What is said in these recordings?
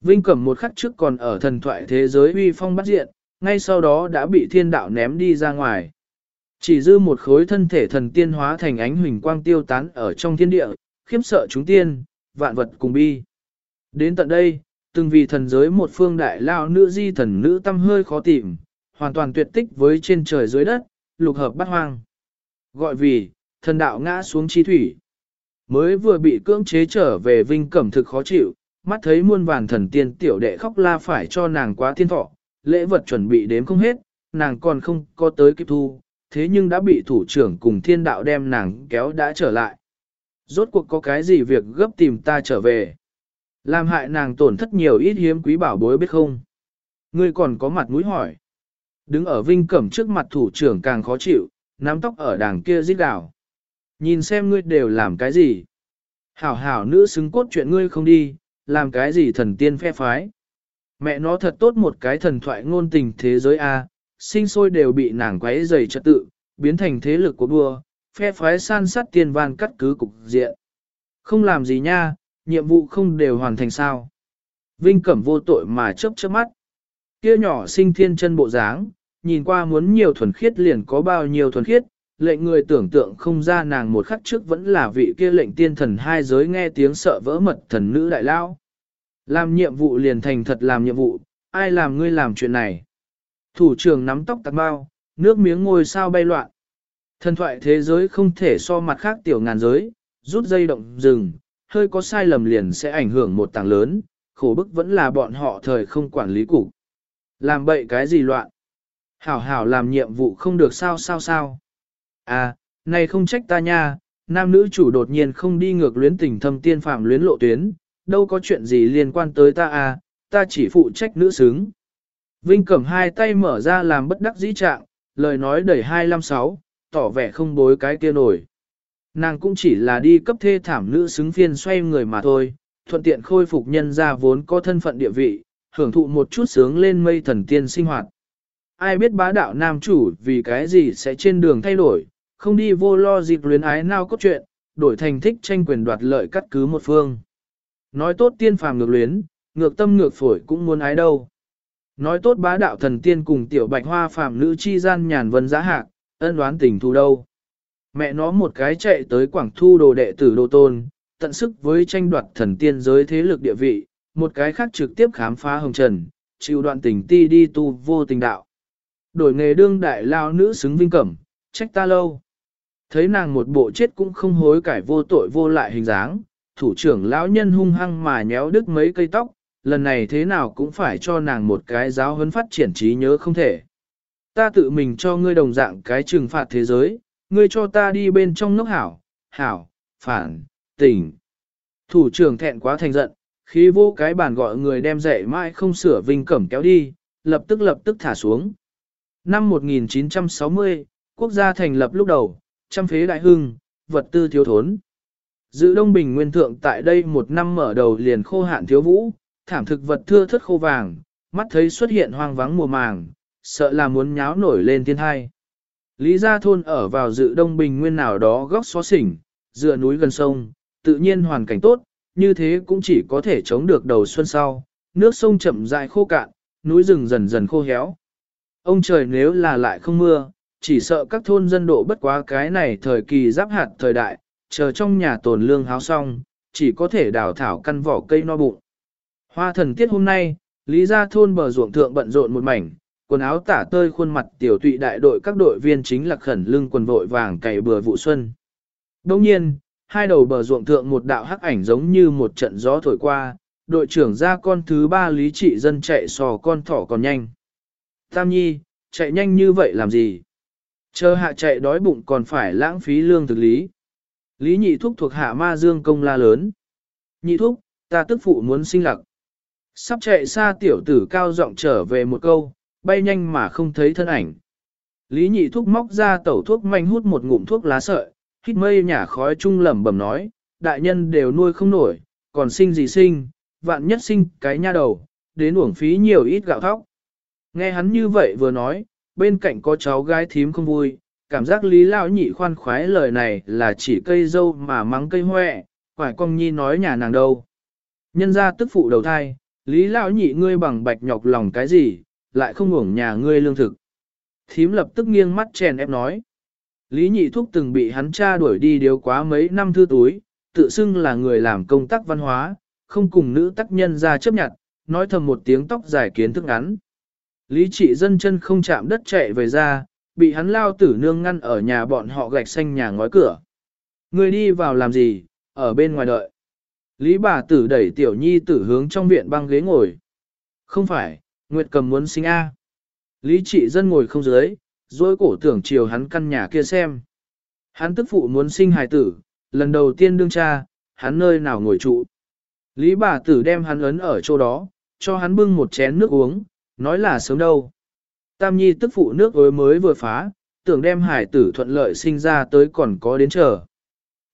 Vinh Cẩm một khắc trước còn ở thần thoại thế giới uy phong bắt diện, ngay sau đó đã bị thiên đạo ném đi ra ngoài. Chỉ dư một khối thân thể thần tiên hóa thành ánh huỳnh quang tiêu tán ở trong thiên địa, khiếp sợ chúng tiên, vạn vật cùng bi. Đến tận đây, từng vì thần giới một phương đại lao nữ di thần nữ tâm hơi khó tìm, hoàn toàn tuyệt tích với trên trời dưới đất, lục hợp bát hoang. Gọi vì, thần đạo ngã xuống chi thủy. Mới vừa bị cưỡng chế trở về vinh cẩm thực khó chịu, mắt thấy muôn vàn thần tiên tiểu đệ khóc la phải cho nàng quá thiên thọ, lễ vật chuẩn bị đếm không hết, nàng còn không có tới kịp thu, thế nhưng đã bị thủ trưởng cùng thiên đạo đem nàng kéo đã trở lại. Rốt cuộc có cái gì việc gấp tìm ta trở về. Làm hại nàng tổn thất nhiều ít hiếm quý bảo bối biết không. Ngươi còn có mặt mũi hỏi. Đứng ở vinh cẩm trước mặt thủ trưởng càng khó chịu, nắm tóc ở đàng kia giết đảo Nhìn xem ngươi đều làm cái gì. Hảo hảo nữ xứng cốt chuyện ngươi không đi, làm cái gì thần tiên phe phái. Mẹ nó thật tốt một cái thần thoại ngôn tình thế giới A, sinh sôi đều bị nàng quấy dày trật tự, biến thành thế lực của đua, phe phái san sát tiền van cắt cứ cục diện. Không làm gì nha, nhiệm vụ không đều hoàn thành sao. Vinh Cẩm vô tội mà chớp chớp mắt. Kia nhỏ sinh thiên chân bộ dáng, nhìn qua muốn nhiều thuần khiết liền có bao nhiêu thuần khiết, lệnh người tưởng tượng không ra nàng một khắc trước vẫn là vị kia lệnh tiên thần hai giới nghe tiếng sợ vỡ mật thần nữ đại lao. Làm nhiệm vụ liền thành thật làm nhiệm vụ, ai làm ngươi làm chuyện này. Thủ trưởng nắm tóc tạc bao, nước miếng ngôi sao bay loạn. Thần thoại thế giới không thể so mặt khác tiểu ngàn giới, rút dây động rừng, hơi có sai lầm liền sẽ ảnh hưởng một tảng lớn, khổ bức vẫn là bọn họ thời không quản lý cục. Làm bậy cái gì loạn? Hảo hảo làm nhiệm vụ không được sao sao sao. À, này không trách ta nha, nam nữ chủ đột nhiên không đi ngược luyến tình thâm tiên phạm luyến lộ tuyến, đâu có chuyện gì liên quan tới ta à, ta chỉ phụ trách nữ xứng. Vinh cầm hai tay mở ra làm bất đắc dĩ trạng, lời nói đẩy 256, tỏ vẻ không bối cái kia nổi. Nàng cũng chỉ là đi cấp thê thảm nữ xứng phiên xoay người mà thôi, thuận tiện khôi phục nhân ra vốn có thân phận địa vị, hưởng thụ một chút sướng lên mây thần tiên sinh hoạt. Ai biết bá đạo nam chủ vì cái gì sẽ trên đường thay đổi, không đi vô lo dịp luyến ái nào cốt truyện, đổi thành thích tranh quyền đoạt lợi cắt cứ một phương. Nói tốt tiên phàm ngược luyến, ngược tâm ngược phổi cũng muốn ái đâu. Nói tốt bá đạo thần tiên cùng tiểu bạch hoa phàm nữ chi gian nhàn vân giá hạc, ân đoán tình thù đâu. Mẹ nó một cái chạy tới quảng thu đồ đệ tử đô tôn, tận sức với tranh đoạt thần tiên giới thế lực địa vị, một cái khác trực tiếp khám phá hồng trần, chịu đoạn tình ti đi tu vô tình đạo. Đổi nghề đương đại lao nữ xứng vinh cẩm, trách ta lâu. Thấy nàng một bộ chết cũng không hối cải vô tội vô lại hình dáng, thủ trưởng lão nhân hung hăng mà nhéo đứt mấy cây tóc, lần này thế nào cũng phải cho nàng một cái giáo huấn phát triển trí nhớ không thể. Ta tự mình cho ngươi đồng dạng cái trừng phạt thế giới, ngươi cho ta đi bên trong nước hảo, hảo, phản, tỉnh. Thủ trưởng thẹn quá thành giận, khi vô cái bàn gọi người đem dạy mãi không sửa vinh cẩm kéo đi, lập tức lập tức thả xuống. Năm 1960, quốc gia thành lập lúc đầu, trăm phế đại hưng, vật tư thiếu thốn. Dự Đông Bình nguyên thượng tại đây một năm mở đầu liền khô hạn thiếu vũ, thảm thực vật thưa thất khô vàng, mắt thấy xuất hiện hoang vắng mùa màng, sợ là muốn nháo nổi lên thiên hai. Lý gia thôn ở vào dự Đông Bình nguyên nào đó góc xó xỉnh, dựa núi gần sông, tự nhiên hoàn cảnh tốt, như thế cũng chỉ có thể chống được đầu xuân sau, nước sông chậm rãi khô cạn, núi rừng dần dần khô héo. Ông trời nếu là lại không mưa, chỉ sợ các thôn dân độ bất quá cái này thời kỳ giáp hạt thời đại, chờ trong nhà tồn lương háo xong, chỉ có thể đào thảo căn vỏ cây no bụng. Hoa thần tiết hôm nay, Lý gia thôn bờ ruộng thượng bận rộn một mảnh, quần áo tả tơi khuôn mặt tiểu tụy đại đội các đội viên chính là khẩn lưng quần vội vàng cày bừa vụ xuân. Đồng nhiên, hai đầu bờ ruộng thượng một đạo hắc ảnh giống như một trận gió thổi qua, đội trưởng ra con thứ ba lý trị dân chạy sò con thỏ còn nhanh. Tam nhi, chạy nhanh như vậy làm gì? Chờ hạ chạy đói bụng còn phải lãng phí lương thực lý. Lý nhị thúc thuộc hạ ma dương công la lớn. Nhị thúc, ta tức phụ muốn sinh lặc. Sắp chạy xa tiểu tử cao giọng trở về một câu, bay nhanh mà không thấy thân ảnh. Lý nhị thúc móc ra tẩu thuốc manh hút một ngụm thuốc lá sợi, hít mây nhả khói trung lẩm bẩm nói, đại nhân đều nuôi không nổi, còn sinh gì sinh, vạn nhất sinh cái nha đầu, đến uổng phí nhiều ít gạo thóc. Nghe hắn như vậy vừa nói, bên cạnh có cháu gái thím không vui, cảm giác lý lão nhị khoan khoái lời này là chỉ cây dâu mà mắng cây hoẹ, quải công nhi nói nhà nàng đâu. Nhân ra tức phụ đầu thai, Lý lão nhị ngươi bằng bạch nhọc lòng cái gì, lại không hưởng nhà ngươi lương thực. Thím lập tức nghiêng mắt chèn ép nói. Lý nhị thúc từng bị hắn cha đuổi đi điếu quá mấy năm thư túi, tự xưng là người làm công tác văn hóa, không cùng nữ tác nhân ra chấp nhận, nói thầm một tiếng tóc dài kiến thức ngắn. Lý trị dân chân không chạm đất chạy về ra, bị hắn lao tử nương ngăn ở nhà bọn họ gạch xanh nhà ngói cửa. Người đi vào làm gì, ở bên ngoài đợi. Lý bà tử đẩy tiểu nhi tử hướng trong viện băng ghế ngồi. Không phải, Nguyệt cầm muốn sinh A. Lý trị dân ngồi không dưới, dối cổ tưởng chiều hắn căn nhà kia xem. Hắn tức phụ muốn sinh hài tử, lần đầu tiên đương cha, hắn nơi nào ngồi trụ. Lý bà tử đem hắn ấn ở chỗ đó, cho hắn bưng một chén nước uống, nói là sớm đâu. Tam nhi tức phụ nước ối mới vừa phá, tưởng đem hải tử thuận lợi sinh ra tới còn có đến chờ.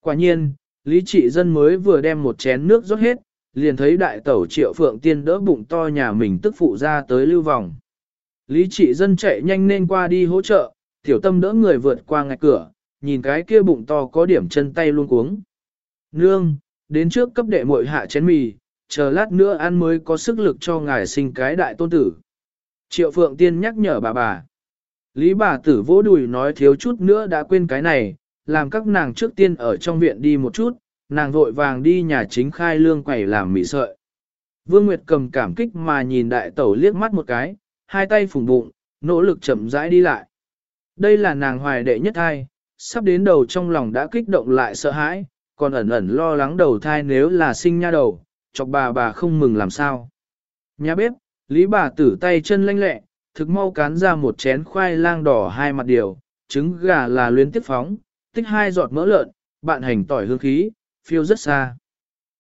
Quả nhiên, Lý trị dân mới vừa đem một chén nước rót hết, liền thấy đại tẩu triệu phượng tiên đỡ bụng to nhà mình tức phụ ra tới lưu vòng. Lý trị dân chạy nhanh nên qua đi hỗ trợ, tiểu tâm đỡ người vượt qua ngạch cửa, nhìn cái kia bụng to có điểm chân tay luôn cuống. Nương, đến trước cấp đệ muội hạ chén mì, chờ lát nữa ăn mới có sức lực cho ngài sinh cái đại tôn tử. Triệu Phượng Tiên nhắc nhở bà bà. Lý bà tử vỗ đùi nói thiếu chút nữa đã quên cái này, làm các nàng trước tiên ở trong viện đi một chút, nàng vội vàng đi nhà chính khai lương quẩy làm mị sợi. Vương Nguyệt cầm cảm kích mà nhìn đại tẩu liếc mắt một cái, hai tay phùng bụng, nỗ lực chậm rãi đi lại. Đây là nàng hoài đệ nhất thai, sắp đến đầu trong lòng đã kích động lại sợ hãi, còn ẩn ẩn lo lắng đầu thai nếu là sinh nha đầu, chọc bà bà không mừng làm sao. Nhà bếp, Lý bà tử tay chân lanh lẹ, thực mau cán ra một chén khoai lang đỏ hai mặt điều, trứng gà là luyến tiếp phóng, tích hai giọt mỡ lợn, bạn hành tỏi hương khí, phiêu rất xa.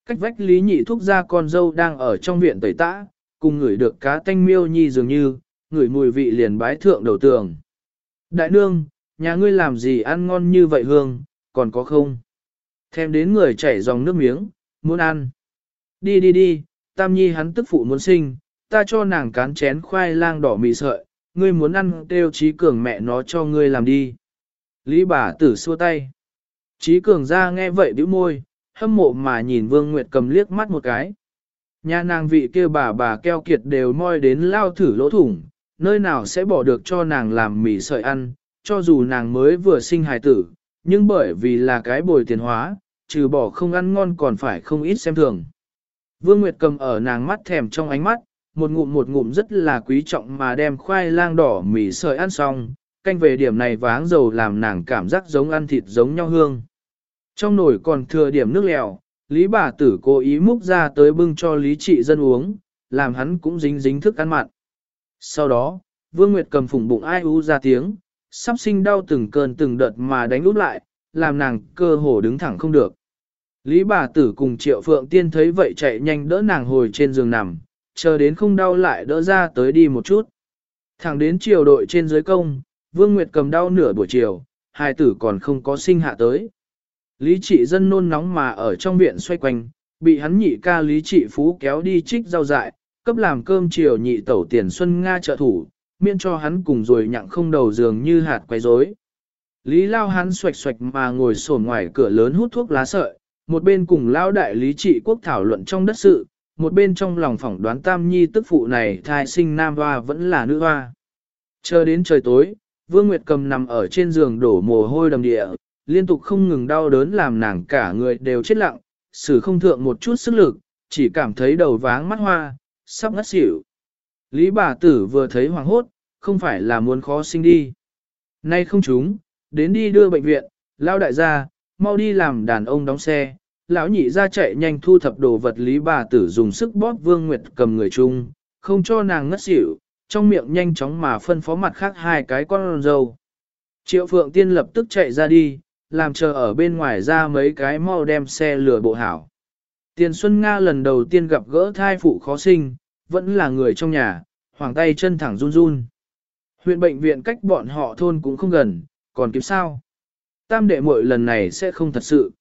Cách vách Lý nhị thúc ra con dâu đang ở trong viện tẩy tã, cùng ngửi được cá tanh miêu nhi dường như, ngửi mùi vị liền bái thượng đầu tường. Đại nương, nhà ngươi làm gì ăn ngon như vậy hương, còn có không? Thêm đến người chảy dòng nước miếng, muốn ăn. Đi đi đi, tam nhi hắn tức phụ muốn sinh, ta cho nàng cán chén khoai lang đỏ mì sợi, ngươi muốn ăn kêu trí cường mẹ nó cho ngươi làm đi. Lý bà tử xua tay. Trí cường ra nghe vậy bĩu môi, hâm mộ mà nhìn Vương Nguyệt cầm liếc mắt một cái. Nhà nàng vị kia bà bà keo kiệt đều moi đến lao thử lỗ thủng, nơi nào sẽ bỏ được cho nàng làm mì sợi ăn, cho dù nàng mới vừa sinh hài tử, nhưng bởi vì là cái bồi tiền hóa, trừ bỏ không ăn ngon còn phải không ít xem thường. Vương Nguyệt cầm ở nàng mắt thèm trong ánh mắt, một ngụm một ngụm rất là quý trọng mà đem khoai lang đỏ mì sợi ăn xong, canh về điểm này váng dầu làm nàng cảm giác giống ăn thịt giống nhau hương. Trong nồi còn thừa điểm nước lèo, Lý bà tử cố ý múc ra tới bưng cho Lý trị dân uống, làm hắn cũng dính dính thức ăn mặn. Sau đó, Vương Nguyệt cầm phủng bụng ai u ra tiếng, sắp sinh đau từng cơn từng đợt mà đánh úp lại, làm nàng cơ hồ đứng thẳng không được. Lý bà tử cùng triệu phượng tiên thấy vậy chạy nhanh đỡ nàng hồi trên giường nằm, chờ đến không đau lại đỡ ra tới đi một chút. Thẳng đến chiều đội trên dưới công, Vương Nguyệt cầm đau nửa buổi chiều, hai tử còn không có sinh hạ tới. Lý trị dân nôn nóng mà ở trong viện xoay quanh, bị hắn nhị ca Lý trị phú kéo đi trích rau dại, cấp làm cơm chiều nhị tẩu tiền xuân Nga trợ thủ, miễn cho hắn cùng rồi nhặng không đầu giường như hạt quay rối. Lý lao hắn xoạch xoạch mà ngồi sổn ngoài cửa lớn hút thuốc lá sợi, một bên cùng lao đại lý trị quốc thảo luận trong đất sự, một bên trong lòng phỏng đoán tam nhi tức phụ này thai sinh nam hoa vẫn là nữ hoa. Chờ đến trời tối, Vương Nguyệt cầm nằm ở trên giường đổ mồ hôi đầm địa, liên tục không ngừng đau đớn làm nàng cả người đều chết lặng, xử không thượng một chút sức lực, chỉ cảm thấy đầu váng mắt hoa, sắp ngất xỉu. Lý bà tử vừa thấy hoàng hốt, không phải là muốn khó sinh đi. Nay không chúng, đến đi đưa bệnh viện, lao đại gia, mau đi làm đàn ông đóng xe. Lão nhị ra chạy nhanh thu thập đồ vật lý bà tử dùng sức bóp vương nguyệt cầm người chung, không cho nàng ngất xỉu, trong miệng nhanh chóng mà phân phó mặt khác hai cái con râu. Triệu phượng tiên lập tức chạy ra đi, làm chờ ở bên ngoài ra mấy cái mau đem xe lửa bộ hảo. Tiền Xuân Nga lần đầu tiên gặp gỡ thai phụ khó sinh, vẫn là người trong nhà, hoàng tay chân thẳng run run. Huyện bệnh viện cách bọn họ thôn cũng không gần, còn kịp sao? Tam đệ muội lần này sẽ không thật sự.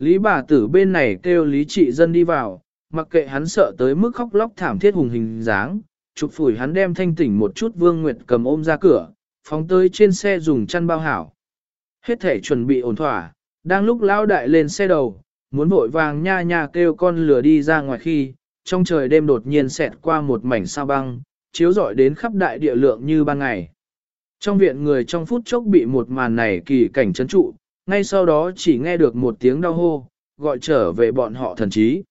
Lý bà tử bên này kêu lý trị dân đi vào, mặc kệ hắn sợ tới mức khóc lóc thảm thiết hùng hình dáng, chụp phủi hắn đem thanh tỉnh một chút vương nguyệt cầm ôm ra cửa, phóng tới trên xe dùng chăn bao hảo. Hết thể chuẩn bị ổn thỏa, đang lúc lão đại lên xe đầu, muốn vội vàng nha nha kêu con lửa đi ra ngoài khi, trong trời đêm đột nhiên xẹt qua một mảnh sao băng, chiếu rọi đến khắp đại địa lượng như ban ngày. Trong viện người trong phút chốc bị một màn này kỳ cảnh chấn trụ, ngay sau đó chỉ nghe được một tiếng đau hô, gọi trở về bọn họ thần trí.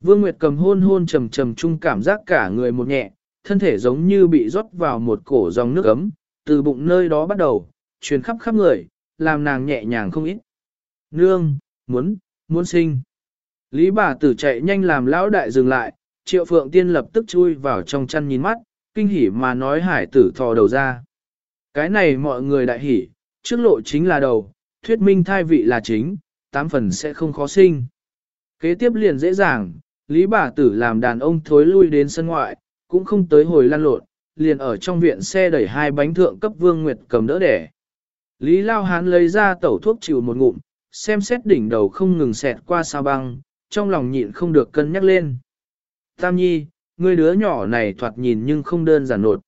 Vương Nguyệt cầm hôn hôn trầm trầm chung cảm giác cả người một nhẹ, thân thể giống như bị rót vào một cổ dòng nước ấm, từ bụng nơi đó bắt đầu, truyền khắp khắp người, làm nàng nhẹ nhàng không ít. Nương, muốn, muốn sinh. Lý bà tử chạy nhanh làm lão đại dừng lại, triệu phượng tiên lập tức chui vào trong chăn nhìn mắt, kinh hỉ mà nói hải tử thò đầu ra. Cái này mọi người đại hỉ, trước lộ chính là đầu, thuyết minh thai vị là chính, tám phần sẽ không khó sinh. Kế tiếp liền dễ dàng, Lý bà tử làm đàn ông thối lui đến sân ngoại, cũng không tới hồi lan lộn, liền ở trong viện xe đẩy hai bánh thượng cấp vương nguyệt cầm đỡ đẻ. Lý Lao Hán lấy ra tẩu thuốc chịu một ngụm, xem xét đỉnh đầu không ngừng xẹt qua sao băng, trong lòng nhịn không được cân nhắc lên. Tam nhi, người đứa nhỏ này thoạt nhìn nhưng không đơn giản nột.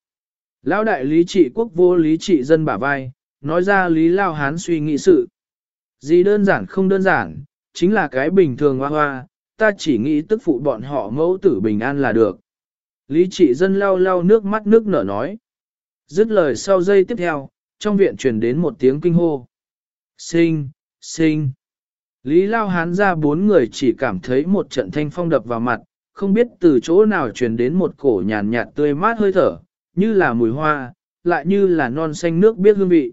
Lão đại lý trị quốc vô lý trị dân bả vai, nói ra lý lao hán suy nghĩ sự. Gì đơn giản không đơn giản, chính là cái bình thường hoa hoa, ta chỉ nghĩ tức phụ bọn họ mẫu tử bình an là được. Lý trị dân lau lau nước mắt nước nở nói. Dứt lời sau giây tiếp theo, trong viện truyền đến một tiếng kinh hô. Sinh, sinh. Lý Lao Hán ra bốn người chỉ cảm thấy một trận thanh phong đập vào mặt, không biết từ chỗ nào truyền đến một cổ nhàn nhạt tươi mát hơi thở, như là mùi hoa, lại như là non xanh nước biết hương vị.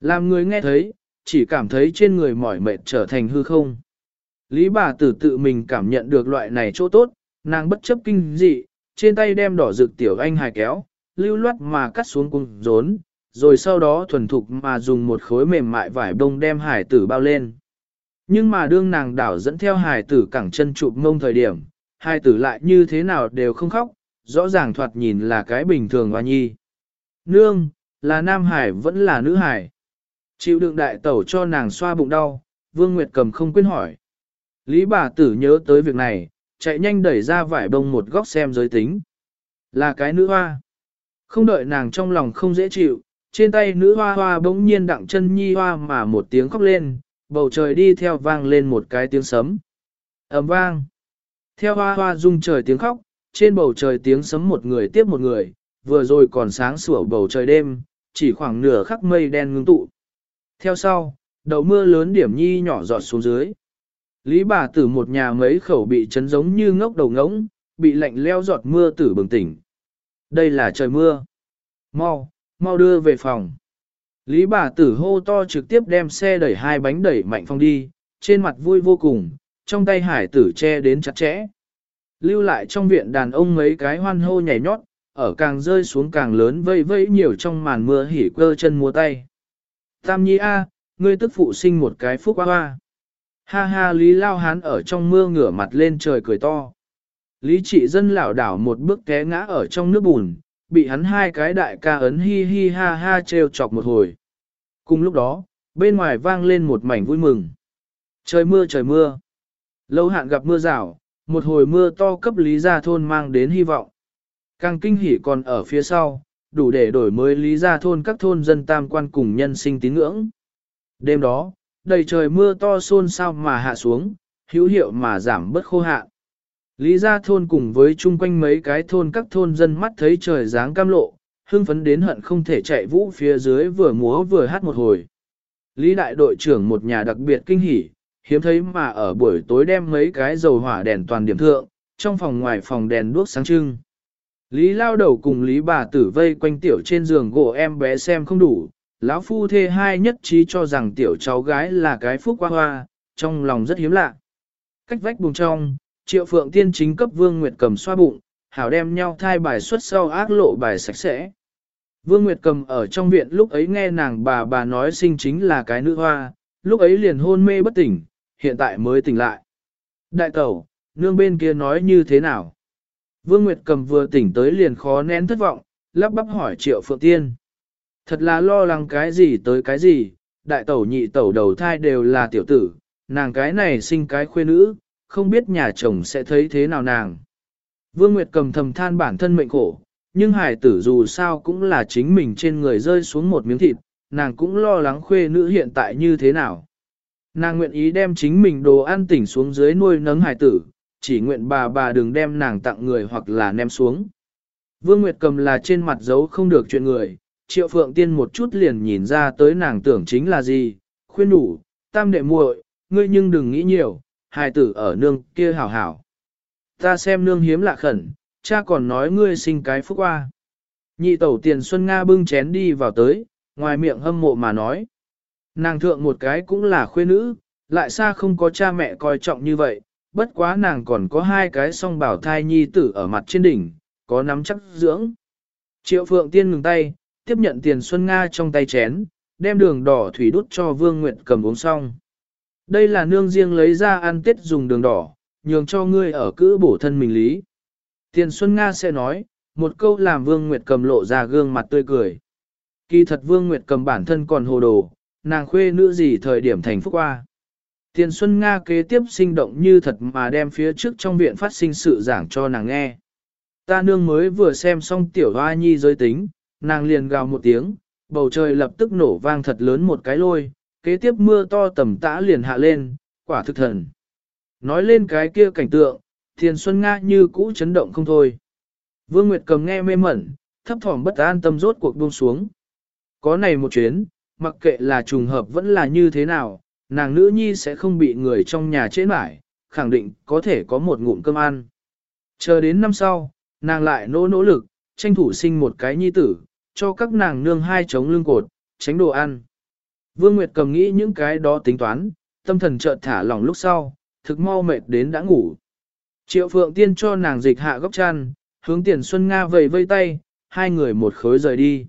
Làm người nghe thấy, chỉ cảm thấy trên người mỏi mệt trở thành hư không. Lý bà tử tự mình cảm nhận được loại này chỗ tốt, nàng bất chấp kinh dị, trên tay đem đỏ rực tiểu anh hài kéo, lưu loát mà cắt xuống cung rốn, rồi sau đó thuần thục mà dùng một khối mềm mại vải bông đem hải tử bao lên. Nhưng mà đương nàng đảo dẫn theo hải tử cẳng chân chụp mông thời điểm, hải tử lại như thế nào đều không khóc, rõ ràng thoạt nhìn là cái bình thường hoa nhi. Nương, là nam hải vẫn là nữ hải. Chịu đựng đại tẩu cho nàng xoa bụng đau, Vương Nguyệt cầm không quên hỏi. Lý bà tử nhớ tới việc này, chạy nhanh đẩy ra vải bông một góc xem giới tính. Là cái nữ hoa. Không đợi nàng trong lòng không dễ chịu, trên tay nữ hoa hoa bỗng nhiên đặng chân nhi hoa mà một tiếng khóc lên, bầu trời đi theo vang lên một cái tiếng sấm. ầm vang. Theo hoa hoa rung trời tiếng khóc, trên bầu trời tiếng sấm một người tiếp một người, vừa rồi còn sáng sủa bầu trời đêm, chỉ khoảng nửa khắc mây đen ngưng tụ. Theo sau, đầu mưa lớn điểm nhi nhỏ giọt xuống dưới. Lý bà tử một nhà mấy khẩu bị chấn giống như ngốc đầu ngỗng, bị lạnh leo giọt mưa tử bừng tỉnh. Đây là trời mưa. Mau, mau đưa về phòng. Lý bà tử hô to trực tiếp đem xe đẩy hai bánh đẩy mạnh phong đi, trên mặt vui vô cùng, trong tay hải tử che đến chặt chẽ. Lưu lại trong viện đàn ông mấy cái hoan hô nhảy nhót, ở càng rơi xuống càng lớn vây vây nhiều trong màn mưa hỉ cơ chân múa tay. Tam nhi A, ngươi tức phụ sinh một cái phúc hoa hoa. Ha ha Lý Lao Hán ở trong mưa ngửa mặt lên trời cười to. Lý trị dân lảo đảo một bước té ngã ở trong nước bùn, bị hắn hai cái đại ca ấn hi hi ha ha treo chọc một hồi. Cùng lúc đó, bên ngoài vang lên một mảnh vui mừng. Trời mưa trời mưa. Lâu hạn gặp mưa rào, một hồi mưa to cấp Lý Gia Thôn mang đến hy vọng. Càng kinh hỉ còn ở phía sau, đủ để đổi mới Lý Gia Thôn các thôn dân tam quan cùng nhân sinh tín ngưỡng. Đêm đó, đầy trời mưa to xôn xao mà hạ xuống, hữu hiệu mà giảm bớt khô hạn. Lý Gia Thôn cùng với chung quanh mấy cái thôn các thôn dân mắt thấy trời dáng cam lộ, hưng phấn đến hận không thể chạy vũ phía dưới vừa múa vừa hát một hồi. Lý đại đội trưởng một nhà đặc biệt kinh hỉ, hiếm thấy mà ở buổi tối đem mấy cái dầu hỏa đèn toàn điểm thượng, trong phòng ngoài phòng đèn đuốc sáng trưng. Lý lao đầu cùng Lý bà tử vây quanh tiểu trên giường gỗ em bé xem không đủ, lão phu thê hai nhất trí cho rằng tiểu cháu gái là cái phúc hoa hoa, trong lòng rất hiếm lạ. Cách vách bùng trong, triệu phượng tiên chính cấp vương nguyệt cầm xoa bụng, hảo đem nhau thai bài xuất sau ác lộ bài sạch sẽ. Vương Nguyệt cầm ở trong viện lúc ấy nghe nàng bà bà nói sinh chính là cái nữ hoa, lúc ấy liền hôn mê bất tỉnh, hiện tại mới tỉnh lại. Đại tẩu, nương bên kia nói như thế nào? Vương Nguyệt cầm vừa tỉnh tới liền khó nén thất vọng, lắp bắp hỏi triệu phượng tiên. Thật là lo lắng cái gì tới cái gì, đại tẩu nhị tẩu đầu thai đều là tiểu tử, nàng cái này sinh cái khuê nữ, không biết nhà chồng sẽ thấy thế nào nàng. Vương Nguyệt cầm thầm than bản thân mệnh khổ, nhưng hải tử dù sao cũng là chính mình trên người rơi xuống một miếng thịt, nàng cũng lo lắng khuê nữ hiện tại như thế nào. Nàng nguyện ý đem chính mình đồ ăn tỉnh xuống dưới nuôi nấng hải tử, chỉ nguyện bà bà đừng đem nàng tặng người hoặc là ném xuống. Vương Nguyệt cầm là trên mặt dấu không được chuyện người, triệu phượng tiên một chút liền nhìn ra tới nàng tưởng chính là gì, khuyên đủ, tam đệ muội, ngươi nhưng đừng nghĩ nhiều, hài tử ở nương kia hảo hảo. Ta xem nương hiếm lạ khẩn, cha còn nói ngươi sinh cái phúc qua. Nhị tẩu tiền Xuân Nga bưng chén đi vào tới, ngoài miệng hâm mộ mà nói. Nàng thượng một cái cũng là khuê nữ, lại xa không có cha mẹ coi trọng như vậy, bất quá nàng còn có hai cái song bảo thai nhi tử ở mặt trên đỉnh, có nắm chắc dưỡng. Triệu Phượng Tiên ngừng tay, tiếp nhận tiền Xuân Nga trong tay chén, đem đường đỏ thủy đút cho Vương Nguyệt cầm uống xong. Đây là nương riêng lấy ra ăn tết dùng đường đỏ, nhường cho ngươi ở cữ bổ thân mình lý. Tiền Xuân Nga sẽ nói, một câu làm Vương Nguyệt cầm lộ ra gương mặt tươi cười. Kỳ thật Vương Nguyệt cầm bản thân còn hồ đồ, nàng khuê nữ gì thời điểm thành phúc qua. Tiền Xuân Nga kế tiếp sinh động như thật mà đem phía trước trong viện phát sinh sự giảng cho nàng nghe. Ta nương mới vừa xem xong tiểu hoa nhi giới tính, nàng liền gào một tiếng, bầu trời lập tức nổ vang thật lớn một cái lôi, kế tiếp mưa to tầm tã liền hạ lên, quả thực thần. Nói lên cái kia cảnh tượng, Thiền Xuân Nga như cũ chấn động không thôi. Vương Nguyệt cầm nghe mê mẩn, thấp thỏm bất an tâm rốt cuộc buông xuống. Có này một chuyến, mặc kệ là trùng hợp vẫn là như thế nào, nàng nữ nhi sẽ không bị người trong nhà chế mãi, khẳng định có thể có một ngụm cơm ăn. Chờ đến năm sau, nàng lại nỗ nỗ lực, tranh thủ sinh một cái nhi tử, cho các nàng nương hai chống lưng cột, tránh đồ ăn. Vương Nguyệt cầm nghĩ những cái đó tính toán, tâm thần chợt thả lỏng lúc sau, thực mau mệt đến đã ngủ. Triệu Phượng Tiên cho nàng dịch hạ góc chăn, hướng tiền Xuân Nga vầy vây tay, hai người một khối rời đi.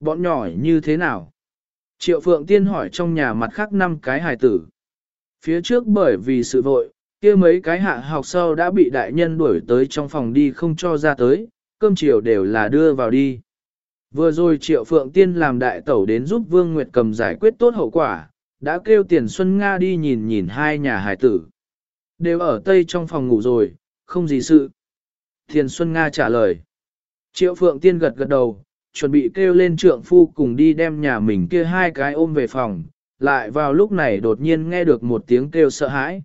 Bọn nhỏ như thế nào? Triệu Phượng Tiên hỏi trong nhà mặt khác năm cái hài tử. Phía trước bởi vì sự vội, kia mấy cái hạ học sau đã bị đại nhân đuổi tới trong phòng đi không cho ra tới, cơm chiều đều là đưa vào đi. Vừa rồi Triệu Phượng Tiên làm đại tẩu đến giúp Vương Nguyệt cầm giải quyết tốt hậu quả, đã kêu tiền Xuân Nga đi nhìn nhìn hai nhà hài tử. Đều ở Tây trong phòng ngủ rồi, không gì sự. Tiền Xuân Nga trả lời. Triệu Phượng Tiên gật gật đầu, chuẩn bị kêu lên trượng phu cùng đi đem nhà mình kia hai cái ôm về phòng, lại vào lúc này đột nhiên nghe được một tiếng kêu sợ hãi.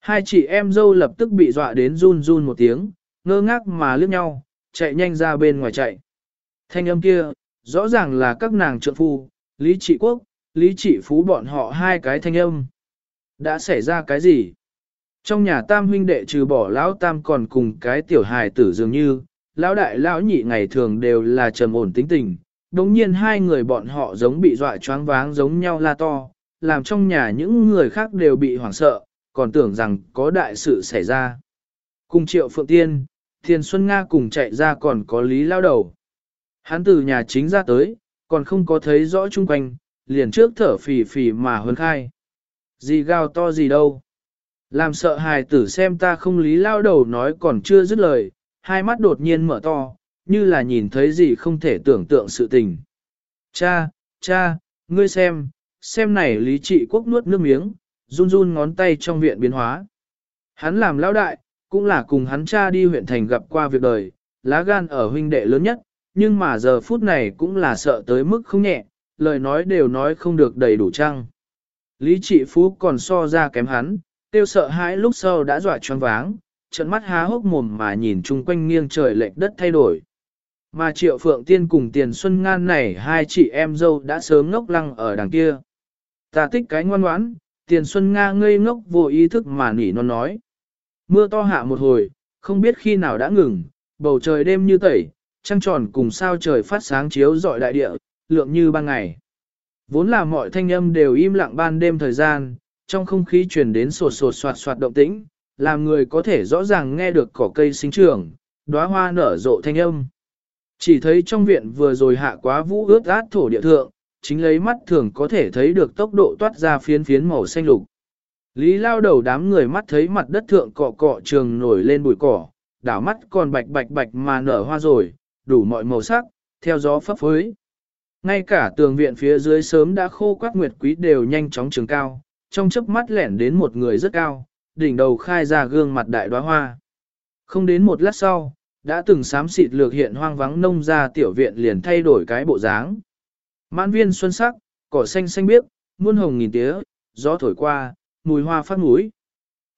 Hai chị em dâu lập tức bị dọa đến run run một tiếng, ngơ ngác mà liếc nhau, chạy nhanh ra bên ngoài chạy. Thanh âm kia, rõ ràng là các nàng trượng phu, Lý Trị Quốc, Lý Trị Phú bọn họ hai cái thanh âm. Đã xảy ra cái gì? Trong nhà tam huynh đệ trừ bỏ lão tam còn cùng cái tiểu hài tử dường như, lão đại lão nhị ngày thường đều là trầm ổn tính tình. đồng nhiên hai người bọn họ giống bị dọa choáng váng giống nhau la to, làm trong nhà những người khác đều bị hoảng sợ, còn tưởng rằng có đại sự xảy ra. Cùng triệu phượng tiên, Thiên Xuân Nga cùng chạy ra còn có lý lao đầu. Hắn từ nhà chính ra tới, còn không có thấy rõ chung quanh, liền trước thở phì phì mà hơn khai. Gì gào to gì đâu. Làm sợ hài tử xem ta không lý lao đầu nói còn chưa dứt lời, hai mắt đột nhiên mở to, như là nhìn thấy gì không thể tưởng tượng sự tình. Cha, cha, ngươi xem, xem này lý trị quốc nuốt nước miếng, run run ngón tay trong viện biến hóa. Hắn làm lão đại, cũng là cùng hắn cha đi huyện thành gặp qua việc đời, lá gan ở huynh đệ lớn nhất, nhưng mà giờ phút này cũng là sợ tới mức không nhẹ, lời nói đều nói không được đầy đủ trăng. Lý trị phú còn so ra kém hắn, tiêu sợ hãi lúc sau đã dọa choáng váng, trận mắt há hốc mồm mà nhìn chung quanh nghiêng trời lệch đất thay đổi. Mà triệu phượng tiên cùng tiền xuân ngan này hai chị em dâu đã sớm ngốc lăng ở đằng kia. Ta thích cái ngoan ngoãn, tiền xuân nga ngây ngốc vô ý thức mà nỉ non nói. Mưa to hạ một hồi, không biết khi nào đã ngừng, bầu trời đêm như tẩy, trăng tròn cùng sao trời phát sáng chiếu rọi đại địa, lượng như ban ngày. Vốn là mọi thanh âm đều im lặng ban đêm thời gian, trong không khí truyền đến sột sột soạt soạt động tĩnh, làm người có thể rõ ràng nghe được cỏ cây sinh trưởng, đóa hoa nở rộ thanh âm. Chỉ thấy trong viện vừa rồi hạ quá vũ ướt át thổ địa thượng, chính lấy mắt thường có thể thấy được tốc độ toát ra phiến phiến màu xanh lục. Lý lao đầu đám người mắt thấy mặt đất thượng cọ cọ trường nổi lên bụi cỏ, đảo mắt còn bạch bạch bạch mà nở hoa rồi, đủ mọi màu sắc, theo gió phấp phới. Ngay cả tường viện phía dưới sớm đã khô quát nguyệt quý đều nhanh chóng trường cao, trong chớp mắt lẻn đến một người rất cao, đỉnh đầu khai ra gương mặt đại đóa hoa. Không đến một lát sau, đã từng xám xịt lược hiện hoang vắng nông ra tiểu viện liền thay đổi cái bộ dáng. Mãn viên xuân sắc, cỏ xanh xanh biếc, muôn hồng nghìn tía, gió thổi qua, mùi hoa phát mũi.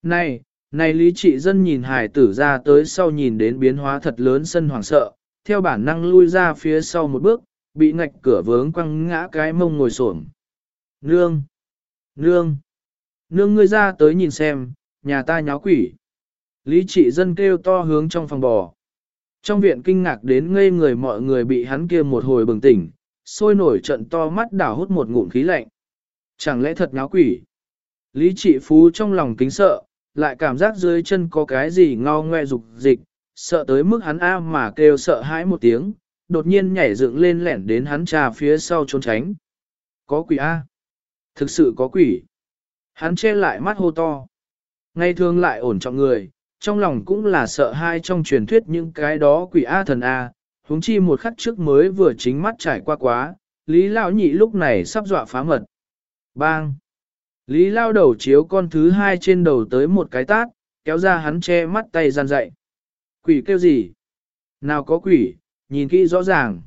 Này, Này lý trị dân nhìn hải tử ra tới sau nhìn đến biến hóa thật lớn sân hoàng sợ, theo bản năng lui ra phía sau một bước, bị ngạch cửa vướng quăng ngã cái mông ngồi xổm. Nương! Nương! Nương ngươi ra tới nhìn xem, nhà ta nháo quỷ. Lý trị dân kêu to hướng trong phòng bò. Trong viện kinh ngạc đến ngây người mọi người bị hắn kia một hồi bừng tỉnh, sôi nổi trận to mắt đảo hút một ngụm khí lạnh. Chẳng lẽ thật nháo quỷ? Lý trị phú trong lòng kính sợ, lại cảm giác dưới chân có cái gì ngao ngoe dục dịch, sợ tới mức hắn a mà kêu sợ hãi một tiếng, đột nhiên nhảy dựng lên lẻn đến hắn trà phía sau trốn tránh. Có quỷ a? Thực sự có quỷ. Hắn che lại mắt hô to. Ngay thường lại ổn trọng người, trong lòng cũng là sợ hai trong truyền thuyết những cái đó quỷ A thần A, huống chi một khắc trước mới vừa chính mắt trải qua quá, Lý Lao nhị lúc này sắp dọa phá mật. Bang! Lý Lao đầu chiếu con thứ hai trên đầu tới một cái tát, kéo ra hắn che mắt tay gian dậy. Quỷ kêu gì? Nào có quỷ, nhìn kỹ rõ ràng.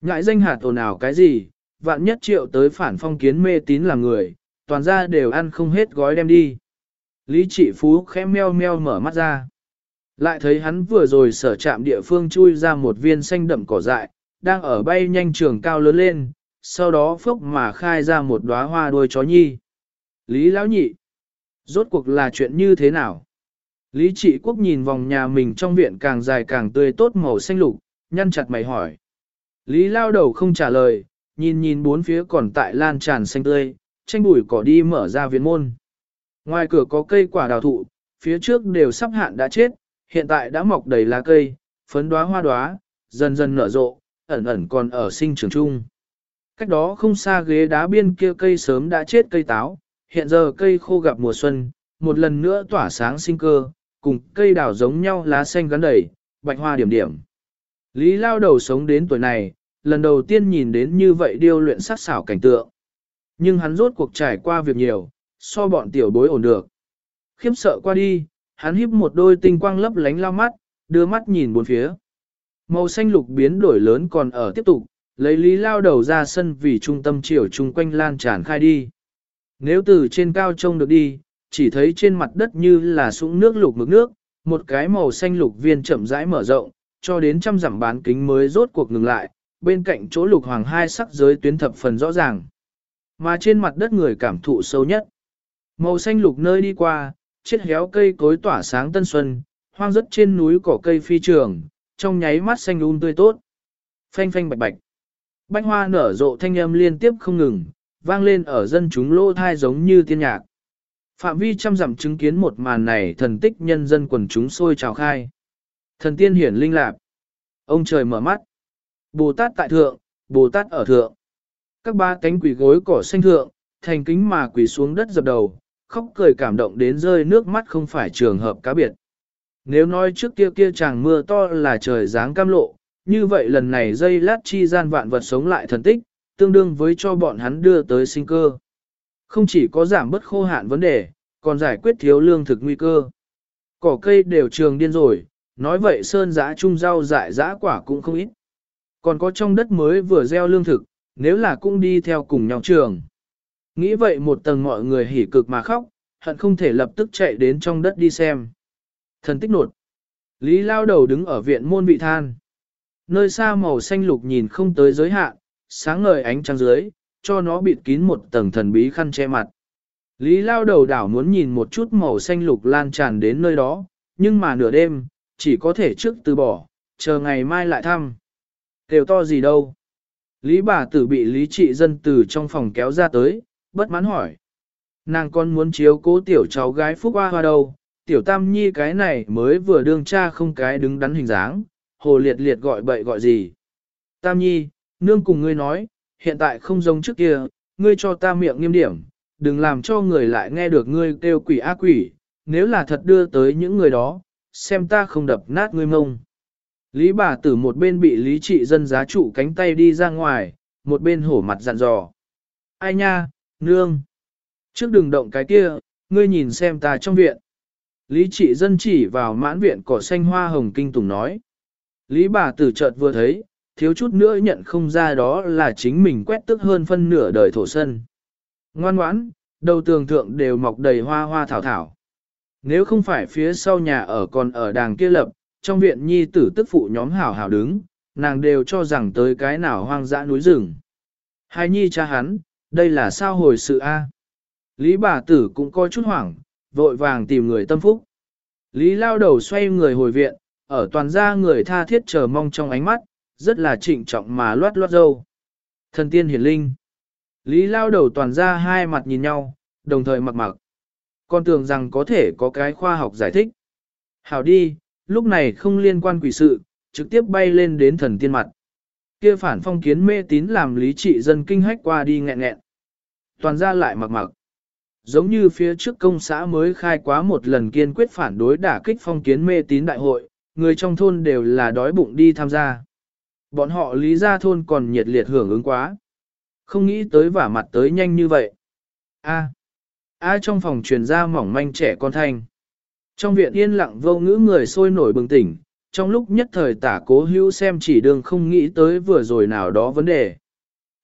Ngại danh hạt ồn ào cái gì, vạn nhất triệu tới phản phong kiến mê tín là người, toàn ra đều ăn không hết gói đem đi. Lý trị phú khẽ meo meo mở mắt ra. Lại thấy hắn vừa rồi sở chạm địa phương chui ra một viên xanh đậm cỏ dại, đang ở bay nhanh trường cao lớn lên, sau đó phốc mà khai ra một đóa hoa đuôi chó nhi. Lý lão nhị, rốt cuộc là chuyện như thế nào? Lý trị quốc nhìn vòng nhà mình trong viện càng dài càng tươi tốt màu xanh lục, nhăn chặt mày hỏi. Lý lao đầu không trả lời, nhìn nhìn bốn phía còn tại lan tràn xanh tươi, tranh bụi cỏ đi mở ra viện môn. Ngoài cửa có cây quả đào thụ, phía trước đều sắp hạn đã chết, hiện tại đã mọc đầy lá cây, phấn đóa hoa đóa, dần dần nở rộ, ẩn ẩn còn ở sinh trưởng chung. Cách đó không xa ghế đá biên kia cây sớm đã chết cây táo, hiện giờ cây khô gặp mùa xuân, một lần nữa tỏa sáng sinh cơ, cùng cây đào giống nhau lá xanh gắn đầy, bạch hoa điểm điểm. Lý lao đầu sống đến tuổi này, lần đầu tiên nhìn đến như vậy điêu luyện sắc xảo cảnh tượng. Nhưng hắn rốt cuộc trải qua việc nhiều, so bọn tiểu bối ổn được. Khiếp sợ qua đi, hắn híp một đôi tinh quang lấp lánh lao mắt, đưa mắt nhìn bốn phía. Màu xanh lục biến đổi lớn còn ở tiếp tục, lấy lý lao đầu ra sân vì trung tâm chiều chung quanh lan tràn khai đi. Nếu từ trên cao trông được đi, chỉ thấy trên mặt đất như là sũng nước lục mực nước, một cái màu xanh lục viên chậm rãi mở rộng, cho đến trăm dặm bán kính mới rốt cuộc ngừng lại, bên cạnh chỗ lục hoàng hai sắc giới tuyến thập phần rõ ràng. Mà trên mặt đất người cảm thụ sâu nhất. Màu xanh lục nơi đi qua, chết héo cây cối tỏa sáng tân xuân, hoang rất trên núi cỏ cây phi trường, trong nháy mắt xanh um tươi tốt. Phanh phanh bạch bạch. Bánh hoa nở rộ thanh âm liên tiếp không ngừng, vang lên ở dân chúng lô thai giống như tiên nhạc. Phạm vi trăm dặm chứng kiến một màn này thần tích nhân dân quần chúng sôi trào khai. Thần tiên hiển linh lạc. Ông trời mở mắt. Bồ Tát tại thượng, Bồ Tát ở thượng. Các ba cánh quỷ gối cỏ xanh thượng, thành kính mà quỷ xuống đất dập đầu, khóc cười cảm động đến rơi nước mắt không phải trường hợp cá biệt. Nếu nói trước kia kia chàng mưa to là trời dáng cam lộ, như vậy lần này dây lát chi gian vạn vật sống lại thần tích, tương đương với cho bọn hắn đưa tới sinh cơ. Không chỉ có giảm bất khô hạn vấn đề, còn giải quyết thiếu lương thực nguy cơ. Cỏ cây đều trường điên rồi, nói vậy sơn giã trung rau dại giã quả cũng không ít. Còn có trong đất mới vừa gieo lương thực, nếu là cũng đi theo cùng nhau trường. Nghĩ vậy một tầng mọi người hỉ cực mà khóc, hận không thể lập tức chạy đến trong đất đi xem. Thần tích nột. Lý lao đầu đứng ở viện môn vị than. Nơi xa màu xanh lục nhìn không tới giới hạn, sáng ngời ánh trăng dưới, cho nó bịt kín một tầng thần bí khăn che mặt. Lý lao đầu đảo muốn nhìn một chút màu xanh lục lan tràn đến nơi đó, nhưng mà nửa đêm, chỉ có thể trước từ bỏ, chờ ngày mai lại thăm. Tiểu to gì đâu. Lý bà tử bị lý trị dân từ trong phòng kéo ra tới, bất mãn hỏi. Nàng con muốn chiếu cố tiểu cháu gái Phúc Hoa Hoa đâu, tiểu tam nhi cái này mới vừa đương cha không cái đứng đắn hình dáng, hồ liệt liệt gọi bậy gọi gì. Tam nhi, nương cùng ngươi nói, hiện tại không giống trước kia, ngươi cho ta miệng nghiêm điểm, đừng làm cho người lại nghe được ngươi kêu quỷ ác quỷ, nếu là thật đưa tới những người đó, xem ta không đập nát ngươi mông. Lý bà tử một bên bị lý trị dân giá trụ cánh tay đi ra ngoài, một bên hổ mặt dặn dò. Ai nha, nương. Trước đừng động cái kia, ngươi nhìn xem ta trong viện. Lý trị dân chỉ vào mãn viện cỏ xanh hoa hồng kinh tùng nói. Lý bà tử chợt vừa thấy, thiếu chút nữa nhận không ra đó là chính mình quét tức hơn phân nửa đời thổ sân. Ngoan ngoãn, đầu tường thượng đều mọc đầy hoa hoa thảo thảo. Nếu không phải phía sau nhà ở còn ở đàng kia lập, trong viện nhi tử tức phụ nhóm hảo hảo đứng, nàng đều cho rằng tới cái nào hoang dã núi rừng. Hai nhi cha hắn, đây là sao hồi sự A. Lý bà tử cũng coi chút hoảng, vội vàng tìm người tâm phúc. Lý lao đầu xoay người hồi viện, ở toàn gia người tha thiết chờ mong trong ánh mắt, rất là trịnh trọng mà loát loát dâu. Thần tiên hiển linh. Lý lao đầu toàn gia hai mặt nhìn nhau, đồng thời mặc mặc. Con tưởng rằng có thể có cái khoa học giải thích. Hảo đi, lúc này không liên quan quỷ sự, trực tiếp bay lên đến thần tiên mặt. Kia phản phong kiến mê tín làm lý trị dân kinh hách qua đi nghẹn nghẹn. Toàn ra lại mặc mặc. Giống như phía trước công xã mới khai quá một lần kiên quyết phản đối đả kích phong kiến mê tín đại hội, người trong thôn đều là đói bụng đi tham gia. Bọn họ lý ra thôn còn nhiệt liệt hưởng ứng quá. Không nghĩ tới vả mặt tới nhanh như vậy. A. A trong phòng truyền ra mỏng manh trẻ con thanh. Trong viện yên lặng vô ngữ người sôi nổi bừng tỉnh, trong lúc nhất thời tả cố hữu xem chỉ đường không nghĩ tới vừa rồi nào đó vấn đề.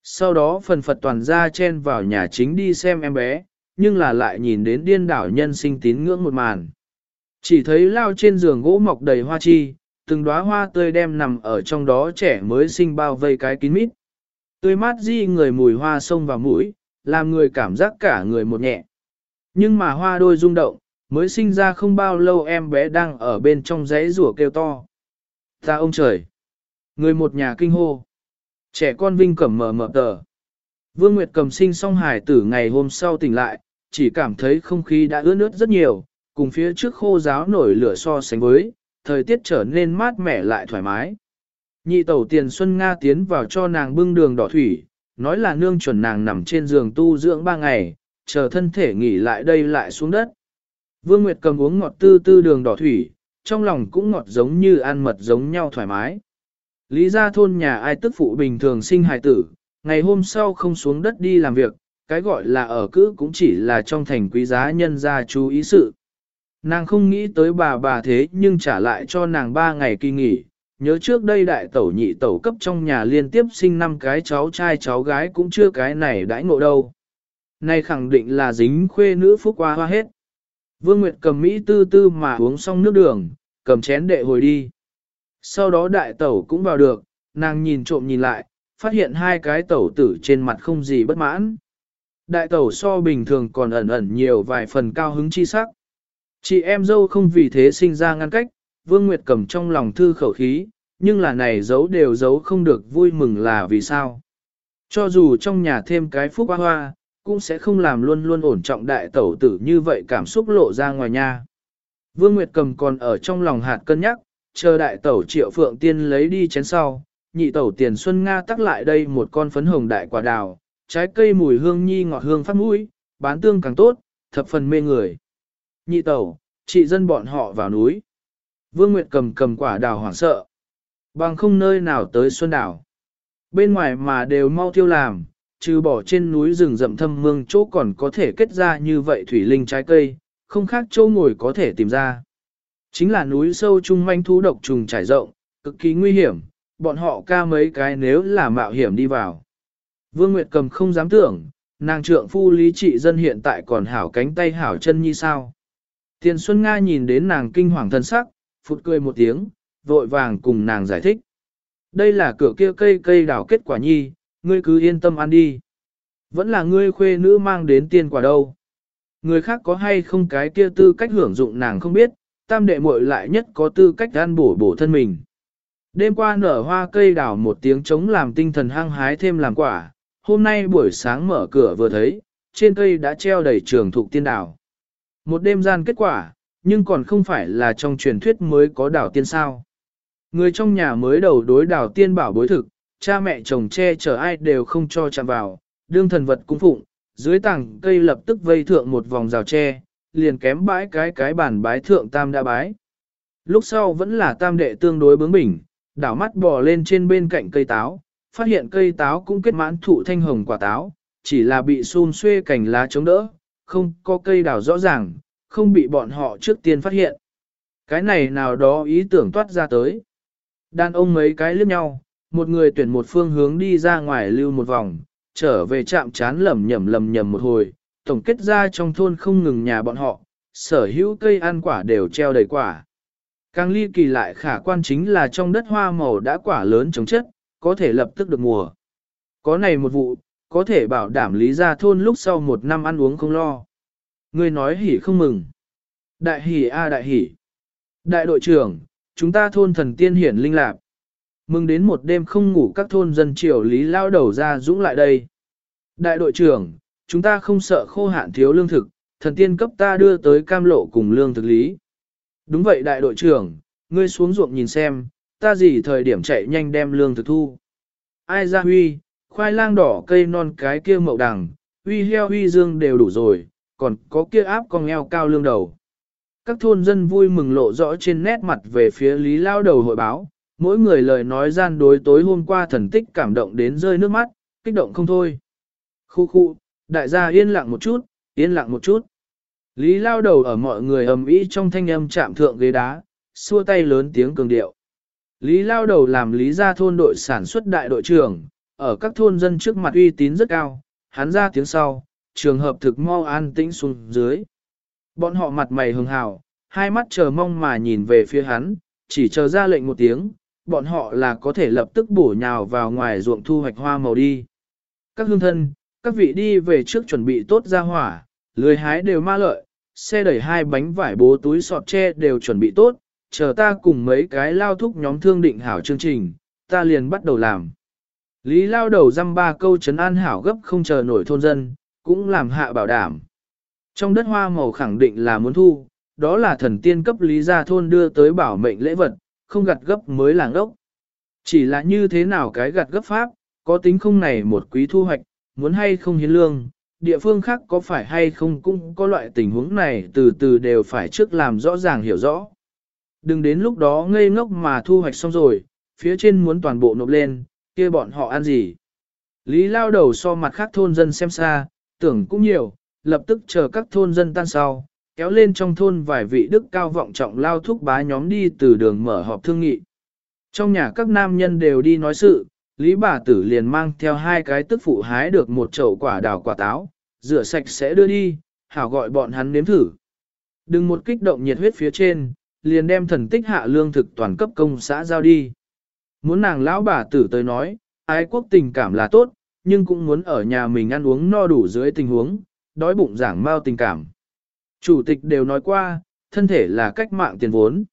Sau đó phần phật toàn ra chen vào nhà chính đi xem em bé, nhưng là lại nhìn đến điên đảo nhân sinh tín ngưỡng một màn. Chỉ thấy lao trên giường gỗ mọc đầy hoa chi, từng đóa hoa tươi đem nằm ở trong đó trẻ mới sinh bao vây cái kín mít. Tươi mát di người mùi hoa sông vào mũi, làm người cảm giác cả người một nhẹ. Nhưng mà hoa đôi rung động, mới sinh ra không bao lâu em bé đang ở bên trong giấy rủa kêu to. Ta ông trời! Người một nhà kinh hô. Trẻ con vinh cẩm mở mở tờ. Vương Nguyệt cầm sinh xong hải tử ngày hôm sau tỉnh lại, chỉ cảm thấy không khí đã ướt nước rất nhiều, cùng phía trước khô giáo nổi lửa so sánh với, thời tiết trở nên mát mẻ lại thoải mái. Nhị tẩu tiền Xuân Nga tiến vào cho nàng bưng đường đỏ thủy, nói là nương chuẩn nàng nằm trên giường tu dưỡng ba ngày, chờ thân thể nghỉ lại đây lại xuống đất. Vương Nguyệt cầm uống ngọt tư tư đường đỏ thủy, trong lòng cũng ngọt giống như ăn mật giống nhau thoải mái. Lý ra thôn nhà ai tức phụ bình thường sinh hài tử, ngày hôm sau không xuống đất đi làm việc, cái gọi là ở cữ cũng chỉ là trong thành quý giá nhân gia chú ý sự. Nàng không nghĩ tới bà bà thế nhưng trả lại cho nàng ba ngày kỳ nghỉ, nhớ trước đây đại tẩu nhị tẩu cấp trong nhà liên tiếp sinh năm cái cháu trai cháu gái cũng chưa cái này đãi ngộ đâu. Nay khẳng định là dính khuê nữ phúc qua hoa hết. Vương Nguyệt cầm Mỹ tư tư mà uống xong nước đường, cầm chén đệ hồi đi. Sau đó đại tẩu cũng vào được, nàng nhìn trộm nhìn lại, phát hiện hai cái tẩu tử trên mặt không gì bất mãn. Đại tẩu so bình thường còn ẩn ẩn nhiều vài phần cao hứng chi sắc. Chị em dâu không vì thế sinh ra ngăn cách, Vương Nguyệt cầm trong lòng thư khẩu khí, nhưng là này giấu đều giấu không được vui mừng là vì sao. Cho dù trong nhà thêm cái phúc hoa hoa, cũng sẽ không làm luôn luôn ổn trọng đại tẩu tử như vậy cảm xúc lộ ra ngoài nha. Vương Nguyệt cầm còn ở trong lòng hạt cân nhắc, chờ đại tẩu triệu phượng tiên lấy đi chén sau, nhị tẩu tiền xuân Nga tắc lại đây một con phấn hồng đại quả đào, trái cây mùi hương nhi ngọt hương phát mũi, bán tương càng tốt, thập phần mê người. Nhị tẩu, chị dân bọn họ vào núi. Vương Nguyệt cầm cầm quả đào hoảng sợ. Bằng không nơi nào tới xuân đảo. Bên ngoài mà đều mau tiêu làm, trừ bỏ trên núi rừng rậm thâm mương chỗ còn có thể kết ra như vậy thủy linh trái cây, không khác chỗ ngồi có thể tìm ra. Chính là núi sâu trung manh thú độc trùng trải rộng, cực kỳ nguy hiểm, bọn họ ca mấy cái nếu là mạo hiểm đi vào. Vương Nguyệt cầm không dám tưởng, nàng trượng phu lý trị dân hiện tại còn hảo cánh tay hảo chân như sao. Tiền Xuân Nga nhìn đến nàng kinh hoàng thân sắc, phụt cười một tiếng, vội vàng cùng nàng giải thích. Đây là cửa kia cây cây đào kết quả nhi, ngươi cứ yên tâm ăn đi. Vẫn là ngươi khuê nữ mang đến tiền quả đâu. Người khác có hay không cái kia tư cách hưởng dụng nàng không biết, tam đệ muội lại nhất có tư cách ăn bổ bổ thân mình. Đêm qua nở hoa cây đào một tiếng trống làm tinh thần hăng hái thêm làm quả, hôm nay buổi sáng mở cửa vừa thấy, trên cây đã treo đầy trường thụ tiên đào. Một đêm gian kết quả, nhưng còn không phải là trong truyền thuyết mới có đảo tiên sao. Người trong nhà mới đầu đối đảo tiên bảo bối thực, cha mẹ chồng che chở ai đều không cho chạm vào, đương thần vật cung phụng, dưới tảng cây lập tức vây thượng một vòng rào tre, liền kém bãi cái cái bản bái thượng tam đã bái. Lúc sau vẫn là tam đệ tương đối bướng bỉnh, đảo mắt bò lên trên bên cạnh cây táo, phát hiện cây táo cũng kết mãn thụ thanh hồng quả táo, chỉ là bị xun xuê cành lá chống đỡ, không có cây đào rõ ràng, không bị bọn họ trước tiên phát hiện. Cái này nào đó ý tưởng toát ra tới. Đàn ông mấy cái liếc nhau, một người tuyển một phương hướng đi ra ngoài lưu một vòng, trở về chạm chán lầm nhầm lầm nhầm một hồi, tổng kết ra trong thôn không ngừng nhà bọn họ, sở hữu cây ăn quả đều treo đầy quả. Càng ly kỳ lại khả quan chính là trong đất hoa màu đã quả lớn chống chất, có thể lập tức được mùa. Có này một vụ, có thể bảo đảm lý gia thôn lúc sau một năm ăn uống không lo. Người nói hỉ không mừng. Đại hỉ a đại hỉ. Đại đội trưởng, chúng ta thôn thần tiên hiển linh lạc. Mừng đến một đêm không ngủ các thôn dân triều lý lao đầu ra dũng lại đây. Đại đội trưởng, chúng ta không sợ khô hạn thiếu lương thực, thần tiên cấp ta đưa tới cam lộ cùng lương thực lý. Đúng vậy đại đội trưởng, ngươi xuống ruộng nhìn xem, ta gì thời điểm chạy nhanh đem lương thực thu. Ai ra huy, khoai lang đỏ cây non cái kia mậu đằng, huy heo huy dương đều đủ rồi, còn có kia áp con eo cao lương đầu. Các thôn dân vui mừng lộ rõ trên nét mặt về phía lý lao đầu hội báo, mỗi người lời nói gian đối tối hôm qua thần tích cảm động đến rơi nước mắt, kích động không thôi. Khu khu, đại gia yên lặng một chút, yên lặng một chút. Lý lao đầu ở mọi người ầm ĩ trong thanh âm chạm thượng ghế đá, xua tay lớn tiếng cường điệu. Lý lao đầu làm lý gia thôn đội sản xuất đại đội trưởng, ở các thôn dân trước mặt uy tín rất cao, hắn ra tiếng sau, trường hợp thực mau an tĩnh xuống dưới. Bọn họ mặt mày hưng hào, hai mắt chờ mong mà nhìn về phía hắn, chỉ chờ ra lệnh một tiếng, bọn họ là có thể lập tức bổ nhào vào ngoài ruộng thu hoạch hoa màu đi. Các hương thân, các vị đi về trước chuẩn bị tốt ra hỏa, lười hái đều ma lợi, xe đẩy hai bánh vải bố túi sọt tre đều chuẩn bị tốt, chờ ta cùng mấy cái lao thúc nhóm thương định hảo chương trình, ta liền bắt đầu làm. Lý lao đầu dăm ba câu chấn an hảo gấp không chờ nổi thôn dân, cũng làm hạ bảo đảm. Trong đất hoa màu khẳng định là muốn thu, đó là thần tiên cấp lý gia thôn đưa tới bảo mệnh lễ vật, không gặt gấp mới làng ốc. Chỉ là như thế nào cái gặt gấp pháp, có tính không này một quý thu hoạch, muốn hay không hiến lương, địa phương khác có phải hay không cũng có loại tình huống này từ từ đều phải trước làm rõ ràng hiểu rõ. Đừng đến lúc đó ngây ngốc mà thu hoạch xong rồi, phía trên muốn toàn bộ nộp lên, kia bọn họ ăn gì. Lý lao đầu so mặt khác thôn dân xem xa, tưởng cũng nhiều, lập tức chờ các thôn dân tan sau, kéo lên trong thôn vài vị đức cao vọng trọng lao thúc bá nhóm đi từ đường mở họp thương nghị. Trong nhà các nam nhân đều đi nói sự, Lý bà tử liền mang theo hai cái tức phụ hái được một chậu quả đào quả táo, rửa sạch sẽ đưa đi, hảo gọi bọn hắn nếm thử. Đừng một kích động nhiệt huyết phía trên, liền đem thần tích hạ lương thực toàn cấp công xã giao đi. Muốn nàng lão bà tử tới nói, ái quốc tình cảm là tốt, nhưng cũng muốn ở nhà mình ăn uống no đủ dưới tình huống, đói bụng giảng mau tình cảm. Chủ tịch đều nói qua, thân thể là cách mạng tiền vốn.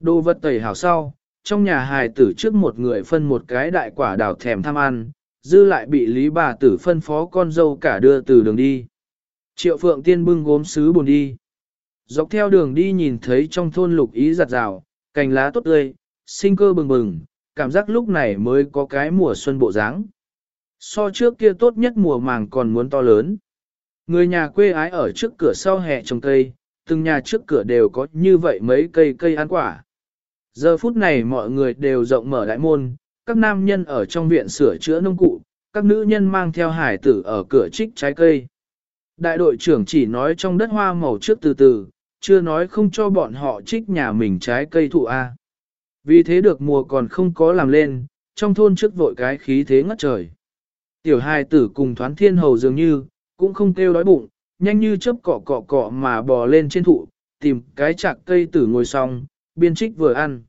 Đồ vật tẩy hảo sau, trong nhà hài tử trước một người phân một cái đại quả đào thèm tham ăn, dư lại bị lý bà tử phân phó con dâu cả đưa từ đường đi. Triệu phượng tiên bưng gốm sứ buồn đi. Dọc theo đường đi nhìn thấy trong thôn lục ý giặt rào, cành lá tốt tươi, sinh cơ bừng bừng, cảm giác lúc này mới có cái mùa xuân bộ dáng. So trước kia tốt nhất mùa màng còn muốn to lớn. Người nhà quê ái ở trước cửa sau hè trồng cây, từng nhà trước cửa đều có như vậy mấy cây cây ăn quả. Giờ phút này mọi người đều rộng mở đại môn, các nam nhân ở trong viện sửa chữa nông cụ, các nữ nhân mang theo hải tử ở cửa trích trái cây. Đại đội trưởng chỉ nói trong đất hoa màu trước từ từ, chưa nói không cho bọn họ trích nhà mình trái cây thụ A. Vì thế được mùa còn không có làm lên, trong thôn trước vội cái khí thế ngất trời. Tiểu hài tử cùng thoán thiên hầu dường như, cũng không kêu đói bụng, nhanh như chớp cọ cọ cọ mà bò lên trên thụ, tìm cái chạc cây tử ngồi xong, biên trích vừa ăn.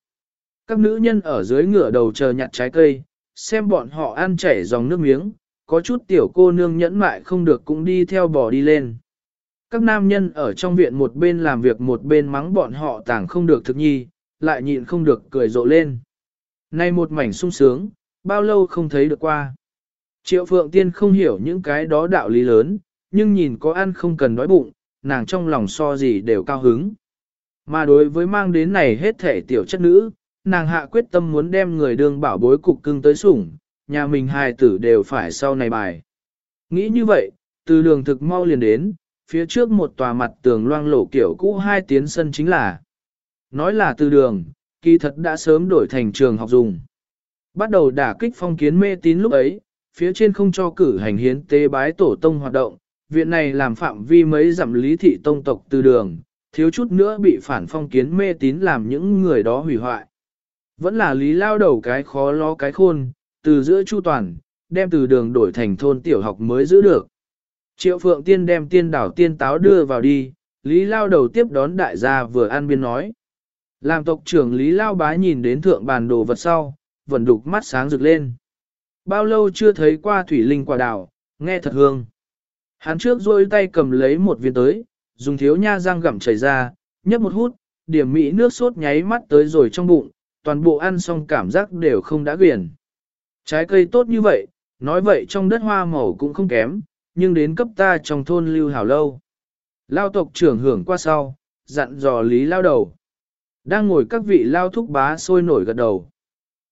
Các nữ nhân ở dưới ngựa đầu chờ nhặt trái cây, xem bọn họ ăn chảy dòng nước miếng, có chút tiểu cô nương nhẫn mại không được cũng đi theo bò đi lên. Các nam nhân ở trong viện một bên làm việc một bên mắng bọn họ tàng không được thực nhi, lại nhịn không được cười rộ lên. Nay một mảnh sung sướng, bao lâu không thấy được qua. Triệu Phượng Tiên không hiểu những cái đó đạo lý lớn, nhưng nhìn có ăn không cần đói bụng, nàng trong lòng so gì đều cao hứng. Mà đối với mang đến này hết thể tiểu chất nữ, nàng hạ quyết tâm muốn đem người đương bảo bối cục cưng tới sủng, nhà mình hài tử đều phải sau này bài. Nghĩ như vậy, từ đường thực mau liền đến, phía trước một tòa mặt tường loang lổ kiểu cũ hai tiến sân chính là. Nói là từ đường, kỳ thật đã sớm đổi thành trường học dùng. Bắt đầu đả kích phong kiến mê tín lúc ấy, phía trên không cho cử hành hiến tế bái tổ tông hoạt động, viện này làm phạm vi mấy dặm lý thị tông tộc từ đường, thiếu chút nữa bị phản phong kiến mê tín làm những người đó hủy hoại. Vẫn là lý lao đầu cái khó lo cái khôn, từ giữa chu toàn, đem từ đường đổi thành thôn tiểu học mới giữ được. Triệu Phượng Tiên đem tiên đảo tiên táo đưa vào đi, Lý Lao đầu tiếp đón đại gia vừa ăn biên nói. Làm tộc trưởng Lý Lao bá nhìn đến thượng bàn đồ vật sau, vẫn đục mắt sáng rực lên. Bao lâu chưa thấy qua thủy linh quả đào, nghe thật hương. Hắn trước rôi tay cầm lấy một viên tới, dùng thiếu nha răng gặm chảy ra, nhấp một hút, điểm mỹ nước sốt nháy mắt tới rồi trong bụng, toàn bộ ăn xong cảm giác đều không đã quyển. Trái cây tốt như vậy, nói vậy trong đất hoa màu cũng không kém, nhưng đến cấp ta trong thôn lưu hảo lâu. Lao tộc trưởng hưởng qua sau, dặn dò lý lao đầu. Đang ngồi các vị lao thúc bá sôi nổi gật đầu.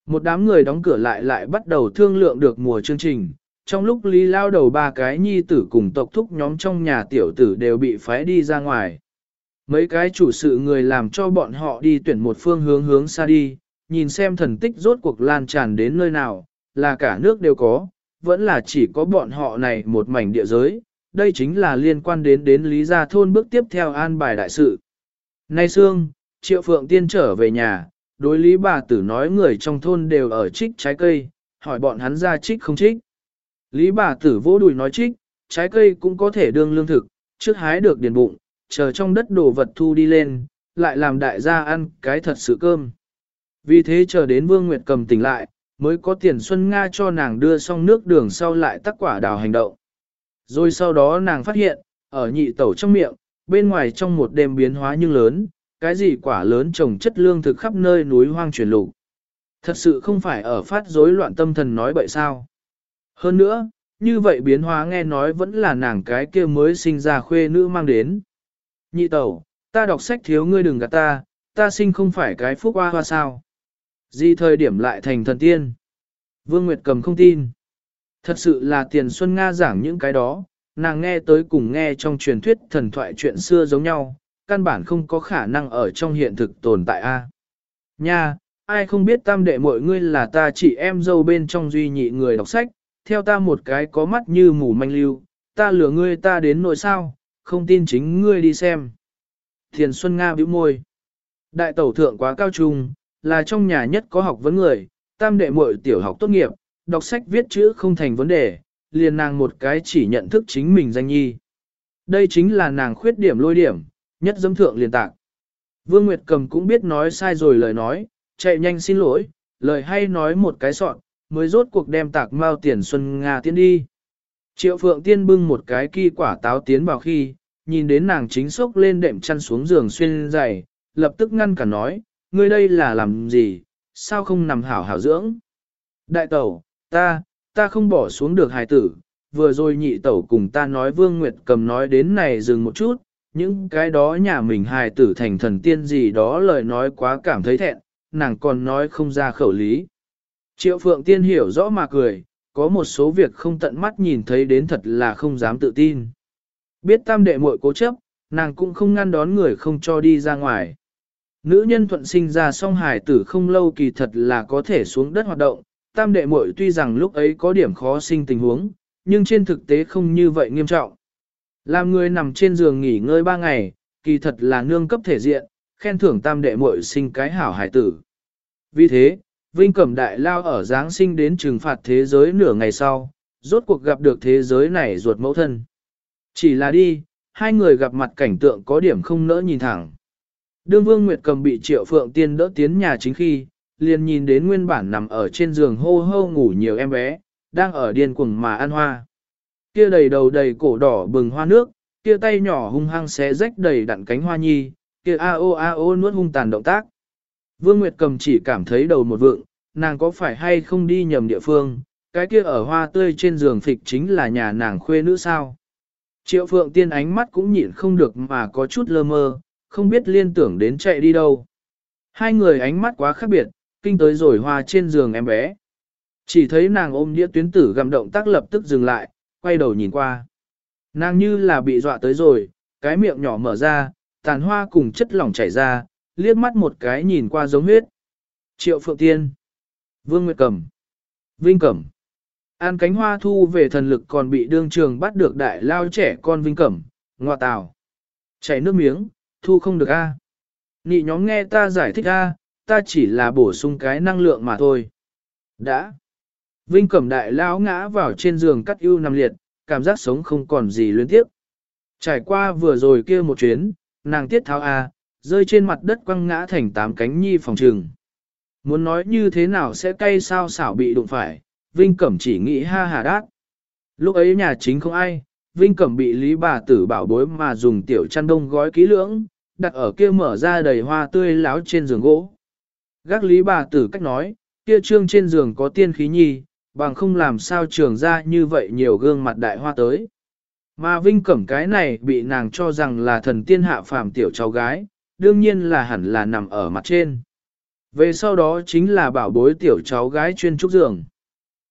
Một đám người đóng cửa lại lại bắt đầu thương lượng được mùa chương trình. Trong lúc lý lao đầu ba cái nhi tử cùng tộc thúc nhóm trong nhà tiểu tử đều bị phái đi ra ngoài. Mấy cái chủ sự người làm cho bọn họ đi tuyển một phương hướng hướng xa đi, nhìn xem thần tích rốt cuộc lan tràn đến nơi nào, là cả nước đều có, vẫn là chỉ có bọn họ này một mảnh địa giới, đây chính là liên quan đến đến Lý Gia Thôn bước tiếp theo an bài đại sự. Nay Sương, Triệu Phượng Tiên trở về nhà, đối Lý bà tử nói người trong thôn đều ở trích trái cây, hỏi bọn hắn ra trích không trích. Lý bà tử vỗ đùi nói trích, trái cây cũng có thể đương lương thực, trước hái được điền bụng, chờ trong đất đồ vật thu đi lên, lại làm đại gia ăn cái thật sự cơm. Vì thế chờ đến Vương Nguyệt cầm tỉnh lại, mới có tiền Xuân Nga cho nàng đưa xong nước đường sau lại tắc quả đào hành động. Rồi sau đó nàng phát hiện, ở nhị tẩu trong miệng, bên ngoài trong một đêm biến hóa nhưng lớn, cái gì quả lớn trồng chất lương thực khắp nơi núi hoang truyền lục. Thật sự không phải ở phát rối loạn tâm thần nói bậy sao. Hơn nữa, như vậy biến hóa nghe nói vẫn là nàng cái kia mới sinh ra khuê nữ mang đến. Nhị tẩu, ta đọc sách thiếu ngươi đừng gạt ta, ta sinh không phải cái phúc hoa hoa sao. Gì thời điểm lại thành thần tiên? Vương Nguyệt cầm không tin. Thật sự là tiền Xuân Nga giảng những cái đó, nàng nghe tới cùng nghe trong truyền thuyết thần thoại chuyện xưa giống nhau, căn bản không có khả năng ở trong hiện thực tồn tại a. Nha, ai không biết tam đệ mọi ngươi là ta chỉ em dâu bên trong duy nhị người đọc sách, theo ta một cái có mắt như mù manh lưu, ta lừa ngươi ta đến nội sao, không tin chính ngươi đi xem. Thiền Xuân Nga bĩu môi. Đại tẩu thượng quá cao trung, là trong nhà nhất có học vấn người, tam đệ muội tiểu học tốt nghiệp, đọc sách viết chữ không thành vấn đề, liền nàng một cái chỉ nhận thức chính mình danh nhi. Đây chính là nàng khuyết điểm lôi điểm, nhất dâm thượng liền tạc. Vương Nguyệt Cầm cũng biết nói sai rồi lời nói, chạy nhanh xin lỗi, lời hay nói một cái soạn, mới rốt cuộc đem tạc mao tiền xuân Nga tiến đi. Triệu Phượng Tiên bưng một cái kỳ quả táo tiến vào khi, nhìn đến nàng chính sốc lên đệm chăn xuống giường xuyên dày, lập tức ngăn cả nói, ngươi đây là làm gì, sao không nằm hảo hảo dưỡng. Đại tẩu, ta, ta không bỏ xuống được hài tử, vừa rồi nhị tẩu cùng ta nói Vương Nguyệt cầm nói đến này dừng một chút, những cái đó nhà mình hài tử thành thần tiên gì đó lời nói quá cảm thấy thẹn, nàng còn nói không ra khẩu lý. Triệu Phượng Tiên hiểu rõ mà cười, có một số việc không tận mắt nhìn thấy đến thật là không dám tự tin. Biết tam đệ muội cố chấp, nàng cũng không ngăn đón người không cho đi ra ngoài. Nữ nhân thuận sinh ra song hài tử không lâu kỳ thật là có thể xuống đất hoạt động, tam đệ muội tuy rằng lúc ấy có điểm khó sinh tình huống, nhưng trên thực tế không như vậy nghiêm trọng. Làm người nằm trên giường nghỉ ngơi ba ngày, kỳ thật là nương cấp thể diện, khen thưởng tam đệ muội sinh cái hảo hải tử. Vì thế, Vinh Cẩm Đại Lao ở Giáng sinh đến trừng phạt thế giới nửa ngày sau, rốt cuộc gặp được thế giới này ruột mẫu thân. Chỉ là đi, hai người gặp mặt cảnh tượng có điểm không nỡ nhìn thẳng. Đương Vương Nguyệt cầm bị Triệu Phượng Tiên đỡ tiến nhà chính khi, liền nhìn đến nguyên bản nằm ở trên giường hô hô ngủ nhiều em bé, đang ở điên cuồng mà ăn hoa. Kia đầy đầu đầy cổ đỏ bừng hoa nước, kia tay nhỏ hung hăng xé rách đầy đặn cánh hoa nhi, kia a o a o nuốt hung tàn động tác. Vương Nguyệt cầm chỉ cảm thấy đầu một vượng, nàng có phải hay không đi nhầm địa phương, cái kia ở hoa tươi trên giường phịch chính là nhà nàng khuê nữ sao. Triệu Phượng Tiên ánh mắt cũng nhịn không được mà có chút lơ mơ, không biết liên tưởng đến chạy đi đâu. Hai người ánh mắt quá khác biệt, kinh tới rồi hoa trên giường em bé. Chỉ thấy nàng ôm đĩa tuyến tử gầm động tác lập tức dừng lại, quay đầu nhìn qua. Nàng như là bị dọa tới rồi, cái miệng nhỏ mở ra, tàn hoa cùng chất lỏng chảy ra, liếc mắt một cái nhìn qua giống huyết. Triệu Phượng Tiên, Vương Nguyệt Cẩm, Vinh Cẩm. An cánh hoa thu về thần lực còn bị đương trường bắt được đại lao trẻ con Vinh Cẩm, ngoa tào. Chảy nước miếng, thu không được a. Nị nhóm nghe ta giải thích a, ta chỉ là bổ sung cái năng lượng mà thôi. Đã. Vinh cẩm đại lão ngã vào trên giường cắt ưu nằm liệt, cảm giác sống không còn gì luyến tiếp. Trải qua vừa rồi kia một chuyến, nàng tiết tháo A, rơi trên mặt đất quăng ngã thành tám cánh nhi phòng trường. Muốn nói như thế nào sẽ cay sao xảo bị đụng phải, Vinh Cẩm chỉ nghĩ ha hà đát. Lúc ấy nhà chính không ai, Vinh Cẩm bị Lý bà tử bảo bối mà dùng tiểu chăn đông gói kỹ lưỡng, đặt ở kia mở ra đầy hoa tươi láo trên giường gỗ. Gác Lý bà tử cách nói, kia trương trên giường có tiên khí nhi, bằng không làm sao trường ra như vậy nhiều gương mặt đại hoa tới. Mà Vinh Cẩm cái này bị nàng cho rằng là thần tiên hạ phàm tiểu cháu gái, đương nhiên là hẳn là nằm ở mặt trên. Về sau đó chính là bảo bối tiểu cháu gái chuyên trúc giường.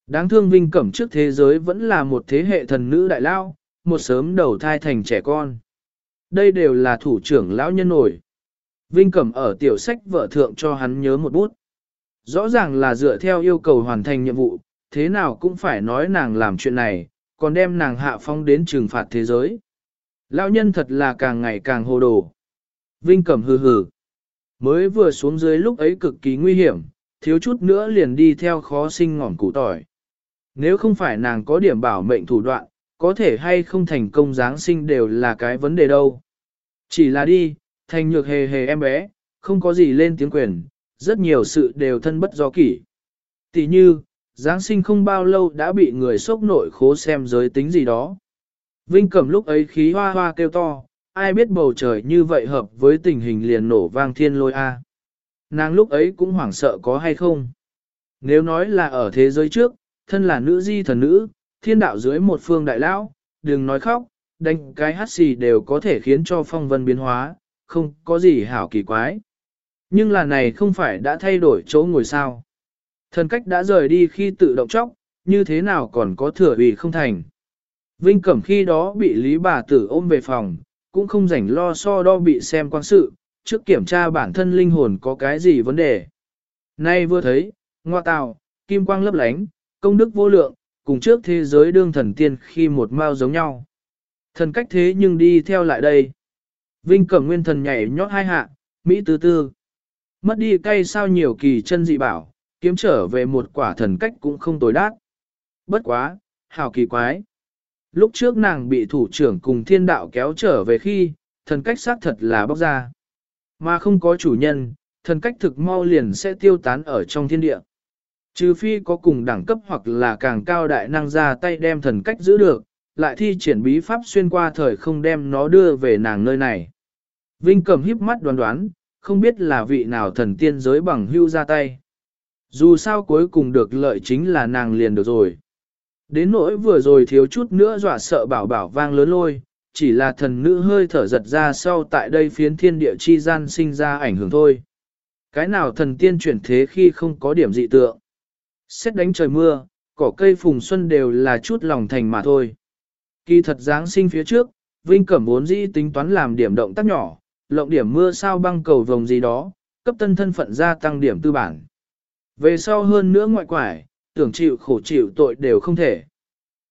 Đáng thương Vinh Cẩm trước thế giới vẫn là một thế hệ thần nữ đại lao, một sớm đầu thai thành trẻ con. Đây đều là thủ trưởng lão nhân nổi. Vinh Cẩm ở tiểu sách vợ thượng cho hắn nhớ một bút. Rõ ràng là dựa theo yêu cầu hoàn thành nhiệm vụ, thế nào cũng phải nói nàng làm chuyện này, còn đem nàng hạ phong đến trừng phạt thế giới. Lão nhân thật là càng ngày càng hồ đồ. Vinh Cẩm hừ hừ. Mới vừa xuống dưới lúc ấy cực kỳ nguy hiểm, thiếu chút nữa liền đi theo khó sinh ngọn củ tỏi. Nếu không phải nàng có điểm bảo mệnh thủ đoạn, có thể hay không thành công Giáng sinh đều là cái vấn đề đâu. Chỉ là đi, thành nhược hề hề em bé, không có gì lên tiếng quyền, rất nhiều sự đều thân bất do kỷ. Tỷ như, Giáng sinh không bao lâu đã bị người sốc nội khố xem giới tính gì đó. Vinh cẩm lúc ấy khí hoa hoa kêu to, ai biết bầu trời như vậy hợp với tình hình liền nổ vang thiên lôi A. Nàng lúc ấy cũng hoảng sợ có hay không. Nếu nói là ở thế giới trước, thân là nữ di thần nữ, thiên đạo dưới một phương đại lão, đừng nói khóc, đánh cái hát xì đều có thể khiến cho phong vân biến hóa, không có gì hảo kỳ quái. Nhưng là này không phải đã thay đổi chỗ ngồi sao. Thần cách đã rời đi khi tự động chóc, như thế nào còn có thừa ủy không thành. Vinh Cẩm khi đó bị Lý bà tử ôm về phòng, cũng không rảnh lo so đo bị xem quan sự, trước kiểm tra bản thân linh hồn có cái gì vấn đề. Nay vừa thấy, ngoa tào, kim quang lấp lánh, công đức vô lượng, cùng trước thế giới đương thần tiên khi một mao giống nhau. Thần cách thế nhưng đi theo lại đây. Vinh Cẩm Nguyên thần nhảy nhót hai hạ, Mỹ tư tư. Mất đi cay sao nhiều kỳ chân dị bảo, kiếm trở về một quả thần cách cũng không tồi đát. Bất quá, hào kỳ quái. Lúc trước nàng bị thủ trưởng cùng thiên đạo kéo trở về khi, thần cách xác thật là bóc ra. Mà không có chủ nhân, thần cách thực mau liền sẽ tiêu tán ở trong thiên địa. Trừ phi có cùng đẳng cấp hoặc là càng cao đại năng ra tay đem thần cách giữ được, lại thi triển bí pháp xuyên qua thời không đem nó đưa về nàng nơi này. Vinh cầm híp mắt đoán đoán, không biết là vị nào thần tiên giới bằng hưu ra tay. Dù sao cuối cùng được lợi chính là nàng liền được rồi. Đến nỗi vừa rồi thiếu chút nữa dọa sợ bảo bảo vang lớn lôi, chỉ là thần nữ hơi thở giật ra sau tại đây phiến thiên địa chi gian sinh ra ảnh hưởng thôi. Cái nào thần tiên chuyển thế khi không có điểm dị tượng. Xét đánh trời mưa, cỏ cây phùng xuân đều là chút lòng thành mà thôi. Kỳ thật Giáng sinh phía trước, Vinh Cẩm vốn dĩ tính toán làm điểm động tác nhỏ, lộng điểm mưa sao băng cầu vồng gì đó, cấp tân thân phận gia tăng điểm tư bản. Về sau hơn nữa ngoại quải, tưởng chịu khổ chịu tội đều không thể.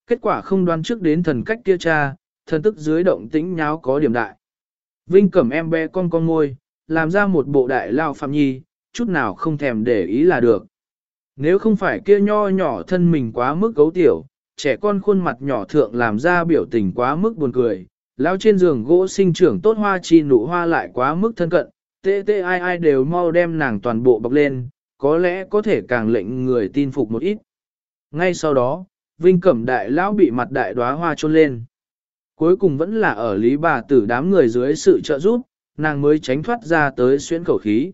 Kết quả không đoán trước đến thần cách kia cha, thần tức dưới động tĩnh nháo có điểm đại. Vinh cẩm em bé con con ngôi, làm ra một bộ đại lao phạm nhi, chút nào không thèm để ý là được. Nếu không phải kia nho nhỏ thân mình quá mức gấu tiểu, trẻ con khuôn mặt nhỏ thượng làm ra biểu tình quá mức buồn cười, lao trên giường gỗ sinh trưởng tốt hoa chi nụ hoa lại quá mức thân cận, tê tê ai ai đều mau đem nàng toàn bộ bọc lên, có lẽ có thể càng lệnh người tin phục một ít. Ngay sau đó, Vinh Cẩm Đại Lão bị mặt đại đóa hoa trôn lên. Cuối cùng vẫn là ở lý bà tử đám người dưới sự trợ giúp, nàng mới tránh thoát ra tới xuyên khẩu khí.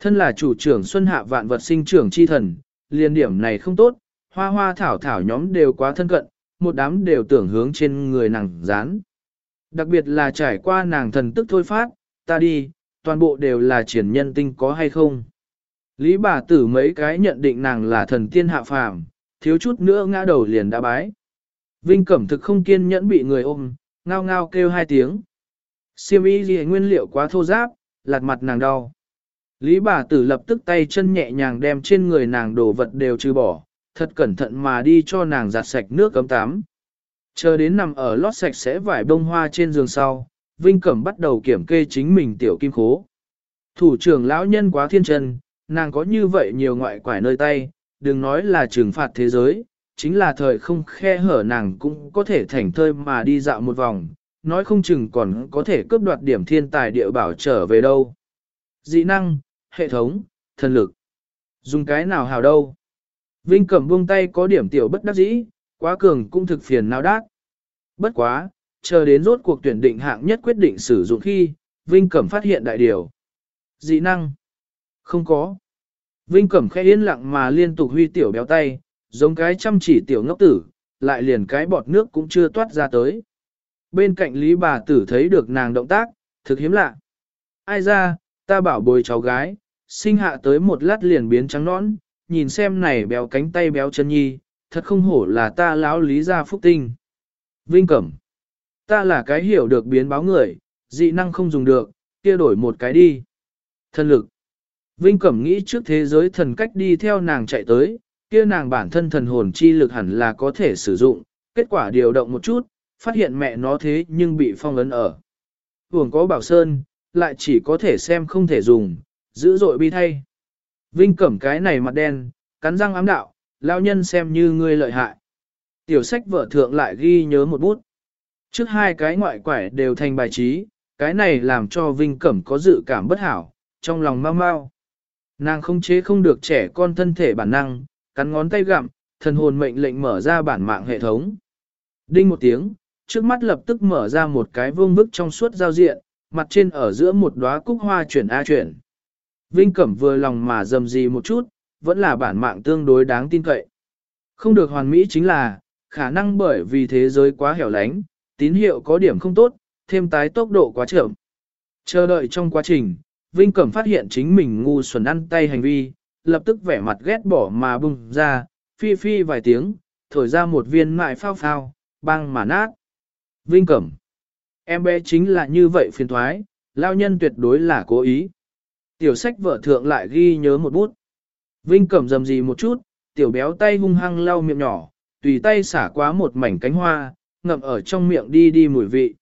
Thân là chủ trưởng Xuân Hạ vạn vật sinh trưởng chi thần, liên điểm này không tốt, hoa hoa thảo thảo nhóm đều quá thân cận, một đám đều tưởng hướng trên người nàng dán. Đặc biệt là trải qua nàng thần tức thôi phát, ta đi, toàn bộ đều là triển nhân tinh có hay không. Lý bà tử mấy cái nhận định nàng là thần tiên hạ phàm, thiếu chút nữa ngã đầu liền đã bái. Vinh Cẩm thực không kiên nhẫn bị người ôm, ngao ngao kêu hai tiếng. Siêm y gì nguyên liệu quá thô giáp, lạt mặt nàng đau. Lý bà tử lập tức tay chân nhẹ nhàng đem trên người nàng đồ vật đều trừ bỏ, thật cẩn thận mà đi cho nàng giặt sạch nước cấm tắm. Chờ đến nằm ở lót sạch sẽ vải bông hoa trên giường sau, Vinh Cẩm bắt đầu kiểm kê chính mình tiểu kim khố. Thủ trưởng lão nhân quá thiên chân, nàng có như vậy nhiều ngoại quải nơi tay, đừng nói là trừng phạt thế giới, chính là thời không khe hở nàng cũng có thể thảnh thơi mà đi dạo một vòng, nói không chừng còn có thể cướp đoạt điểm thiên tài địa bảo trở về đâu. Dị năng, hệ thống, thần lực. Dùng cái nào hào đâu? Vinh Cẩm buông tay có điểm tiểu bất đắc dĩ, quá cường cũng thực phiền nào đát. Bất quá, chờ đến rốt cuộc tuyển định hạng nhất quyết định sử dụng khi, Vinh Cẩm phát hiện đại điều. Dị năng. Không có. Vinh Cẩm khẽ yên lặng mà liên tục huy tiểu béo tay, giống cái chăm chỉ tiểu ngốc tử, lại liền cái bọt nước cũng chưa toát ra tới. Bên cạnh Lý bà tử thấy được nàng động tác, thực hiếm lạ. Ai ra, ta bảo bồi cháu gái, sinh hạ tới một lát liền biến trắng nõn, nhìn xem này béo cánh tay béo chân nhi, thật không hổ là ta lão lý gia phúc tinh. Vinh Cẩm, ta là cái hiểu được biến báo người, dị năng không dùng được, kia đổi một cái đi. Thân lực. Vinh Cẩm nghĩ trước thế giới thần cách đi theo nàng chạy tới, kia nàng bản thân thần hồn chi lực hẳn là có thể sử dụng, kết quả điều động một chút, phát hiện mẹ nó thế nhưng bị phong ấn ở. Hưởng có bảo sơn, lại chỉ có thể xem không thể dùng, dữ dội bi thay. Vinh Cẩm cái này mặt đen, cắn răng ám đạo, lao nhân xem như ngươi lợi hại. Tiểu sách vợ thượng lại ghi nhớ một bút. Trước hai cái ngoại quải đều thành bài trí, cái này làm cho Vinh Cẩm có dự cảm bất hảo, trong lòng mau mau. Nàng không chế không được trẻ con thân thể bản năng, cắn ngón tay gặm, thần hồn mệnh lệnh mở ra bản mạng hệ thống. Đinh một tiếng, trước mắt lập tức mở ra một cái vương vức trong suốt giao diện, mặt trên ở giữa một đóa cúc hoa chuyển A chuyển. Vinh Cẩm vừa lòng mà dầm gì một chút, vẫn là bản mạng tương đối đáng tin cậy. Không được hoàn mỹ chính là, khả năng bởi vì thế giới quá hẻo lánh, tín hiệu có điểm không tốt, thêm tái tốc độ quá chậm. Chờ đợi trong quá trình, Vinh Cẩm phát hiện chính mình ngu xuẩn ăn tay hành vi, lập tức vẻ mặt ghét bỏ mà bung ra, phi phi vài tiếng, thổi ra một viên mại phao phao, băng mà nát. Vinh Cẩm. Em bé chính là như vậy phiền thoái, lao nhân tuyệt đối là cố ý. Tiểu sách vợ thượng lại ghi nhớ một bút. Vinh Cẩm dầm gì một chút, tiểu béo tay hung hăng lau miệng nhỏ, tùy tay xả quá một mảnh cánh hoa, ngậm ở trong miệng đi đi mùi vị.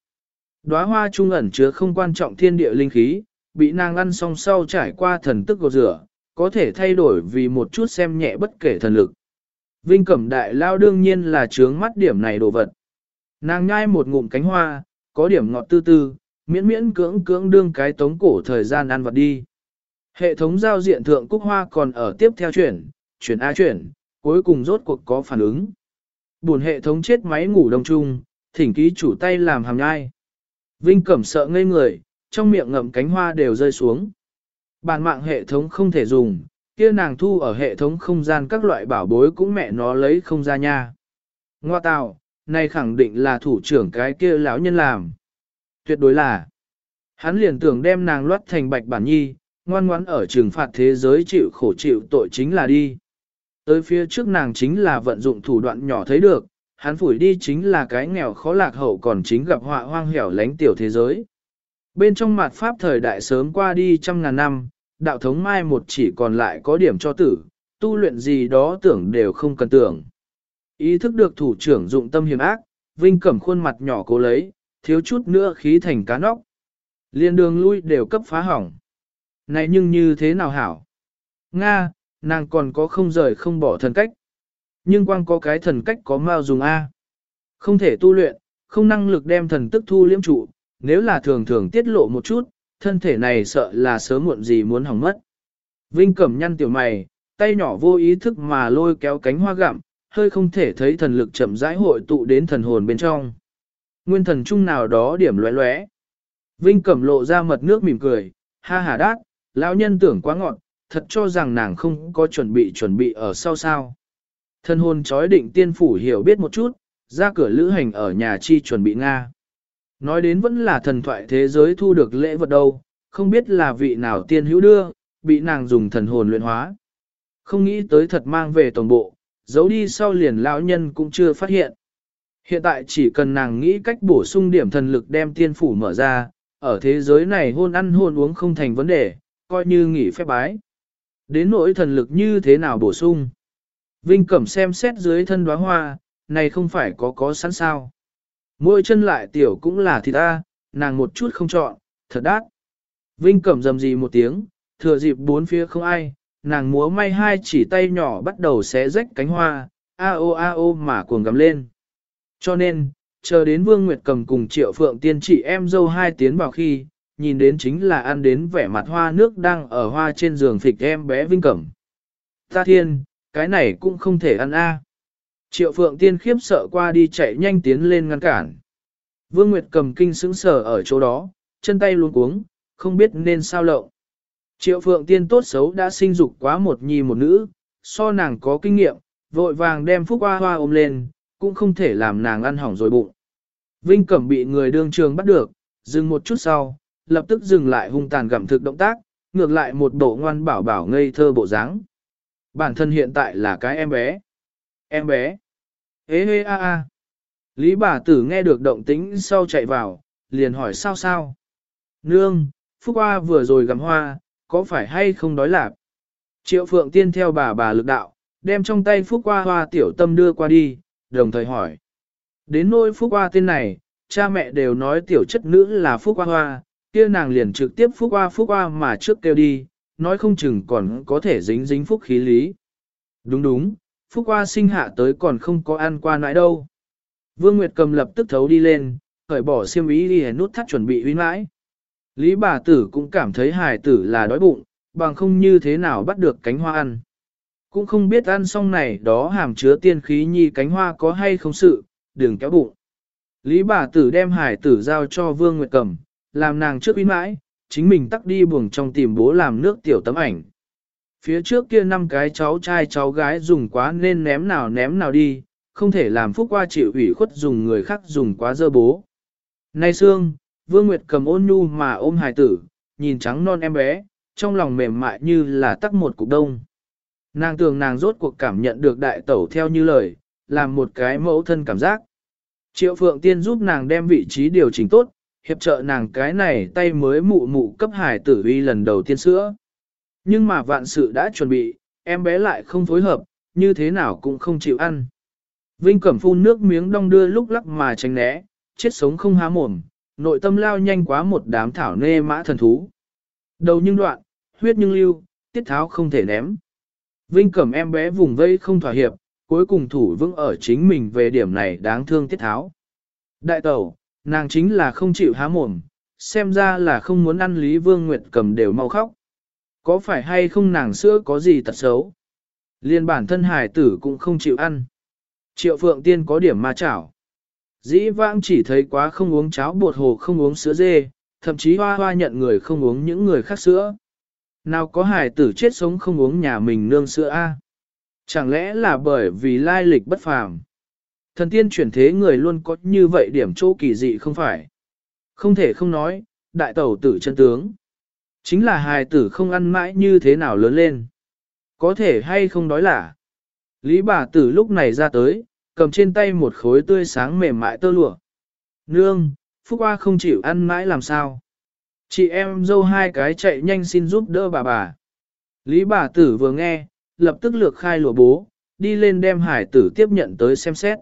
Đóa hoa trung ẩn chứa không quan trọng thiên địa linh khí, bị nàng ăn xong sau trải qua thần tức gột rửa, có thể thay đổi vì một chút xem nhẹ bất kể thần lực. Vinh Cẩm Đại Lao đương nhiên là trướng mắt điểm này đồ vật. Nàng nhai một ngụm cánh hoa, có điểm ngọt tư tư, miễn miễn cưỡng cưỡng đương cái tống cổ thời gian ăn vật đi. Hệ thống giao diện thượng cúc hoa còn ở tiếp theo chuyển, chuyển A chuyển, cuối cùng rốt cuộc có phản ứng. Buồn hệ thống chết máy ngủ đông chung, thỉnh ký chủ tay làm hàm nhai. Vinh Cẩm sợ ngây người, trong miệng ngậm cánh hoa đều rơi xuống. Bản mạng hệ thống không thể dùng, kia nàng thu ở hệ thống không gian các loại bảo bối cũng mẹ nó lấy không ra nha. Ngoa tạo, này khẳng định là thủ trưởng cái kia lão nhân làm. Tuyệt đối là. Hắn liền tưởng đem nàng loát thành bạch bản nhi, ngoan ngoãn ở trừng phạt thế giới chịu khổ chịu tội chính là đi. Tới phía trước nàng chính là vận dụng thủ đoạn nhỏ thấy được, hắn phủi đi chính là cái nghèo khó lạc hậu còn chính gặp họa hoang hẻo lánh tiểu thế giới. Bên trong mặt pháp thời đại sớm qua đi trăm ngàn năm, đạo thống mai một chỉ còn lại có điểm cho tử, tu luyện gì đó tưởng đều không cần tưởng. Ý thức được thủ trưởng dụng tâm hiểm ác, Vinh cẩm khuôn mặt nhỏ cố lấy, thiếu chút nữa khí thành cá nóc. Liên đường lui đều cấp phá hỏng. Này nhưng như thế nào hảo? Nga, nàng còn có không rời không bỏ thần cách. Nhưng quang có cái thần cách có mau dùng A. Không thể tu luyện, không năng lực đem thần tức thu liễm trụ, nếu là thường thường tiết lộ một chút, thân thể này sợ là sớm muộn gì muốn hỏng mất. Vinh cẩm nhăn tiểu mày, tay nhỏ vô ý thức mà lôi kéo cánh hoa gặm, hơi không thể thấy thần lực chậm rãi hội tụ đến thần hồn bên trong. Nguyên thần chung nào đó điểm lóe lóe. Vinh cẩm lộ ra mật nước mỉm cười, ha ha đát, lão nhân tưởng quá ngọn, thật cho rằng nàng không có chuẩn bị chuẩn bị ở sau sao. Thần hồn chói định tiên phủ hiểu biết một chút, ra cửa lữ hành ở nhà chi chuẩn bị Nga. Nói đến vẫn là thần thoại thế giới thu được lễ vật đâu, không biết là vị nào tiên hữu đưa, bị nàng dùng thần hồn luyện hóa. Không nghĩ tới thật mang về tổng bộ, giấu đi sau liền lão nhân cũng chưa phát hiện. Hiện tại chỉ cần nàng nghĩ cách bổ sung điểm thần lực đem tiên phủ mở ra, ở thế giới này hôn ăn hôn uống không thành vấn đề, coi như nghỉ phép bái. Đến nỗi thần lực như thế nào bổ sung. Vinh Cẩm xem xét dưới thân đóa hoa, này không phải có có sẵn sao. Môi chân lại tiểu cũng là thịt ta, nàng một chút không chọn, thật đắt. Vinh Cẩm dầm gì một tiếng, thừa dịp bốn phía không ai, nàng múa may hai chỉ tay nhỏ bắt đầu xé rách cánh hoa, a o a o mà cuồng gầm lên. Cho nên, chờ đến Vương Nguyệt cầm cùng triệu phượng tiên chị em dâu hai tiến vào khi, nhìn đến chính là ăn đến vẻ mặt hoa nước đang ở hoa trên giường phịch em bé Vinh Cẩm. Ta thiên, cái này cũng không thể ăn a. Triệu phượng tiên khiếp sợ qua đi chạy nhanh tiến lên ngăn cản. Vương Nguyệt cầm kinh sững sờ ở chỗ đó, chân tay luôn cuống, không biết nên sao lộng. Triệu phượng tiên tốt xấu đã sinh dục quá một nhi một nữ, so nàng có kinh nghiệm, vội vàng đem phúc hoa hoa ôm lên, cũng không thể làm nàng ăn hỏng rồi bụng. Vinh Cẩm bị người đương trường bắt được, dừng một chút sau, lập tức dừng lại hung tàn gặm thực động tác, ngược lại một bộ ngoan bảo bảo ngây thơ bộ dáng. Bản thân hiện tại là cái em bé. Em bé. Ê ê a a. Lý bà tử nghe được động tĩnh sau chạy vào, liền hỏi sao sao. Nương, Phúc Hoa vừa rồi gặm hoa, có phải hay không đói lạp? Triệu Phượng Tiên theo bà bà lực đạo, đem trong tay Phúc Hoa hoa tiểu tâm đưa qua đi, đồng thời hỏi. Đến nỗi Phúc Hoa tên này, cha mẹ đều nói tiểu chất nữ là Phúc Hoa hoa, kia nàng liền trực tiếp Phúc Hoa Phúc Hoa mà trước kêu đi, nói không chừng còn có thể dính dính Phúc khí lý. Đúng đúng, Phúc qua sinh hạ tới còn không có ăn qua nãi đâu. Vương Nguyệt cầm lập tức thấu đi lên, khởi bỏ xiêm ý đi nút thắt chuẩn bị uy mãi. Lý bà tử cũng cảm thấy hài tử là đói bụng, bằng không như thế nào bắt được cánh hoa ăn. Cũng không biết ăn xong này đó hàm chứa tiên khí nhi cánh hoa có hay không sự, đừng kéo bụng. Lý bà tử đem hải tử giao cho Vương Nguyệt cầm, làm nàng trước uy mãi, chính mình tắt đi buồng trong tìm bố làm nước tiểu tấm ảnh. Phía trước kia năm cái cháu trai cháu gái dùng quá nên ném nào ném nào đi, không thể làm phúc qua chịu ủy khuất dùng người khác dùng quá dơ bố. Nay xương Vương Nguyệt cầm ôn nhu mà ôm hài tử, nhìn trắng non em bé, trong lòng mềm mại như là tắc một cục đông. Nàng tưởng nàng rốt cuộc cảm nhận được đại tẩu theo như lời, làm một cái mẫu thân cảm giác. Triệu Phượng Tiên giúp nàng đem vị trí điều chỉnh tốt, hiệp trợ nàng cái này tay mới mụ mụ cấp hải tử uy lần đầu tiên sữa. Nhưng mà vạn sự đã chuẩn bị, em bé lại không phối hợp, như thế nào cũng không chịu ăn. Vinh Cẩm phun nước miếng đong đưa lúc lắc mà tránh né, chết sống không há mồm, nội tâm lao nhanh quá một đám thảo nê mã thần thú. Đầu nhưng đoạn, huyết nhưng lưu, tiết tháo không thể ném. Vinh Cẩm em bé vùng vây không thỏa hiệp, cuối cùng thủ vững ở chính mình về điểm này đáng thương tiết tháo. Đại tẩu, nàng chính là không chịu há mồm, xem ra là không muốn ăn Lý Vương Nguyệt cầm đều mau khóc. Có phải hay không nàng sữa có gì tật xấu? Liên bản thân hải tử cũng không chịu ăn. Triệu Phượng Tiên có điểm ma chảo. Dĩ vãng chỉ thấy quá không uống cháo bột hồ không uống sữa dê, thậm chí hoa hoa nhận người không uống những người khác sữa. Nào có hải tử chết sống không uống nhà mình nương sữa A. Chẳng lẽ là bởi vì lai lịch bất phàm? Thần tiên chuyển thế người luôn có như vậy điểm chỗ kỳ dị không phải? Không thể không nói, đại tẩu tử chân tướng. Chính là hài tử không ăn mãi như thế nào lớn lên. Có thể hay không đói là. Lý bà tử lúc này ra tới, cầm trên tay một khối tươi sáng mềm mại tơ lụa. Nương, Phúc Hoa không chịu ăn mãi làm sao. Chị em dâu hai cái chạy nhanh xin giúp đỡ bà bà. Lý bà tử vừa nghe, lập tức lược khai lụa bố, đi lên đem hải tử tiếp nhận tới xem xét.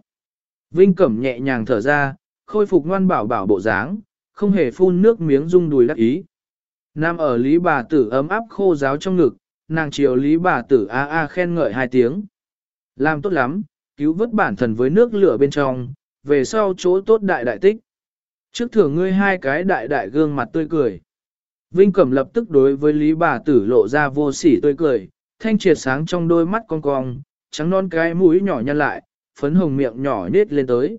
Vinh Cẩm nhẹ nhàng thở ra, khôi phục ngoan bảo bảo bộ dáng, không hề phun nước miếng rung đùi đắc ý. Nam ở Lý bà tử ấm áp khô giáo trong ngực, nàng chiều Lý bà tử a a khen ngợi hai tiếng. Làm tốt lắm, cứu vớt bản thân với nước lửa bên trong, về sau chỗ tốt đại đại tích. Trước thưởng ngươi hai cái đại đại gương mặt tươi cười. Vinh Cẩm lập tức đối với Lý bà tử lộ ra vô sỉ tươi cười, thanh triệt sáng trong đôi mắt con cong, trắng non cái mũi nhỏ nhăn lại, phấn hồng miệng nhỏ nết lên tới.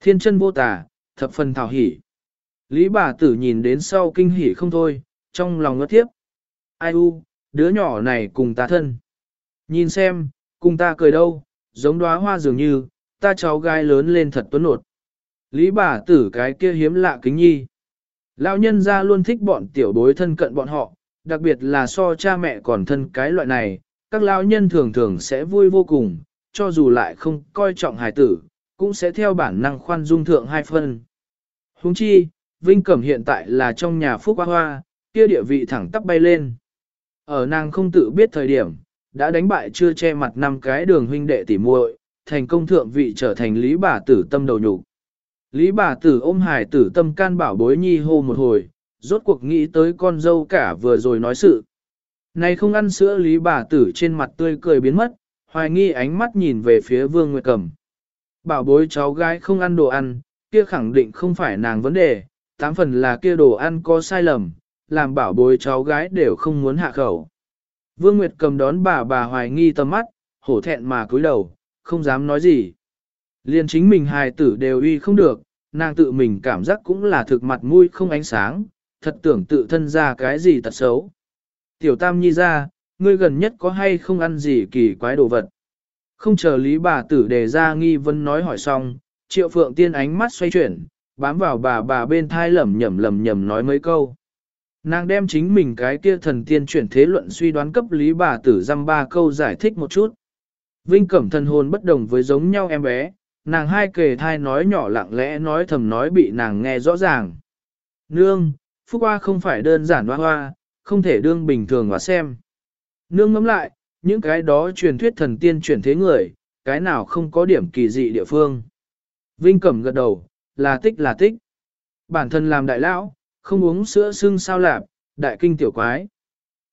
Thiên chân vô tả, thập phần thảo hỉ. Lý bà tử nhìn đến sau kinh hỉ không thôi, trong lòng ngất tiếp. Ai u, đứa nhỏ này cùng ta thân. Nhìn xem, cùng ta cười đâu, giống đóa hoa dường như, ta cháu gái lớn lên thật tuấn nột. Lý bà tử cái kia hiếm lạ kính nhi. Lão nhân ra luôn thích bọn tiểu bối thân cận bọn họ, đặc biệt là so cha mẹ còn thân cái loại này, các lão nhân thường thường sẽ vui vô cùng, cho dù lại không coi trọng hài tử, cũng sẽ theo bản năng khoan dung thượng hai phân. Huống chi, Vinh Cẩm hiện tại là trong nhà phúc hoa hoa, kia địa vị thẳng tắp bay lên. Ở nàng không tự biết thời điểm, đã đánh bại chưa che mặt năm cái đường huynh đệ tỉ muội, thành công thượng vị trở thành lý bà tử tâm đầu nhục. Lý bà tử ôm hài tử tâm can bảo bối nhi hô một hồi, rốt cuộc nghĩ tới con dâu cả vừa rồi nói sự. Này không ăn sữa lý bà tử trên mặt tươi cười biến mất, hoài nghi ánh mắt nhìn về phía vương nguyệt cầm. Bảo bối cháu gái không ăn đồ ăn, kia khẳng định không phải nàng vấn đề, tám phần là kia đồ ăn có sai lầm, làm bảo bối cháu gái đều không muốn hạ khẩu. Vương Nguyệt cầm đón bà bà hoài nghi tầm mắt, hổ thẹn mà cúi đầu, không dám nói gì. Liên chính mình hài tử đều uy không được, nàng tự mình cảm giác cũng là thực mặt mũi không ánh sáng, thật tưởng tự thân ra cái gì tật xấu. Tiểu Tam Nhi ra, ngươi gần nhất có hay không ăn gì kỳ quái đồ vật. Không chờ lý bà tử đề ra nghi vấn nói hỏi xong, triệu phượng tiên ánh mắt xoay chuyển, bám vào bà bà bên thai lẩm nhẩm lẩm nhẩm nói mấy câu. Nàng đem chính mình cái kia thần tiên chuyển thế luận suy đoán cấp lý bà tử dăm ba câu giải thích một chút. Vinh cẩm thần hồn bất đồng với giống nhau em bé, nàng hai kề thai nói nhỏ lặng lẽ nói thầm nói bị nàng nghe rõ ràng. Nương, phúc hoa không phải đơn giản hoa hoa, không thể đương bình thường và xem. Nương ngắm lại, những cái đó truyền thuyết thần tiên chuyển thế người, cái nào không có điểm kỳ dị địa phương. Vinh Cẩm gật đầu, là tích là tích. Bản thân làm đại lão, không uống sữa sưng sao lạp, đại kinh tiểu quái.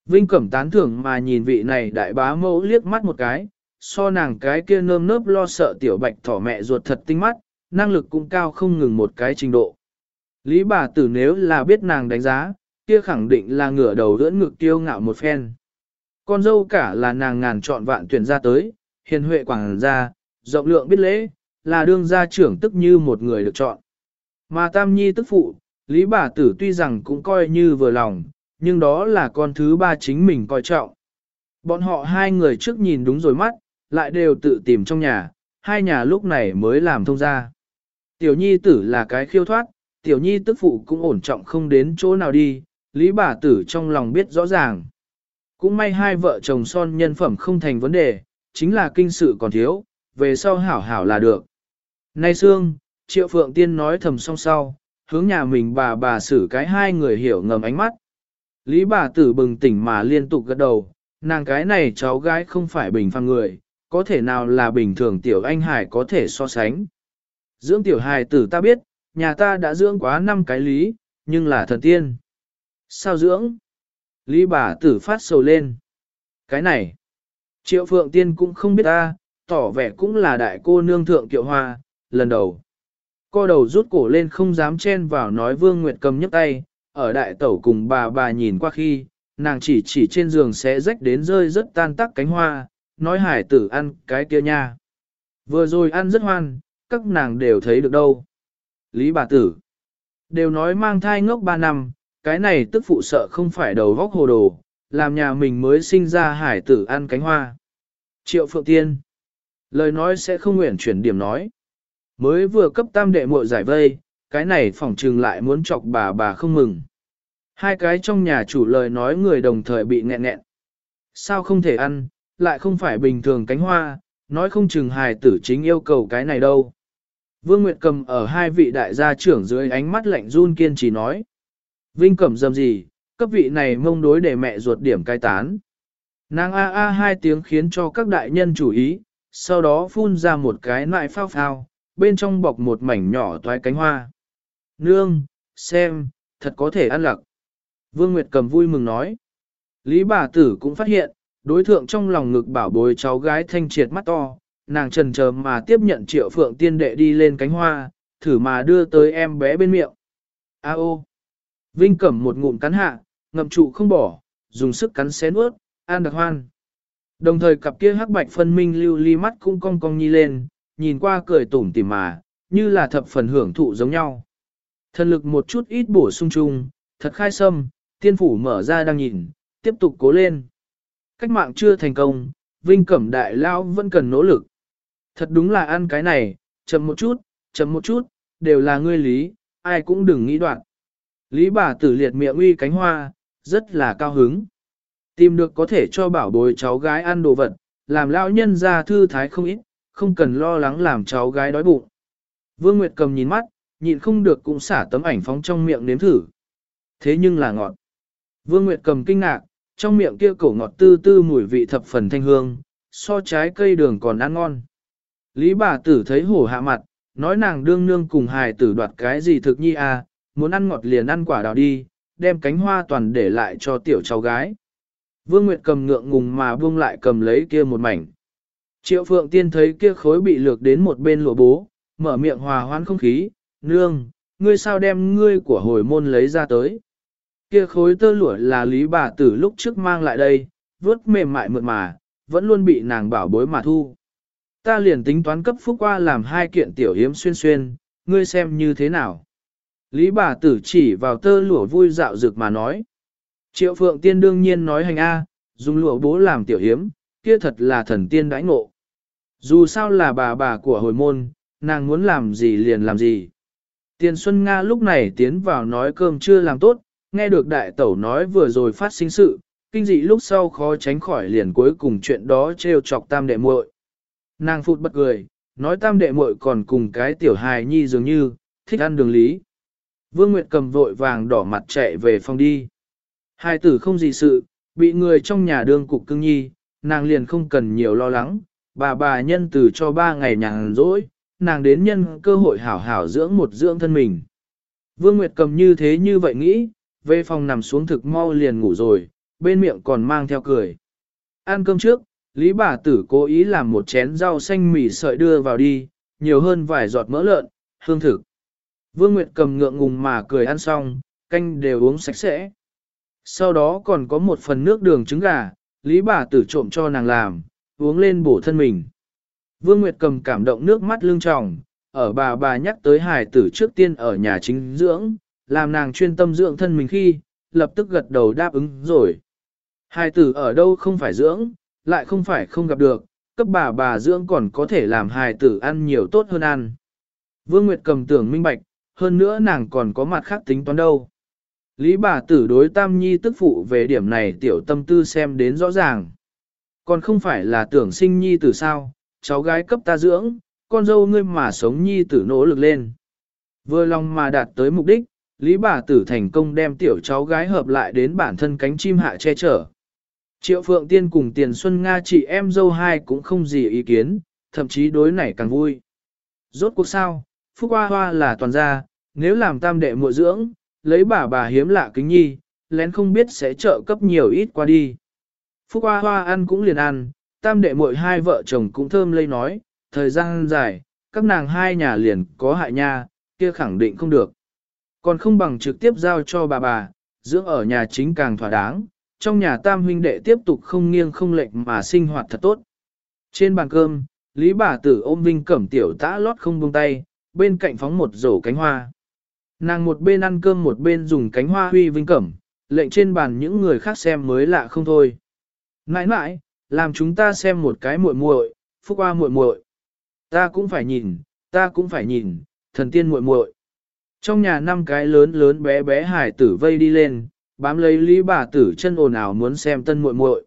Vinh Cẩm tán thưởng mà nhìn vị này đại bá mẫu liếc mắt một cái, so nàng cái kia nơm nớp lo sợ tiểu bạch thỏ mẹ ruột thật tinh mắt, năng lực cũng cao không ngừng một cái trình độ. Lý bà tử nếu là biết nàng đánh giá, kia khẳng định là ngửa đầu đỡ ngực tiêu ngạo một phen. Con dâu cả là nàng ngàn chọn vạn tuyển ra tới, hiền huệ quảng ra rộng lượng biết lễ, là đương gia trưởng tức như một người được chọn. Mà tam nhi tức phụ, lý bà tử tuy rằng cũng coi như vừa lòng, nhưng đó là con thứ ba chính mình coi trọng. Bọn họ hai người trước nhìn đúng rồi mắt, lại đều tự tìm trong nhà, hai nhà lúc này mới làm thông ra. Tiểu nhi tử là cái khiêu thoát, tiểu nhi tức phụ cũng ổn trọng không đến chỗ nào đi, lý bà tử trong lòng biết rõ ràng. Cũng may hai vợ chồng son nhân phẩm không thành vấn đề, chính là kinh sự còn thiếu, về sau hảo hảo là được. Nay Sương, Triệu Phượng Tiên nói thầm song sau, hướng nhà mình bà bà xử cái hai người hiểu ngầm ánh mắt. Lý bà tử bừng tỉnh mà liên tục gật đầu, nàng cái này cháu gái không phải bình phàm người, có thể nào là bình thường tiểu anh hải có thể so sánh. Dưỡng tiểu hài tử ta biết, nhà ta đã dưỡng quá năm cái lý, nhưng là thần tiên. Sao dưỡng? Lý bà tử phát sầu lên. Cái này, triệu phượng tiên cũng không biết ta, tỏ vẻ cũng là đại cô nương thượng kiệu hoa, lần đầu. Co đầu rút cổ lên không dám chen vào nói Vương Nguyệt cầm nhấc tay, ở đại tẩu cùng bà bà nhìn qua khi, nàng chỉ chỉ trên giường sẽ rách đến rơi rất tan tắc cánh hoa, nói hải tử ăn cái kia nha. Vừa rồi ăn rất hoan, các nàng đều thấy được đâu. Lý bà tử, đều nói mang thai ngốc ba năm, cái này tức phụ sợ không phải đầu vóc hồ đồ, làm nhà mình mới sinh ra hải tử ăn cánh hoa. Triệu Phượng Tiên, lời nói sẽ không nguyện chuyển điểm nói. Mới vừa cấp tam đệ muội giải vây, cái này phỏng trừng lại muốn chọc bà bà không mừng. Hai cái trong nhà chủ lời nói người đồng thời bị nghẹn nghẹn. Sao không thể ăn, lại không phải bình thường cánh hoa, nói không chừng hài tử chính yêu cầu cái này đâu. Vương Nguyệt cầm ở hai vị đại gia trưởng dưới ánh mắt lạnh run kiên trì nói. Vinh cẩm dầm gì, cấp vị này mông đối để mẹ ruột điểm cai tán. Nàng a a hai tiếng khiến cho các đại nhân chủ ý, sau đó phun ra một cái nại phao phao, bên trong bọc một mảnh nhỏ toái cánh hoa. Nương, xem, thật có thể ăn lặc. Vương Nguyệt cầm vui mừng nói. Lý bà tử cũng phát hiện, đối thượng trong lòng ngực bảo bối cháu gái thanh triệt mắt to, nàng trần chờ mà tiếp nhận triệu phượng tiên đệ đi lên cánh hoa, thử mà đưa tới em bé bên miệng. A ô! Vinh cẩm một ngụm cắn hạ, ngậm trụ không bỏ, dùng sức cắn xé nuốt, an đặc hoan. Đồng thời cặp kia hắc bạch phân minh lưu ly mắt cũng cong cong nhi lên, nhìn qua cười tủm tỉm mà, như là thập phần hưởng thụ giống nhau. Thần lực một chút ít bổ sung chung, thật khai sâm, tiên phủ mở ra đang nhìn, tiếp tục cố lên. Cách mạng chưa thành công, Vinh Cẩm Đại Lao vẫn cần nỗ lực. Thật đúng là ăn cái này, chậm một chút, chậm một chút, đều là ngươi lý, ai cũng đừng nghĩ đoạn. Lý bà tử liệt miệng uy cánh hoa, rất là cao hứng. Tìm được có thể cho bảo bối cháu gái ăn đồ vật, làm lão nhân ra thư thái không ít, không cần lo lắng làm cháu gái đói bụng. Vương Nguyệt cầm nhìn mắt, nhịn không được cũng xả tấm ảnh phóng trong miệng nếm thử. Thế nhưng là ngọt. Vương Nguyệt cầm kinh ngạc, trong miệng kia cổ ngọt tư tư mùi vị thập phần thanh hương, so trái cây đường còn ăn ngon. Lý bà tử thấy hổ hạ mặt, nói nàng đương nương cùng hài tử đoạt cái gì thực nhi à, muốn ăn ngọt liền ăn quả đào đi, đem cánh hoa toàn để lại cho tiểu cháu gái. Vương Nguyệt cầm ngượng ngùng mà buông lại cầm lấy kia một mảnh. Triệu Phượng Tiên thấy kia khối bị lược đến một bên lụa bố, mở miệng hòa hoãn không khí, nương, ngươi sao đem ngươi của hồi môn lấy ra tới. Kia khối tơ lụa là lý bà tử lúc trước mang lại đây, vớt mềm mại mượt mà, vẫn luôn bị nàng bảo bối mà thu. Ta liền tính toán cấp phúc qua làm hai kiện tiểu hiếm xuyên xuyên, ngươi xem như thế nào. Lý bà tử chỉ vào tơ lụa vui dạo rực mà nói. Triệu phượng tiên đương nhiên nói hành A, dùng lụa bố làm tiểu hiếm, kia thật là thần tiên đãi ngộ. Dù sao là bà bà của hồi môn, nàng muốn làm gì liền làm gì. Tiền Xuân Nga lúc này tiến vào nói cơm chưa làm tốt, nghe được đại tẩu nói vừa rồi phát sinh sự, kinh dị lúc sau khó tránh khỏi liền cuối cùng chuyện đó trêu chọc tam đệ muội. Nàng phụt bật cười, nói tam đệ muội còn cùng cái tiểu hài nhi dường như, thích ăn đường lý. Vương Nguyệt cầm vội vàng đỏ mặt chạy về phòng đi. Hai tử không gì sự, bị người trong nhà đương cục cưng nhi, nàng liền không cần nhiều lo lắng, bà bà nhân từ cho ba ngày nhàn rỗi, nàng đến nhân cơ hội hảo hảo dưỡng một dưỡng thân mình. Vương Nguyệt cầm như thế như vậy nghĩ, về phòng nằm xuống thực mau liền ngủ rồi, bên miệng còn mang theo cười. Ăn cơm trước, Lý bà tử cố ý làm một chén rau xanh mì sợi đưa vào đi, nhiều hơn vài giọt mỡ lợn, hương thực. Vương Nguyệt cầm ngượng ngùng mà cười ăn xong, canh đều uống sạch sẽ. Sau đó còn có một phần nước đường trứng gà, Lý bà tử trộm cho nàng làm, uống lên bổ thân mình. Vương Nguyệt cầm cảm động nước mắt lưng tròng, ở bà bà nhắc tới hài tử trước tiên ở nhà chính dưỡng, làm nàng chuyên tâm dưỡng thân mình khi, lập tức gật đầu đáp ứng rồi. Hài tử ở đâu không phải dưỡng, lại không phải không gặp được, cấp bà bà dưỡng còn có thể làm hài tử ăn nhiều tốt hơn ăn. Vương Nguyệt cầm tưởng minh bạch, hơn nữa nàng còn có mặt khác tính toán đâu. Lý bà tử đối tam nhi tức phụ về điểm này tiểu tâm tư xem đến rõ ràng. Còn không phải là tưởng sinh nhi tử sao, cháu gái cấp ta dưỡng, con dâu ngươi mà sống nhi tử nỗ lực lên. Vừa lòng mà đạt tới mục đích, Lý bà tử thành công đem tiểu cháu gái hợp lại đến bản thân cánh chim hạ che chở. Triệu Phượng Tiên cùng Tiền Xuân Nga chị em dâu hai cũng không gì ý kiến, thậm chí đối nảy càng vui. Rốt cuộc sao, Phúc Hoa Hoa là toàn gia, nếu làm tam đệ muội dưỡng, lấy bà bà hiếm lạ kính nhi, lén không biết sẽ trợ cấp nhiều ít qua đi. Phúc Hoa Hoa ăn cũng liền ăn, tam đệ muội hai vợ chồng cũng thơm lây nói, thời gian dài, các nàng hai nhà liền có hại nha, kia khẳng định không được. Còn không bằng trực tiếp giao cho bà bà, dưỡng ở nhà chính càng thỏa đáng, trong nhà tam huynh đệ tiếp tục không nghiêng không lệch mà sinh hoạt thật tốt. Trên bàn cơm, Lý bà tử ôm Vinh Cẩm tiểu tã lót không buông tay, bên cạnh phóng một rổ cánh hoa. Nàng một bên ăn cơm một bên dùng cánh hoa huy Vinh Cẩm, lệnh trên bàn những người khác xem mới lạ không thôi. Nãi nãi, làm chúng ta xem một cái muội muội, phúc qua muội muội. Ta cũng phải nhìn, ta cũng phải nhìn, thần tiên muội muội. Trong nhà năm cái lớn lớn bé bé hải tử vây đi lên, bám lấy lý bà tử chân ồn ào muốn xem tân muội muội.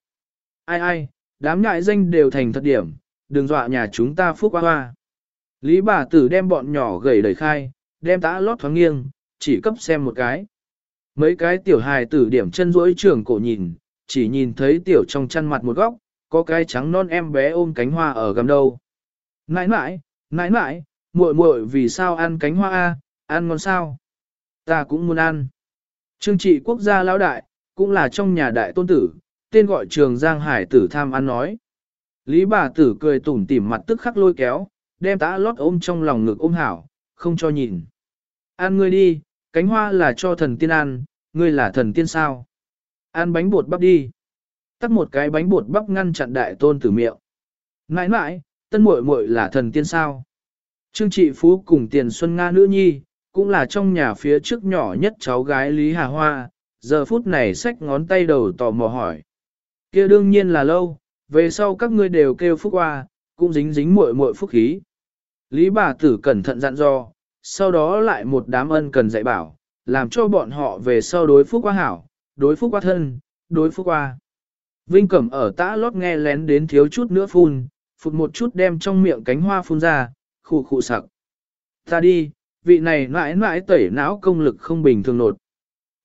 Ai ai, đám nhại danh đều thành thật điểm, đừng dọa nhà chúng ta phúc hoa hoa. Lý bà tử đem bọn nhỏ gầy đẩy khai, đem tã lót thoáng nghiêng, chỉ cấp xem một cái. Mấy cái tiểu hài tử điểm chân rỗi trường cổ nhìn, chỉ nhìn thấy tiểu trong chăn mặt một góc, có cái trắng non em bé ôm cánh hoa ở gầm đầu. Nãi nãi, nãi nãi, muội muội vì sao ăn cánh hoa a, ăn ngon sao? Ta cũng muốn ăn. Trương trị quốc gia lão đại, cũng là trong nhà đại tôn tử, tên gọi trường Giang Hải tử tham ăn nói. Lý bà tử cười tủm tỉm mặt tức khắc lôi kéo, đem tã lót ôm trong lòng ngực ôm hảo, không cho nhìn. Ăn ngươi đi, cánh hoa là cho thần tiên ăn, ngươi là thần tiên sao? Ăn bánh bột bắp đi. Tắt một cái bánh bột bắp ngăn chặn đại tôn tử miệng. Nãi nãi, tân muội muội là thần tiên sao? Trương trị phú cùng tiền xuân Nga nữ nhi, cũng là trong nhà phía trước nhỏ nhất cháu gái Lý Hà Hoa, giờ phút này xách ngón tay đầu tò mò hỏi. kia đương nhiên là lâu, về sau các ngươi đều kêu phúc hoa, cũng dính dính muội muội phúc khí. Lý bà tử cẩn thận dặn dò, sau đó lại một đám ân cần dạy bảo, làm cho bọn họ về sau đối phúc qua hảo, đối phúc qua thân, đối phúc qua. Vinh Cẩm ở tã lót nghe lén đến thiếu chút nữa phun, phụt một chút đem trong miệng cánh hoa phun ra, khụ khụ sặc. Ta đi, vị này mãi mãi tẩy não công lực không bình thường nột.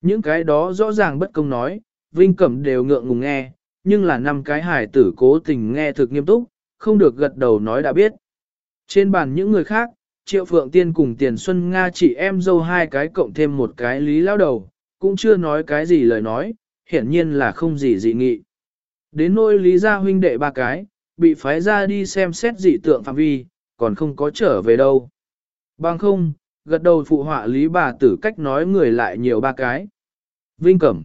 Những cái đó rõ ràng bất công nói, Vinh Cẩm đều ngượng ngùng nghe, nhưng là năm cái hải tử cố tình nghe thực nghiêm túc, không được gật đầu nói đã biết. Trên bàn những người khác, Triệu Phượng Tiên cùng Tiền Xuân Nga chị em dâu hai cái cộng thêm một cái lý lao đầu, cũng chưa nói cái gì lời nói, hiển nhiên là không gì dị nghị. Đến nôi lý gia huynh đệ ba cái, bị phái ra đi xem xét dị tượng phạm vi, còn không có trở về đâu. Bằng không, gật đầu phụ họa lý bà tử cách nói người lại nhiều ba cái. Vinh Cẩm,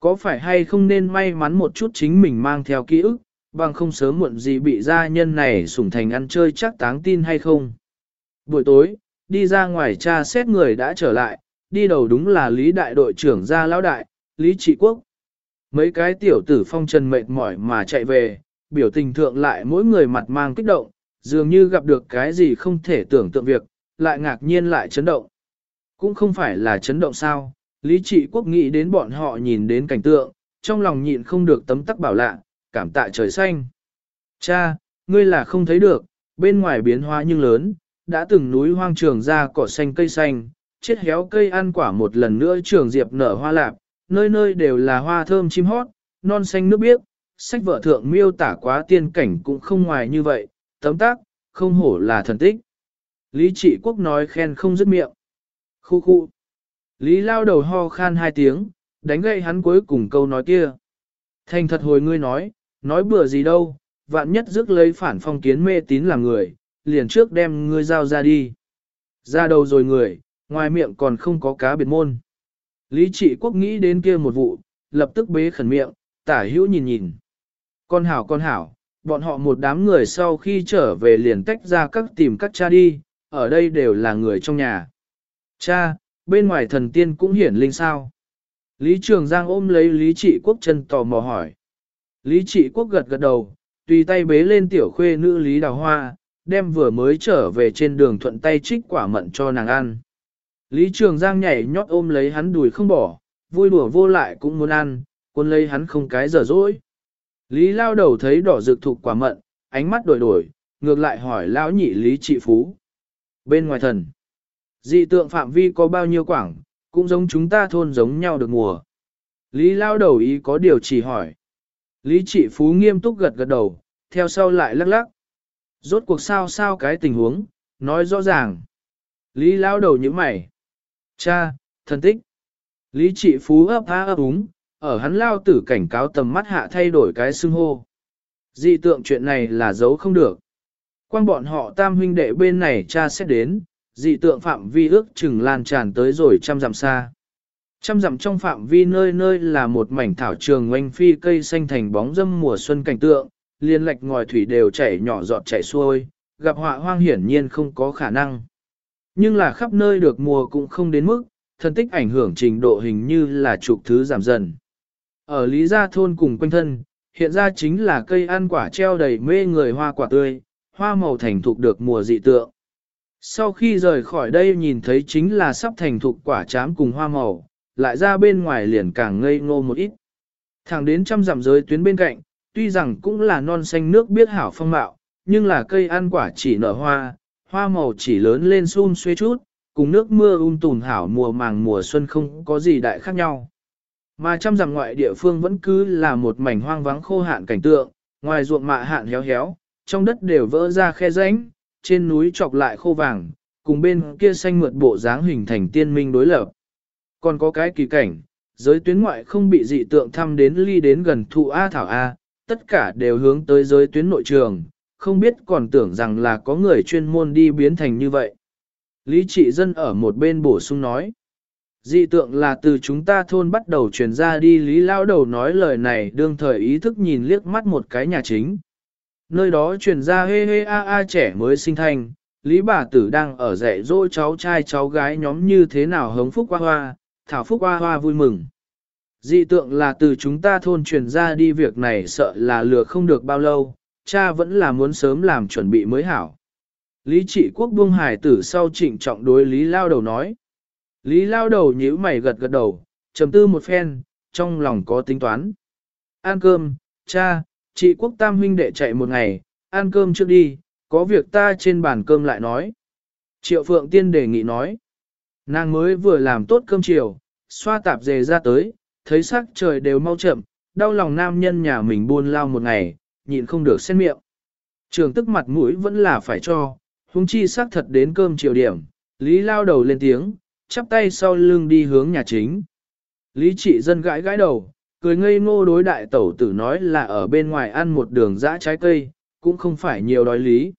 có phải hay không nên may mắn một chút chính mình mang theo ký ức, bằng không sớm muộn gì bị gia nhân này sủng thành ăn chơi chắc táng tin hay không. Buổi tối, đi ra ngoài cha xét người đã trở lại, đi đầu đúng là Lý Đại đội trưởng gia lão đại, Lý Trị Quốc. Mấy cái tiểu tử phong trần mệt mỏi mà chạy về, biểu tình thượng lại mỗi người mặt mang kích động, dường như gặp được cái gì không thể tưởng tượng việc, lại ngạc nhiên lại chấn động. Cũng không phải là chấn động sao, Lý Trị Quốc nghĩ đến bọn họ nhìn đến cảnh tượng, trong lòng nhịn không được tấm tắc bảo lạ, cảm tạ trời xanh. Cha, ngươi là không thấy được, bên ngoài biến hóa nhưng lớn, đã từng núi hoang trường ra cỏ xanh cây xanh, chết héo cây ăn quả một lần nữa trường diệp nở hoa lạp, nơi nơi đều là hoa thơm chim hót, non xanh nước biếc, sách vợ thượng miêu tả quá tiên cảnh cũng không ngoài như vậy, tấm tác, không hổ là thần tích. Lý trị quốc nói khen không dứt miệng. Khu khu. Lý lao đầu ho khan hai tiếng, đánh gậy hắn cuối cùng câu nói kia. Thành thật hồi ngươi nói, nói bừa gì đâu, vạn nhất rước lấy phản phong kiến mê tín làm người, liền trước đem ngươi giao ra đi. Ra đầu rồi người, ngoài miệng còn không có cá biệt môn. Lý trị quốc nghĩ đến kia một vụ, lập tức bế khẩn miệng, tả hữu nhìn nhìn. Con hảo con hảo, bọn họ một đám người sau khi trở về liền tách ra các tìm các cha đi, ở đây đều là người trong nhà. Cha, bên ngoài thần tiên cũng hiển linh sao. Lý Trường Giang ôm lấy Lý Trị Quốc chân tò mò hỏi. Lý Trị Quốc gật gật đầu, tùy tay bế lên tiểu khuê nữ Lý Đào Hoa, đem vừa mới trở về trên đường thuận tay trích quả mận cho nàng ăn. Lý Trường Giang nhảy nhót ôm lấy hắn đùi không bỏ, vui đùa vô lại cũng muốn ăn, quân lấy hắn không cái giờ dỗi. Lý lao đầu thấy đỏ rực thục quả mận, ánh mắt đổi đổi, ngược lại hỏi lão nhị Lý Trị Phú. Bên ngoài thần, dị tượng phạm vi có bao nhiêu quảng, cũng giống chúng ta thôn giống nhau được mùa. Lý lao đầu ý có điều chỉ hỏi. Lý Trị Phú nghiêm túc gật gật đầu, theo sau lại lắc lắc. Rốt cuộc sao sao cái tình huống, nói rõ ràng. Lý lao đầu như mày. Cha, thần tích. Lý trị phú ấp á ấp úng, ở hắn lao tử cảnh cáo tầm mắt hạ thay đổi cái xưng hô. Dị tượng chuyện này là giấu không được. Quan bọn họ tam huynh đệ bên này cha sẽ đến, dị tượng phạm vi ước chừng lan tràn tới rồi trăm dặm xa. Trăm dặm trong phạm vi nơi nơi là một mảnh thảo trường oanh phi cây xanh thành bóng dâm mùa xuân cảnh tượng, liền lệch ngòi thủy đều chảy nhỏ giọt chảy xuôi, gặp họa hoang hiển nhiên không có khả năng. Nhưng là khắp nơi được mùa cũng không đến mức, thân tích ảnh hưởng trình độ hình như là trục thứ giảm dần. Ở Lý Gia Thôn cùng quanh thân, hiện ra chính là cây ăn quả treo đầy mê người hoa quả tươi, hoa màu thành thục được mùa dị tượng. Sau khi rời khỏi đây nhìn thấy chính là sắp thành thục quả chám cùng hoa màu, lại ra bên ngoài liền càng ngây ngô một ít. Thẳng đến trăm dặm giới tuyến bên cạnh, tuy rằng cũng là non xanh nước biết hảo phong mạo, nhưng là cây ăn quả chỉ nở hoa, hoa màu chỉ lớn lên xun xuê chút, cùng nước mưa um tùn hảo mùa màng mùa xuân không có gì đại khác nhau. Mà trăm dặm ngoại địa phương vẫn cứ là một mảnh hoang vắng khô hạn cảnh tượng, ngoài ruộng mạ hạn héo héo, trong đất đều vỡ ra khe rãnh, trên núi chọc lại khô vàng, cùng bên kia xanh mượt bộ dáng hình thành tiên minh đối lập. Còn có cái kỳ cảnh, giới tuyến ngoại không bị dị tượng thăm đến ly đến gần thụ A Thảo A, tất cả đều hướng tới giới tuyến nội trường, không biết còn tưởng rằng là có người chuyên môn đi biến thành như vậy. Lý trị dân ở một bên bổ sung nói. Dị tượng là từ chúng ta thôn bắt đầu truyền ra đi Lý Lao đầu nói lời này đương thời ý thức nhìn liếc mắt một cái nhà chính. Nơi đó truyền ra hê hê a a trẻ mới sinh thành, Lý bà tử đang ở dạy dỗ cháu trai cháu gái nhóm như thế nào hống phúc hoa hoa, thảo phúc hoa hoa vui mừng. Dị tượng là từ chúng ta thôn truyền ra đi việc này sợ là lừa không được bao lâu, cha vẫn là muốn sớm làm chuẩn bị mới hảo. Lý trị quốc buông hải tử sau trịnh trọng đối Lý lao đầu nói. Lý lao đầu nhíu mày gật gật đầu, trầm tư một phen, trong lòng có tính toán. Ăn cơm, cha, chị quốc tam huynh đệ chạy một ngày, ăn cơm trước đi, có việc ta trên bàn cơm lại nói. Triệu Phượng Tiên đề nghị nói. Nàng mới vừa làm tốt cơm chiều, xoa tạp dề ra tới, thấy sắc trời đều mau chậm, đau lòng nam nhân nhà mình buôn lao một ngày, nhịn không được xét miệng. Trường tức mặt mũi vẫn là phải cho, huống chi sắc thật đến cơm chiều điểm, Lý lao đầu lên tiếng, chắp tay sau lưng đi hướng nhà chính. Lý trị dân gãi gãi đầu, cười ngây ngô đối đại tẩu tử nói là ở bên ngoài ăn một đường dã trái cây, cũng không phải nhiều đói lý.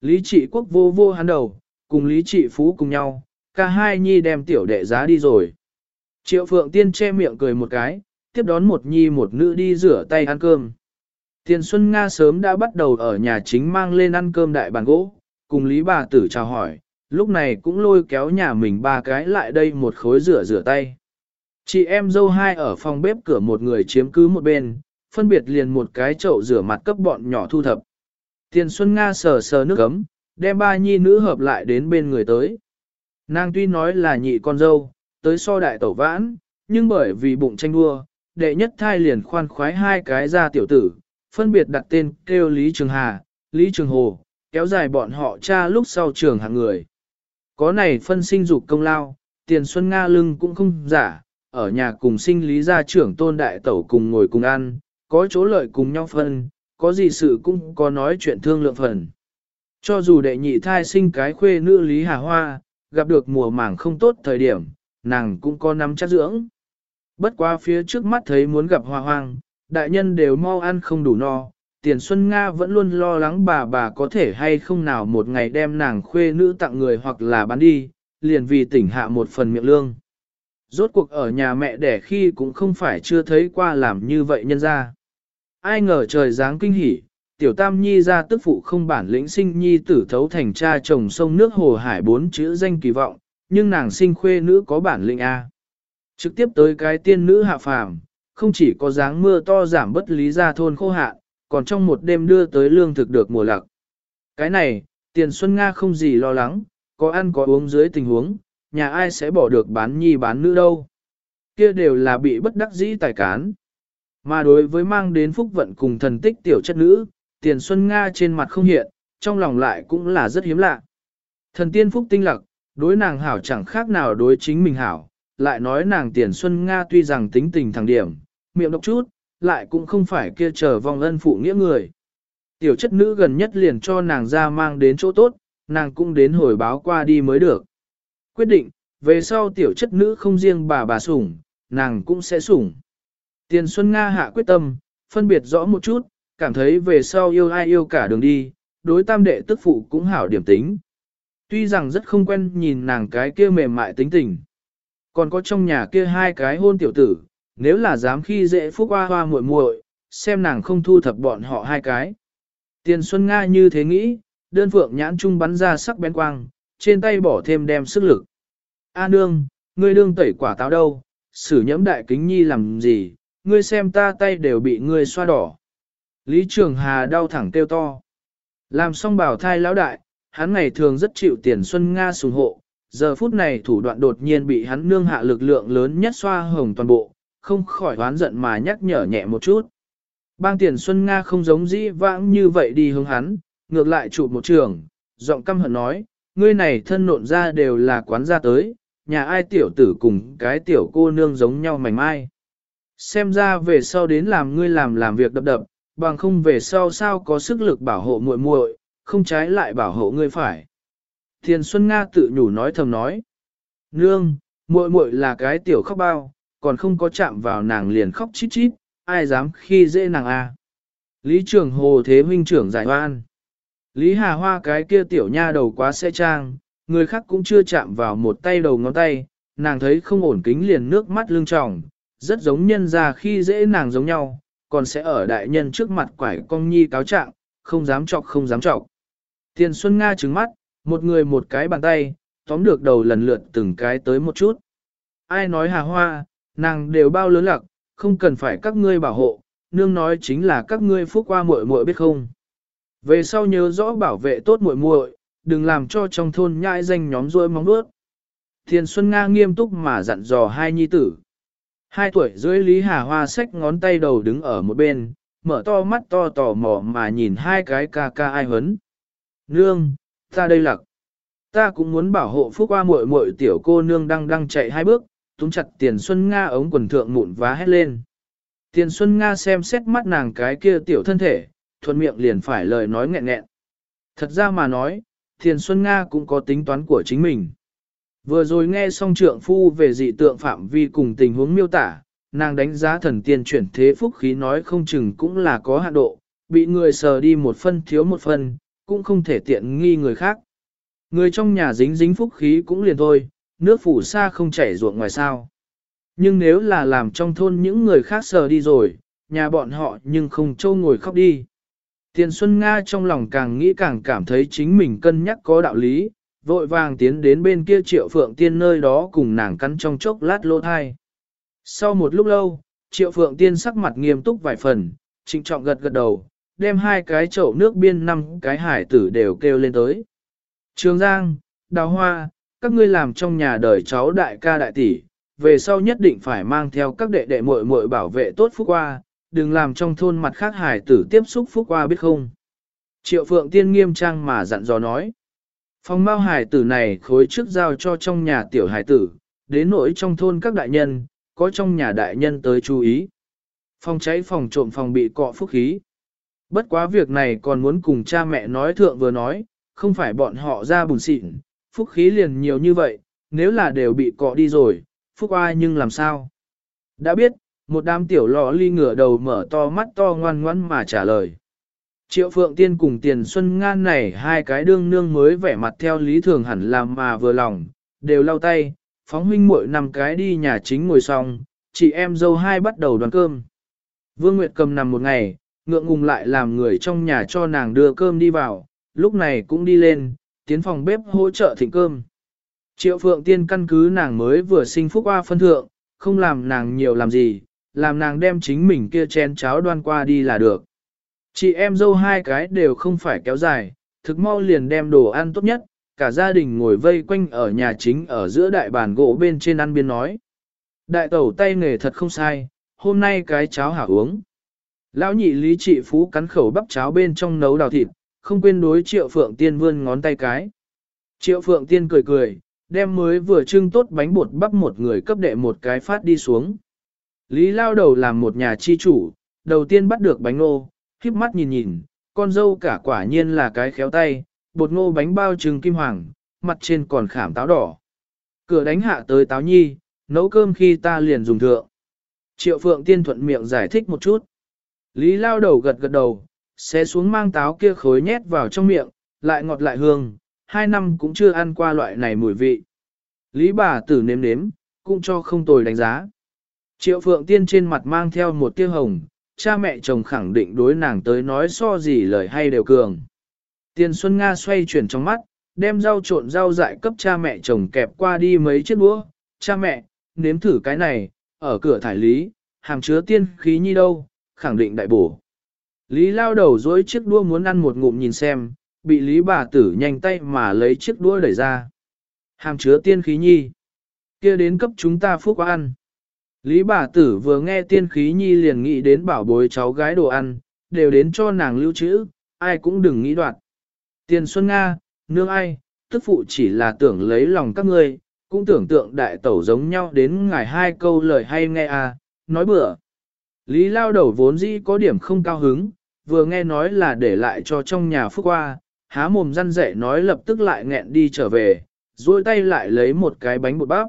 Lý trị quốc vô vô hắn đầu, cùng Lý trị phú cùng nhau, cả hai nhi đem tiểu đệ giá đi rồi. Triệu Phượng Tiên che miệng cười một cái, tiếp đón một nhi một nữ đi rửa tay ăn cơm. Tiền Xuân Nga sớm đã bắt đầu ở nhà chính mang lên ăn cơm đại bàn gỗ, cùng Lý bà tử chào hỏi, lúc này cũng lôi kéo nhà mình ba cái lại đây một khối rửa rửa tay. Chị em dâu hai ở phòng bếp cửa một người chiếm cứ một bên, phân biệt liền một cái chậu rửa mặt cấp bọn nhỏ thu thập. Tiền Xuân Nga sờ sờ nước ấm, đem ba nhi nữ hợp lại đến bên người tới. Nàng tuy nói là nhị con dâu, tới so đại tẩu vãn, nhưng bởi vì bụng tranh đua, đệ nhất thai liền khoan khoái hai cái ra tiểu tử, phân biệt đặt tên kêu Lý Trường Hà, Lý Trường Hồ, kéo dài bọn họ cha lúc sau trường hàng người. Có này phân sinh dục công lao, tiền xuân Nga lưng cũng không giả, ở nhà cùng sinh lý gia trưởng tôn đại tẩu cùng ngồi cùng ăn, có chỗ lợi cùng nhau phân, có gì sự cũng có nói chuyện thương lượng phần. Cho dù đệ nhị thai sinh cái khuê nữ Lý Hà Hoa, gặp được mùa màng không tốt thời điểm, nàng cũng có nắm chắc dưỡng. Bất qua phía trước mắt thấy muốn gặp hoa hoang, đại nhân đều mau ăn không đủ no, tiền xuân Nga vẫn luôn lo lắng bà bà có thể hay không nào một ngày đem nàng khuê nữ tặng người hoặc là bán đi, liền vì tỉnh hạ một phần miệng lương. Rốt cuộc ở nhà mẹ đẻ khi cũng không phải chưa thấy qua làm như vậy nhân ra. Ai ngờ trời dáng kinh hỉ, tiểu tam nhi ra tức phụ không bản lĩnh sinh nhi tử thấu thành cha chồng sông nước hồ hải bốn chữ danh kỳ vọng, nhưng nàng sinh khuê nữ có bản lĩnh A. Trực tiếp tới cái tiên nữ hạ phàm, không chỉ có dáng mưa to giảm bất lý ra thôn khô hạn, còn trong một đêm đưa tới lương thực được mùa lặc. Cái này, tiền Xuân Nga không gì lo lắng, có ăn có uống dưới tình huống, nhà ai sẽ bỏ được bán nhi bán nữ đâu. Kia đều là bị bất đắc dĩ tài cán. Mà đối với mang đến phúc vận cùng thần tích tiểu chất nữ, tiền Xuân Nga trên mặt không hiện, trong lòng lại cũng là rất hiếm lạ. Thần tiên phúc tinh lặc, đối nàng hảo chẳng khác nào đối chính mình hảo, lại nói nàng tiền Xuân Nga tuy rằng tính tình thẳng điểm, miệng độc chút, lại cũng không phải kia chờ vong ân phụ nghĩa người. Tiểu chất nữ gần nhất liền cho nàng ra mang đến chỗ tốt, nàng cũng đến hồi báo qua đi mới được. Quyết định, về sau tiểu chất nữ không riêng bà bà sủng, nàng cũng sẽ sủng. Tiền Xuân Nga hạ quyết tâm, phân biệt rõ một chút, cảm thấy về sau yêu ai yêu cả đường đi, đối tam đệ tức phụ cũng hảo điểm tính. Tuy rằng rất không quen nhìn nàng cái kia mềm mại tính tình. Còn có trong nhà kia hai cái hôn tiểu tử, nếu là dám khi dễ phúc hoa hoa muội muội, xem nàng không thu thập bọn họ hai cái. Tiền Xuân Nga như thế nghĩ, đơn phượng nhãn trung bắn ra sắc bén quang, trên tay bỏ thêm đem sức lực. A nương, ngươi đương tẩy quả táo đâu, sử nhẫm đại kính nhi làm gì, ngươi xem ta tay đều bị ngươi xoa đỏ. Lý Trường Hà đau thẳng kêu to. Làm xong bảo thai lão đại, hắn ngày thường rất chịu tiền Xuân Nga sùng hộ, giờ phút này thủ đoạn đột nhiên bị hắn nương hạ lực lượng lớn nhất xoa hồng toàn bộ, không khỏi oán giận mà nhắc nhở nhẹ một chút. Bang tiền Xuân Nga không giống dĩ vãng như vậy đi hướng hắn, ngược lại chụp một trường, giọng căm hận nói, ngươi này thân nộn ra đều là quán ra tới, nhà ai tiểu tử cùng cái tiểu cô nương giống nhau mảnh mai. Xem ra về sau đến làm ngươi làm làm việc đập đập, bằng không về sau sao có sức lực bảo hộ muội muội, không trái lại bảo hộ ngươi phải. Thiền Xuân Nga tự nhủ nói thầm nói. Nương, muội muội là cái tiểu khóc bao, còn không có chạm vào nàng liền khóc chít chít, ai dám khi dễ nàng a? Lý trưởng hồ thế huynh trưởng giải oan. Lý Hà Hoa cái kia tiểu nha đầu quá xe trang, người khác cũng chưa chạm vào một tay đầu ngón tay, nàng thấy không ổn kính liền nước mắt lưng tròng, rất giống nhân ra khi dễ nàng giống nhau, còn sẽ ở đại nhân trước mặt quải cong nhi cáo trạng, không dám chọc không dám chọc. Tiền Xuân Nga trứng mắt, một người một cái bàn tay, tóm được đầu lần lượt từng cái tới một chút. Ai nói hà hoa, nàng đều bao lớn lặc, không cần phải các ngươi bảo hộ, nương nói chính là các ngươi phúc qua muội muội biết không. Về sau nhớ rõ bảo vệ tốt muội muội, đừng làm cho trong thôn nhãi danh nhóm ruôi móng đuốt. Thiền Xuân Nga nghiêm túc mà dặn dò hai nhi tử. Hai tuổi dưới Lý Hà Hoa xách ngón tay đầu đứng ở một bên, mở to mắt to tò mò mà nhìn hai cái ca ca ai hấn. Nương, ta đây lặc. Ta cũng muốn bảo hộ phúc qua muội muội tiểu cô nương đang đang chạy hai bước, túm chặt tiền Xuân Nga ống quần thượng mụn vá hét lên. Tiền Xuân Nga xem xét mắt nàng cái kia tiểu thân thể, thuận miệng liền phải lời nói nghẹn nghẹn. Thật ra mà nói, Tiền Xuân Nga cũng có tính toán của chính mình. Vừa rồi nghe xong trượng phu về dị tượng phạm vi cùng tình huống miêu tả, nàng đánh giá thần tiên chuyển thế phúc khí nói không chừng cũng là có hạn độ, bị người sờ đi một phân thiếu một phân, cũng không thể tiện nghi người khác. Người trong nhà dính dính phúc khí cũng liền thôi, nước phủ xa không chảy ruộng ngoài sao. Nhưng nếu là làm trong thôn những người khác sờ đi rồi, nhà bọn họ nhưng không trâu ngồi khóc đi. Tiền Xuân Nga trong lòng càng nghĩ càng cảm thấy chính mình cân nhắc có đạo lý, vội vàng tiến đến bên kia triệu phượng tiên nơi đó cùng nàng cắn trong chốc lát lô thai. Sau một lúc lâu, triệu phượng tiên sắc mặt nghiêm túc vài phần, trịnh trọng gật gật đầu, đem hai cái chậu nước biên năm cái hải tử đều kêu lên tới. Trường Giang, Đào Hoa, các ngươi làm trong nhà đời cháu đại ca đại tỷ, về sau nhất định phải mang theo các đệ đệ muội muội bảo vệ tốt phúc qua, đừng làm trong thôn mặt khác hải tử tiếp xúc phúc qua biết không. Triệu Phượng Tiên nghiêm trang mà dặn dò nói. Phòng mao hải tử này khối trước giao cho trong nhà tiểu hải tử, đến nỗi trong thôn các đại nhân, có trong nhà đại nhân tới chú ý. Phòng cháy phòng trộm phòng bị cọ phúc khí. Bất quá việc này còn muốn cùng cha mẹ nói thượng vừa nói, không phải bọn họ ra bùn xịn, phúc khí liền nhiều như vậy, nếu là đều bị cọ đi rồi, phúc ai nhưng làm sao? Đã biết, một đám tiểu lọ ly ngửa đầu mở to mắt to ngoan ngoãn mà trả lời. Triệu Phượng Tiên cùng Tiền Xuân Ngan này hai cái đương nương mới vẻ mặt theo lý thường hẳn làm mà vừa lòng, đều lau tay, phóng huynh muội năm cái đi nhà chính ngồi xong, chị em dâu hai bắt đầu đoàn cơm. Vương Nguyệt cầm nằm một ngày, ngượng ngùng lại làm người trong nhà cho nàng đưa cơm đi vào, lúc này cũng đi lên, tiến phòng bếp hỗ trợ thịnh cơm. Triệu Phượng Tiên căn cứ nàng mới vừa sinh phúc qua phân thượng, không làm nàng nhiều làm gì, làm nàng đem chính mình kia chén cháo đoan qua đi là được. Chị em dâu hai cái đều không phải kéo dài, thực mau liền đem đồ ăn tốt nhất, cả gia đình ngồi vây quanh ở nhà chính ở giữa đại bàn gỗ bên trên ăn biên nói. Đại tẩu tay nghề thật không sai, hôm nay cái cháo hảo uống. Lão nhị lý trị phú cắn khẩu bắp cháo bên trong nấu đào thịt, không quên đối triệu phượng tiên vươn ngón tay cái. Triệu phượng tiên cười cười, đem mới vừa trưng tốt bánh bột bắp một người cấp đệ một cái phát đi xuống. Lý lao đầu làm một nhà chi chủ, đầu tiên bắt được bánh nô, khiếp mắt nhìn nhìn, con dâu cả quả nhiên là cái khéo tay, bột ngô bánh bao trứng kim hoàng, mặt trên còn khảm táo đỏ. Cửa đánh hạ tới táo nhi, nấu cơm khi ta liền dùng thượng. Triệu Phượng Tiên thuận miệng giải thích một chút. Lý lao đầu gật gật đầu, xé xuống mang táo kia khối nhét vào trong miệng, lại ngọt lại hương, hai năm cũng chưa ăn qua loại này mùi vị. Lý bà tử nếm nếm, cũng cho không tồi đánh giá. Triệu Phượng Tiên trên mặt mang theo một tia hồng, cha mẹ chồng khẳng định đối nàng tới nói so gì lời hay đều cường. Tiền Xuân Nga xoay chuyển trong mắt, đem rau trộn rau dại cấp cha mẹ chồng kẹp qua đi mấy chiếc đũa. Cha mẹ, nếm thử cái này, ở cửa thải lý, hàm chứa tiên khí nhi đâu, khẳng định đại bổ. Lý lao đầu dối chiếc đua muốn ăn một ngụm nhìn xem, bị Lý bà tử nhanh tay mà lấy chiếc đua đẩy ra. Hàm chứa tiên khí nhi. kia đến cấp chúng ta phúc ăn. Lý bà tử vừa nghe tiên khí nhi liền nghĩ đến bảo bối cháu gái đồ ăn, đều đến cho nàng lưu trữ, ai cũng đừng nghĩ đoạt. Tiền Xuân Nga, nương ai, tức phụ chỉ là tưởng lấy lòng các ngươi, cũng tưởng tượng đại tẩu giống nhau đến ngài hai câu lời hay nghe à, nói bừa. Lý lao đầu vốn dĩ có điểm không cao hứng, vừa nghe nói là để lại cho trong nhà phúc qua, há mồm răn dậy nói lập tức lại nghẹn đi trở về, duỗi tay lại lấy một cái bánh bột bắp.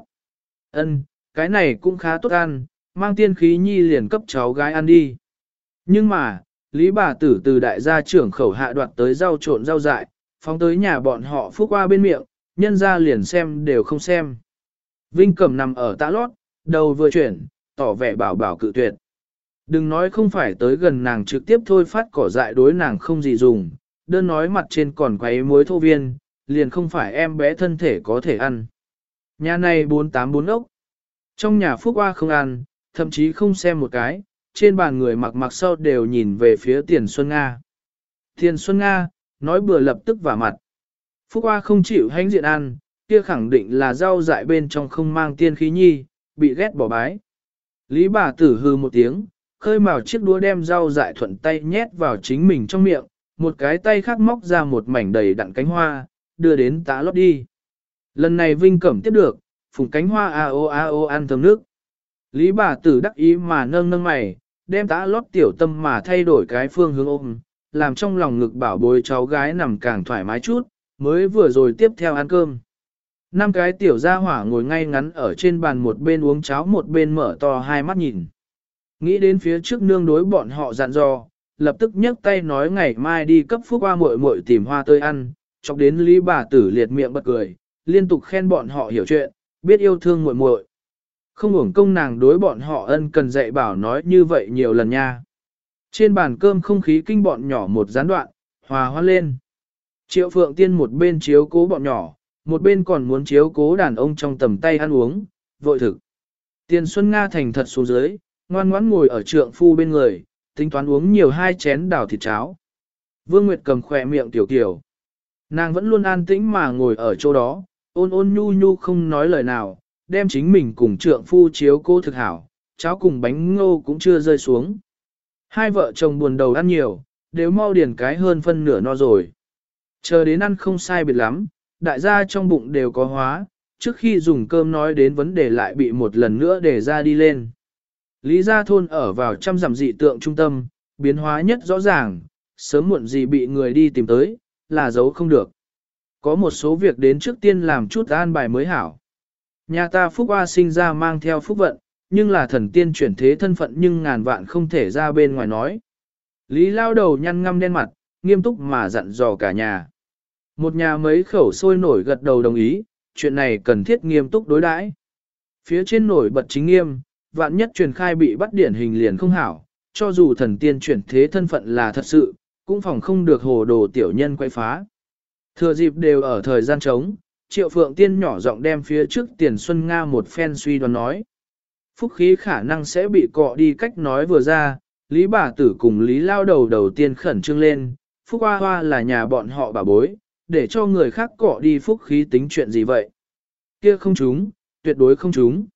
Ân, cái này cũng khá tốt ăn, mang tiên khí nhi liền cấp cháu gái ăn đi. Nhưng mà, Lý bà tử từ đại gia trưởng khẩu hạ đoạt tới rau trộn rau dại, phóng tới nhà bọn họ phúc qua bên miệng, nhân ra liền xem đều không xem. Vinh cầm nằm ở tã lót, đầu vừa chuyển, tỏ vẻ bảo bảo cự tuyệt. Đừng nói không phải tới gần nàng trực tiếp thôi phát cỏ dại đối nàng không gì dùng, đơn nói mặt trên còn quấy muối thô viên, liền không phải em bé thân thể có thể ăn. Nhà này 484 ốc. Trong nhà Phúc Hoa không ăn, thậm chí không xem một cái, trên bàn người mặc mặc sau đều nhìn về phía Tiền Xuân Nga. Tiền Xuân Nga, nói bừa lập tức vả mặt. Phúc Hoa không chịu hãnh diện ăn, kia khẳng định là rau dại bên trong không mang tiên khí nhi, bị ghét bỏ bái. Lý bà tử hư một tiếng, khơi mào chiếc đũa đem rau dại thuận tay nhét vào chính mình trong miệng, một cái tay khác móc ra một mảnh đầy đặn cánh hoa, đưa đến tá lót đi. Lần này Vinh Cẩm tiếp được, phùng cánh hoa a o a o ăn thơm nước. Lý bà tử đắc ý mà nâng nâng mày, đem tá lót tiểu tâm mà thay đổi cái phương hướng ôm, làm trong lòng ngực bảo bối cháu gái nằm càng thoải mái chút, mới vừa rồi tiếp theo ăn cơm. Năm cái tiểu gia hỏa ngồi ngay ngắn ở trên bàn một bên uống cháo một bên mở to hai mắt nhìn. Nghĩ đến phía trước nương đối bọn họ dặn dò, lập tức nhấc tay nói ngày mai đi cấp phúc hoa muội muội tìm hoa tươi ăn, chọc đến lý bà tử liệt miệng bật cười, liên tục khen bọn họ hiểu chuyện, biết yêu thương muội muội. Không uổng công nàng đối bọn họ ân cần dạy bảo nói như vậy nhiều lần nha. Trên bàn cơm không khí kinh bọn nhỏ một gián đoạn, hòa hoa lên. Triệu Phượng Tiên một bên chiếu cố bọn nhỏ, một bên còn muốn chiếu cố đàn ông trong tầm tay ăn uống, vội thực. Tiền Xuân Nga thành thật xuống dưới, ngoan ngoãn ngồi ở trượng phu bên người, tính toán uống nhiều hai chén đảo thịt cháo. Vương Nguyệt cầm khỏe miệng tiểu tiểu, Nàng vẫn luôn an tĩnh mà ngồi ở chỗ đó, ôn ôn nhu nhu không nói lời nào, đem chính mình cùng trượng phu chiếu cô thực hảo, cháo cùng bánh ngô cũng chưa rơi xuống. Hai vợ chồng buồn đầu ăn nhiều, đều mau điền cái hơn phân nửa no rồi. Chờ đến ăn không sai biệt lắm, đại gia trong bụng đều có hóa, trước khi dùng cơm nói đến vấn đề lại bị một lần nữa để ra đi lên. Lý gia thôn ở vào trăm dặm dị tượng trung tâm, biến hóa nhất rõ ràng, sớm muộn gì bị người đi tìm tới, là giấu không được. Có một số việc đến trước tiên làm chút an bài mới hảo. Nhà ta Phúc Hoa sinh ra mang theo phúc vận, nhưng là thần tiên chuyển thế thân phận nhưng ngàn vạn không thể ra bên ngoài nói. Lý lao đầu nhăn ngăm đen mặt, nghiêm túc mà dặn dò cả nhà. Một nhà mấy khẩu sôi nổi gật đầu đồng ý, chuyện này cần thiết nghiêm túc đối đãi. Phía trên nổi bật chính nghiêm, vạn nhất truyền khai bị bắt điển hình liền không hảo, cho dù thần tiên chuyển thế thân phận là thật sự, cũng phòng không được hồ đồ tiểu nhân quay phá. Thừa dịp đều ở thời gian trống, triệu phượng tiên nhỏ giọng đem phía trước tiền xuân Nga một phen suy đoán nói. Phúc khí khả năng sẽ bị cọ đi cách nói vừa ra, Lý bà tử cùng Lý lao đầu đầu tiên khẩn trương lên, Phúc Hoa Hoa là nhà bọn họ bà bối, để cho người khác cọ đi phúc khí tính chuyện gì vậy? Kia không chúng, tuyệt đối không chúng.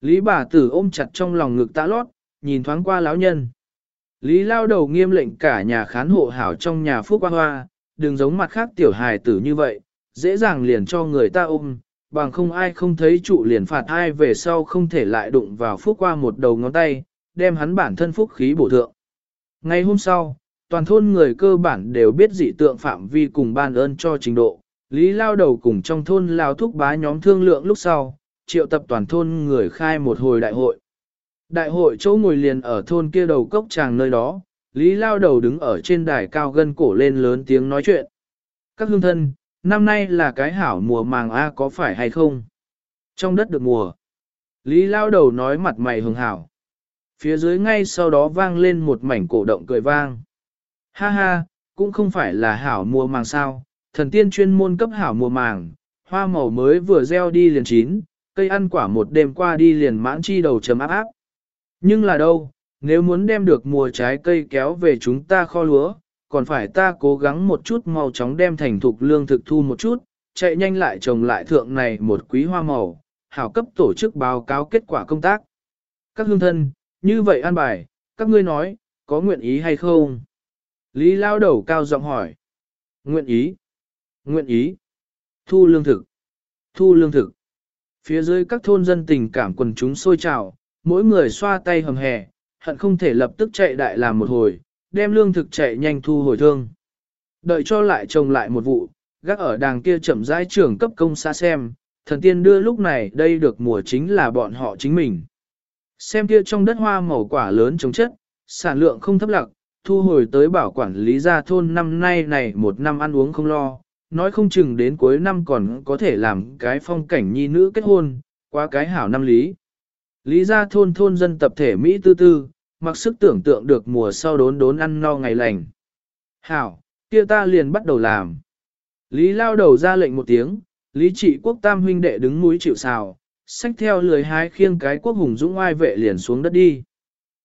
Lý bà tử ôm chặt trong lòng ngực tã lót, nhìn thoáng qua lão nhân. Lý lao đầu nghiêm lệnh cả nhà khán hộ hảo trong nhà phúc hoa hoa, đừng giống mặt khác tiểu hài tử như vậy, dễ dàng liền cho người ta ôm, bằng không ai không thấy trụ liền phạt ai về sau không thể lại đụng vào phúc qua một đầu ngón tay, đem hắn bản thân phúc khí bổ thượng. Ngày hôm sau, toàn thôn người cơ bản đều biết dị tượng phạm vi cùng ban ơn cho trình độ. Lý lao đầu cùng trong thôn lao thúc bá nhóm thương lượng lúc sau, triệu tập toàn thôn người khai một hồi đại hội. Đại hội chỗ ngồi liền ở thôn kia đầu cốc tràng nơi đó, Lý lao đầu đứng ở trên đài cao gân cổ lên lớn tiếng nói chuyện. Các hương thân, năm nay là cái hảo mùa màng A có phải hay không? Trong đất được mùa. Lý lao đầu nói mặt mày hường hảo. Phía dưới ngay sau đó vang lên một mảnh cổ động cười vang. Ha ha, cũng không phải là hảo mùa màng sao, thần tiên chuyên môn cấp hảo mùa màng, hoa màu mới vừa gieo đi liền chín, cây ăn quả một đêm qua đi liền mãn chi đầu chấm áp áp. Nhưng là đâu, nếu muốn đem được mùa trái cây kéo về chúng ta kho lúa, còn phải ta cố gắng một chút mau chóng đem thành thục lương thực thu một chút, chạy nhanh lại trồng lại thượng này một quý hoa màu, hảo cấp tổ chức báo cáo kết quả công tác. Các hương thân, như vậy an bài, các ngươi nói, có nguyện ý hay không? Lý lao đầu cao giọng hỏi. Nguyện ý. Nguyện ý. Thu lương thực. Thu lương thực. Phía dưới các thôn dân tình cảm quần chúng sôi trào, mỗi người xoa tay hầm hè, hận không thể lập tức chạy đại làm một hồi, đem lương thực chạy nhanh thu hồi thương. Đợi cho lại trồng lại một vụ, gác ở đàng kia chậm rãi trưởng cấp công xa xem, thần tiên đưa lúc này đây được mùa chính là bọn họ chính mình. Xem kia trong đất hoa màu quả lớn trồng chất, sản lượng không thấp lặc, thu hồi tới bảo quản lý gia thôn năm nay này một năm ăn uống không lo, nói không chừng đến cuối năm còn có thể làm cái phong cảnh nhi nữ kết hôn, qua cái hảo năm lý. Lý ra thôn thôn dân tập thể Mỹ tư tư, mặc sức tưởng tượng được mùa sau đốn đốn ăn no ngày lành. Hảo, kia ta liền bắt đầu làm. Lý lao đầu ra lệnh một tiếng, Lý trị quốc tam huynh đệ đứng núi chịu xào, xách theo lười hái khiêng cái quốc hùng dũng ai vệ liền xuống đất đi.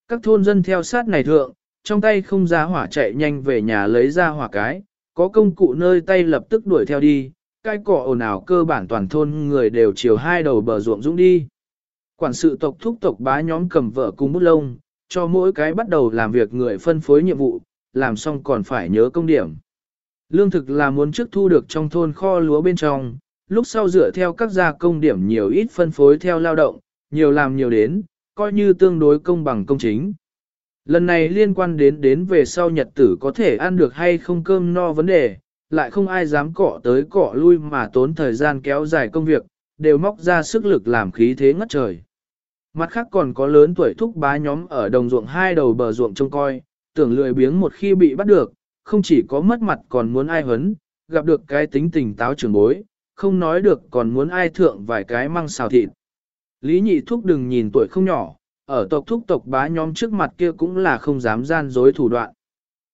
Các thôn dân theo sát này thượng, trong tay không ra hỏa chạy nhanh về nhà lấy ra hỏa cái, có công cụ nơi tay lập tức đuổi theo đi, cái cỏ ồn ào cơ bản toàn thôn người đều chiều hai đầu bờ ruộng dũng đi. Quản sự tộc thúc tộc bá nhóm cầm vợ cùng bút lông, cho mỗi cái bắt đầu làm việc người phân phối nhiệm vụ, làm xong còn phải nhớ công điểm. Lương thực là muốn trước thu được trong thôn kho lúa bên trong, lúc sau dựa theo các gia công điểm nhiều ít phân phối theo lao động, nhiều làm nhiều đến, coi như tương đối công bằng công chính. Lần này liên quan đến đến về sau nhật tử có thể ăn được hay không cơm no vấn đề, lại không ai dám cọ tới cọ lui mà tốn thời gian kéo dài công việc, đều móc ra sức lực làm khí thế ngất trời. Mặt khác còn có lớn tuổi thúc bá nhóm ở đồng ruộng hai đầu bờ ruộng trông coi, tưởng lười biếng một khi bị bắt được, không chỉ có mất mặt còn muốn ai hấn, gặp được cái tính tình táo trưởng bối, không nói được còn muốn ai thượng vài cái măng xào thịt. Lý nhị thúc đừng nhìn tuổi không nhỏ, ở tộc thúc tộc bá nhóm trước mặt kia cũng là không dám gian dối thủ đoạn.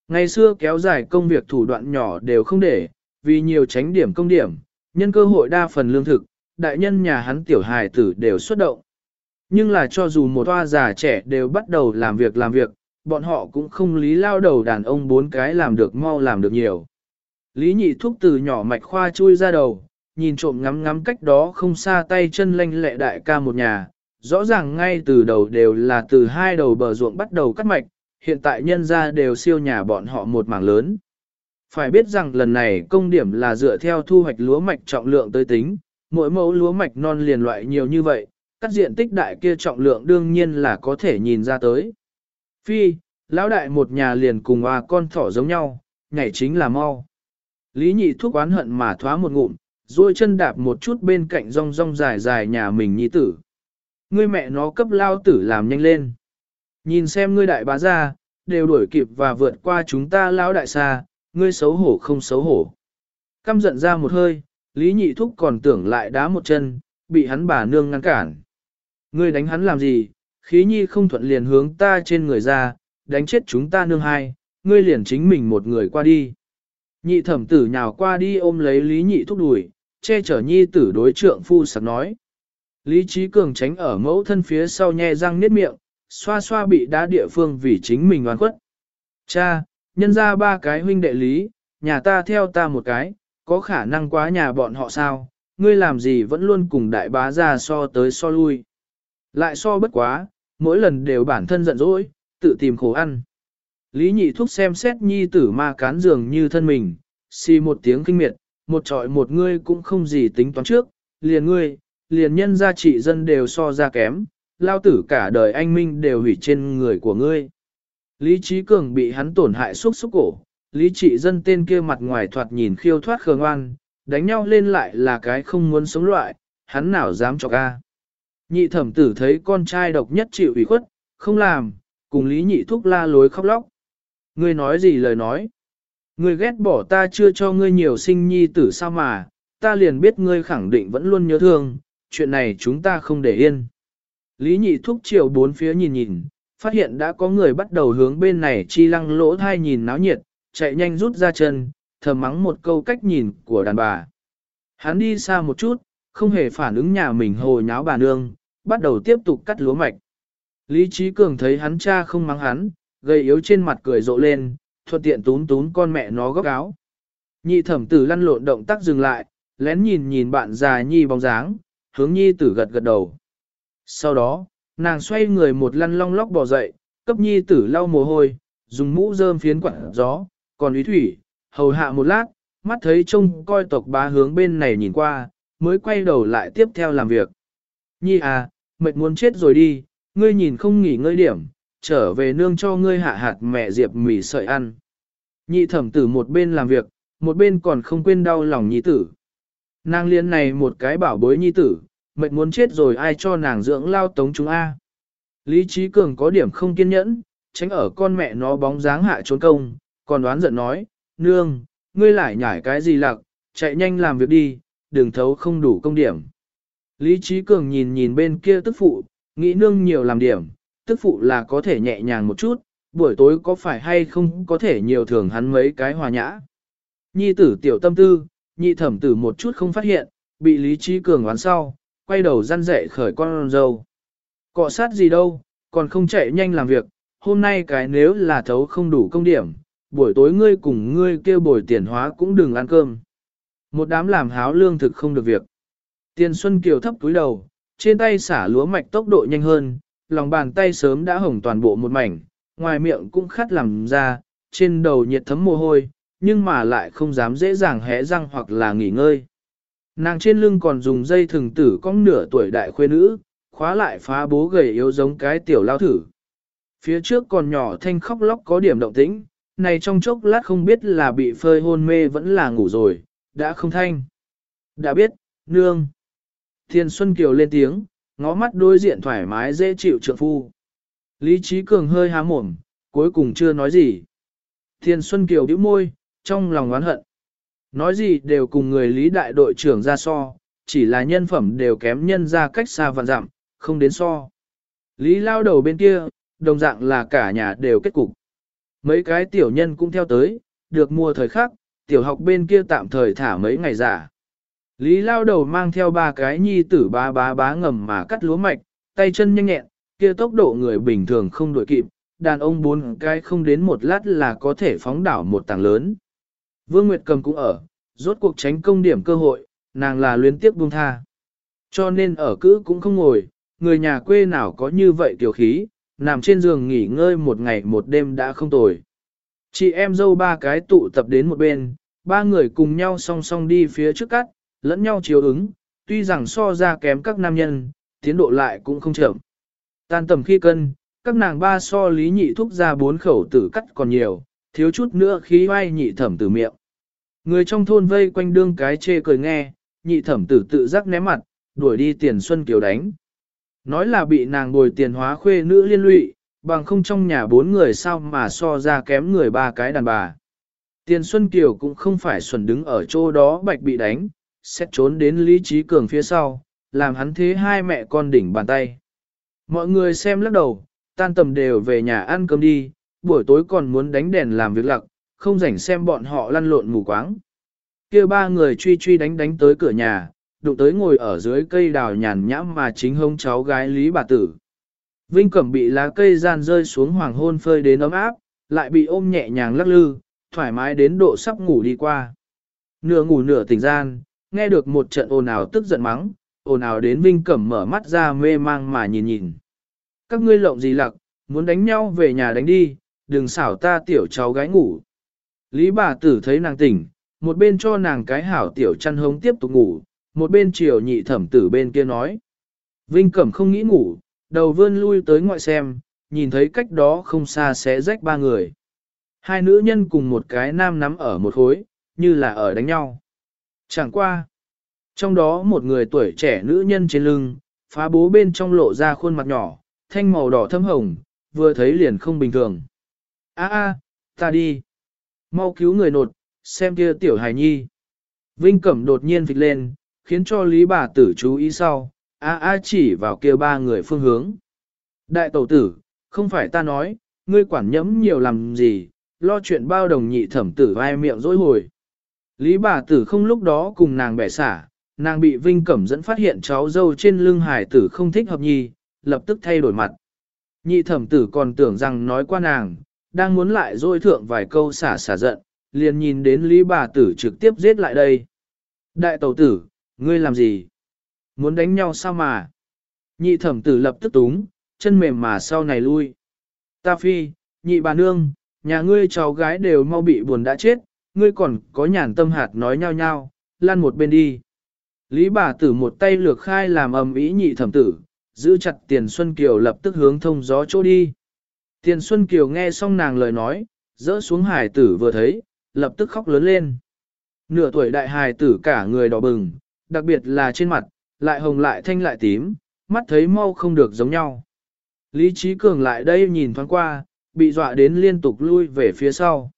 Ngày xưa kéo dài công việc thủ đoạn nhỏ đều không để, vì nhiều tránh điểm công điểm, nhân cơ hội đa phần lương thực, đại nhân nhà hắn tiểu hài tử đều xuất động. Nhưng là cho dù một toa già trẻ đều bắt đầu làm việc làm việc, bọn họ cũng không lý lao đầu đàn ông bốn cái làm được mau làm được nhiều. Lý nhị thúc từ nhỏ mạch khoa chui ra đầu, nhìn trộm ngắm ngắm cách đó không xa tay chân lanh lẹ đại ca một nhà, rõ ràng ngay từ đầu đều là từ hai đầu bờ ruộng bắt đầu cắt mạch, hiện tại nhân ra đều siêu nhà bọn họ một mảng lớn. Phải biết rằng lần này công điểm là dựa theo thu hoạch lúa mạch trọng lượng tới tính, mỗi mẫu lúa mạch non liền loại nhiều như vậy, các diện tích đại kia trọng lượng đương nhiên là có thể nhìn ra tới. Phi, lão đại một nhà liền cùng à con thỏ giống nhau, nhảy chính là mau. Lý nhị thuốc oán hận mà thoá một ngụm, rồi chân đạp một chút bên cạnh rong rong dài dài nhà mình nhi tử. Ngươi mẹ nó cấp lao tử làm nhanh lên. Nhìn xem ngươi đại bá ra, đều đuổi kịp và vượt qua chúng ta lão đại xa, ngươi xấu hổ không xấu hổ. Căm giận ra một hơi, Lý Nhị Thúc còn tưởng lại đá một chân, bị hắn bà nương ngăn cản. Ngươi đánh hắn làm gì, khí nhi không thuận liền hướng ta trên người ra, đánh chết chúng ta nương hai, ngươi liền chính mình một người qua đi. Nhị thẩm tử nhào qua đi ôm lấy Lý Nhị Thúc đuổi, che chở nhi tử đối trượng phu sặc nói. Lý Trí Cường tránh ở mẫu thân phía sau nhe răng niết miệng, xoa xoa bị đá địa phương vì chính mình oan khuất. Cha, nhân ra ba cái huynh đệ lý, nhà ta theo ta một cái, có khả năng quá nhà bọn họ sao, ngươi làm gì vẫn luôn cùng đại bá ra so tới so lui. Lại so bất quá, mỗi lần đều bản thân giận dỗi, tự tìm khổ ăn. Lý nhị thúc xem xét nhi tử ma cán giường như thân mình, xì một tiếng kinh miệt, một trọi một ngươi cũng không gì tính toán trước, liền ngươi, liền nhân gia trị dân đều so ra kém, lao tử cả đời anh minh đều hủy trên người của ngươi. Lý Trí Cường bị hắn tổn hại xúc xúc cổ, Lý trị dân tên kia mặt ngoài thoạt nhìn khiêu thoát khờ ngoan, đánh nhau lên lại là cái không muốn sống loại, hắn nào dám cho ca. Nhị thẩm tử thấy con trai độc nhất chịu ủy khuất, không làm, cùng Lý nhị thúc la lối khóc lóc. Ngươi nói gì lời nói? Ngươi ghét bỏ ta chưa cho ngươi nhiều sinh nhi tử sao mà, ta liền biết ngươi khẳng định vẫn luôn nhớ thương, chuyện này chúng ta không để yên. Lý nhị thúc chiều bốn phía nhìn nhìn, phát hiện đã có người bắt đầu hướng bên này chi lăng lỗ thai nhìn náo nhiệt, chạy nhanh rút ra chân, thầm mắng một câu cách nhìn của đàn bà. Hắn đi xa một chút, không hề phản ứng nhà mình hồ nháo bà nương, bắt đầu tiếp tục cắt lúa mạch. Lý Trí Cường thấy hắn cha không mắng hắn, gây yếu trên mặt cười rộ lên, thuận tiện tún tún con mẹ nó góc áo. Nhị thẩm tử lăn lộn động tác dừng lại, lén nhìn nhìn bạn già nhi bóng dáng, hướng nhi tử gật gật đầu. Sau đó, nàng xoay người một lăn long lóc bò dậy, cấp nhi tử lau mồ hôi, dùng mũ rơm phiến quạt gió, còn ý thủy, hầu hạ một lát, mắt thấy trông coi tộc bá hướng bên này nhìn qua, mới quay đầu lại tiếp theo làm việc. Nhi à, mệt muốn chết rồi đi, ngươi nhìn không nghỉ ngơi điểm, trở về nương cho ngươi hạ hạt mẹ diệp mì sợi ăn. Nhị thẩm tử một bên làm việc, một bên còn không quên đau lòng nhi tử. Nàng liên này một cái bảo bối nhi tử, mệt muốn chết rồi ai cho nàng dưỡng lao tống chúng A. Lý Trí Cường có điểm không kiên nhẫn, tránh ở con mẹ nó bóng dáng hạ trốn công, còn đoán giận nói, nương, ngươi lại nhảy cái gì lạc, chạy nhanh làm việc đi, đừng thấu không đủ công điểm. Lý Trí Cường nhìn nhìn bên kia tức phụ, nghĩ nương nhiều làm điểm, tức phụ là có thể nhẹ nhàng một chút, buổi tối có phải hay không có thể nhiều thường hắn mấy cái hòa nhã. Nhi tử tiểu tâm tư, nhị thẩm tử một chút không phát hiện, bị Lý Trí Cường oán sau, quay đầu răn rẻ khởi con dâu. Cọ sát gì đâu, còn không chạy nhanh làm việc, hôm nay cái nếu là thấu không đủ công điểm, buổi tối ngươi cùng ngươi kêu bồi tiền hóa cũng đừng ăn cơm. Một đám làm háo lương thực không được việc. Tiền Xuân Kiều thấp túi đầu, trên tay xả lúa mạch tốc độ nhanh hơn, lòng bàn tay sớm đã hồng toàn bộ một mảnh, ngoài miệng cũng khát làm ra, trên đầu nhiệt thấm mồ hôi, nhưng mà lại không dám dễ dàng hé răng hoặc là nghỉ ngơi. Nàng trên lưng còn dùng dây thừng tử cong nửa tuổi đại khuê nữ, khóa lại phá bố gầy yếu giống cái tiểu lao thử. Phía trước còn nhỏ thanh khóc lóc có điểm động tĩnh, này trong chốc lát không biết là bị phơi hôn mê vẫn là ngủ rồi, đã không thanh. Đã biết, nương. Thiên Xuân Kiều lên tiếng, ngó mắt đối diện thoải mái dễ chịu trượng phu. Lý Trí Cường hơi há mồm, cuối cùng chưa nói gì. Thiên Xuân Kiều bĩu môi, trong lòng oán hận. Nói gì đều cùng người lý đại đội trưởng ra so, chỉ là nhân phẩm đều kém nhân ra cách xa vạn dặm, không đến so. Lý lao đầu bên kia, đồng dạng là cả nhà đều kết cục. Mấy cái tiểu nhân cũng theo tới, được mua thời khắc, tiểu học bên kia tạm thời thả mấy ngày giả. Lý lao đầu mang theo ba cái nhi tử ba bá bá ngầm mà cắt lúa mạch, tay chân nhanh nhẹn, kia tốc độ người bình thường không đuổi kịp, đàn ông bốn cái không đến một lát là có thể phóng đảo một tảng lớn. Vương Nguyệt cầm cũng ở, rốt cuộc tránh công điểm cơ hội, nàng là luyến tiếp buông tha. Cho nên ở cữ cũng không ngồi, người nhà quê nào có như vậy tiểu khí, nằm trên giường nghỉ ngơi một ngày một đêm đã không tồi. Chị em dâu ba cái tụ tập đến một bên, ba người cùng nhau song song đi phía trước cắt, lẫn nhau chiếu ứng, tuy rằng so ra kém các nam nhân, tiến độ lại cũng không chậm. Tan tầm khi cân, các nàng ba so lý nhị thúc ra bốn khẩu tử cắt còn nhiều, thiếu chút nữa khí vai nhị thẩm từ miệng. Người trong thôn vây quanh đương cái chê cười nghe, nhị thẩm tử tự giác ném mặt, đuổi đi tiền xuân kiều đánh. Nói là bị nàng bồi tiền hóa khuê nữ liên lụy, bằng không trong nhà bốn người sao mà so ra kém người ba cái đàn bà. Tiền Xuân Kiều cũng không phải xuẩn đứng ở chỗ đó bạch bị đánh, xét trốn đến Lý Trí Cường phía sau, làm hắn thế hai mẹ con đỉnh bàn tay. Mọi người xem lắc đầu, tan tầm đều về nhà ăn cơm đi, buổi tối còn muốn đánh đèn làm việc lặc, không rảnh xem bọn họ lăn lộn mù quáng. kia ba người truy truy đánh đánh tới cửa nhà, đụng tới ngồi ở dưới cây đào nhàn nhãm mà chính hông cháu gái Lý bà tử. Vinh Cẩm bị lá cây gian rơi xuống hoàng hôn phơi đến ấm áp, lại bị ôm nhẹ nhàng lắc lư, thoải mái đến độ sắp ngủ đi qua. Nửa ngủ nửa tỉnh gian, nghe được một trận ồn ào tức giận mắng, ồn ào đến Vinh Cẩm mở mắt ra mê mang mà nhìn nhìn. Các ngươi lộng gì lặc, muốn đánh nhau về nhà đánh đi, đừng xảo ta tiểu cháu gái ngủ. Lý bà tử thấy nàng tỉnh, một bên cho nàng cái hảo tiểu chăn hống tiếp tục ngủ, một bên chiều nhị thẩm tử bên kia nói. Vinh Cẩm không nghĩ ngủ, đầu vươn lui tới ngoại xem, nhìn thấy cách đó không xa sẽ rách ba người. Hai nữ nhân cùng một cái nam nắm ở một khối, như là ở đánh nhau. Chẳng qua. Trong đó một người tuổi trẻ nữ nhân trên lưng, phá bố bên trong lộ ra khuôn mặt nhỏ, thanh màu đỏ thâm hồng, vừa thấy liền không bình thường. A a, ta đi. Mau cứu người nột, xem kia tiểu hài nhi. Vinh Cẩm đột nhiên phịch lên, khiến cho Lý bà tử chú ý sau, a a chỉ vào kia ba người phương hướng. Đại tẩu tử, không phải ta nói, ngươi quản nhẫm nhiều làm gì, lo chuyện bao đồng nhị thẩm tử vai miệng dối hồi. Lý bà tử không lúc đó cùng nàng bẻ xả, nàng bị Vinh Cẩm dẫn phát hiện cháu dâu trên lưng hải tử không thích hợp nhi, lập tức thay đổi mặt. Nhị thẩm tử còn tưởng rằng nói qua nàng, đang muốn lại dôi thượng vài câu xả xả giận, liền nhìn đến Lý bà tử trực tiếp giết lại đây. Đại tẩu tử, ngươi làm gì? Muốn đánh nhau sao mà? Nhị thẩm tử lập tức túng, chân mềm mà sau này lui. Ta phi, nhị bà nương, nhà ngươi cháu gái đều mau bị buồn đã chết, ngươi còn có nhàn tâm hạt nói nhau nhau, lan một bên đi. Lý bà tử một tay lược khai làm ầm ý nhị thẩm tử, giữ chặt tiền Xuân Kiều lập tức hướng thông gió chỗ đi. Tiền Xuân Kiều nghe xong nàng lời nói, dỡ xuống hải tử vừa thấy, lập tức khóc lớn lên. Nửa tuổi đại hài tử cả người đỏ bừng, đặc biệt là trên mặt, lại hồng lại thanh lại tím, mắt thấy mau không được giống nhau. Lý Trí Cường lại đây nhìn thoáng qua, bị dọa đến liên tục lui về phía sau.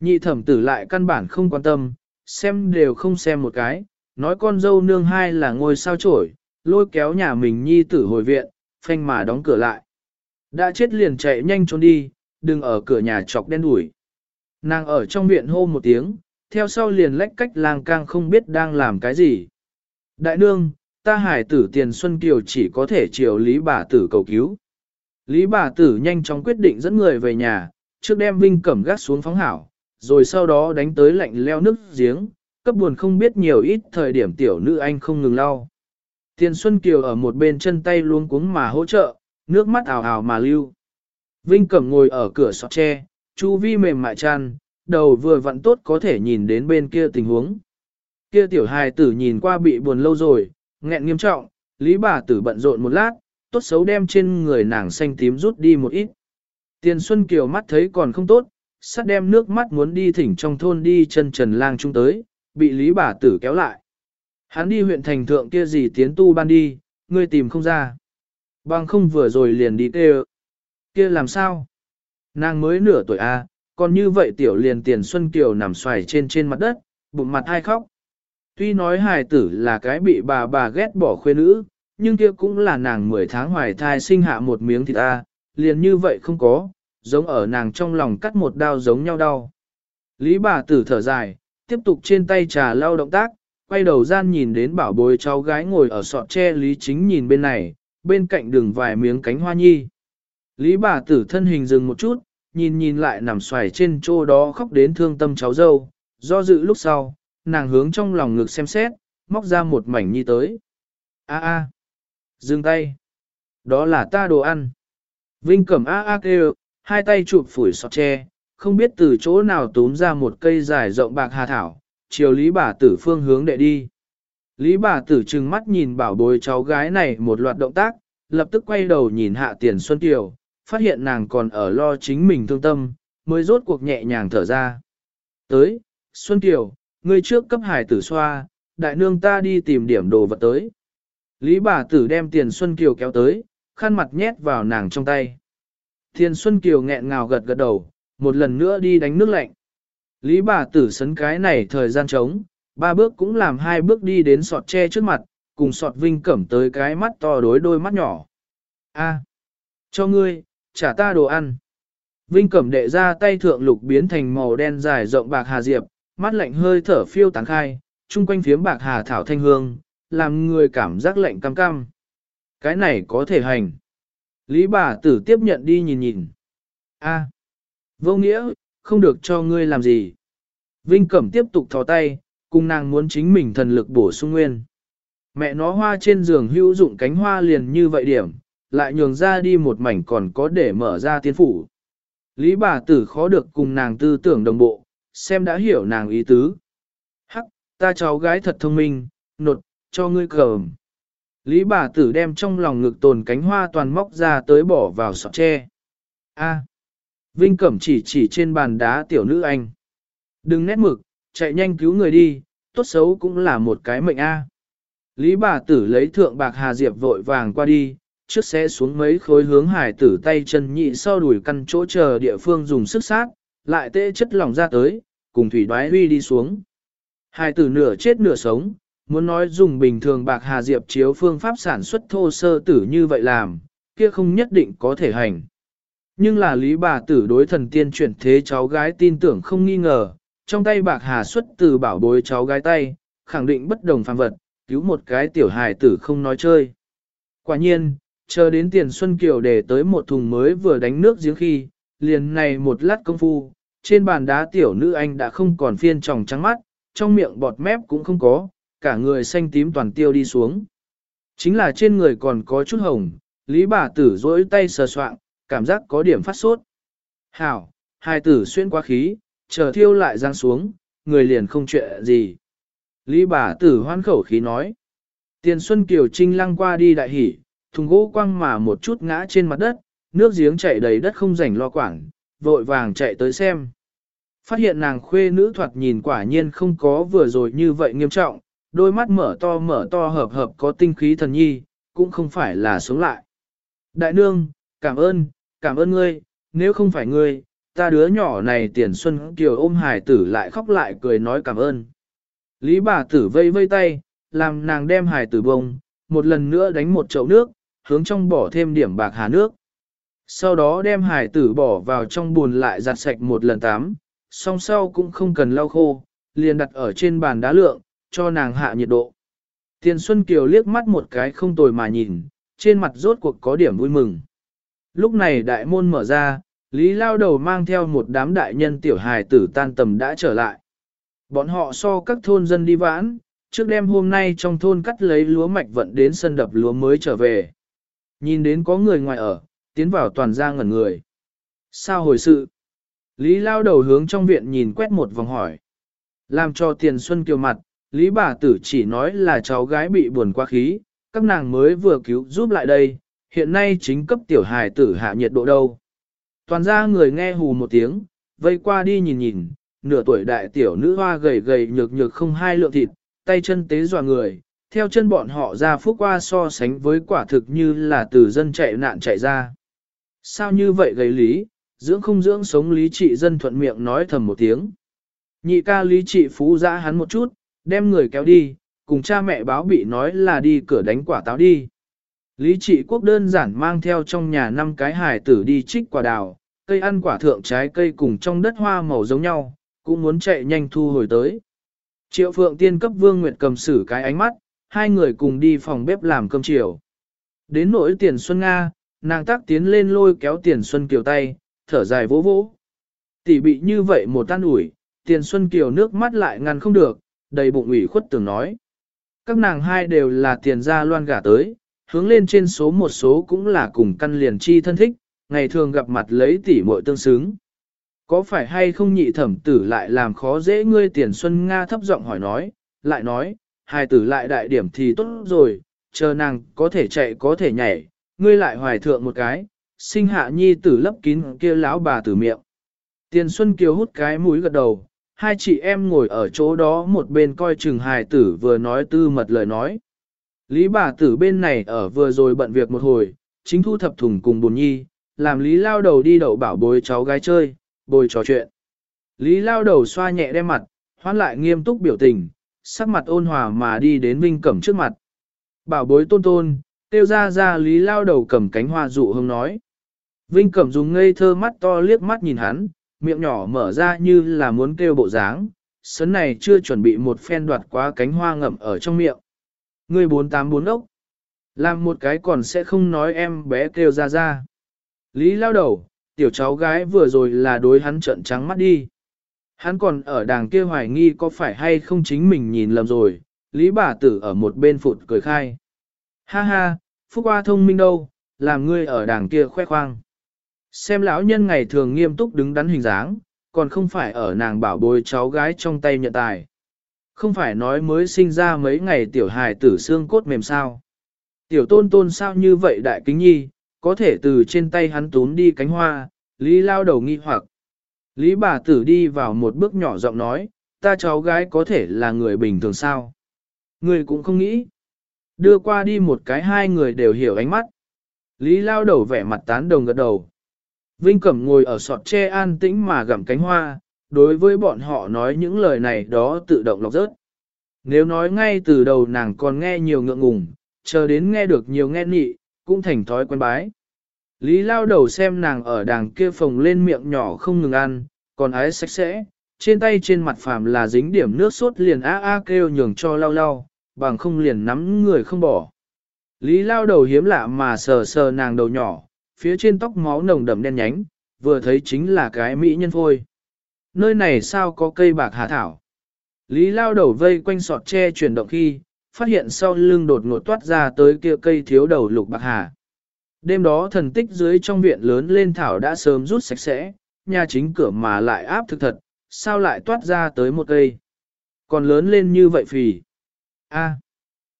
Nhị thẩm tử lại căn bản không quan tâm, xem đều không xem một cái, nói con dâu nương hai là ngôi sao trổi, lôi kéo nhà mình nhi tử hồi viện, phanh mà đóng cửa lại. Đã chết liền chạy nhanh trốn đi, đừng ở cửa nhà chọc đen đuổi. Nàng ở trong viện hô một tiếng, theo sau liền lách cách lang cang không biết đang làm cái gì. Đại nương, ta hải tử tiền Xuân Kiều chỉ có thể chiều Lý bà tử cầu cứu. Lý bà tử nhanh chóng quyết định dẫn người về nhà, trước đem Vinh Cẩm gác xuống phóng hảo, rồi sau đó đánh tới lạnh leo nước giếng, cấp buồn không biết nhiều ít thời điểm tiểu nữ anh không ngừng lau. Tiền Xuân Kiều ở một bên chân tay luôn cuống mà hỗ trợ, nước mắt ảo ảo mà lưu. Vinh Cẩm ngồi ở cửa sọt tre, chu vi mềm mại chăn, đầu vừa vặn tốt có thể nhìn đến bên kia tình huống. Kia tiểu hài tử nhìn qua bị buồn lâu rồi, nghẹn nghiêm trọng, lý bà tử bận rộn một lát, tốt xấu đem trên người nàng xanh tím rút đi một ít. Tiền Xuân Kiều mắt thấy còn không tốt, sắt đem nước mắt muốn đi thỉnh trong thôn đi chân trần lang trung tới, bị lý bà tử kéo lại. Hắn đi huyện thành thượng kia gì tiến tu ban đi, ngươi tìm không ra. Bằng không vừa rồi liền đi tê Kia làm sao? Nàng mới nửa tuổi A, còn như vậy tiểu liền tiền Xuân Kiều nằm xoài trên trên mặt đất, bụng mặt hai khóc. Tuy nói hài tử là cái bị bà bà ghét bỏ khuê nữ, nhưng kia cũng là nàng 10 tháng hoài thai sinh hạ một miếng thịt a liền như vậy không có, giống ở nàng trong lòng cắt một đao giống nhau đau. Lý bà tử thở dài, tiếp tục trên tay trà lau động tác, quay đầu gian nhìn đến bảo bối cháu gái ngồi ở sọt tre Lý Chính nhìn bên này, bên cạnh đường vài miếng cánh hoa nhi. Lý bà tử thân hình dừng một chút, nhìn nhìn lại nằm xoài trên chỗ đó khóc đến thương tâm cháu dâu, do dự lúc sau, nàng hướng trong lòng ngực xem xét, móc ra một mảnh nhi tới. A a, dừng tay. Đó là ta đồ ăn. Vinh cẩm a a kêu, hai tay chụp phủi sọt tre, không biết từ chỗ nào túm ra một cây dài rộng bạc hà thảo, chiều lý bà tử phương hướng đệ đi. Lý bà tử trừng mắt nhìn bảo bối cháu gái này một loạt động tác, lập tức quay đầu nhìn hạ tiền Xuân Kiều, phát hiện nàng còn ở lo chính mình thương tâm, mới rốt cuộc nhẹ nhàng thở ra. Tới, Xuân Kiều, ngươi trước cấp hải tử xoa, đại nương ta đi tìm điểm đồ vật tới. Lý bà tử đem tiền Xuân Kiều kéo tới, khăn mặt nhét vào nàng trong tay. Tiền Xuân Kiều nghẹn ngào gật gật đầu, một lần nữa đi đánh nước lạnh. Lý bà tử sấn cái này thời gian trống, ba bước cũng làm hai bước đi đến sọt tre trước mặt, cùng sọt vinh cẩm tới cái mắt to đối đôi mắt nhỏ. A, cho ngươi, trả ta đồ ăn. Vinh cẩm đệ ra tay thượng lục biến thành màu đen dài rộng bạc hà diệp, mắt lạnh hơi thở phiêu tán khai, chung quanh phiếm bạc hà thảo thanh hương, làm người cảm giác lạnh cam cam. Cái này có thể hành. Lý bà tử tiếp nhận đi nhìn nhìn. A, vô nghĩa, không được cho ngươi làm gì. Vinh Cẩm tiếp tục thò tay, cùng nàng muốn chính mình thần lực bổ sung nguyên. Mẹ nó hoa trên giường hữu dụng cánh hoa liền như vậy điểm, lại nhường ra đi một mảnh còn có để mở ra tiên phủ. Lý bà tử khó được cùng nàng tư tưởng đồng bộ, xem đã hiểu nàng ý tứ. Hắc, ta cháu gái thật thông minh, nột, cho ngươi cờm. Lý bà tử đem trong lòng ngực tồn cánh hoa toàn móc ra tới bỏ vào sọt tre. A. Vinh Cẩm chỉ chỉ trên bàn đá tiểu nữ anh. Đừng nét mực, chạy nhanh cứu người đi, tốt xấu cũng là một cái mệnh A. Lý bà tử lấy thượng bạc hà diệp vội vàng qua đi, trước sẽ xuống mấy khối hướng hải tử tay chân nhị sau đuổi căn chỗ chờ địa phương dùng sức sát, lại tê chất lỏng ra tới, cùng thủy đoái huy đi xuống. Hải tử nửa chết nửa sống, muốn nói dùng bình thường bạc hà diệp chiếu phương pháp sản xuất thô sơ tử như vậy làm, kia không nhất định có thể hành. Nhưng là lý bà tử đối thần tiên chuyển thế cháu gái tin tưởng không nghi ngờ, trong tay bạc hà xuất từ bảo bối cháu gái tay, khẳng định bất đồng phàm vật, cứu một cái tiểu hài tử không nói chơi. Quả nhiên, chờ đến tiền Xuân Kiều để tới một thùng mới vừa đánh nước giếng khi, liền này một lát công phu, trên bàn đá tiểu nữ anh đã không còn phiên tròng trắng mắt, trong miệng bọt mép cũng không có, cả người xanh tím toàn tiêu đi xuống. Chính là trên người còn có chút hồng, lý bà tử rỗi tay sờ soạng, cảm giác có điểm phát sốt. Hảo, hai tử xuyên qua khí, chờ thiêu lại giang xuống, người liền không chuyện gì. Lý bà tử hoan khẩu khí nói. Tiền Xuân Kiều Trinh lăng qua đi đại hỉ, thùng gỗ quăng mà một chút ngã trên mặt đất, nước giếng chảy đầy đất không rảnh lo quảng, vội vàng chạy tới xem. Phát hiện nàng khuê nữ thoạt nhìn quả nhiên không có vừa rồi như vậy nghiêm trọng, đôi mắt mở to mở to hợp hợp có tinh khí thần nhi, cũng không phải là sống lại. Đại nương, cảm ơn, cảm ơn ngươi, nếu không phải ngươi, ta đứa nhỏ này tiền xuân kiều ôm hải tử lại khóc lại cười nói cảm ơn. Lý bà tử vây vây tay, làm nàng đem hải tử bông, một lần nữa đánh một chậu nước, hướng trong bỏ thêm điểm bạc hà nước. Sau đó đem hải tử bỏ vào trong bùn lại giặt sạch một lần tắm, song sau cũng không cần lau khô, liền đặt ở trên bàn đá lượng, cho nàng hạ nhiệt độ. Tiền Xuân Kiều liếc mắt một cái không tồi mà nhìn, trên mặt rốt cuộc có điểm vui mừng. Lúc này đại môn mở ra, Lý lao đầu mang theo một đám đại nhân tiểu hài tử tan tầm đã trở lại. Bọn họ so các thôn dân đi vãn, trước đêm hôm nay trong thôn cắt lấy lúa mạch vận đến sân đập lúa mới trở về. Nhìn đến có người ngoài ở, tiến vào toàn ra ngẩn người. Sao hồi sự? Lý lao đầu hướng trong viện nhìn quét một vòng hỏi. Làm cho tiền xuân kiều mặt, Lý bà tử chỉ nói là cháu gái bị buồn quá khí, các nàng mới vừa cứu giúp lại đây, hiện nay chính cấp tiểu hài tử hạ nhiệt độ đâu. Toàn ra người nghe hù một tiếng, vây qua đi nhìn nhìn, nửa tuổi đại tiểu nữ hoa gầy gầy nhược nhược không hai lượng thịt, tay chân tế dọa người, theo chân bọn họ ra phúc qua so sánh với quả thực như là từ dân chạy nạn chạy ra. Sao như vậy gầy lý, dưỡng không dưỡng sống lý trị dân thuận miệng nói thầm một tiếng. Nhị ca lý trị phú giã hắn một chút, đem người kéo đi, cùng cha mẹ báo bị nói là đi cửa đánh quả táo đi. Lý trị quốc đơn giản mang theo trong nhà năm cái hài tử đi trích quả đào, cây ăn quả thượng trái cây cùng trong đất hoa màu giống nhau, cũng muốn chạy nhanh thu hồi tới. Triệu phượng tiên cấp vương nguyệt cầm xử cái ánh mắt, hai người cùng đi phòng bếp làm cơm chiều. Đến nỗi tiền xuân Nga, nàng tác tiến lên lôi kéo tiền xuân kiều tay, thở dài vỗ vỗ. Tỷ bị như vậy một tan ủi, tiền xuân kiều nước mắt lại ngăn không được, đầy bụng ủy khuất tưởng nói. Các nàng hai đều là tiền gia loan gả tới, hướng lên trên số một số cũng là cùng căn liền chi thân thích, ngày thường gặp mặt lấy tỷ muội tương xứng. Có phải hay không nhị thẩm tử lại làm khó dễ ngươi tiền xuân Nga thấp giọng hỏi nói, lại nói, hài tử lại đại điểm thì tốt rồi, chờ nàng có thể chạy có thể nhảy, ngươi lại hoài thượng một cái, sinh hạ nhi tử lấp kín kia lão bà tử miệng. Tiền Xuân Kiều hút cái mũi gật đầu, hai chị em ngồi ở chỗ đó một bên coi chừng hài tử vừa nói tư mật lời nói. Lý bà tử bên này ở vừa rồi bận việc một hồi, chính thu thập thùng cùng bùn nhi, làm Lý lao đầu đi đậu bảo bối cháu gái chơi, bồi trò chuyện. Lý lao đầu xoa nhẹ đem mặt, hoán lại nghiêm túc biểu tình, sắc mặt ôn hòa mà đi đến Vinh Cẩm trước mặt. Bảo bối tôn tôn, tiêu ra ra Lý lao đầu cầm cánh hoa dụ hông nói. Vinh Cẩm dùng ngây thơ mắt to liếc mắt nhìn hắn, miệng nhỏ mở ra như là muốn kêu bộ dáng, sấn này chưa chuẩn bị một phen đoạt quá cánh hoa ngậm ở trong miệng. Người bốn tám bốn ốc, làm một cái còn sẽ không nói em bé kêu ra ra. Lý lao đầu, tiểu cháu gái vừa rồi là đối hắn trợn trắng mắt đi. Hắn còn ở đàng kia hoài nghi có phải hay không chính mình nhìn lầm rồi, Lý bà tử ở một bên phụt cười khai. Ha ha, Phúc Hoa thông minh đâu, làm ngươi ở đàng kia khoe khoang. Xem lão nhân ngày thường nghiêm túc đứng đắn hình dáng, còn không phải ở nàng bảo bối cháu gái trong tay nhận tài. Không phải nói mới sinh ra mấy ngày tiểu hài tử xương cốt mềm sao. Tiểu tôn tôn sao như vậy đại kính nhi, có thể từ trên tay hắn tún đi cánh hoa, Lý lao đầu nghi hoặc. Lý bà tử đi vào một bước nhỏ giọng nói, ta cháu gái có thể là người bình thường sao. Người cũng không nghĩ. Đưa qua đi một cái hai người đều hiểu ánh mắt. Lý lao đầu vẻ mặt tán đồng gật đầu. Vinh Cẩm ngồi ở sọt tre an tĩnh mà gặm cánh hoa, đối với bọn họ nói những lời này đó tự động lọc rớt. Nếu nói ngay từ đầu nàng còn nghe nhiều ngượng ngùng, chờ đến nghe được nhiều nghe nhị, cũng thành thói quen bái. Lý lao đầu xem nàng ở đàng kia phồng lên miệng nhỏ không ngừng ăn, còn ái sạch sẽ, trên tay trên mặt phàm là dính điểm nước sốt liền a a kêu nhường cho lau lau, bằng không liền nắm người không bỏ. Lý lao đầu hiếm lạ mà sờ sờ nàng đầu nhỏ, phía trên tóc máu nồng đậm đen nhánh, vừa thấy chính là cái mỹ nhân phôi. Nơi này sao có cây bạc hà thảo? Lý lao đầu vây quanh sọt tre chuyển động khi, phát hiện sau lưng đột ngột toát ra tới kia cây thiếu đầu lục bạc hà. Đêm đó thần tích dưới trong viện lớn lên thảo đã sớm rút sạch sẽ, nhà chính cửa mà lại áp thực thật, sao lại toát ra tới một cây. Còn lớn lên như vậy phì. A. À.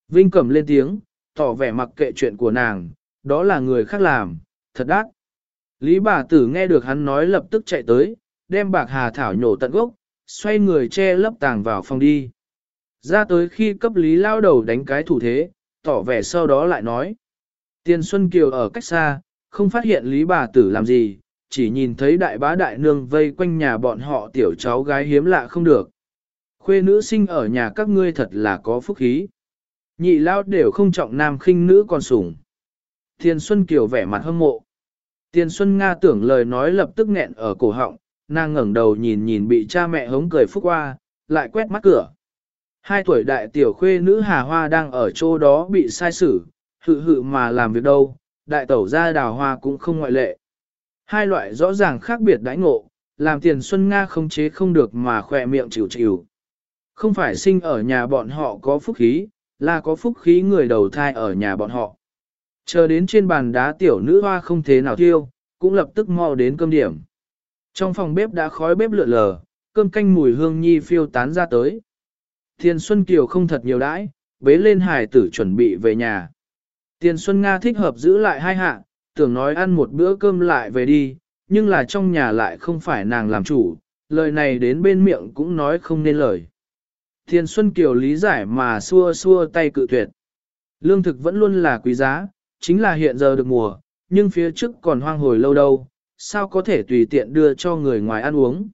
Vinh cầm lên tiếng, tỏ vẻ mặc kệ chuyện của nàng, đó là người khác làm, thật đắt. Lý bà tử nghe được hắn nói lập tức chạy tới, đem bạc hà thảo nhổ tận gốc, xoay người che lấp tàng vào phòng đi. Ra tới khi cấp lý lao đầu đánh cái thủ thế, tỏ vẻ sau đó lại nói. Tiền Xuân Kiều ở cách xa, không phát hiện lý bà tử làm gì, chỉ nhìn thấy đại bá đại nương vây quanh nhà bọn họ tiểu cháu gái hiếm lạ không được. Khuê nữ sinh ở nhà các ngươi thật là có phúc khí. Nhị lao đều không trọng nam khinh nữ còn sủng. Thiên Xuân Kiều vẻ mặt hâm mộ. Tiền Xuân Nga tưởng lời nói lập tức nghẹn ở cổ họng, nàng ngẩng đầu nhìn nhìn bị cha mẹ hống cười phúc qua, lại quét mắt cửa. Hai tuổi đại tiểu khuê nữ Hà Hoa đang ở chỗ đó bị sai xử, hự hự mà làm việc đâu, đại tẩu gia đào hoa cũng không ngoại lệ. Hai loại rõ ràng khác biệt đãi ngộ, làm tiền Xuân Nga không chế không được mà khỏe miệng chịu chịu. Không phải sinh ở nhà bọn họ có phúc khí, là có phúc khí người đầu thai ở nhà bọn họ. Chờ đến trên bàn đá tiểu nữ hoa không thế nào thiêu, cũng lập tức mau đến cơm điểm. Trong phòng bếp đã khói bếp lượn lờ, cơm canh mùi hương nhi phiêu tán ra tới. Thiên Xuân Kiều không thật nhiều đãi, bế lên hải tử chuẩn bị về nhà. Tiền Xuân Nga thích hợp giữ lại hai hạ, tưởng nói ăn một bữa cơm lại về đi, nhưng là trong nhà lại không phải nàng làm chủ, lời này đến bên miệng cũng nói không nên lời. Thiên Xuân Kiều lý giải mà xua xua tay cự tuyệt. Lương thực vẫn luôn là quý giá, chính là hiện giờ được mùa, nhưng phía trước còn hoang hồi lâu đâu, sao có thể tùy tiện đưa cho người ngoài ăn uống.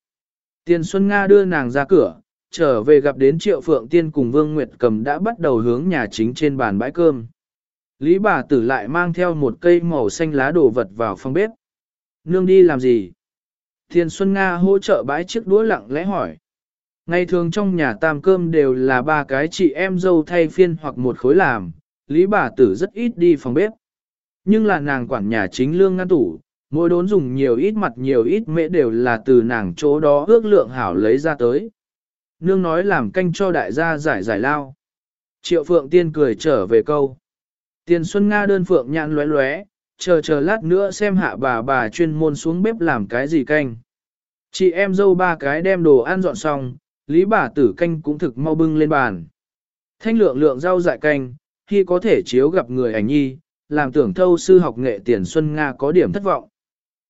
Tiền Xuân Nga đưa nàng ra cửa, trở về gặp đến Triệu Phượng Tiên cùng Vương Nguyệt Cầm đã bắt đầu hướng nhà chính trên bàn bãi cơm. Lý bà tử lại mang theo một cây màu xanh lá đồ vật vào phòng bếp. Nương đi làm gì? Thiên Xuân Nga hỗ trợ bãi chiếc đũa lặng lẽ hỏi. Ngày thường trong nhà tam cơm đều là ba cái chị em dâu thay phiên hoặc một khối làm, Lý bà tử rất ít đi phòng bếp. Nhưng là nàng quản nhà chính lương ngăn tủ, mỗi đốn dùng nhiều ít mặt nhiều ít mễ đều là từ nàng chỗ đó ước lượng hảo lấy ra tới. Nương nói làm canh cho đại gia giải giải lao. Triệu Phượng Tiên cười trở về câu. Tiền Xuân Nga đơn Phượng nhãn lóe lóe, chờ chờ lát nữa xem hạ bà bà chuyên môn xuống bếp làm cái gì canh. Chị em dâu ba cái đem đồ ăn dọn xong, lý bà tử canh cũng thực mau bưng lên bàn. Thanh lượng lượng rau dại canh, khi có thể chiếu gặp người ảnh nhi, làm tưởng thâu sư học nghệ tiền Xuân Nga có điểm thất vọng.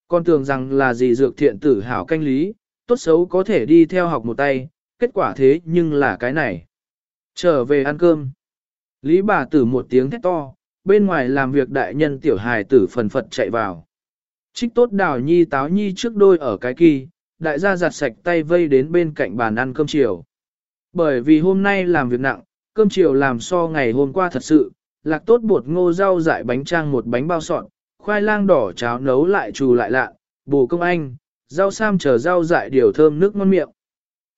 Con tưởng rằng là gì dược thiện tử hảo canh lý, tốt xấu có thể đi theo học một tay, kết quả thế nhưng là cái này. Trở về ăn cơm. Lý bà tử một tiếng thét to, bên ngoài làm việc đại nhân tiểu hài tử phần phật chạy vào. Trích tốt đào nhi táo nhi trước đôi ở cái kỳ, đại gia giặt sạch tay vây đến bên cạnh bàn ăn cơm chiều. Bởi vì hôm nay làm việc nặng, cơm chiều làm so ngày hôm qua thật sự, lạc tốt bột ngô rau dại bánh trang một bánh bao sọt, khoai lang đỏ cháo nấu lại trù lại lạ, bù công anh, rau sam chờ rau dại điều thơm nước ngon miệng.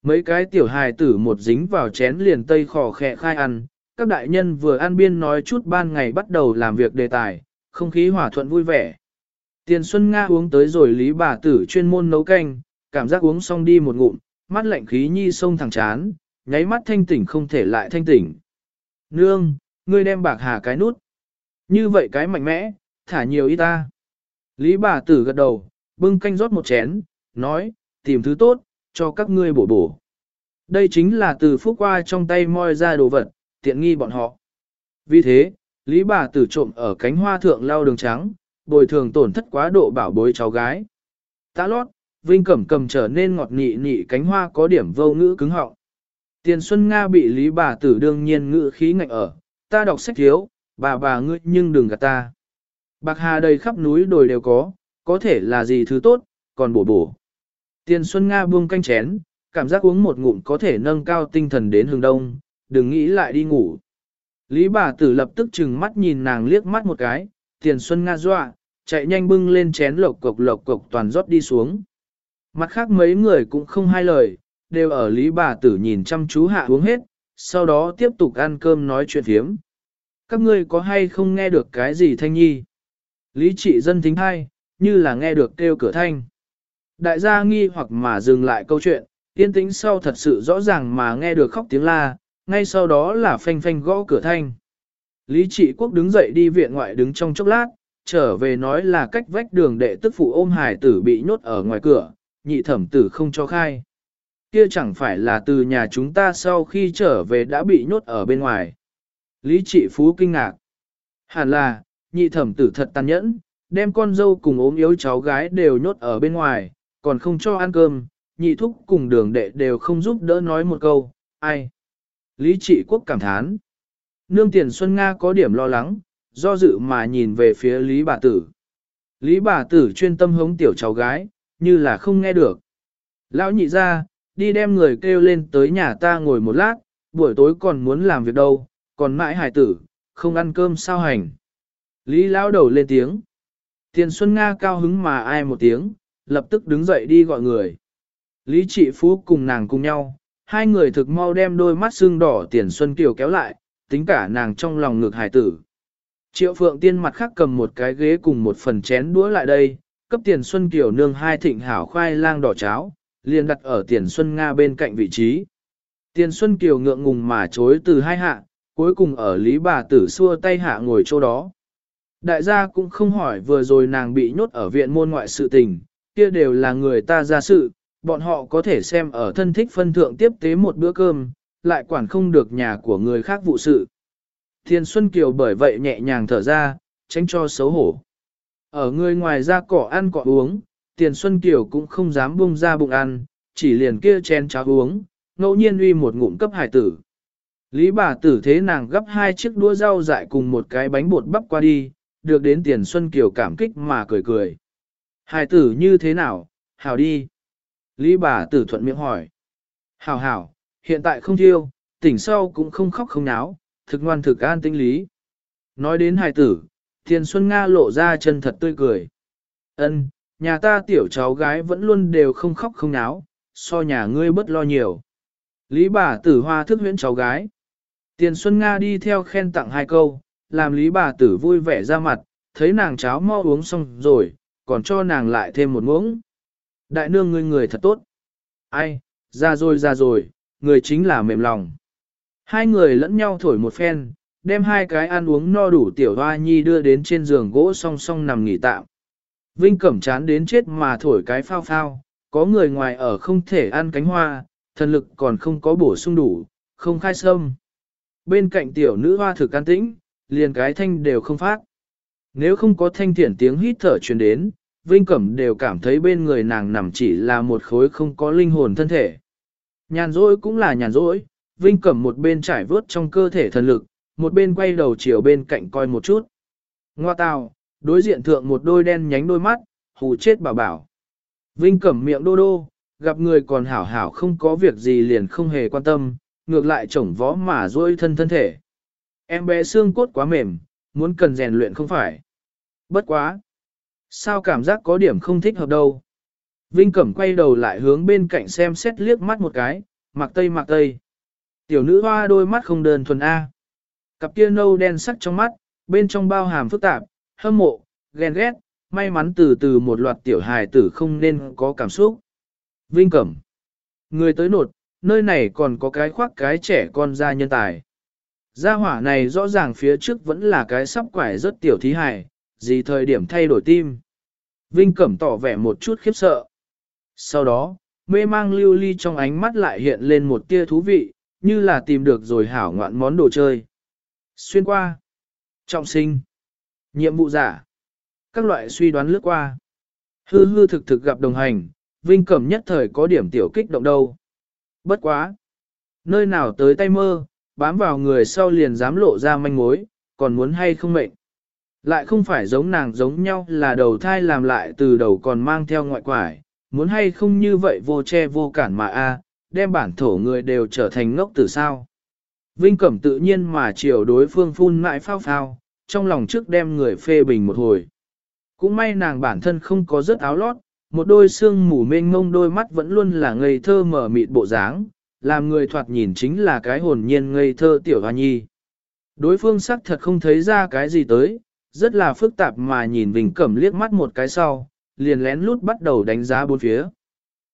Mấy cái tiểu hài tử một dính vào chén liền tây khò khẽ khai ăn, các đại nhân vừa ăn biên nói chút ban ngày bắt đầu làm việc đề tài, không khí hòa thuận vui vẻ. Tiền Xuân Nga uống tới rồi lý bà tử chuyên môn nấu canh, cảm giác uống xong đi một ngụm, mắt lạnh khí nhi sông thẳng chán, nháy mắt thanh tỉnh không thể lại thanh tỉnh. Nương, ngươi đem bạc hà cái nút. Như vậy cái mạnh mẽ, thả nhiều ít ta. Lý bà tử gật đầu, bưng canh rót một chén, nói, tìm thứ tốt, cho các ngươi bổ bổ. Đây chính là từ phúc qua trong tay moi ra đồ vật, tiện nghi bọn họ. Vì thế, Lý bà tử trộm ở cánh hoa thượng lao đường trắng, bồi thường tổn thất quá độ bảo bối cháu gái. Tá lót, Vinh Cẩm cầm trở nên ngọt nị nị cánh hoa có điểm vô ngữ cứng họng. Tiền Xuân Nga bị Lý bà tử đương nhiên ngữ khí ngạnh ở, ta đọc sách thiếu, bà bà ngươi nhưng đừng gạt ta. Bạc hà đầy khắp núi đồi đều có, có thể là gì thứ tốt, còn bổ bổ. Tiền Xuân Nga buông canh chén, cảm giác uống một ngụm có thể nâng cao tinh thần đến hướng đông, đừng nghĩ lại đi ngủ. Lý bà tử lập tức chừng mắt nhìn nàng liếc mắt một cái, tiền Xuân Nga dọa, chạy nhanh bưng lên chén lộc cộc lộc cộc toàn rót đi xuống. Mặt khác mấy người cũng không hai lời, đều ở Lý bà tử nhìn chăm chú hạ uống hết, sau đó tiếp tục ăn cơm nói chuyện phiếm. Các ngươi có hay không nghe được cái gì thanh nhi? Lý trị dân thính hay, như là nghe được kêu cửa thanh. Đại gia nghi hoặc mà dừng lại câu chuyện, yên tĩnh sau thật sự rõ ràng mà nghe được khóc tiếng la, ngay sau đó là phanh phanh gõ cửa thanh. Lý trị quốc đứng dậy đi viện ngoại đứng trong chốc lát, trở về nói là cách vách đường đệ tức phụ ôm hải tử bị nhốt ở ngoài cửa, nhị thẩm tử không cho khai. Kia chẳng phải là từ nhà chúng ta sau khi trở về đã bị nhốt ở bên ngoài. Lý trị phú kinh ngạc. Hẳn là, nhị thẩm tử thật tàn nhẫn, đem con dâu cùng ốm yếu cháu gái đều nhốt ở bên ngoài, còn không cho ăn cơm, nhị thúc cùng đường đệ đều không giúp đỡ nói một câu, ai. Lý trị quốc cảm thán. Nương tiền Xuân Nga có điểm lo lắng, do dự mà nhìn về phía Lý bà tử. Lý bà tử chuyên tâm hống tiểu cháu gái, như là không nghe được. Lão nhị ra, đi đem người kêu lên tới nhà ta ngồi một lát, buổi tối còn muốn làm việc đâu, còn mãi Hải tử, không ăn cơm sao hành. Lý lão đầu lên tiếng. Tiền Xuân Nga cao hứng mà ai một tiếng, lập tức đứng dậy đi gọi người. Lý trị phú cùng nàng cùng nhau, hai người thực mau đem đôi mắt xương đỏ tiền Xuân Kiều kéo lại, tính cả nàng trong lòng ngực hài tử. Triệu Phượng Tiên mặt khác cầm một cái ghế cùng một phần chén đũa lại đây, cấp tiền Xuân Kiều nương hai thịnh hảo khoai lang đỏ cháo, liền đặt ở tiền Xuân Nga bên cạnh vị trí. Tiền Xuân Kiều ngượng ngùng mà chối từ hai hạ, cuối cùng ở Lý bà tử xua tay hạ ngồi chỗ đó. Đại gia cũng không hỏi vừa rồi nàng bị nhốt ở viện môn ngoại sự tình, kia đều là người ta ra sự, bọn họ có thể xem ở thân thích phân thượng tiếp tế một bữa cơm, lại quản không được nhà của người khác vụ sự. Thiên Xuân Kiều bởi vậy nhẹ nhàng thở ra, tránh cho xấu hổ. Ở người ngoài ra cỏ ăn cỏ uống, Tiền Xuân Kiều cũng không dám bung ra bụng ăn, chỉ liền kia chén cháo uống, ngẫu nhiên uy một ngụm cấp hải tử. Lý bà tử thế nàng gấp hai chiếc đũa rau dại cùng một cái bánh bột bắp qua đi, được đến Tiền Xuân Kiều cảm kích mà cười cười. Hải tử như thế nào, hào đi. Lý bà tử thuận miệng hỏi. Hảo hảo, hiện tại không thiêu, tỉnh sau cũng không khóc không náo, thực ngoan thực an tinh lý. Nói đến hài tử, Thiên Xuân Nga lộ ra chân thật tươi cười. Ân, nhà ta tiểu cháu gái vẫn luôn đều không khóc không náo, so nhà ngươi bất lo nhiều. Lý bà tử hoa thức huyễn cháu gái. Tiền Xuân Nga đi theo khen tặng hai câu, làm Lý bà tử vui vẻ ra mặt, thấy nàng cháo mau uống xong rồi, còn cho nàng lại thêm một muỗng. Đại nương ngươi người thật tốt. Ai, ra rồi ra rồi, người chính là mềm lòng. Hai người lẫn nhau thổi một phen, đem hai cái ăn uống no đủ tiểu hoa nhi đưa đến trên giường gỗ song song nằm nghỉ tạm. Vinh cẩm chán đến chết mà thổi cái phao phao, có người ngoài ở không thể ăn cánh hoa, thần lực còn không có bổ sung đủ, không khai sâm. Bên cạnh tiểu nữ hoa thực can tĩnh, liền cái thanh đều không phát. Nếu không có thanh thiển tiếng hít thở truyền đến, Vinh Cẩm đều cảm thấy bên người nàng nằm chỉ là một khối không có linh hồn thân thể. Nhàn rỗi cũng là nhàn rỗi, Vinh Cẩm một bên trải vớt trong cơ thể thần lực, một bên quay đầu chiều bên cạnh coi một chút. Ngoa tào, đối diện thượng một đôi đen nhánh đôi mắt, hù chết bảo bảo. Vinh Cẩm miệng đô đô, gặp người còn hảo hảo không có việc gì liền không hề quan tâm, ngược lại chổng võ mà rỗi thân thân thể. Em bé xương cốt quá mềm, muốn cần rèn luyện không phải. Bất quá. Sao cảm giác có điểm không thích hợp đâu. Vinh Cẩm quay đầu lại hướng bên cạnh xem xét liếc mắt một cái, mặc tây mặc tây. Tiểu nữ hoa đôi mắt không đơn thuần A. Cặp kia nâu đen sắc trong mắt, bên trong bao hàm phức tạp, hâm mộ, ghen ghét, may mắn từ từ một loạt tiểu hài tử không nên có cảm xúc. Vinh Cẩm. Người tới nột, nơi này còn có cái khoác cái trẻ con ra nhân tài. Gia hỏa này rõ ràng phía trước vẫn là cái sắp quải rất tiểu thí hài, gì thời điểm thay đổi tim. Vinh Cẩm tỏ vẻ một chút khiếp sợ. Sau đó, mê mang lưu ly trong ánh mắt lại hiện lên một tia thú vị, như là tìm được rồi hảo ngoạn món đồ chơi. Xuyên qua. Trọng sinh. Nhiệm vụ giả. Các loại suy đoán lướt qua. Hư hư thực thực gặp đồng hành, Vinh Cẩm nhất thời có điểm tiểu kích động đâu. Bất quá. Nơi nào tới tay mơ, bám vào người sau liền dám lộ ra manh mối, còn muốn hay không mệnh. Lại không phải giống nàng giống nhau là đầu thai làm lại từ đầu còn mang theo ngoại quải, muốn hay không như vậy vô che vô cản mà a đem bản thổ người đều trở thành ngốc tử sao. Vinh Cẩm tự nhiên mà chiều đối phương phun mãi phao phao, trong lòng trước đem người phê bình một hồi. Cũng may nàng bản thân không có rớt áo lót, một đôi xương mù mênh ngông đôi mắt vẫn luôn là ngây thơ mở mịt bộ dáng, làm người thoạt nhìn chính là cái hồn nhiên ngây thơ tiểu hoa nhi. Đối phương sắc thật không thấy ra cái gì tới, rất là phức tạp mà nhìn Vinh Cẩm liếc mắt một cái sau, liền lén lút bắt đầu đánh giá bốn phía.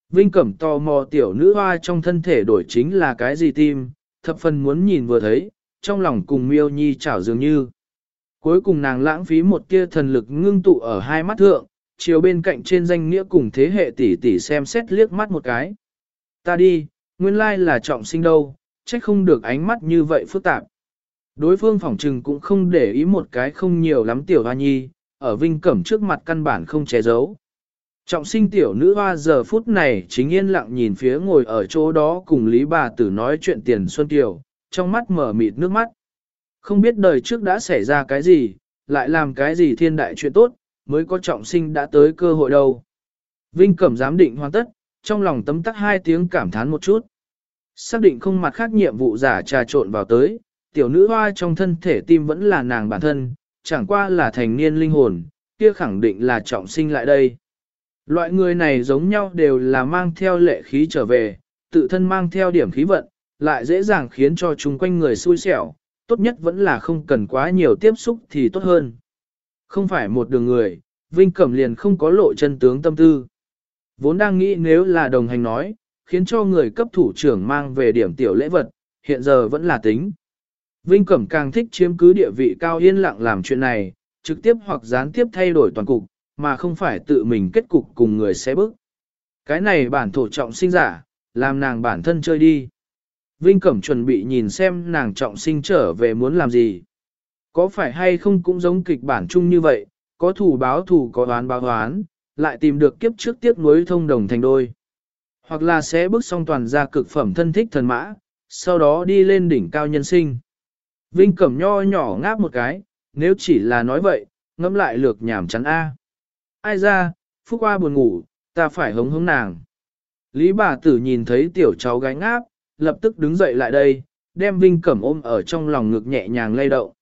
Vinh Cẩm tò mò tiểu nữ hoa trong thân thể đổi chính là cái gì tim, thập phần muốn nhìn vừa thấy, trong lòng cùng miêu nhi chảo dường như. Cuối cùng nàng lãng phí một tia thần lực ngưng tụ ở hai mắt thượng, chiều bên cạnh trên danh nghĩa cùng thế hệ tỷ tỷ xem xét liếc mắt một cái. Ta đi, nguyên lai là trọng sinh đâu, trách không được ánh mắt như vậy phức tạp. Đối phương phỏng trừng cũng không để ý một cái không nhiều lắm tiểu hoa nhi, ở vinh cẩm trước mặt căn bản không che giấu. Trọng sinh tiểu nữ hoa giờ phút này chính yên lặng nhìn phía ngồi ở chỗ đó cùng Lý bà tử nói chuyện tiền Xuân tiểu trong mắt mở mịt nước mắt. Không biết đời trước đã xảy ra cái gì, lại làm cái gì thiên đại chuyện tốt, mới có trọng sinh đã tới cơ hội đâu. Vinh Cẩm giám định hoàn tất, trong lòng tấm tắc hai tiếng cảm thán một chút. Xác định không mặt khác nhiệm vụ giả trà trộn vào tới, tiểu nữ hoa trong thân thể tim vẫn là nàng bản thân, chẳng qua là thành niên linh hồn, kia khẳng định là trọng sinh lại đây. Loại người này giống nhau đều là mang theo lệ khí trở về, tự thân mang theo điểm khí vận, lại dễ dàng khiến cho chúng quanh người xui xẻo, tốt nhất vẫn là không cần quá nhiều tiếp xúc thì tốt hơn. Không phải một đường người, Vinh Cẩm liền không có lộ chân tướng tâm tư. Vốn đang nghĩ nếu là đồng hành nói, khiến cho người cấp thủ trưởng mang về điểm tiểu lễ vật, hiện giờ vẫn là tính. Vinh Cẩm càng thích chiếm cứ địa vị cao yên lặng làm chuyện này, trực tiếp hoặc gián tiếp thay đổi toàn cục, mà không phải tự mình kết cục cùng người sẽ bức. Cái này bản thổ trọng sinh giả, làm nàng bản thân chơi đi. Vinh Cẩm chuẩn bị nhìn xem nàng trọng sinh trở về muốn làm gì. Có phải hay không cũng giống kịch bản chung như vậy, có thủ báo thủ có đoán báo đoán, lại tìm được kiếp trước tiếc nuối thông đồng thành đôi. Hoặc là sẽ bước xong toàn ra cực phẩm thân thích thần mã, sau đó đi lên đỉnh cao nhân sinh. Vinh Cẩm nho nhỏ ngáp một cái, nếu chỉ là nói vậy, ngẫm lại lược nhảm chắn A. Ai ra, phúc Hoa buồn ngủ, ta phải hống hống nàng. Lý bà tử nhìn thấy tiểu cháu gái ngáp, lập tức đứng dậy lại đây, đem Vinh Cẩm ôm ở trong lòng ngực nhẹ nhàng lay động.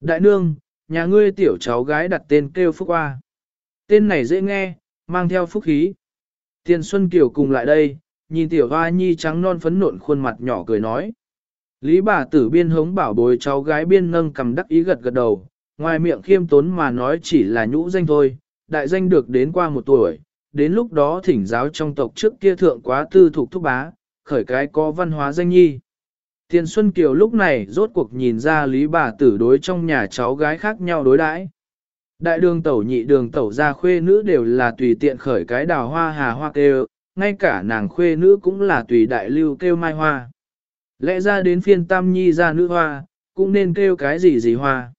Đại nương, nhà ngươi tiểu cháu gái đặt tên kêu Phúc Hoa. Tên này dễ nghe, mang theo phúc khí. Tiền Xuân Kiều cùng lại đây, nhìn tiểu hoa nhi trắng non phấn nộn khuôn mặt nhỏ cười nói. Lý bà tử biên hống bảo bối cháu gái biên nâng cầm đắc ý gật gật đầu, ngoài miệng khiêm tốn mà nói chỉ là nhũ danh thôi, đại danh được đến qua một tuổi, đến lúc đó thỉnh giáo trong tộc trước kia thượng quá tư thuộc thúc bá, khởi cái có văn hóa danh nhi. Tiền Xuân Kiều lúc này rốt cuộc nhìn ra lý bà tử đối trong nhà cháu gái khác nhau đối đãi. Đại đường tẩu nhị đường tẩu gia khuê nữ đều là tùy tiện khởi cái đào hoa hà hoa kêu, ngay cả nàng khuê nữ cũng là tùy đại lưu kêu mai hoa. Lẽ ra đến phiên tam nhi ra nữ hoa, cũng nên kêu cái gì gì hoa.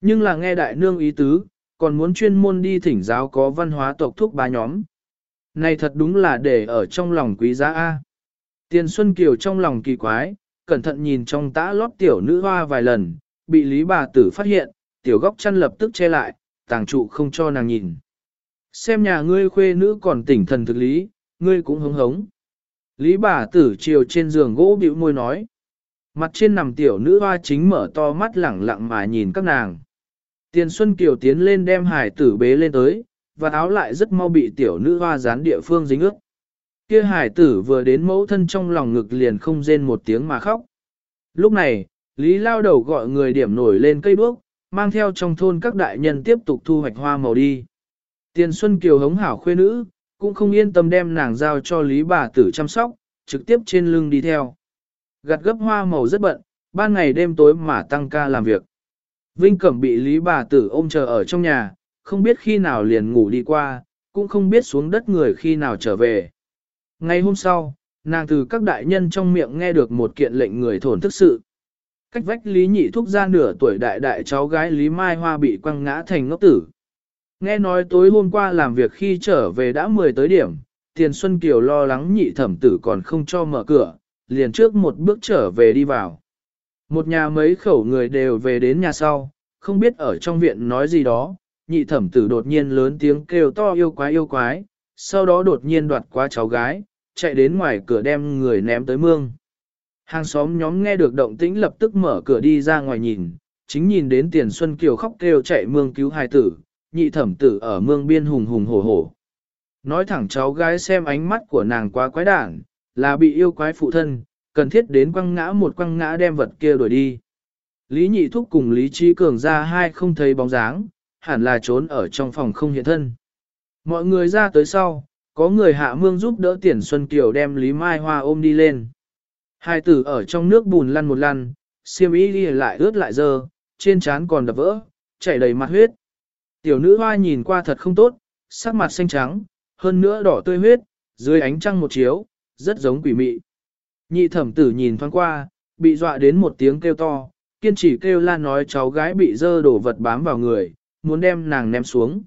Nhưng là nghe đại nương ý tứ, còn muốn chuyên môn đi thỉnh giáo có văn hóa tộc thúc ba nhóm. Này thật đúng là để ở trong lòng quý giá A. Tiền Xuân Kiều trong lòng kỳ quái, cẩn thận nhìn trong tã lót tiểu nữ hoa vài lần, bị lý bà tử phát hiện, tiểu góc chăn lập tức che lại, tàng trụ không cho nàng nhìn. Xem nhà ngươi khuê nữ còn tỉnh thần thực lý, ngươi cũng hống hống. Lý bà tử chiều trên giường gỗ bĩu môi nói. Mặt trên nằm tiểu nữ hoa chính mở to mắt lẳng lặng mà nhìn các nàng. Tiền Xuân Kiều tiến lên đem hải tử bế lên tới, và áo lại rất mau bị tiểu nữ hoa dán địa phương dính ướt. Kia hải tử vừa đến mẫu thân trong lòng ngực liền không rên một tiếng mà khóc. Lúc này, Lý lao đầu gọi người điểm nổi lên cây đuốc, mang theo trong thôn các đại nhân tiếp tục thu hoạch hoa màu đi. Tiền Xuân Kiều hống hảo khuê nữ, cũng không yên tâm đem nàng giao cho Lý bà tử chăm sóc, trực tiếp trên lưng đi theo. Gặt gấp hoa màu rất bận, ban ngày đêm tối mà tăng ca làm việc. Vinh Cẩm bị Lý bà tử ôm chờ ở trong nhà, không biết khi nào liền ngủ đi qua, cũng không biết xuống đất người khi nào trở về. Ngày hôm sau, nàng từ các đại nhân trong miệng nghe được một kiện lệnh người thổn thức sự. Cách vách Lý Nhị thúc ra nửa tuổi đại đại cháu gái Lý Mai Hoa bị quăng ngã thành ngốc tử. Nghe nói tối hôm qua làm việc khi trở về đã 10 tới điểm, Tiền Xuân Kiều lo lắng nhị thẩm tử còn không cho mở cửa, liền trước một bước trở về đi vào. Một nhà mấy khẩu người đều về đến nhà sau, không biết ở trong viện nói gì đó, nhị thẩm tử đột nhiên lớn tiếng kêu to yêu quái yêu quái, sau đó đột nhiên đoạt qua cháu gái, chạy đến ngoài cửa đem người ném tới mương. Hàng xóm nhóm nghe được động tĩnh lập tức mở cửa đi ra ngoài nhìn, chính nhìn đến tiền xuân kiều khóc kêu chạy mương cứu hài tử, nhị thẩm tử ở mương biên hùng hùng hổ hổ. Nói thẳng cháu gái xem ánh mắt của nàng quá quái đản, là bị yêu quái phụ thân, cần thiết đến quăng ngã một quăng ngã đem vật kia đuổi đi. Lý nhị thúc cùng Lý Trí Cường ra hai không thấy bóng dáng, hẳn là trốn ở trong phòng không hiện thân. Mọi người ra tới sau, có người hạ mương giúp đỡ tiền Xuân Kiều đem Lý Mai Hoa ôm đi lên. Hai tử ở trong nước bùn lăn một lăn, xiêm y đi lại ướt lại dơ, trên trán còn đập vỡ, chảy đầy mặt huyết. Tiểu nữ hoa nhìn qua thật không tốt, sắc mặt xanh trắng, hơn nữa đỏ tươi huyết, dưới ánh trăng một chiếu, rất giống quỷ mị. Nhị thẩm tử nhìn thoáng qua, bị dọa đến một tiếng kêu to, kiên trì kêu la nói cháu gái bị dơ đổ vật bám vào người, muốn đem nàng ném xuống.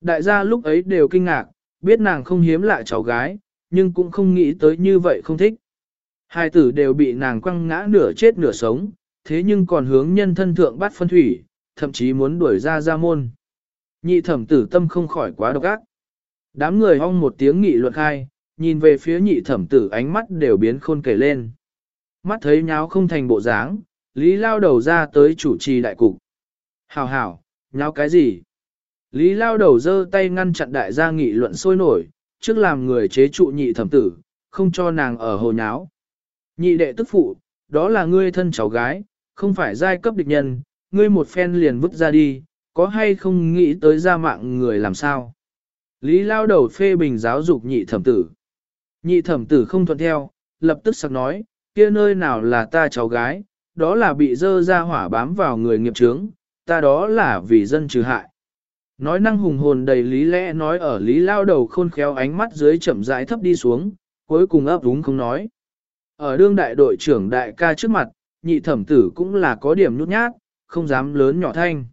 Đại gia lúc ấy đều kinh ngạc, biết nàng không hiếm lại cháu gái, nhưng cũng không nghĩ tới như vậy không thích. Hai tử đều bị nàng quăng ngã nửa chết nửa sống, thế nhưng còn hướng nhân thân thượng bắt phân thủy, thậm chí muốn đuổi ra ra môn. Nhị thẩm tử tâm không khỏi quá độc ác. Đám người hong một tiếng nghị luận khai, nhìn về phía nhị thẩm tử ánh mắt đều biến khôn kể lên. Mắt thấy nháo không thành bộ dáng, Lý lao đầu ra tới chủ trì đại cục. Hảo hảo, nháo cái gì? Lý lao đầu giơ tay ngăn chặn đại gia nghị luận sôi nổi, trước làm người chế trụ nhị thẩm tử, không cho nàng ở hồ nháo. Nhị đệ tức phụ, đó là ngươi thân cháu gái, không phải giai cấp địch nhân, ngươi một phen liền vứt ra đi, có hay không nghĩ tới ra mạng người làm sao? Lý lao đầu phê bình giáo dục nhị thẩm tử. Nhị thẩm tử không thuận theo, lập tức sặc nói, kia nơi nào là ta cháu gái, đó là bị dơ ra hỏa bám vào người nghiệp trướng, ta đó là vì dân trừ hại. Nói năng hùng hồn đầy lý lẽ nói ở lý lao đầu khôn khéo ánh mắt dưới chậm rãi thấp đi xuống, cuối cùng ấp úng không nói. Ở đương đại đội trưởng đại ca trước mặt, nhị thẩm tử cũng là có điểm nhút nhát, không dám lớn nhỏ thanh.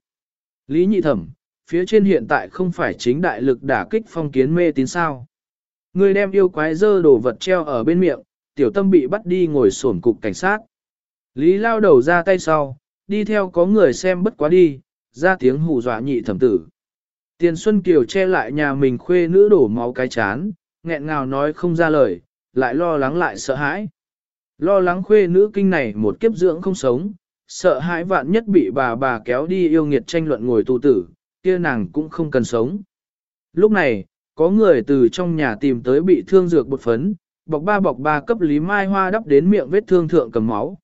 Lý nhị thẩm, phía trên hiện tại không phải chính đại lực đả kích phong kiến mê tín sao. Người đem yêu quái dơ đồ vật treo ở bên miệng, tiểu tâm bị bắt đi ngồi sổn cục cảnh sát. Lý lao đầu ra tay sau, đi theo có người xem bất quá đi, ra tiếng hù dọa nhị thẩm tử. Tiền Xuân Kiều che lại nhà mình khuê nữ đổ máu cái chán, nghẹn ngào nói không ra lời, lại lo lắng lại sợ hãi. Lo lắng khuê nữ kinh này một kiếp dưỡng không sống, sợ hãi vạn nhất bị bà bà kéo đi yêu nghiệt tranh luận ngồi tù tử, kia nàng cũng không cần sống. Lúc này, có người từ trong nhà tìm tới bị thương dược bột phấn, bọc ba bọc ba cấp Lý Mai Hoa đắp đến miệng vết thương thượng cầm máu.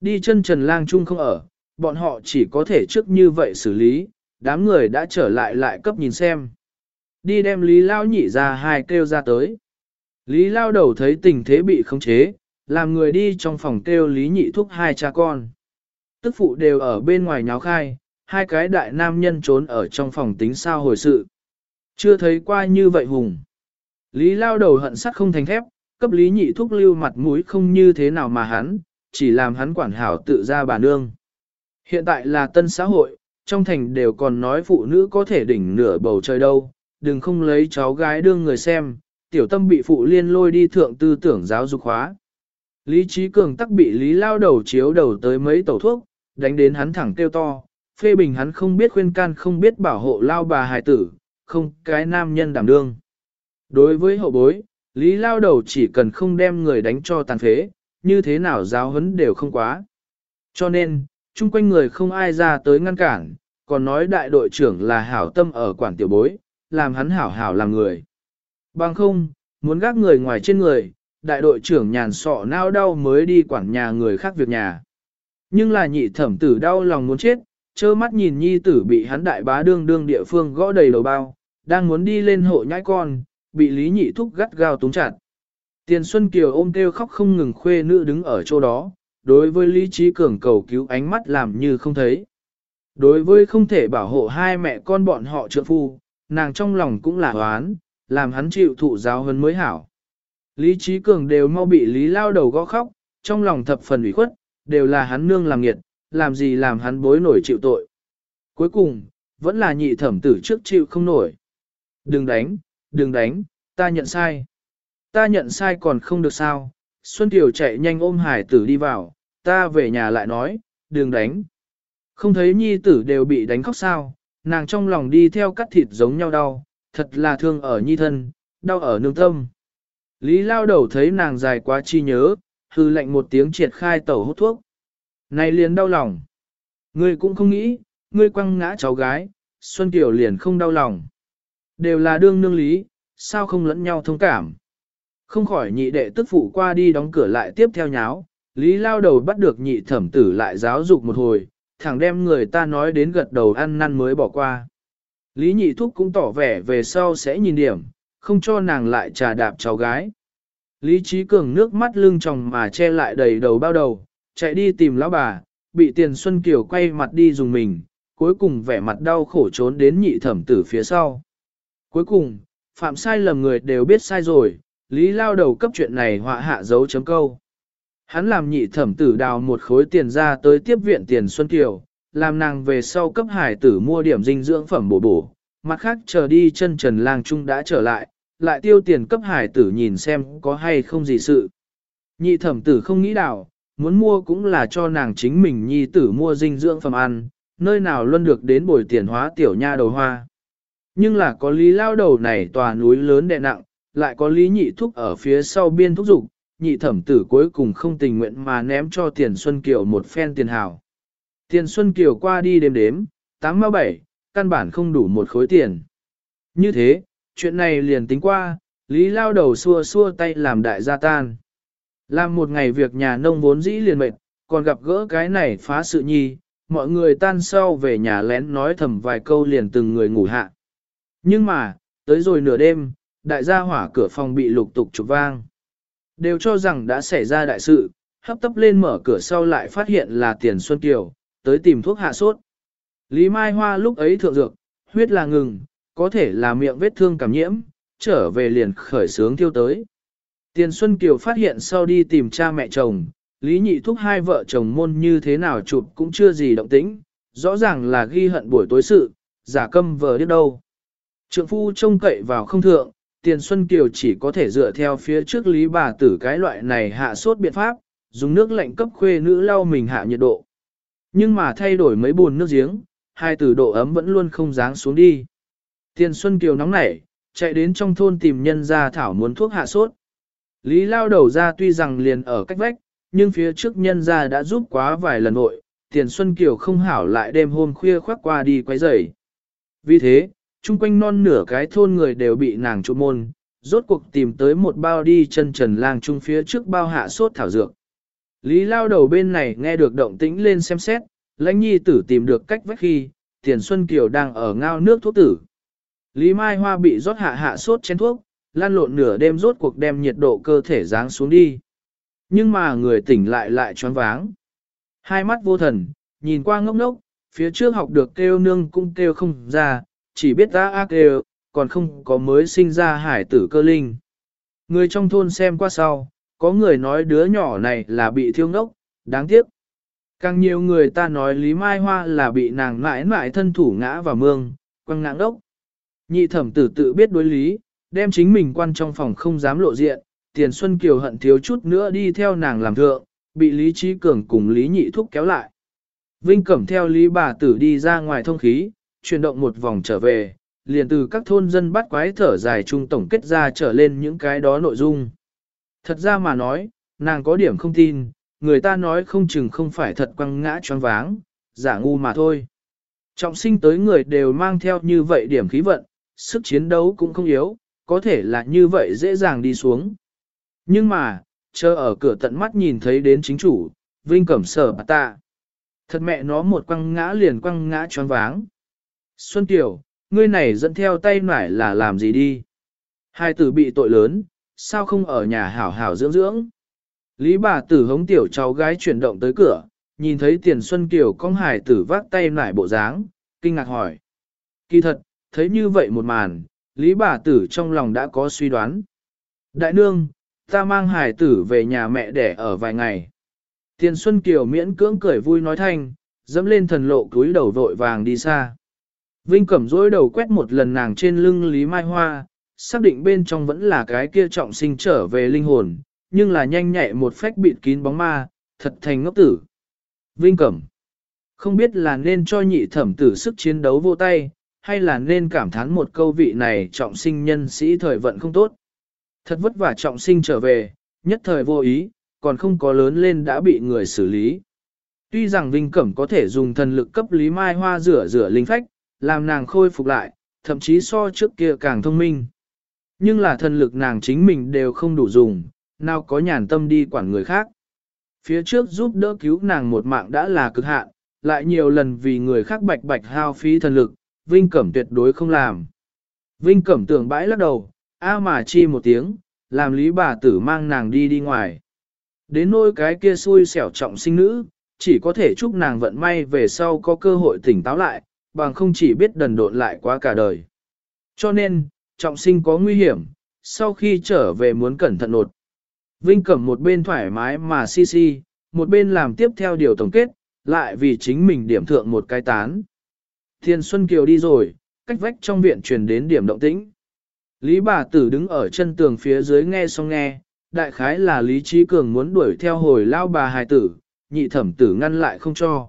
Đi chân trần lang chung không ở, bọn họ chỉ có thể trước như vậy xử lý, đám người đã trở lại lại cấp nhìn xem. Đi đem Lý Lao nhị ra hai kêu ra tới. Lý Lao đầu thấy tình thế bị khống chế, làm người đi trong phòng kêu Lý nhị thúc hai cha con. Tức phụ đều ở bên ngoài nháo khai, hai cái đại nam nhân trốn ở trong phòng tính sao hồi sự. Chưa thấy qua như vậy hùng. Lý Lao đầu hận sắt không thành thép, cấp Lý nhị thúc lưu mặt mũi không như thế nào mà hắn, chỉ làm hắn quản hảo tự ra bà nương. Hiện tại là tân xã hội, trong thành đều còn nói phụ nữ có thể đỉnh nửa bầu trời đâu, đừng không lấy cháu gái đương người xem, tiểu tâm bị phụ liên lôi đi thượng tư tưởng giáo dục hóa. Lý trí cường tắc bị Lý lao đầu chiếu đầu tới mấy tẩu thuốc, đánh đến hắn thẳng kêu to, phê bình hắn không biết khuyên can không biết bảo hộ lao bà hài tử, không cái nam nhân đảm đương. Đối với hậu bối, Lý lao đầu chỉ cần không đem người đánh cho tàn phế, như thế nào giáo huấn đều không quá. Cho nên, chung quanh người không ai ra tới ngăn cản, còn nói đại đội trưởng là hảo tâm ở quản tiểu bối, làm hắn hảo hảo làm người. Bằng không, muốn gác người ngoài trên người, đại đội trưởng nhàn sọ nao đau mới đi quản nhà người khác việc nhà. Nhưng là nhị thẩm tử đau lòng muốn chết, trơ mắt nhìn nhi tử bị hắn đại bá đương đương địa phương gõ đầy đầu bao, đang muốn đi lên hộ nhãi con, bị lý nhị thúc gắt gao túng chặt. Tiền Xuân Kiều ôm kêu khóc không ngừng khuê nữ đứng ở chỗ đó, đối với lý trí cường cầu cứu ánh mắt làm như không thấy. Đối với không thể bảo hộ hai mẹ con bọn họ trượng phu, nàng trong lòng cũng là oán, làm hắn chịu thụ giáo hơn mới hảo. Lý trí cường đều mau bị lý lao đầu gõ khóc, trong lòng thập phần ủy khuất, đều là hắn nương làm nghiệt, làm gì làm hắn bối nổi chịu tội. Cuối cùng, vẫn là nhị thẩm tử trước chịu không nổi. Đừng đánh, đừng đánh, ta nhận sai. Ta nhận sai còn không được sao. Xuân Tiểu chạy nhanh ôm hải tử đi vào, ta về nhà lại nói, đừng đánh. Không thấy nhi tử đều bị đánh khóc sao, nàng trong lòng đi theo cắt thịt giống nhau đau, thật là thương ở nhi thân, đau ở nương tâm. Lý lao đầu thấy nàng dài quá chi nhớ, hư lệnh một tiếng triệt khai tẩu hút thuốc. Này liền đau lòng. Ngươi cũng không nghĩ, ngươi quăng ngã cháu gái, Xuân Kiều liền không đau lòng. Đều là đương nương lý, sao không lẫn nhau thông cảm. Không khỏi nhị đệ tức phụ qua đi đóng cửa lại tiếp theo nháo, lý lao đầu bắt được nhị thẩm tử lại giáo dục một hồi, thẳng đem người ta nói đến gật đầu ăn năn mới bỏ qua. Lý nhị thúc cũng tỏ vẻ về sau sẽ nhìn điểm, không cho nàng lại trà đạp cháu gái. Lý trí cường nước mắt lưng tròng mà che lại đầy đầu bao đầu, chạy đi tìm lão bà, bị tiền Xuân Kiều quay mặt đi dùng mình, cuối cùng vẻ mặt đau khổ trốn đến nhị thẩm tử phía sau. Cuối cùng, phạm sai lầm người đều biết sai rồi, Lý lao đầu cấp chuyện này họa hạ dấu chấm câu. Hắn làm nhị thẩm tử đào một khối tiền ra tới tiếp viện tiền Xuân Kiều, làm nàng về sau cấp hải tử mua điểm dinh dưỡng phẩm bổ bổ, mặt khác chờ đi chân trần lang trung đã trở lại, lại tiêu tiền cấp hải tử nhìn xem có hay không gì sự. Nhị thẩm tử không nghĩ đảo muốn mua cũng là cho nàng chính mình nhi tử mua dinh dưỡng phẩm ăn, nơi nào luôn được đến bồi tiền hóa tiểu nha đầu hoa. Nhưng là có lý lao đầu này tòa núi lớn đè nặng, lại có lý nhị thúc ở phía sau biên thúc dục nhị thẩm tử cuối cùng không tình nguyện mà ném cho tiền Xuân Kiều một phen tiền hào. Tiền Xuân Kiều qua đi đếm đếm, 87, căn bản không đủ một khối tiền. Như thế, chuyện này liền tính qua, Lý lao đầu xua xua tay làm đại gia tan. Làm một ngày việc nhà nông vốn dĩ liền mệt, còn gặp gỡ cái này phá sự nhi, mọi người tan sau về nhà lén nói thầm vài câu liền từng người ngủ hạ. Nhưng mà, tới rồi nửa đêm, đại gia hỏa cửa phòng bị lục tục chụp vang. Đều cho rằng đã xảy ra đại sự, hấp tấp lên mở cửa sau lại phát hiện là tiền Xuân Kiều, tới tìm thuốc hạ sốt. Lý Mai Hoa lúc ấy thượng dược, huyết là ngừng, có thể là miệng vết thương cảm nhiễm, trở về liền khởi sướng thiêu tới. Tiền Xuân Kiều phát hiện sau đi tìm cha mẹ chồng, Lý Nhị Thúc hai vợ chồng môn như thế nào chụp cũng chưa gì động tĩnh, rõ ràng là ghi hận buổi tối sự, giả câm vờ biết đâu. Trượng phu trông cậy vào không thượng, Tiền Xuân Kiều chỉ có thể dựa theo phía trước Lý bà tử cái loại này hạ sốt biện pháp, dùng nước lạnh cấp khuê nữ lau mình hạ nhiệt độ. Nhưng mà thay đổi mấy buồn nước giếng, hai tử độ ấm vẫn luôn không dáng xuống đi. Tiền Xuân Kiều nóng nảy, chạy đến trong thôn tìm nhân gia thảo muốn thuốc hạ sốt. Lý lao đầu ra tuy rằng liền ở cách vách, nhưng phía trước nhân gia đã giúp quá vài lần nội, tiền Xuân Kiều không hảo lại đêm hôm khuya khoác qua đi quấy rầy. Vì thế, chung quanh non nửa cái thôn người đều bị nàng trộm môn, rốt cuộc tìm tới một bao đi chân trần lang chung phía trước bao hạ sốt thảo dược. Lý lao đầu bên này nghe được động tĩnh lên xem xét, lãnh nhi tử tìm được cách vách khi, tiền Xuân Kiều đang ở ngao nước thuốc tử. Lý Mai Hoa bị rót hạ hạ sốt chén thuốc, lan lộn nửa đêm rốt cuộc đem nhiệt độ cơ thể giáng xuống đi. Nhưng mà người tỉnh lại lại choáng váng. Hai mắt vô thần, nhìn qua ngốc ngốc, phía trước học được kêu nương cũng kêu không ra, chỉ biết ta ác kêu, còn không có mới sinh ra hải tử cơ linh. Người trong thôn xem qua sau, có người nói đứa nhỏ này là bị thiêu ngốc, đáng tiếc. Càng nhiều người ta nói Lý Mai Hoa là bị nàng mãi mãi thân thủ ngã vào mương, quăng ngã đốc. Nhị thẩm tử tự biết đối lý, đem chính mình quan trong phòng không dám lộ diện, tiền Xuân Kiều hận thiếu chút nữa đi theo nàng làm thượng, bị Lý Trí Cường cùng Lý Nhị Thúc kéo lại. Vinh Cẩm theo Lý bà tử đi ra ngoài thông khí, chuyển động một vòng trở về, liền từ các thôn dân bắt quái thở dài chung tổng kết ra trở lên những cái đó nội dung. Thật ra mà nói, nàng có điểm không tin, người ta nói không chừng không phải thật quăng ngã choáng váng, giả ngu mà thôi. Trọng sinh tới người đều mang theo như vậy điểm khí vận, sức chiến đấu cũng không yếu, có thể là như vậy dễ dàng đi xuống. Nhưng mà, chờ ở cửa tận mắt nhìn thấy đến chính chủ, Vinh Cẩm sở bà ta. Thật mẹ nó một quăng ngã liền quăng ngã choáng váng. Xuân Tiểu, ngươi này dẫn theo tay nải là làm gì đi? Hai tử bị tội lớn, sao không ở nhà hảo hảo dưỡng dưỡng? Lý bà tử hống tiểu cháu gái chuyển động tới cửa, nhìn thấy tiền Xuân Kiều con hải tử vác tay nải bộ dáng, kinh ngạc hỏi. Kỳ thật, thấy như vậy một màn, Lý bà tử trong lòng đã có suy đoán. Đại nương, ta mang hải tử về nhà mẹ để ở vài ngày. Tiền Xuân Kiều miễn cưỡng cười vui nói thanh, dẫm lên thần lộ túi đầu vội vàng đi xa. Vinh Cẩm dối đầu quét một lần nàng trên lưng Lý Mai Hoa, xác định bên trong vẫn là cái kia trọng sinh trở về linh hồn, nhưng là nhanh nhẹ một phách bịt kín bóng ma, thật thành ngốc tử. Vinh Cẩm Không biết là nên cho nhị thẩm tử sức chiến đấu vô tay, hay là nên cảm thán một câu vị này trọng sinh nhân sĩ thời vận không tốt. Thật vất vả trọng sinh trở về, nhất thời vô ý, còn không có lớn lên đã bị người xử lý. Tuy rằng Vinh Cẩm có thể dùng thần lực cấp Lý Mai Hoa rửa rửa linh phách, làm nàng khôi phục lại, thậm chí so trước kia càng thông minh. Nhưng là thần lực nàng chính mình đều không đủ dùng, nào có nhàn tâm đi quản người khác. Phía trước giúp đỡ cứu nàng một mạng đã là cực hạn, lại nhiều lần vì người khác bạch bạch hao phí thần lực, Vinh Cẩm tuyệt đối không làm. Vinh Cẩm tưởng bãi lắc đầu, a mà chi một tiếng, làm lý bà tử mang nàng đi đi ngoài. Đến nỗi cái kia xui xẻo trọng sinh nữ, chỉ có thể chúc nàng vận may về sau có cơ hội tỉnh táo lại, bằng không chỉ biết đần độn lại quá cả đời. Cho nên, trọng sinh có nguy hiểm, sau khi trở về muốn cẩn thận nột. Vinh Cẩm một bên thoải mái mà si si, một bên làm tiếp theo điều tổng kết, lại vì chính mình điểm thượng một cái tán. Thiên Xuân Kiều đi rồi, cách vách trong viện truyền đến điểm động tĩnh. Lý bà tử đứng ở chân tường phía dưới nghe xong nghe, đại khái là Lý Trí Cường muốn đuổi theo hồi lao bà hài tử, nhị thẩm tử ngăn lại không cho.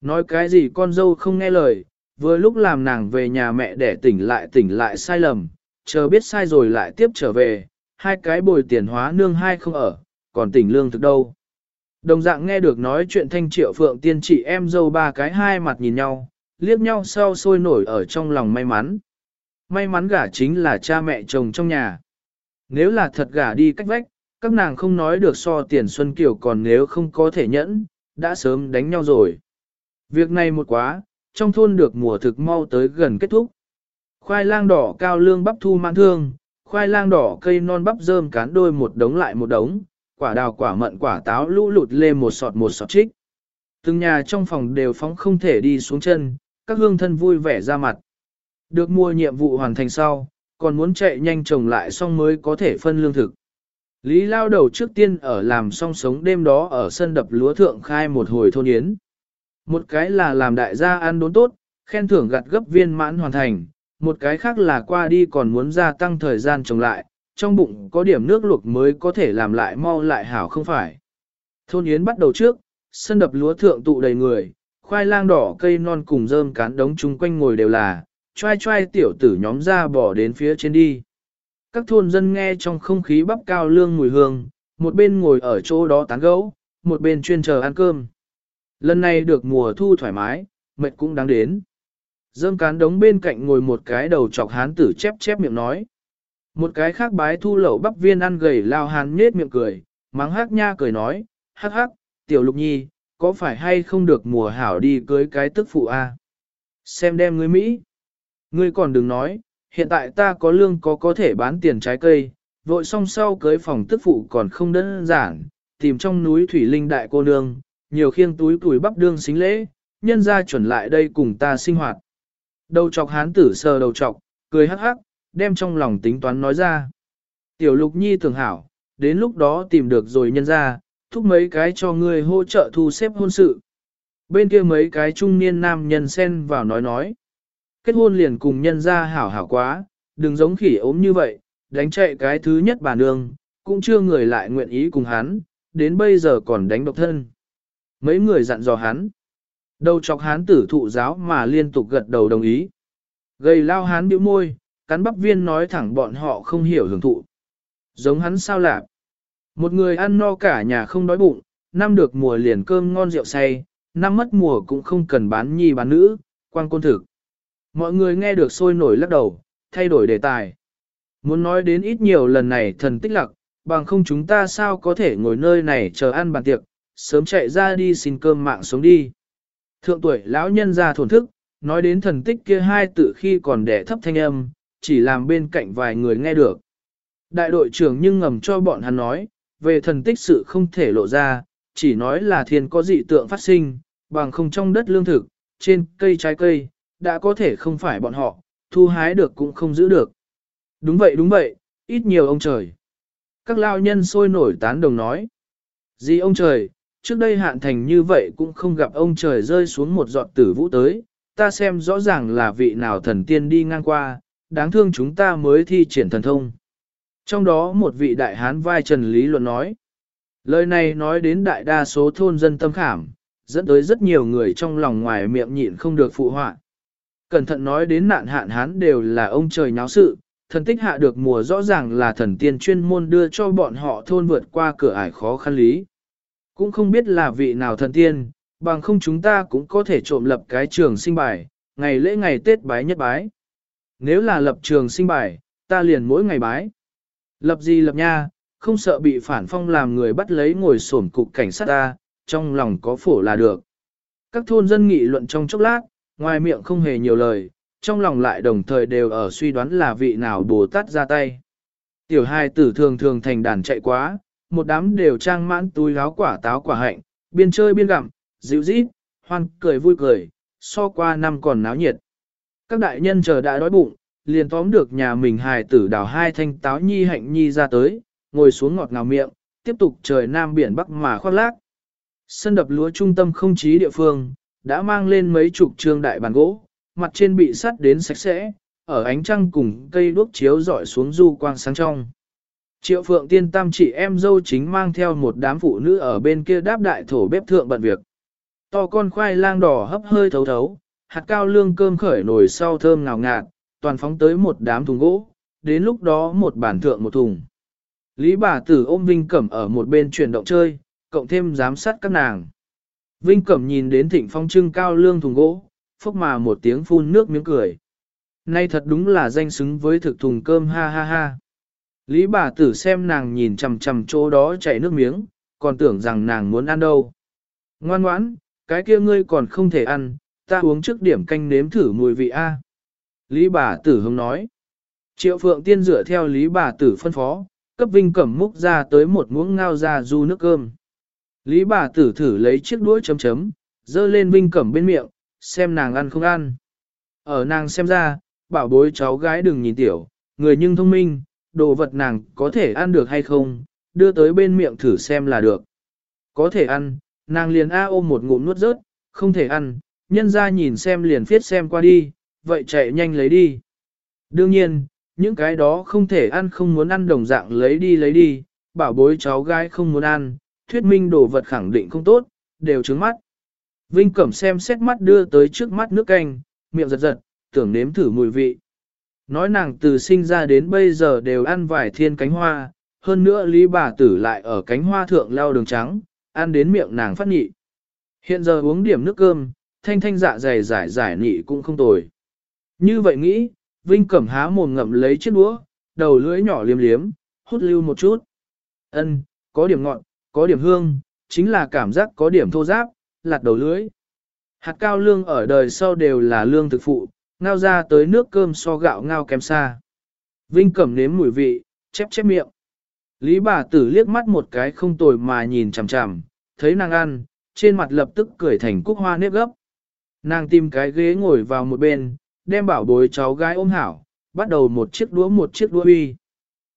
Nói cái gì con dâu không nghe lời, vừa lúc làm nàng về nhà mẹ để tỉnh lại tỉnh lại sai lầm, chờ biết sai rồi lại tiếp trở về, hai cái bồi tiền hóa nương hai không ở, còn tỉnh lương thực đâu. Đồng dạng nghe được nói chuyện thanh triệu phượng tiên chị em dâu ba cái hai mặt nhìn nhau, liếc nhau sau sôi nổi ở trong lòng may mắn. May mắn gả chính là cha mẹ chồng trong nhà. Nếu là thật gả đi cách vách, các nàng không nói được so tiền Xuân Kiều còn nếu không có thể nhẫn, đã sớm đánh nhau rồi. Việc này một quá, trong thôn được mùa thực mau tới gần kết thúc. Khoai lang đỏ cao lương bắp thu mãn thương, khoai lang đỏ cây non bắp rơm cán đôi một đống lại một đống, quả đào quả mận quả táo lũ lụt lê một sọt một sọt trích. Từng nhà trong phòng đều phóng không thể đi xuống chân, các hương thân vui vẻ ra mặt. Được mua nhiệm vụ hoàn thành sau, còn muốn chạy nhanh trồng lại xong mới có thể phân lương thực. Lý lao đầu trước tiên ở làm xong sống đêm đó ở sân đập lúa thượng khai một hồi thôn yến. Một cái là làm đại gia ăn đốn tốt, khen thưởng gặt gấp viên mãn hoàn thành, một cái khác là qua đi còn muốn gia tăng thời gian trồng lại, trong bụng có điểm nước luộc mới có thể làm lại mau lại hảo không phải. Thôn yến bắt đầu trước, sân đập lúa thượng tụ đầy người, khoai lang đỏ cây non cùng rơm cán đống chung quanh ngồi đều là, trai trai tiểu tử nhóm ra bỏ đến phía trên đi. Các thôn dân nghe trong không khí bắp cao lương mùi hương, một bên ngồi ở chỗ đó tán gẫu, một bên chuyên chờ ăn cơm. Lần này được mùa thu thoải mái, mệt cũng đáng đến. Dơm cán đống bên cạnh ngồi một cái đầu chọc hán tử chép chép miệng nói. Một cái khác bái thu lẩu bắp viên ăn gầy lao hán nhết miệng cười, mắng hắc nha cười nói, hắc hắc, tiểu lục nhi, có phải hay không được mùa hảo đi cưới cái tức phụ a? Xem đem ngươi Mỹ. Ngươi còn đừng nói, hiện tại ta có lương có có thể bán tiền trái cây, vội xong sau cưới phòng tức phụ còn không đơn giản, tìm trong núi thủy linh đại cô nương, nhiều khiêng túi tuổi bắp đương xính lễ, nhân ra chuẩn lại đây cùng ta sinh hoạt. Đầu chọc hán tử sờ đầu chọc, cười hắc hắc, đem trong lòng tính toán nói ra. Tiểu lục nhi tưởng hảo, đến lúc đó tìm được rồi nhân ra, thúc mấy cái cho ngươi hỗ trợ thu xếp hôn sự. Bên kia mấy cái trung niên nam nhân xen vào nói nói. Kết hôn liền cùng nhân ra hảo hảo quá, đừng giống khỉ ốm như vậy, đánh chạy cái thứ nhất bà nương, cũng chưa người lại nguyện ý cùng hắn, đến bây giờ còn đánh độc thân. Mấy người dặn dò hắn. Đầu chọc hán tử thụ giáo mà liên tục gật đầu đồng ý. Gầy lao hán bĩu môi, cắn bắp viên nói thẳng bọn họ không hiểu hưởng thụ. Giống hắn sao lạc. Một người ăn no cả nhà không đói bụng, năm được mùa liền cơm ngon rượu say, năm mất mùa cũng không cần bán nhi bán nữ, quan côn thực. Mọi người nghe được sôi nổi lắc đầu, thay đổi đề tài. Muốn nói đến ít nhiều lần này thần tích lặc, bằng không chúng ta sao có thể ngồi nơi này chờ ăn bàn tiệc, sớm chạy ra đi xin cơm mạng sống đi. Thượng tuổi lão nhân ra thổn thức, nói đến thần tích kia hai tự khi còn đẻ thấp thanh âm, chỉ làm bên cạnh vài người nghe được. Đại đội trưởng nhưng ngầm cho bọn hắn nói, về thần tích sự không thể lộ ra, chỉ nói là thiên có dị tượng phát sinh, bằng không trong đất lương thực, trên cây trái cây, đã có thể không phải bọn họ, thu hái được cũng không giữ được. Đúng vậy đúng vậy, ít nhiều ông trời. Các lao nhân sôi nổi tán đồng nói. Gì ông trời, trước đây hạn thành như vậy cũng không gặp ông trời rơi xuống một giọt tử vũ tới, ta xem rõ ràng là vị nào thần tiên đi ngang qua, đáng thương chúng ta mới thi triển thần thông. Trong đó một vị đại hán vai trần lý luận nói. Lời này nói đến đại đa số thôn dân tâm khảm, dẫn tới rất nhiều người trong lòng ngoài miệng nhịn không được phụ họa. Cẩn thận nói đến nạn hạn hán đều là ông trời nháo sự, thần tích hạ được mùa rõ ràng là thần tiên chuyên môn đưa cho bọn họ thôn vượt qua cửa ải khó khăn lý. Cũng không biết là vị nào thần tiên, bằng không chúng ta cũng có thể trộm lập cái trường sinh bài, ngày lễ ngày Tết bái nhất bái. Nếu là lập trường sinh bài, ta liền mỗi ngày bái. Lập gì lập nha, không sợ bị phản phong làm người bắt lấy ngồi sổn cục cảnh sát ta, trong lòng có phổ là được. Các thôn dân nghị luận trong chốc lát, ngoài miệng không hề nhiều lời, trong lòng lại đồng thời đều ở suy đoán là vị nào Bồ Tát ra tay. Tiểu hai tử thường thường thành đàn chạy quá, một đám đều trang mãn túi láo quả táo quả hạnh, biên chơi biên gặm, dịu rít, hoan cười vui cười, so qua năm còn náo nhiệt. Các đại nhân chờ đã đói bụng, liền tóm được nhà mình hài tử đào hai thanh táo nhi hạnh nhi ra tới, ngồi xuống ngọt ngào miệng, tiếp tục trời nam biển bắc mà khoác lác. Sân đập lúa trung tâm không chí địa phương, đã mang lên mấy chục trương đại bàn gỗ, mặt trên bị sắt đến sạch sẽ, ở ánh trăng cùng cây đuốc chiếu dọi xuống du quang sáng trong. Triệu phượng tiên tam chị em dâu chính mang theo một đám phụ nữ ở bên kia đáp đại thổ bếp thượng bận việc. To con khoai lang đỏ hấp hơi thấu thấu, hạt cao lương cơm khởi nồi sau thơm ngào ngạt, toàn phóng tới một đám thùng gỗ, đến lúc đó một bản thượng một thùng. Lý bà tử ôm Vinh Cẩm ở một bên chuyển động chơi, cộng thêm giám sát các nàng. Vinh Cẩm nhìn đến thịnh phong trưng cao lương thùng gỗ, phốc mà một tiếng phun nước miếng cười. Nay thật đúng là danh xứng với thực thùng cơm ha ha ha. Lý bà tử xem nàng nhìn chằm chằm chỗ đó chảy nước miếng, còn tưởng rằng nàng muốn ăn đâu. Ngoan ngoãn, cái kia ngươi còn không thể ăn, ta uống trước điểm canh nếm thử mùi vị A. Lý bà tử hứng nói. Triệu phượng tiên dựa theo lý bà tử phân phó, cấp vinh cẩm múc ra tới một muỗng ngao ra du nước cơm. Lý bà tử thử lấy chiếc đũa chấm chấm, dơ lên vinh cẩm bên miệng, xem nàng ăn không ăn. Ở nàng xem ra, bảo bối cháu gái đừng nhìn tiểu, người nhưng thông minh, đồ vật nàng có thể ăn được hay không, đưa tới bên miệng thử xem là được. Có thể ăn, nàng liền a ôm một ngụm nuốt rớt, không thể ăn, nhân ra nhìn xem liền viết xem qua đi, vậy chạy nhanh lấy đi. Đương nhiên, những cái đó không thể ăn không muốn ăn đồng dạng lấy đi lấy đi, bảo bối cháu gái không muốn ăn, thuyết minh đồ vật khẳng định không tốt, đều trứng mắt. Vinh Cẩm xem xét mắt đưa tới trước mắt nước canh, miệng giật giật, tưởng nếm thử mùi vị. Nói nàng từ sinh ra đến bây giờ đều ăn vài thiên cánh hoa, hơn nữa lý bà tử lại ở cánh hoa thượng leo đường trắng, ăn đến miệng nàng phát nhị. Hiện giờ uống điểm nước cơm, thanh thanh dạ dày giải giải nhị cũng không tồi. Như vậy nghĩ, Vinh Cẩm há mồm ngậm lấy chiếc đũa, đầu lưỡi nhỏ liếm liếm, hút lưu một chút. Ân, có điểm ngọt, có điểm hương, chính là cảm giác có điểm thô giáp, lạt đầu lưỡi. Hạt cao lương ở đời sau đều là lương thực phụ, ngao ra tới nước cơm so gạo ngao kém xa. Vinh Cẩm nếm mùi vị, chép chép miệng. Lý bà tử liếc mắt một cái không tồi mà nhìn chằm chằm, thấy nàng ăn, trên mặt lập tức cười thành cúc hoa nếp gấp. Nàng tìm cái ghế ngồi vào một bên, đem bảo bối cháu gái ôm hảo, bắt đầu một chiếc đũa một chiếc đũa uy.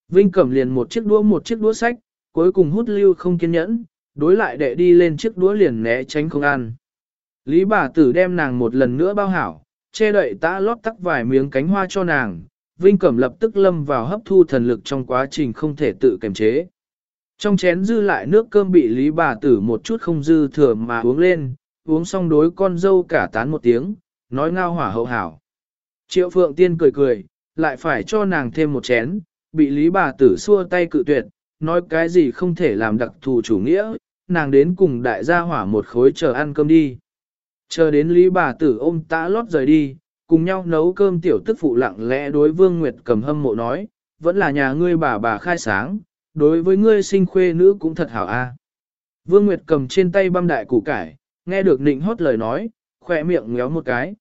Vinh Cẩm liền một chiếc đũa một chiếc đũa sách, cuối cùng hút lưu không kiên nhẫn, đối lại đệ đi lên chiếc đũa liền né tránh không ăn. Lý bà tử đem nàng một lần nữa bao hảo, che đậy tã lót tắc vài miếng cánh hoa cho nàng, Vinh Cẩm lập tức lâm vào hấp thu thần lực trong quá trình không thể tự kiềm chế. Trong chén dư lại nước cơm bị Lý bà tử một chút không dư thừa mà uống lên, uống xong đối con dâu cả tán một tiếng, nói ngao hỏa hậu hảo. Triệu Phượng Tiên cười cười, lại phải cho nàng thêm một chén, bị Lý bà tử xua tay cự tuyệt, nói cái gì không thể làm đặc thù chủ nghĩa, nàng đến cùng đại gia hỏa một khối chờ ăn cơm đi. Chờ đến Lý bà tử ôm tã lót rời đi, cùng nhau nấu cơm tiểu tức phụ lặng lẽ đối Vương Nguyệt cầm hâm mộ nói, vẫn là nhà ngươi bà bà khai sáng, đối với ngươi sinh khuê nữ cũng thật hảo a. Vương Nguyệt cầm trên tay băm đại củ cải, nghe được nịnh hót lời nói, khỏe miệng ngéo một cái.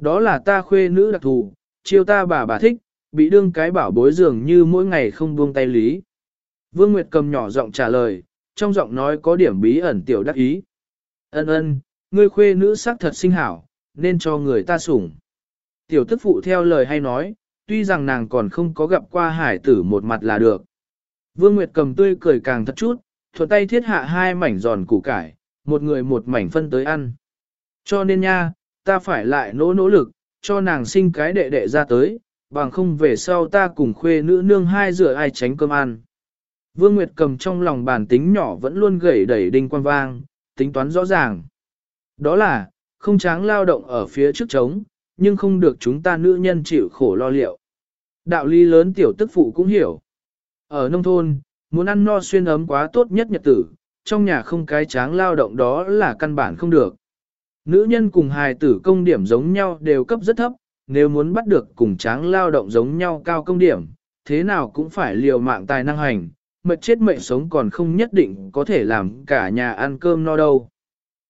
Đó là ta khuê nữ đặc thù, chiêu ta bà bà thích, bị đương cái bảo bối dường như mỗi ngày không buông tay lý. Vương Nguyệt cầm nhỏ giọng trả lời, trong giọng nói có điểm bí ẩn tiểu đắc ý. Ân ân, ngươi khuê nữ sắc thật sinh hảo, nên cho người ta sủng. Tiểu tức phụ theo lời hay nói, tuy rằng nàng còn không có gặp qua hải tử một mặt là được. Vương Nguyệt cầm tươi cười càng thật chút, thuận tay thiết hạ hai mảnh giòn củ cải, một người một mảnh phân tới ăn. Cho nên nha, ta phải lại nỗ nỗ lực, cho nàng sinh cái đệ đệ ra tới, bằng không về sau ta cùng khuê nữ nương hai rửa ai tránh cơm ăn. Vương Nguyệt cầm trong lòng bản tính nhỏ vẫn luôn gẩy đẩy đinh quan vang, tính toán rõ ràng. Đó là, không tráng lao động ở phía trước trống, nhưng không được chúng ta nữ nhân chịu khổ lo liệu. Đạo lý lớn tiểu tức phụ cũng hiểu. Ở nông thôn, muốn ăn no xuyên ấm quá tốt nhất nhật tử, trong nhà không cái tráng lao động đó là căn bản không được. Nữ nhân cùng hài tử công điểm giống nhau đều cấp rất thấp, nếu muốn bắt được cùng tráng lao động giống nhau cao công điểm, thế nào cũng phải liều mạng tài năng hành, mệt chết mệnh sống còn không nhất định có thể làm cả nhà ăn cơm no đâu.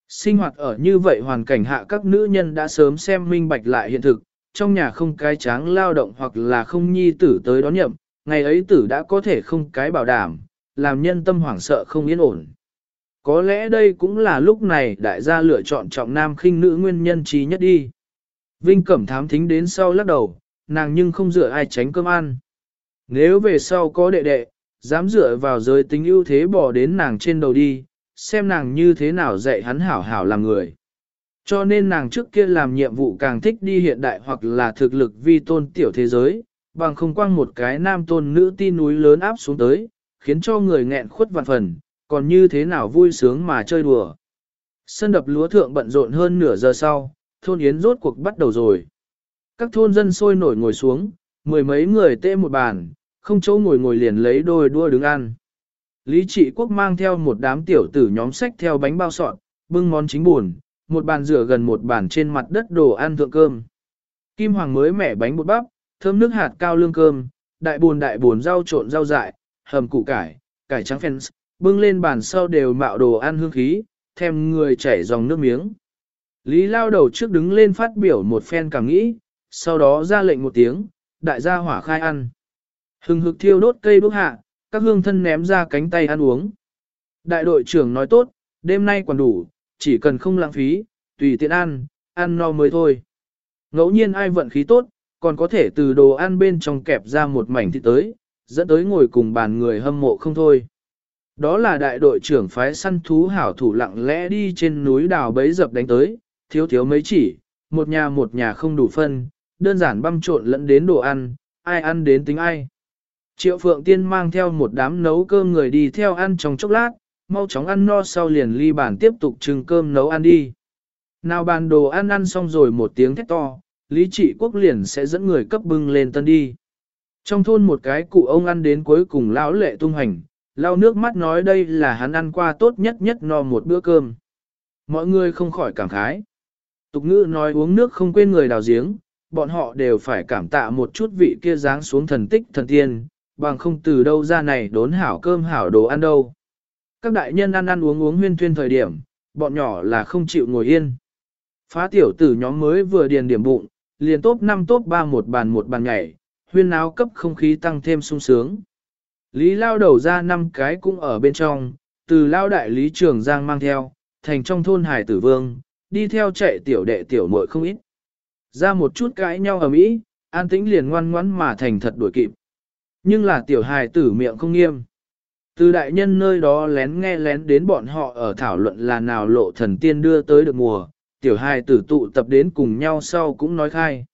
Sinh hoạt ở như vậy hoàn cảnh hạ các nữ nhân đã sớm xem minh bạch lại hiện thực, trong nhà không cái tráng lao động hoặc là không nhi tử tới đón nhậm, ngày ấy tử đã có thể không cái bảo đảm, làm nhân tâm hoảng sợ không yên ổn. Có lẽ đây cũng là lúc này đại gia lựa chọn trọng nam khinh nữ nguyên nhân trí nhất đi. Vinh Cẩm thám thính đến sau lắc đầu, nàng nhưng không dựa ai tránh cơm ăn. Nếu về sau có đệ đệ, dám dựa vào giới tính ưu thế bỏ đến nàng trên đầu đi, xem nàng như thế nào dạy hắn hảo hảo làm người. Cho nên nàng trước kia làm nhiệm vụ càng thích đi hiện đại hoặc là thực lực vi tôn tiểu thế giới, bằng không quang một cái nam tôn nữ ti núi lớn áp xuống tới, khiến cho người nghẹn khuất vạn phần, còn như thế nào vui sướng mà chơi đùa. Sân đập lúa thượng bận rộn hơn nửa giờ sau, thôn yến rốt cuộc bắt đầu rồi. Các thôn dân sôi nổi ngồi xuống, mười mấy người tê một bàn, không chỗ ngồi ngồi liền lấy đôi đua đứng ăn. Lý trị quốc mang theo một đám tiểu tử nhóm sách theo bánh bao sọt, bưng món chính buồn, một bàn rửa gần một bàn trên mặt đất đồ ăn thượng cơm. Kim Hoàng mới mẻ bánh bột bắp, thơm nước hạt cao lương cơm, đại buồn đại buồn rau trộn rau dại, hầm củ cải, cải trắng fence, bưng lên bàn sau đều mạo đồ ăn hương khí, thèm người chảy dòng nước miếng. Lý lao đầu trước đứng lên phát biểu một phen cảm nghĩ, sau đó ra lệnh một tiếng, đại gia hỏa khai ăn. Hừng hực thiêu đốt cây bước hạ, các hương thân ném ra cánh tay ăn uống. Đại đội trưởng nói tốt, đêm nay còn đủ, chỉ cần không lãng phí, tùy tiện ăn, ăn no mới thôi. Ngẫu nhiên ai vận khí tốt, còn có thể từ đồ ăn bên trong kẹp ra một mảnh thịt tới, dẫn tới ngồi cùng bàn người hâm mộ không thôi. Đó là đại đội trưởng phái săn thú hảo thủ lặng lẽ đi trên núi đào bấy dập đánh tới, thiếu thiếu mấy chỉ, một nhà một nhà không đủ phân, đơn giản băm trộn lẫn đến đồ ăn, ai ăn đến tính ai. Triệu Phượng Tiên mang theo một đám nấu cơm người đi theo ăn trong chốc lát, mau chóng ăn no sau liền ly bàn tiếp tục trưng cơm nấu ăn đi. Nào bàn đồ ăn ăn xong rồi một tiếng thét to, Lý Trị Quốc liền sẽ dẫn người cấp bưng lên tân đi. Trong thôn một cái cụ ông ăn đến cuối cùng lão lệ tung hành, lau nước mắt nói đây là hắn ăn qua tốt nhất nhất no một bữa cơm. Mọi người không khỏi cảm khái. Tục ngữ nói uống nước không quên người đào giếng, bọn họ đều phải cảm tạ một chút vị kia dáng xuống thần tích thần tiên, bằng không từ đâu ra này đốn hảo cơm hảo đồ ăn đâu. Các đại nhân ăn ăn uống uống huyên thuyên thời điểm, bọn nhỏ là không chịu ngồi yên. Phá tiểu tử nhóm mới vừa điền điểm bụng, liền tốt 5 tốt 3 một bàn một bàn nhảy, huyên náo cấp không khí tăng thêm sung sướng. Lý lao đầu ra năm cái cũng ở bên trong, từ lao đại lý trường giang mang theo, thành trong thôn hải tử vương, đi theo chạy tiểu đệ tiểu muội không ít. Ra một chút cãi nhau ở mỹ, an tĩnh liền ngoan ngoãn mà thành thật đuổi kịp. Nhưng là tiểu hài tử miệng không nghiêm. Từ đại nhân nơi đó lén nghe lén đến bọn họ ở thảo luận là nào lộ thần tiên đưa tới được mùa, tiểu hài tử tụ tập đến cùng nhau sau cũng nói khai.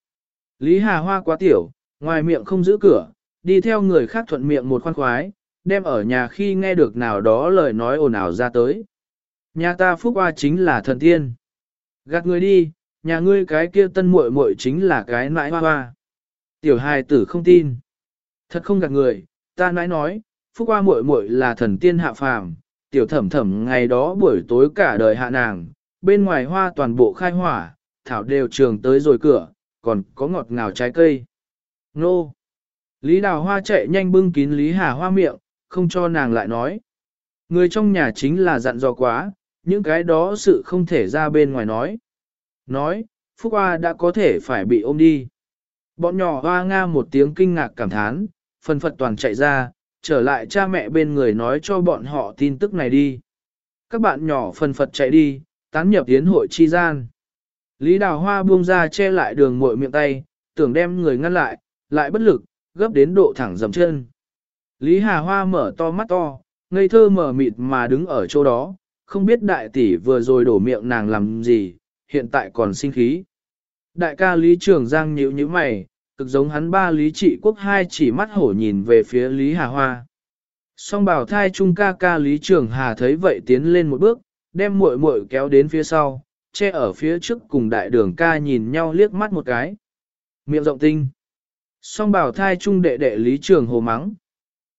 Lý Hà Hoa quá tiểu, ngoài miệng không giữ cửa, đi theo người khác thuận miệng một khoan khoái, đem ở nhà khi nghe được nào đó lời nói ồn ào ra tới. Nhà ta phúc hoa chính là thần tiên. Gạt người đi, nhà ngươi cái kia tân muội muội chính là cái nãi hoa hoa. Tiểu hài tử không tin. Thật không gạt người, ta nãi nói, phúc hoa muội muội là thần tiên hạ phàm, tiểu thẩm thẩm ngày đó buổi tối cả đời hạ nàng, bên ngoài hoa toàn bộ khai hỏa, thảo đều trường tới rồi cửa, còn có ngọt ngào trái cây. Nô! Lý Đào Hoa chạy nhanh bưng kín Lý Hà Hoa miệng, không cho nàng lại nói. Người trong nhà chính là dặn dò quá, những cái đó sự không thể ra bên ngoài nói. Nói, Phúc Hoa đã có thể phải bị ôm đi. Bọn nhỏ Hoa Nga một tiếng kinh ngạc cảm thán, phần phật toàn chạy ra, trở lại cha mẹ bên người nói cho bọn họ tin tức này đi. Các bạn nhỏ phần phật chạy đi, tán nhập tiến hội chi gian. Lý Đào Hoa buông ra che lại đường muội miệng tay, tưởng đem người ngăn lại, lại bất lực, gấp đến độ thẳng dầm chân. Lý Hà Hoa mở to mắt to, ngây thơ mở mịt mà đứng ở chỗ đó, không biết đại tỷ vừa rồi đổ miệng nàng làm gì, hiện tại còn sinh khí. Đại ca Lý Trường Giang nhíu nhíu mày, cực giống hắn ba Lý Trị Quốc hai chỉ mắt hổ nhìn về phía Lý Hà Hoa. Song bảo thai trung ca ca Lý Trường Hà thấy vậy tiến lên một bước, đem muội muội kéo đến phía sau, che ở phía trước cùng đại đường ca nhìn nhau liếc mắt một cái. Miệng rộng tinh. Song bảo thai trung đệ đệ Lý Trường Hồ mắng.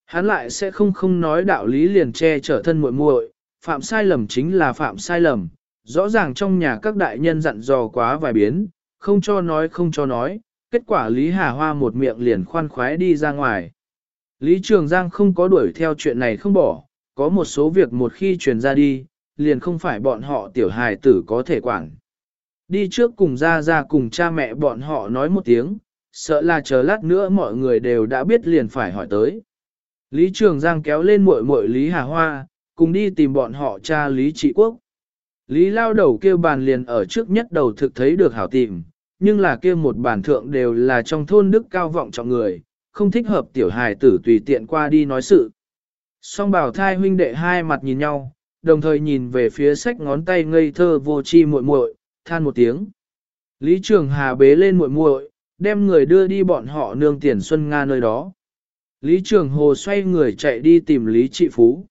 Hắn lại sẽ không không nói đạo lý liền che trở thân muội muội, phạm sai lầm chính là phạm sai lầm. Rõ ràng trong nhà các đại nhân dặn dò quá vài biến, không cho nói không cho nói, kết quả Lý Hà Hoa một miệng liền khoan khoái đi ra ngoài. Lý Trường Giang không có đuổi theo chuyện này không bỏ, có một số việc một khi truyền ra đi, liền không phải bọn họ tiểu hài tử có thể quản. Đi trước cùng ra ra cùng cha mẹ bọn họ nói một tiếng, sợ là chờ lát nữa mọi người đều đã biết liền phải hỏi tới. Lý Trường Giang kéo lên muội muội Lý Hà Hoa, cùng đi tìm bọn họ cha Lý Trị Quốc. Lý lao đầu kêu bàn liền ở trước nhất đầu thực thấy được hảo tìm, nhưng là kia một bản thượng đều là trong thôn đức cao vọng trọng người, không thích hợp tiểu hài tử tùy tiện qua đi nói sự. Song bảo thai huynh đệ hai mặt nhìn nhau, đồng thời nhìn về phía sách ngón tay ngây thơ vô chi muội muội, than một tiếng. Lý Trường Hà bế lên muội muội, đem người đưa đi bọn họ nương tiền Xuân Nga nơi đó. Lý Trường Hồ xoay người chạy đi tìm Lý Trị Phú.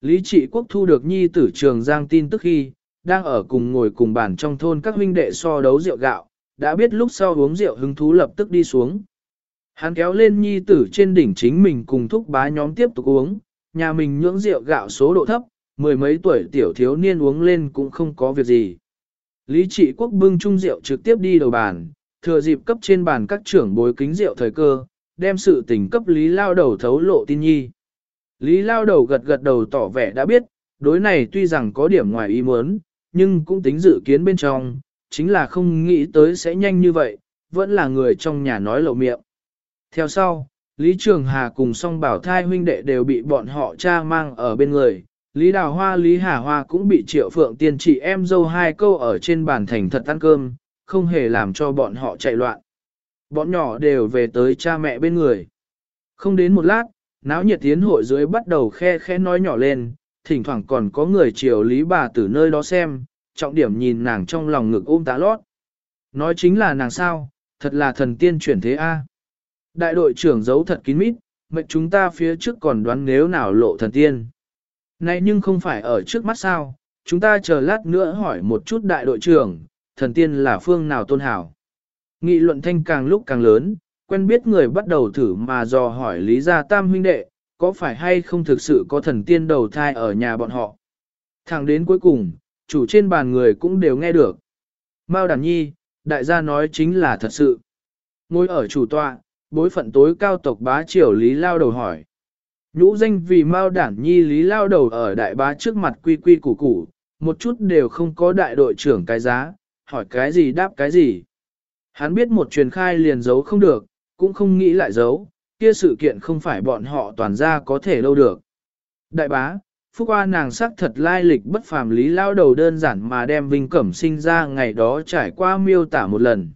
Lý Trị Quốc thu được nhi tử Trường Giang tin tức khi, đang ở cùng ngồi cùng bàn trong thôn các huynh đệ so đấu rượu gạo, đã biết lúc sau uống rượu hứng thú lập tức đi xuống. Hắn kéo lên nhi tử trên đỉnh chính mình cùng thúc bá nhóm tiếp tục uống, nhà mình nhưỡng rượu gạo số độ thấp, mười mấy tuổi tiểu thiếu niên uống lên cũng không có việc gì. Lý trị quốc bưng chung rượu trực tiếp đi đầu bàn, thừa dịp cấp trên bàn các trưởng bối kính rượu thời cơ, đem sự tình cấp Lý lao đầu thấu lộ tin nhi. Lý lao đầu gật gật đầu tỏ vẻ đã biết, đối này tuy rằng có điểm ngoài ý muốn, nhưng cũng tính dự kiến bên trong, chính là không nghĩ tới sẽ nhanh như vậy, vẫn là người trong nhà nói lộ miệng. Theo sau, Lý Trường Hà cùng song bảo thai huynh đệ đều bị bọn họ cha mang ở bên người, Lý Đào Hoa Lý Hà Hoa cũng bị triệu phượng tiên trị em dâu hai câu ở trên bàn thành thật ăn cơm, không hề làm cho bọn họ chạy loạn. Bọn nhỏ đều về tới cha mẹ bên người. Không đến một lát, náo nhiệt tiến hội dưới bắt đầu khe khe nói nhỏ lên, thỉnh thoảng còn có người chiều Lý bà từ nơi đó xem, trọng điểm nhìn nàng trong lòng ngực ôm tá lót. Nói chính là nàng sao, thật là thần tiên chuyển thế A. Đại đội trưởng giấu thật kín mít, mệnh chúng ta phía trước còn đoán nếu nào lộ thần tiên. Này nhưng không phải ở trước mắt sao, chúng ta chờ lát nữa hỏi một chút đại đội trưởng, thần tiên là phương nào tôn hảo. Nghị luận thanh càng lúc càng lớn, quen biết người bắt đầu thử mà dò hỏi Lý Gia Tam huynh đệ, có phải hay không thực sự có thần tiên đầu thai ở nhà bọn họ. Thẳng đến cuối cùng, chủ trên bàn người cũng đều nghe được. Mao Đản Nhi, đại gia nói chính là thật sự. Ngồi ở chủ tọa, bối phận tối cao tộc bá triều Lý Lao đầu hỏi. Nhũ danh vì Mao Đản Nhi Lý Lao đầu ở đại bá trước mặt quy quy củ củ, một chút đều không có đại đội trưởng cái giá, hỏi cái gì đáp cái gì. Hắn biết một truyền khai liền giấu không được, cũng không nghĩ lại giấu, kia sự kiện không phải bọn họ toàn ra có thể lâu được. Đại bá, phúc Hoa nàng sắc thật lai lịch bất phàm lý lao đầu đơn giản mà đem Vinh Cẩm sinh ra ngày đó trải qua miêu tả một lần.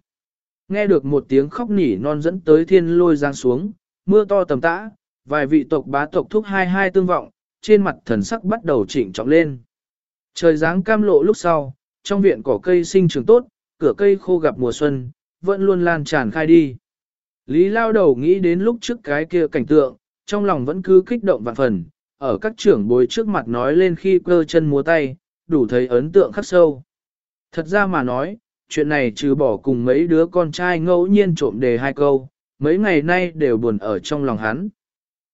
Nghe được một tiếng khóc nỉ non dẫn tới thiên lôi giang xuống, mưa to tầm tã, vài vị tộc bá tộc thúc hai hai tương vọng, trên mặt thần sắc bắt đầu chỉnh trọng lên. Trời dáng cam lộ lúc sau, trong viện cỏ cây sinh trưởng tốt, cửa cây khô gặp mùa xuân, vẫn luôn lan tràn khai đi. Lý lao đầu nghĩ đến lúc trước cái kia cảnh tượng, trong lòng vẫn cứ kích động vạn phần, ở các trưởng bối trước mặt nói lên khi cơ chân múa tay, đủ thấy ấn tượng khắc sâu. Thật ra mà nói, chuyện này trừ bỏ cùng mấy đứa con trai ngẫu nhiên trộm đề hai câu, mấy ngày nay đều buồn ở trong lòng hắn.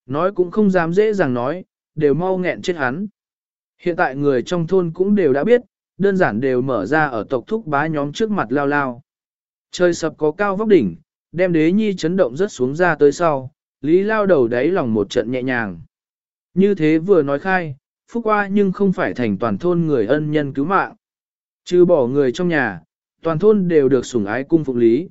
Nói cũng không dám dễ dàng nói, đều mau nghẹn chết hắn. Hiện tại người trong thôn cũng đều đã biết, đơn giản đều mở ra ở tộc thúc bá nhóm trước mặt lao lao. Trời sập có cao vóc đỉnh, đem đế nhi chấn động rất xuống ra tới sau, lý lao đầu đáy lòng một trận nhẹ nhàng. Như thế vừa nói khai, phúc qua nhưng không phải thành toàn thôn người ân nhân cứu mạng. Trừ bỏ người trong nhà, toàn thôn đều được sủng ái cung phục lý.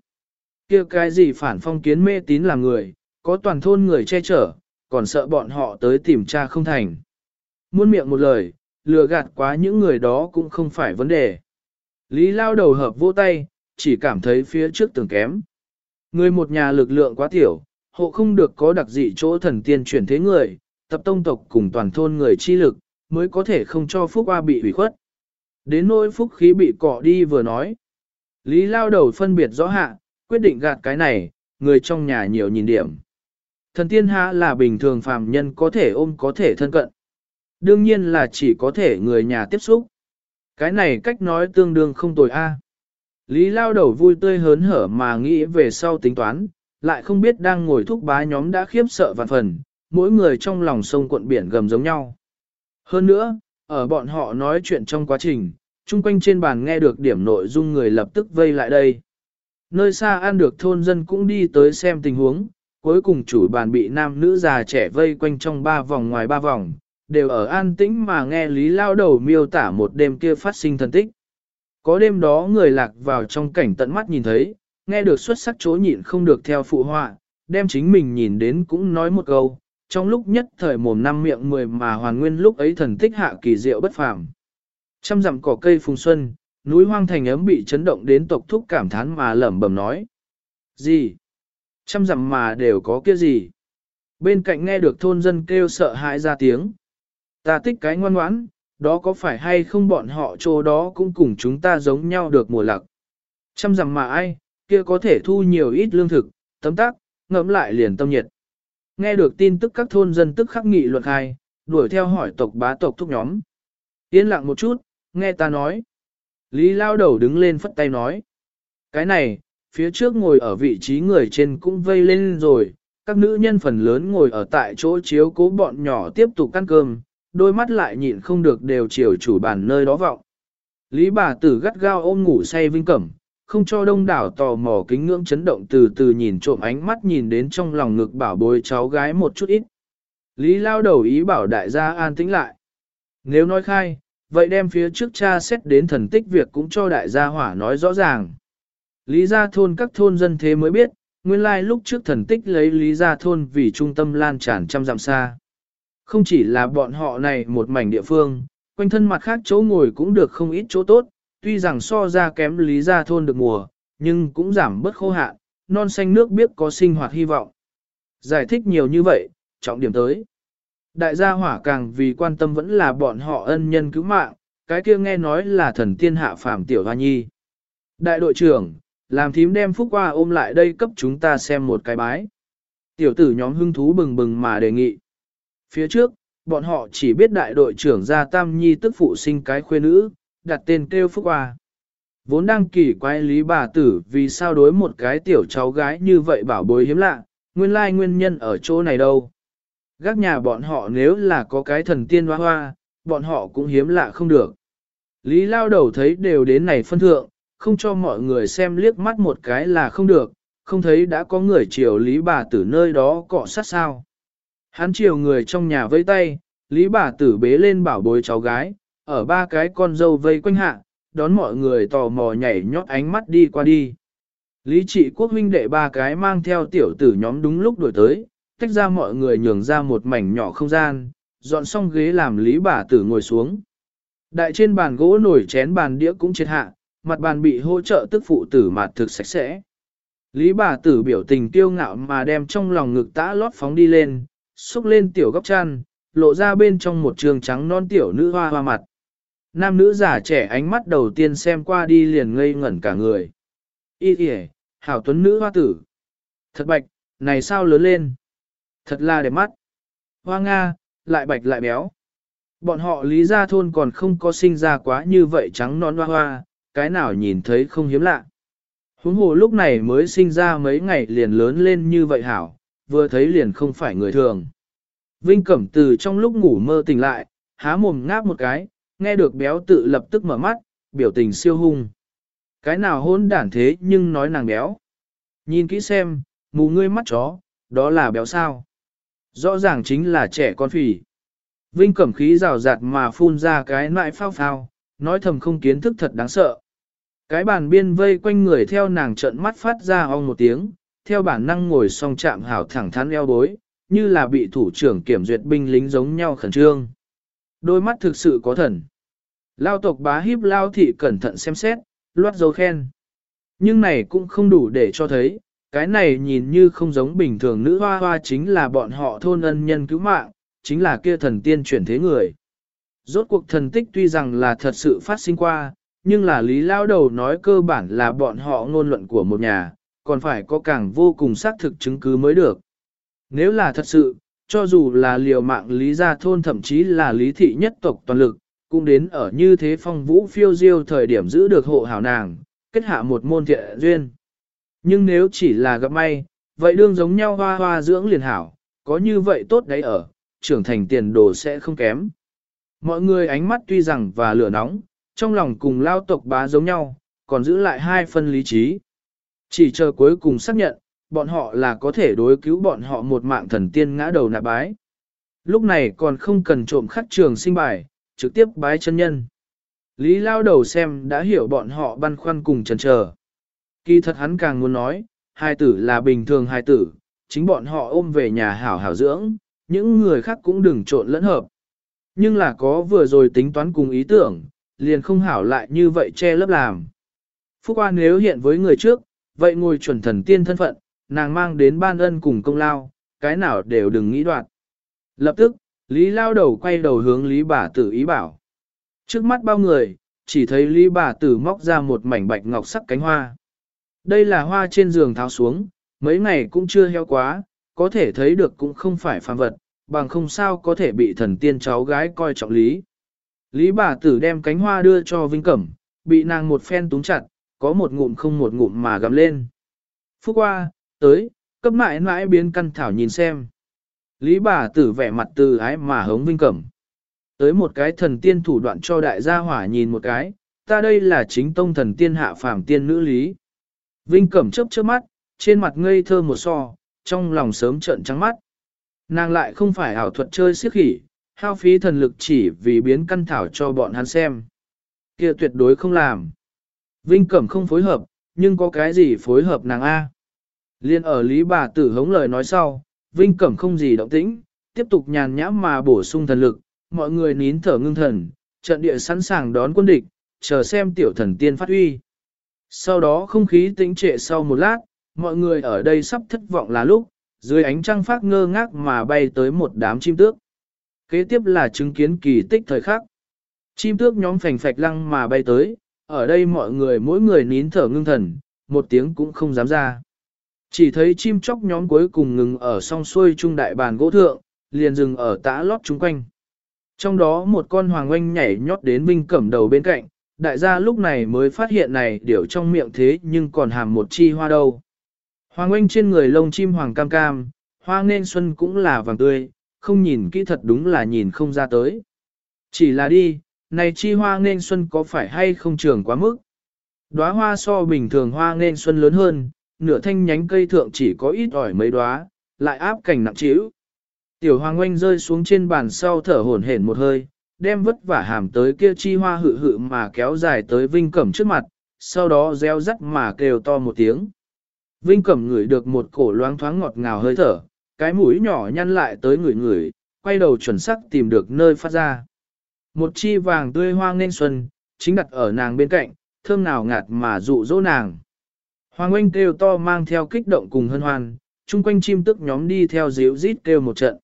kia cái gì phản phong kiến mê tín là người, có toàn thôn người che chở, còn sợ bọn họ tới tìm cha không thành. Muôn miệng một lời, lừa gạt quá những người đó cũng không phải vấn đề. Lý lao đầu hợp vô tay, chỉ cảm thấy phía trước tường kém. Người một nhà lực lượng quá tiểu, hộ không được có đặc dị chỗ thần tiên chuyển thế người, tập tông tộc cùng toàn thôn người chi lực, mới có thể không cho phúc hoa bị hủy khuất. Đến nỗi phúc khí bị cọ đi vừa nói. Lý lao đầu phân biệt rõ hạ, quyết định gạt cái này, người trong nhà nhiều nhìn điểm. Thần tiên hạ là bình thường phàm nhân có thể ôm có thể thân cận. Đương nhiên là chỉ có thể người nhà tiếp xúc. Cái này cách nói tương đương không tồi a. À. Lý lao đầu vui tươi hớn hở mà nghĩ về sau tính toán, lại không biết đang ngồi thúc bá nhóm đã khiếp sợ vạn phần, mỗi người trong lòng sông cuộn biển gầm giống nhau. Hơn nữa, ở bọn họ nói chuyện trong quá trình, chung quanh trên bàn nghe được điểm nội dung người lập tức vây lại đây. Nơi xa ăn được thôn dân cũng đi tới xem tình huống, cuối cùng chủ bàn bị nam nữ già trẻ vây quanh trong ba vòng ngoài ba vòng, đều ở an tĩnh mà nghe Lý Lao đầu miêu tả một đêm kia phát sinh thần tích. Có đêm đó người lạc vào trong cảnh tận mắt nhìn thấy, nghe được xuất sắc chỗ nhịn không được theo phụ họa, đem chính mình nhìn đến cũng nói một câu, trong lúc nhất thời mồm năm miệng mười mà hoàn nguyên lúc ấy thần tích hạ kỳ diệu bất phàm. Trăm dặm cỏ cây phùng xuân, núi hoang thành ấm bị chấn động đến tộc thúc cảm thán mà lẩm bẩm nói. Gì? Trăm dặm mà đều có kia gì? Bên cạnh nghe được thôn dân kêu sợ hãi ra tiếng. Ta tích cái ngoan ngoãn, đó có phải hay không bọn họ chỗ đó cũng cùng chúng ta giống nhau được mùa lặc. Chăm rằng mà ai, kia có thể thu nhiều ít lương thực, tấm tác, ngẫm lại liền tâm nhiệt. Nghe được tin tức các thôn dân tức khắc nghị luật hai, đuổi theo hỏi tộc bá tộc thúc nhóm. Yên lặng một chút, nghe ta nói. Lý lao đầu đứng lên phất tay nói. Cái này, phía trước ngồi ở vị trí người trên cũng vây lên rồi, các nữ nhân phần lớn ngồi ở tại chỗ chiếu cố bọn nhỏ tiếp tục ăn cơm, đôi mắt lại nhịn không được đều chiều chủ bàn nơi đó vọng. Lý bà tử gắt gao ôm ngủ say vinh cẩm, không cho đông đảo tò mò kính ngưỡng chấn động từ từ nhìn trộm ánh mắt nhìn đến trong lòng ngực bảo bối cháu gái một chút ít. Lý lao đầu ý bảo đại gia an tĩnh lại. Nếu nói khai, vậy đem phía trước cha xét đến thần tích việc cũng cho đại gia hỏa nói rõ ràng. Lý gia thôn các thôn dân thế mới biết, nguyên lai lúc trước thần tích lấy lý gia thôn vì trung tâm lan tràn trăm dặm xa. Không chỉ là bọn họ này một mảnh địa phương, quanh thân mặt khác chỗ ngồi cũng được không ít chỗ tốt, tuy rằng so ra kém lý gia thôn được mùa, nhưng cũng giảm bớt khô hạn, non xanh nước biết có sinh hoạt hy vọng. Giải thích nhiều như vậy, trọng điểm tới. Đại gia hỏa càng vì quan tâm vẫn là bọn họ ân nhân cứu mạng, cái kia nghe nói là thần tiên hạ phàm tiểu hoa nhi. Đại đội trưởng, làm thím đem phúc qua ôm lại đây cấp chúng ta xem một cái bái. Tiểu tử nhóm hưng thú bừng bừng mà đề nghị. Phía trước, bọn họ chỉ biết đại đội trưởng gia Tam Nhi tức phụ sinh cái khuê nữ, đặt tên kêu Phúc Hoa. Vốn đang kỳ quái lý bà tử vì sao đối một cái tiểu cháu gái như vậy bảo bối hiếm lạ, nguyên lai nguyên nhân ở chỗ này đâu. Gác nhà bọn họ nếu là có cái thần tiên hoa hoa, bọn họ cũng hiếm lạ không được. Lý lao đầu thấy đều đến này phân thượng, không cho mọi người xem liếc mắt một cái là không được, không thấy đã có người chiều lý bà tử nơi đó cọ sát sao. Hắn chiều người trong nhà vây tay, lý bà tử bế lên bảo bối cháu gái, ở ba cái con dâu vây quanh hạ, đón mọi người tò mò nhảy nhót ánh mắt đi qua đi. Lý trị quốc huynh đệ ba cái mang theo tiểu tử nhóm đúng lúc đổi tới, tách ra mọi người nhường ra một mảnh nhỏ không gian, dọn xong ghế làm lý bà tử ngồi xuống. Đại trên bàn gỗ nổi chén bàn đĩa cũng chết hạ, mặt bàn bị hỗ trợ tức phụ tử mặt thực sạch sẽ. Lý bà tử biểu tình kiêu ngạo mà đem trong lòng ngực tã lót phóng đi lên, xúc lên tiểu góc chăn, lộ ra bên trong một trường trắng non tiểu nữ hoa hoa mặt. Nam nữ già trẻ ánh mắt đầu tiên xem qua đi liền ngây ngẩn cả người. Y kìa, hảo tuấn nữ hoa tử. Thật bạch, này sao lớn lên. Thật là đẹp mắt. Hoa Nga, lại bạch lại béo. Bọn họ lý gia thôn còn không có sinh ra quá như vậy trắng non hoa hoa, cái nào nhìn thấy không hiếm lạ. Huống hồ lúc này mới sinh ra mấy ngày liền lớn lên như vậy hảo, vừa thấy liền không phải người thường. Vinh Cẩm từ trong lúc ngủ mơ tỉnh lại, há mồm ngáp một cái, nghe được béo tự lập tức mở mắt, biểu tình siêu hung. Cái nào hôn đản thế nhưng nói nàng béo. Nhìn kỹ xem, mù ngươi mắt chó, đó là béo sao. Rõ ràng chính là trẻ con phì. Vinh cẩm khí rào rạt mà phun ra cái nại phao phao, nói thầm không kiến thức thật đáng sợ. Cái bàn biên vây quanh người theo nàng trợn mắt phát ra ong một tiếng, theo bản năng ngồi song chạm hảo thẳng thắn eo bối, như là bị thủ trưởng kiểm duyệt binh lính giống nhau khẩn trương. Đôi mắt thực sự có thần. Lao tộc bá hiếp lao thị cẩn thận xem xét, loát dấu khen. Nhưng này cũng không đủ để cho thấy, cái này nhìn như không giống bình thường nữ hoa hoa chính là bọn họ thôn ân nhân cứu mạng, chính là kia thần tiên chuyển thế người. Rốt cuộc thần tích tuy rằng là thật sự phát sinh qua, nhưng là lý lao đầu nói cơ bản là bọn họ ngôn luận của một nhà, còn phải có càng vô cùng xác thực chứng cứ mới được. Nếu là thật sự, cho dù là liều mạng lý gia thôn thậm chí là lý thị nhất tộc toàn lực, cũng đến ở như thế phong vũ phiêu diêu thời điểm giữ được hộ hảo nàng, kết hạ một môn thiện duyên. Nhưng nếu chỉ là gặp may, vậy đương giống nhau hoa hoa dưỡng liền hảo, có như vậy tốt đấy ở, trưởng thành tiền đồ sẽ không kém. Mọi người ánh mắt tuy rằng và lửa nóng, trong lòng cùng lao tộc bá giống nhau, còn giữ lại hai phân lý trí. Chỉ chờ cuối cùng xác nhận, bọn họ là có thể đối cứu bọn họ một mạng thần tiên ngã đầu nạp bái. Lúc này còn không cần trộm khắc trường sinh bài, trực tiếp bái chân nhân. Lý lao đầu xem đã hiểu bọn họ băn khoăn cùng chần chờ. Kỳ thật hắn càng muốn nói, hai tử là bình thường hai tử, chính bọn họ ôm về nhà hảo hảo dưỡng, những người khác cũng đừng trộn lẫn hợp. Nhưng là có vừa rồi tính toán cùng ý tưởng, liền không hảo lại như vậy che lấp làm. Phúc An nếu hiện với người trước, vậy ngồi chuẩn thần tiên thân phận, nàng mang đến ban ân cùng công lao, cái nào đều đừng nghĩ đoạt. Lập tức, Lý lao đầu quay đầu hướng Lý bà tử ý bảo. Trước mắt bao người, chỉ thấy Lý bà tử móc ra một mảnh bạch ngọc sắc cánh hoa. Đây là hoa trên giường tháo xuống, mấy ngày cũng chưa heo quá, có thể thấy được cũng không phải phàm vật, bằng không sao có thể bị thần tiên cháu gái coi trọng lý. Lý bà tử đem cánh hoa đưa cho Vinh Cẩm, bị nàng một phen túng chặt, có một ngụm không một ngụm mà gầm lên. Phúc qua, tới, cấp mãi mãi biến căn thảo nhìn xem. Lý bà tử vẻ mặt từ ái mà hống Vinh Cẩm. Tới một cái thần tiên thủ đoạn cho đại gia hỏa nhìn một cái, ta đây là chính tông thần tiên hạ phàm tiên nữ Lý. Vinh Cẩm chớp chớp mắt, trên mặt ngây thơ một so, trong lòng sớm trợn trắng mắt. Nàng lại không phải ảo thuật chơi siếc khỉ, hao phí thần lực chỉ vì biến căn thảo cho bọn hắn xem. kia tuyệt đối không làm. Vinh Cẩm không phối hợp, nhưng có cái gì phối hợp nàng A. Liên ở Lý bà tử hống lời nói sau, Vinh Cẩm không gì động tĩnh, tiếp tục nhàn nhã mà bổ sung thần lực, mọi người nín thở ngưng thần, trận địa sẵn sàng đón quân địch, chờ xem tiểu thần tiên phát huy. Sau đó không khí tĩnh trệ sau một lát, mọi người ở đây sắp thất vọng là lúc, dưới ánh trăng phát ngơ ngác mà bay tới một đám chim tước. Kế tiếp là chứng kiến kỳ tích thời khắc. Chim tước nhóm phành phạch lăng mà bay tới, ở đây mọi người mỗi người nín thở ngưng thần, một tiếng cũng không dám ra. Chỉ thấy chim chóc nhóm cuối cùng ngừng ở song xuôi trung đại bàn gỗ thượng, liền dừng ở tã lót chung quanh. Trong đó một con hoàng oanh nhảy nhót đến Vinh Cẩm đầu bên cạnh, đại gia lúc này mới phát hiện này điểu trong miệng thế nhưng còn hàm một chi hoa đâu. Hoàng oanh trên người lông chim hoàng cam cam, hoa nên xuân cũng là vàng tươi, không nhìn kỹ thật đúng là nhìn không ra tới. Chỉ là đi, này chi hoa nên xuân có phải hay không trường quá mức? Đóa hoa so bình thường hoa nên xuân lớn hơn, nửa thanh nhánh cây thượng chỉ có ít ỏi mấy đóa, lại áp cảnh nặng trĩu. Tiểu hoàng oanh rơi xuống trên bàn sau thở hổn hển một hơi, đem vất vả hàm tới kia chi hoa hự hự mà kéo dài tới Vinh Cẩm trước mặt, sau đó reo rắt mà kêu to một tiếng. Vinh Cẩm ngửi được một cổ loáng thoáng ngọt ngào hơi thở, cái mũi nhỏ nhăn lại tới người người, quay đầu chuẩn sắc tìm được nơi phát ra. Một chi vàng tươi hoa nên xuân, chính đặt ở nàng bên cạnh, thơm nào ngạt mà dụ dỗ nàng. Hoàng oanh kêu to mang theo kích động cùng hân hoan, chung quanh chim tức nhóm đi theo díu rít kêu một trận.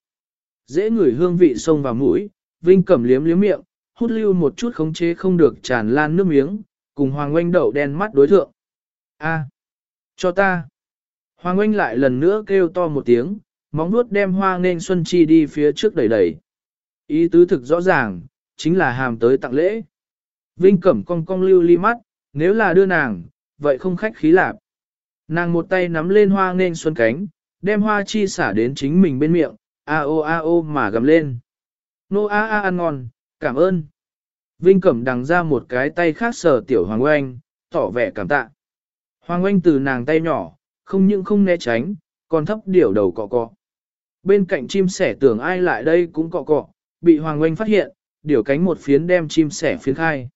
Dễ ngửi hương vị sông vào mũi, Vinh Cẩm liếm liếm miệng, hút lưu một chút khống chế không được tràn lan nước miếng, cùng Hoàng Oanh đậu đen mắt đối thượng. A, cho ta. Hoàng Oanh lại lần nữa kêu to một tiếng, móng nuốt đem hoa nên xuân chi đi phía trước đẩy đẩy. Ý tứ thực rõ ràng, chính là hàm tới tặng lễ. Vinh Cẩm cong cong lưu ly mắt, nếu là đưa nàng, vậy không khách khí lạp. Nàng một tay nắm lên hoa nên xuân cánh, đem hoa chi xả đến chính mình bên miệng, a o a o mà gầm lên. Nô a a ăn ngon, cảm ơn. Vinh Cẩm đằng ra một cái tay khác sờ tiểu Hoàng Oanh, tỏ vẻ cảm tạ. Hoàng Oanh từ nàng tay nhỏ, không những không né tránh, còn thấp điểu đầu cọ cọ. Bên cạnh chim sẻ tưởng ai lại đây cũng cọ cọ, bị Hoàng Oanh phát hiện, điểu cánh một phiến đem chim sẻ phiến khai.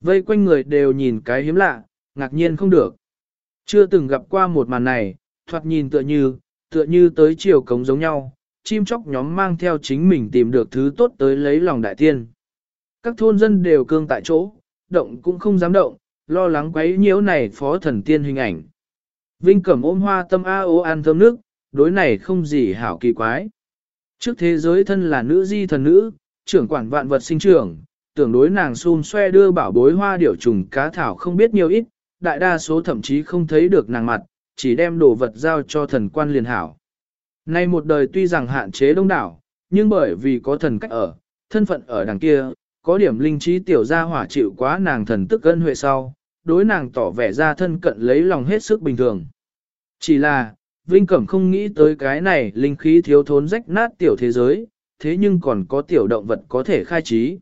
Vây quanh người đều nhìn cái hiếm lạ, ngạc nhiên không được. Chưa từng gặp qua một màn này, thoạt nhìn tựa như, tựa như tới chiều cống giống nhau, chim chóc nhóm mang theo chính mình tìm được thứ tốt tới lấy lòng đại tiên. Các thôn dân đều cương tại chỗ, động cũng không dám động, lo lắng quấy nhiễu này phó thần tiên hình ảnh. Vinh cẩm ôm hoa tâm A ô ăn thơm nước, đối này không gì hảo kỳ quái. Trước thế giới thân là nữ di thần nữ, trưởng quản vạn vật sinh trưởng, tưởng đối nàng xun xoe đưa bảo bối hoa điểu trùng cá thảo không biết nhiều ít, đại đa số thậm chí không thấy được nàng mặt, chỉ đem đồ vật giao cho thần quan liền hảo. Nay một đời tuy rằng hạn chế đông đảo, nhưng bởi vì có thần cách ở, thân phận ở đằng kia, có điểm linh trí tiểu gia hỏa chịu quá nàng thần tức ân huệ sau, đối nàng tỏ vẻ ra thân cận lấy lòng hết sức bình thường. Chỉ là, Vinh Cẩm không nghĩ tới cái này linh khí thiếu thốn rách nát tiểu thế giới, thế nhưng còn có tiểu động vật có thể khai trí.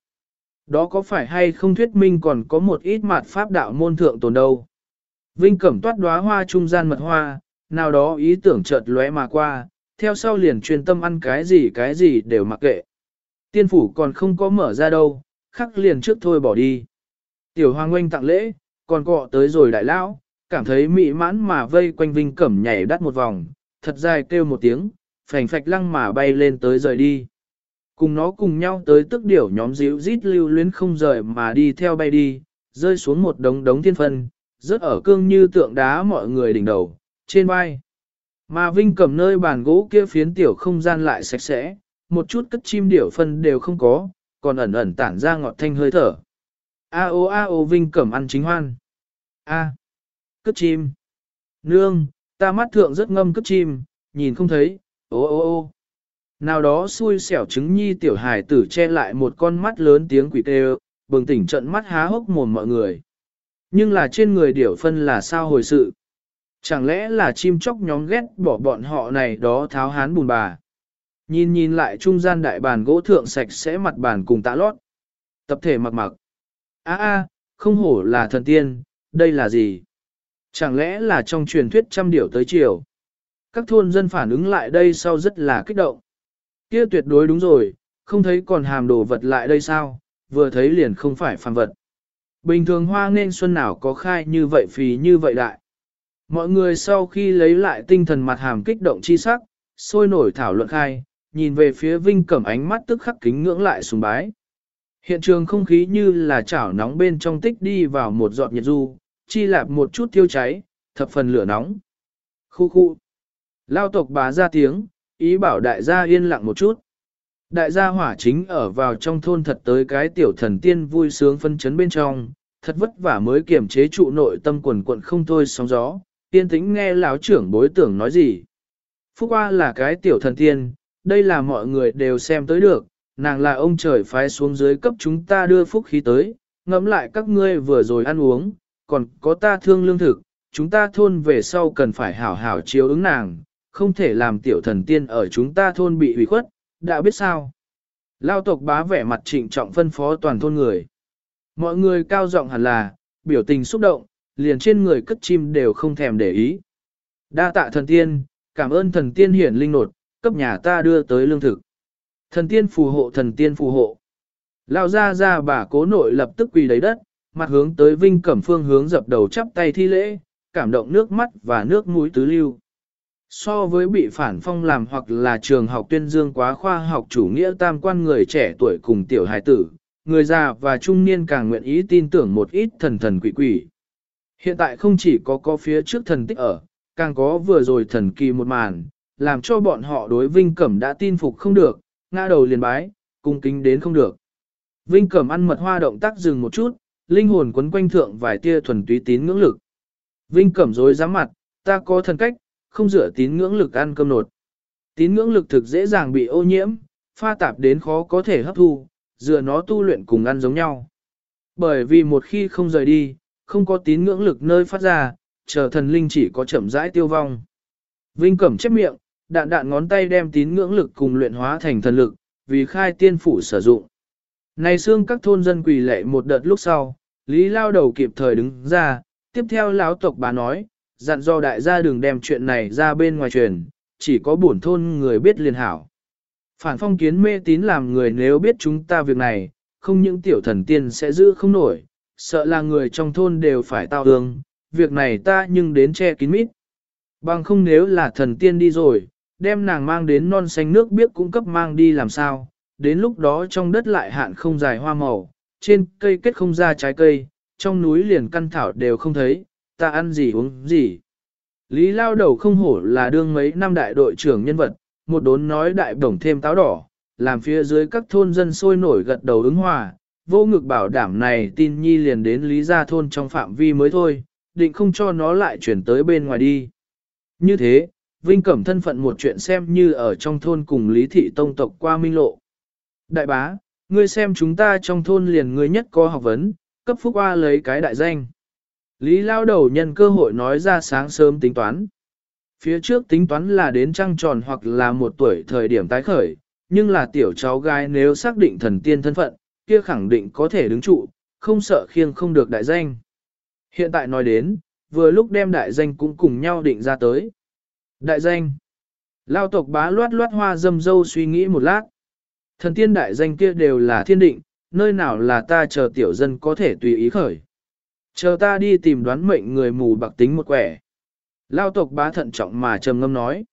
Đó có phải hay không thuyết minh còn có một ít mạt pháp đạo môn thượng tồn đâu. Vinh Cẩm toát đóa hoa trung gian mật hoa, nào đó ý tưởng chợt lóe mà qua, theo sau liền chuyên tâm ăn cái gì cái gì đều mặc kệ. Tiên phủ còn không có mở ra đâu, khắc liền trước thôi bỏ đi. Tiểu hoàng oanh tặng lễ, còn cọ tới rồi đại lão, cảm thấy mị mãn mà vây quanh vinh cẩm nhảy đắt một vòng, thật dài kêu một tiếng, phành phạch lăng mà bay lên tới rời đi. Cùng nó cùng nhau tới tức điểu nhóm díu rít lưu luyến không rời mà đi theo bay đi, rơi xuống một đống đống thiên phân, rớt ở cương như tượng đá mọi người đỉnh đầu, trên vai. Mà Vinh cầm nơi bàn gỗ kia phiến tiểu không gian lại sạch sẽ, một chút cất chim điểu phân đều không có, còn ẩn ẩn tản ra ngọt thanh hơi thở. A o a o Vinh cầm ăn chính hoan. A. Cất chim. Nương, ta mắt thượng rất ngâm cất chim, nhìn không thấy, ô ô ô. Nào đó xui xẻo trứng nhi tiểu hài tử che lại một con mắt lớn tiếng quỷ tê bừng tỉnh trận mắt há hốc mồm mọi người. Nhưng là trên người điểu phân là sao hồi sự. Chẳng lẽ là chim chóc nhóm ghét bỏ bọn họ này đó tháo hán bùn bà. Nhìn nhìn lại trung gian đại bàn gỗ thượng sạch sẽ mặt bàn cùng tạ lót. Tập thể mặc mặc. a a không hổ là thần tiên, đây là gì? Chẳng lẽ là trong truyền thuyết trăm điểu tới chiều? Các thôn dân phản ứng lại đây sau rất là kích động. Kia tuyệt đối đúng rồi, không thấy còn hàm đồ vật lại đây sao, vừa thấy liền không phải phàm vật. Bình thường hoa nên xuân nào có khai như vậy phì như vậy đại. Mọi người sau khi lấy lại tinh thần mặt hàm kích động chi sắc, sôi nổi thảo luận khai, nhìn về phía Vinh Cẩm ánh mắt tức khắc kính ngưỡng lại sùng bái. Hiện trường không khí như là chảo nóng bên trong tích đi vào một giọt nhiệt du, chi lạp một chút tiêu cháy, thập phần lửa nóng. Khu khu. Lao tộc bá ra tiếng, ý bảo đại gia yên lặng một chút. Đại gia hỏa chính ở vào trong thôn thật tới cái tiểu thần tiên vui sướng phân chấn bên trong, thật vất vả mới kiểm chế trụ nội tâm quần quận không thôi sóng gió, tiên tĩnh nghe lão trưởng bối tưởng nói gì. Phúc Hoa là cái tiểu thần tiên, đây là mọi người đều xem tới được, nàng là ông trời phái xuống dưới cấp chúng ta đưa phúc khí tới, ngẫm lại các ngươi vừa rồi ăn uống, còn có ta thương lương thực, chúng ta thôn về sau cần phải hảo hảo chiếu ứng nàng, không thể làm tiểu thần tiên ở chúng ta thôn bị hủy khuất, đã biết sao. Lao tộc bá vẻ mặt trịnh trọng phân phó toàn thôn người. Mọi người cao giọng hẳn là, biểu tình xúc động, liền trên người cất chim đều không thèm để ý. Đa tạ thần tiên, cảm ơn thần tiên hiển linh nột, cấp nhà ta đưa tới lương thực. Thần tiên phù hộ thần tiên phù hộ. Lao ra ra bà cố nội lập tức quỳ lấy đất, mặt hướng tới Vinh Cẩm Phương hướng dập đầu chắp tay thi lễ, cảm động nước mắt và nước mũi tứ lưu. So với bị phản phong làm hoặc là trường học tuyên dương quá khoa học chủ nghĩa tam quan người trẻ tuổi cùng tiểu hài tử, người già và trung niên càng nguyện ý tin tưởng một ít thần thần quỷ quỷ. Hiện tại không chỉ có có phía trước thần tích ở, càng có vừa rồi thần kỳ một màn, làm cho bọn họ đối Vinh Cẩm đã tin phục không được, ngã đầu liền bái, cung kính đến không được. Vinh Cẩm ăn mật hoa động tác dừng một chút, linh hồn quấn quanh thượng vài tia thuần túy tín ngưỡng lực. Vinh Cẩm dối dám mặt, ta có thần cách, không dựa tín ngưỡng lực ăn cơm nột. Tín ngưỡng lực thực dễ dàng bị ô nhiễm, pha tạp đến khó có thể hấp thu, dựa nó tu luyện cùng ăn giống nhau. Bởi vì một khi không rời đi, không có tín ngưỡng lực nơi phát ra, chờ thần linh chỉ có chậm rãi tiêu vong. Vinh Cẩm chép miệng, đạn đạn ngón tay đem tín ngưỡng lực cùng luyện hóa thành thần lực, vì khai tiên phủ sử dụng. Này xương các thôn dân quỳ lệ một đợt lúc sau, Lý lao đầu kịp thời đứng ra, tiếp theo lão tộc bà nói, dặn do đại gia đừng đem chuyện này ra bên ngoài truyền, chỉ có bổn thôn người biết liền hảo. Phản phong kiến mê tín làm người nếu biết chúng ta việc này, không những tiểu thần tiên sẽ giữ không nổi, sợ là người trong thôn đều phải tao hương, việc này ta nhưng đến che kín mít. Bằng không nếu là thần tiên đi rồi, đem nàng mang đến non xanh nước biết cung cấp mang đi làm sao, đến lúc đó trong đất lại hạn không dài hoa màu, trên cây kết không ra trái cây, trong núi liền căn thảo đều không thấy, ta ăn gì uống gì. Lý lao đầu không hổ là đương mấy năm đại đội trưởng nhân vật, một đốn nói đại bổng thêm táo đỏ, làm phía dưới các thôn dân sôi nổi gật đầu ứng hòa, vô ngực bảo đảm này tin nhi liền đến lý gia thôn trong phạm vi mới thôi, định không cho nó lại chuyển tới bên ngoài đi. Như thế, Vinh Cẩm thân phận một chuyện xem như ở trong thôn cùng Lý Thị Tông tộc qua minh lộ. Đại bá, ngươi xem chúng ta trong thôn liền ngươi nhất có học vấn, cấp phúc qua lấy cái đại danh. Lý lao đầu nhân cơ hội nói ra sáng sớm tính toán. Phía trước tính toán là đến trăng tròn hoặc là một tuổi thời điểm tái khởi, nhưng là tiểu cháu gái nếu xác định thần tiên thân phận, kia khẳng định có thể đứng trụ, không sợ khiêng không được đại danh. Hiện tại nói đến, vừa lúc đem đại danh cũng cùng nhau định ra tới. Đại danh. Lao tộc bá loát loát hoa dâm dâu suy nghĩ một lát. Thần tiên đại danh kia đều là thiên định, nơi nào là ta chờ tiểu dân có thể tùy ý khởi. Chờ ta đi tìm đoán mệnh người mù bạc tính một quẻ. Lao tộc bá thận trọng mà trầm ngâm nói.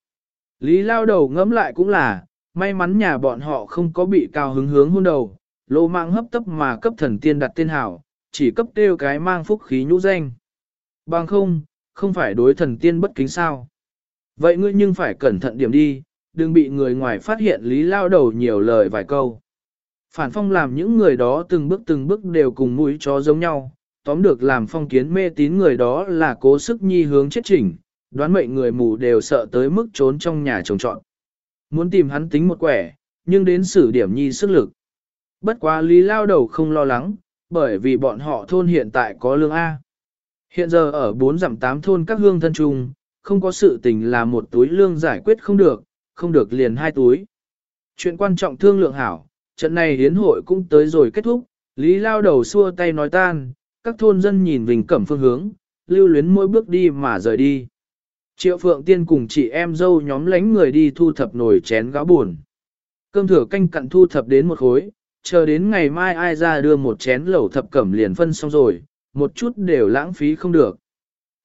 Lý lao đầu ngẫm lại cũng là, may mắn nhà bọn họ không có bị cao hứng hướng hôn đầu, lô mạng hấp tấp mà cấp thần tiên đặt tên hảo, chỉ cấp tiêu cái mang phúc khí nhũ danh. Bằng không, không phải đối thần tiên bất kính sao. Vậy ngươi nhưng phải cẩn thận điểm đi, đừng bị người ngoài phát hiện lý lao đầu nhiều lời vài câu. Phản phong làm những người đó từng bước từng bước đều cùng mũi chó giống nhau, tóm được làm phong kiến mê tín người đó là cố sức nhi hướng chết chỉnh, đoán mệnh người mù đều sợ tới mức trốn trong nhà trồng trọn. Muốn tìm hắn tính một quẻ, nhưng đến xử điểm nhi sức lực. Bất quá lý lao đầu không lo lắng, bởi vì bọn họ thôn hiện tại có lương A. Hiện giờ ở bốn giảm tám thôn các hương thân trung, không có sự tình là một túi lương giải quyết không được, không được liền hai túi. Chuyện quan trọng thương lượng hảo, trận này hiến hội cũng tới rồi kết thúc, Lý lao đầu xua tay nói tan, các thôn dân nhìn Vinh Cẩm phương hướng, lưu luyến mỗi bước đi mà rời đi. Triệu Phượng Tiên cùng chị em dâu nhóm lánh người đi thu thập nồi chén gáo buồn. Cơm thừa canh cặn thu thập đến một khối, chờ đến ngày mai ai ra đưa một chén lẩu thập cẩm liền phân xong rồi, một chút đều lãng phí không được.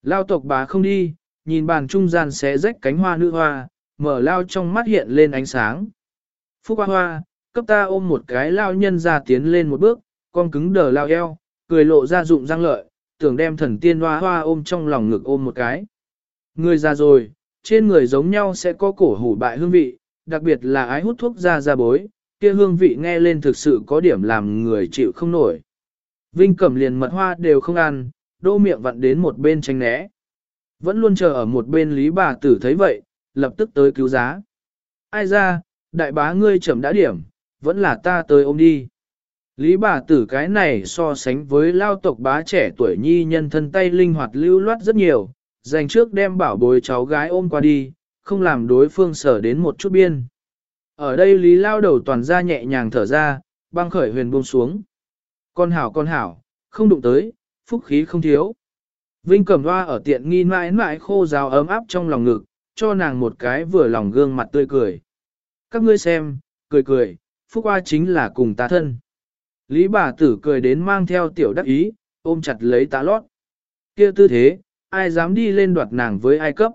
Lao tộc bà không đi, nhìn bàn trung gian xé rách cánh hoa nữ hoa, mở lao trong mắt hiện lên ánh sáng. Phúc hoa hoa, cấp ta ôm một cái lao nhân ra tiến lên một bước, con cứng đờ lao eo, cười lộ ra dụng răng lợi, tưởng đem thần tiên hoa hoa ôm trong lòng ngực ôm một cái. Người già rồi, trên người giống nhau sẽ có cổ hủ bại hương vị, đặc biệt là ái hút thuốc ra ra bối, kia hương vị nghe lên thực sự có điểm làm người chịu không nổi. Vinh Cẩm liền mật hoa đều không ăn, đô miệng vặn đến một bên tránh né. Vẫn luôn chờ ở một bên lý bà tử thấy vậy, lập tức tới cứu giá. Ai ra, đại bá ngươi chậm đã điểm, vẫn là ta tới ôm đi. Lý bà tử cái này so sánh với lao tộc bá trẻ tuổi nhi nhân thân tay linh hoạt lưu loát rất nhiều, dành trước đem bảo bối cháu gái ôm qua đi, không làm đối phương sở đến một chút biên. Ở đây Lý lao đầu toàn ra nhẹ nhàng thở ra, băng khởi huyền buông xuống. Con hảo con hảo, không đụng tới, phúc khí không thiếu. Vinh cầm hoa ở tiện nghi mãi mãi khô rào ấm áp trong lòng ngực, cho nàng một cái vừa lòng gương mặt tươi cười. Các ngươi xem, cười cười, phúc hoa chính là cùng ta thân. Lý bà tử cười đến mang theo tiểu đắc ý, ôm chặt lấy tá lót. kia tư thế, ai dám đi lên đoạt nàng với ai cấp.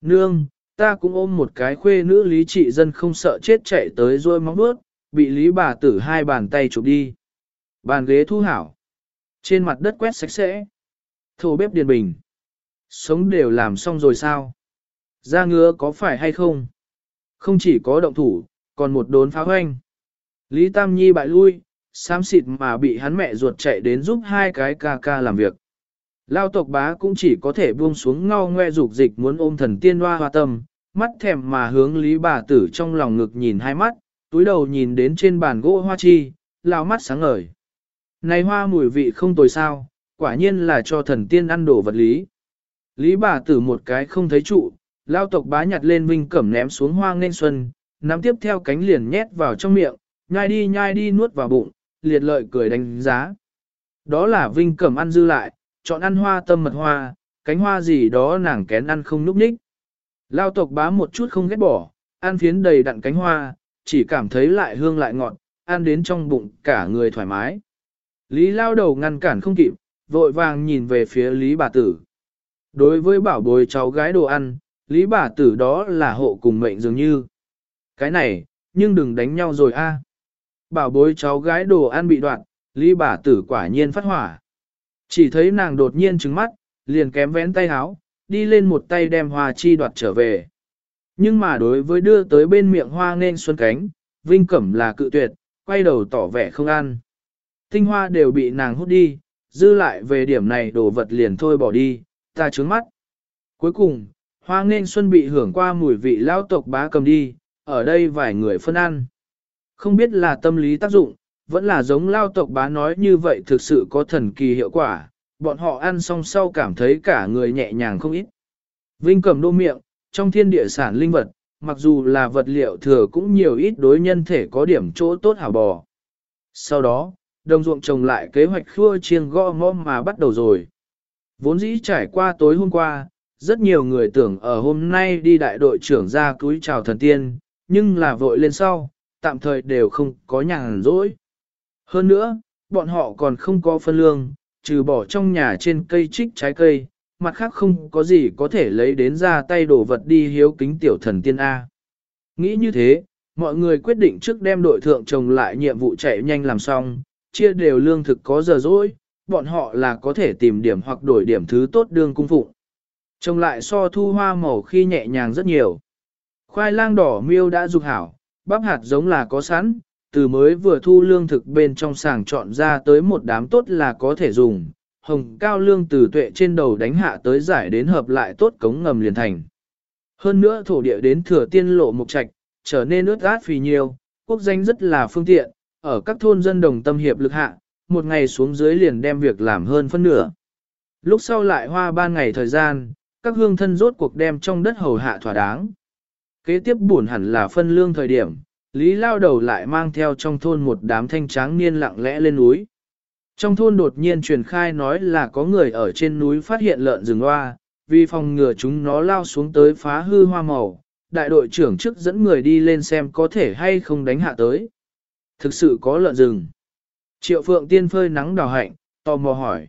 Nương, ta cũng ôm một cái khuê nữ lý trị dân không sợ chết chạy tới rồi móng bước, bị lý bà tử hai bàn tay chụp đi. Bàn ghế thu hảo. Trên mặt đất quét sạch sẽ. Thổ bếp điền bình. Sống đều làm xong rồi sao? Ra ngứa có phải hay không? Không chỉ có động thủ, còn một đốn phá hoanh. Lý Tam Nhi bại lui, xám xịt mà bị hắn mẹ ruột chạy đến giúp hai cái ca ca làm việc. Lao tộc bá cũng chỉ có thể buông xuống ngao ngoe dục dịch muốn ôm thần tiên hoa hoa tâm, mắt thèm mà hướng lý bà tử trong lòng ngực nhìn hai mắt, túi đầu nhìn đến trên bàn gỗ hoa chi, lao mắt sáng ngời. Này hoa mùi vị không tồi sao, quả nhiên là cho thần tiên ăn đồ vật lý. Lý bà tử một cái không thấy trụ, lao tộc bá nhặt lên vinh cẩm ném xuống hoa nên xuân, nắm tiếp theo cánh liền nhét vào trong miệng, nhai đi nhai đi nuốt vào bụng, liệt lợi cười đánh giá. Đó là vinh cẩm ăn dư lại, chọn ăn hoa tâm mật hoa, cánh hoa gì đó nàng kén ăn không núp ních. Lao tộc bá một chút không ghét bỏ, ăn phiến đầy đặn cánh hoa, chỉ cảm thấy lại hương lại ngọt, ăn đến trong bụng cả người thoải mái. Lý lao đầu ngăn cản không kịp, vội vàng nhìn về phía Lý bà tử. Đối với bảo bối cháu gái đồ ăn, Lý bà tử đó là hộ cùng mệnh dường như. Cái này, nhưng đừng đánh nhau rồi a. Bảo bối cháu gái đồ ăn bị đoạn, Lý bà tử quả nhiên phát hỏa. Chỉ thấy nàng đột nhiên trứng mắt, liền kém vén tay háo, đi lên một tay đem hoa chi đoạt trở về. Nhưng mà đối với đưa tới bên miệng hoa nên xuân cánh, Vinh Cẩm là cự tuyệt, quay đầu tỏ vẻ không ăn. Tinh hoa đều bị nàng hút đi, dư lại về điểm này đồ vật liền thôi bỏ đi, ta trướng mắt. Cuối cùng, hoa nên xuân bị hưởng qua mùi vị lao tộc bá cầm đi, ở đây vài người phân ăn. Không biết là tâm lý tác dụng, vẫn là giống lao tộc bá nói như vậy thực sự có thần kỳ hiệu quả, bọn họ ăn xong sau cảm thấy cả người nhẹ nhàng không ít. Vinh cầm đô miệng, trong thiên địa sản linh vật, mặc dù là vật liệu thừa cũng nhiều ít đối nhân thể có điểm chỗ tốt hảo bò. Sau đó, đồng ruộng trồng lại kế hoạch khua chiêng gõ ngõ mà bắt đầu rồi. Vốn dĩ trải qua tối hôm qua, rất nhiều người tưởng ở hôm nay đi đại đội trưởng ra cúi chào thần tiên, nhưng là vội lên sau, tạm thời đều không có nhàn rỗi. Hơn nữa, bọn họ còn không có phân lương, trừ bỏ trong nhà trên cây trích trái cây, mặt khác không có gì có thể lấy đến ra tay đổ vật đi hiếu kính tiểu thần tiên A. Nghĩ như thế, mọi người quyết định trước đem đội thượng trồng lại nhiệm vụ chạy nhanh làm xong, chia đều lương thực có giờ dỗi, bọn họ là có thể tìm điểm hoặc đổi điểm thứ tốt đương cung phụ. Trồng lại so thu hoa màu khi nhẹ nhàng rất nhiều. Khoai lang đỏ miêu đã dục hảo, bắp hạt giống là có sẵn, từ mới vừa thu lương thực bên trong sàng chọn ra tới một đám tốt là có thể dùng, hồng cao lương từ tuệ trên đầu đánh hạ tới giải đến hợp lại tốt cống ngầm liền thành. Hơn nữa thổ địa đến thừa tiên lộ mục trạch, trở nên ướt át phì nhiều, quốc danh rất là phương tiện, ở các thôn dân đồng tâm hiệp lực hạ, một ngày xuống dưới liền đem việc làm hơn phân nửa. Lúc sau lại hoa ba ngày thời gian, các hương thân rốt cuộc đem trong đất hầu hạ thỏa đáng. Kế tiếp buồn hẳn là phân lương thời điểm, Lý lao đầu lại mang theo trong thôn một đám thanh tráng niên lặng lẽ lên núi. Trong thôn đột nhiên truyền khai nói là có người ở trên núi phát hiện lợn rừng hoa, vì phòng ngừa chúng nó lao xuống tới phá hư hoa màu, đại đội trưởng trước dẫn người đi lên xem có thể hay không đánh hạ tới. Thực sự có lợn rừng. Triệu phượng tiên phơi nắng đào hạnh, tò mò hỏi.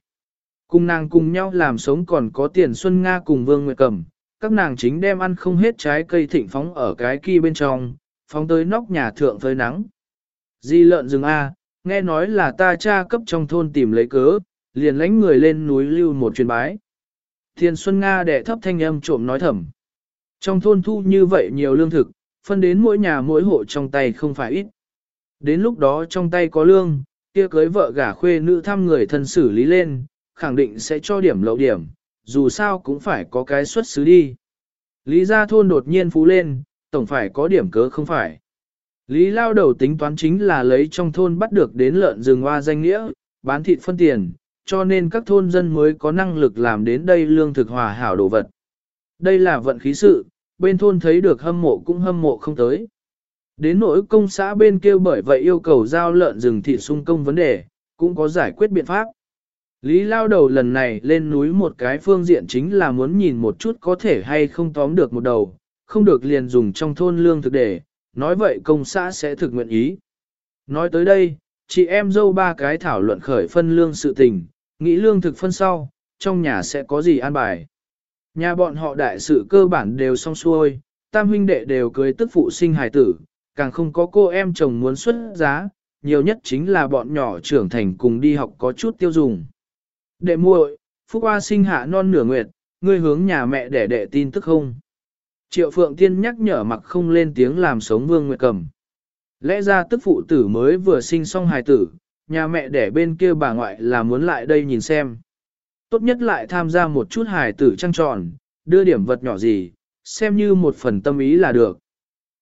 Cùng nàng cùng nhau làm sống còn có tiền Xuân Nga cùng Vương Nguyệt Cầm, các nàng chính đem ăn không hết trái cây thịnh phóng ở cái kia bên trong, phóng tới nóc nhà thượng phơi nắng. Di lợn rừng A, nghe nói là ta cha cấp trong thôn tìm lấy cớ, liền lánh người lên núi lưu một chuyến bái. Thiên Xuân Nga đệ thấp thanh âm trộm nói thầm. Trong thôn thu như vậy nhiều lương thực, phân đến mỗi nhà mỗi hộ trong tay không phải ít. Đến lúc đó trong tay có lương, kia cưới vợ gả khuê nữ thăm người thân xử lý lên, khẳng định sẽ cho điểm lậu điểm, dù sao cũng phải có cái xuất xứ đi. Lý gia thôn đột nhiên phú lên, tổng phải có điểm cớ không phải. Lý lao đầu tính toán chính là lấy trong thôn bắt được đến lợn rừng hoa danh nghĩa, bán thịt phân tiền, cho nên các thôn dân mới có năng lực làm đến đây lương thực hòa hảo đồ vật. Đây là vận khí sự, bên thôn thấy được hâm mộ cũng hâm mộ không tới. Đến nỗi công xã bên kia bởi vậy yêu cầu giao lợn rừng thịt sung công vấn đề, cũng có giải quyết biện pháp. Lý lao đầu lần này lên núi một cái phương diện chính là muốn nhìn một chút có thể hay không tóm được một đầu, không được liền dùng trong thôn lương thực để, nói vậy công xã sẽ thực nguyện ý. Nói tới đây, chị em dâu ba cái thảo luận khởi phân lương sự tình, nghĩ lương thực phân sau, trong nhà sẽ có gì an bài. Nhà bọn họ đại sự cơ bản đều xong xuôi, tam huynh đệ đều cưới tức phụ sinh hài tử, càng không có cô em chồng muốn xuất giá, nhiều nhất chính là bọn nhỏ trưởng thành cùng đi học có chút tiêu dùng. Đệ muội, Phúc Hoa sinh hạ non nửa nguyệt, ngươi hướng nhà mẹ để đệ tin tức không? Triệu Phượng Tiên nhắc nhở mặc không lên tiếng làm sống Vương Nguyệt Cầm. Lẽ ra tức phụ tử mới vừa sinh xong hài tử, nhà mẹ đẻ bên kia bà ngoại là muốn lại đây nhìn xem. Tốt nhất lại tham gia một chút hài tử trăng tròn, đưa điểm vật nhỏ gì, xem như một phần tâm ý là được.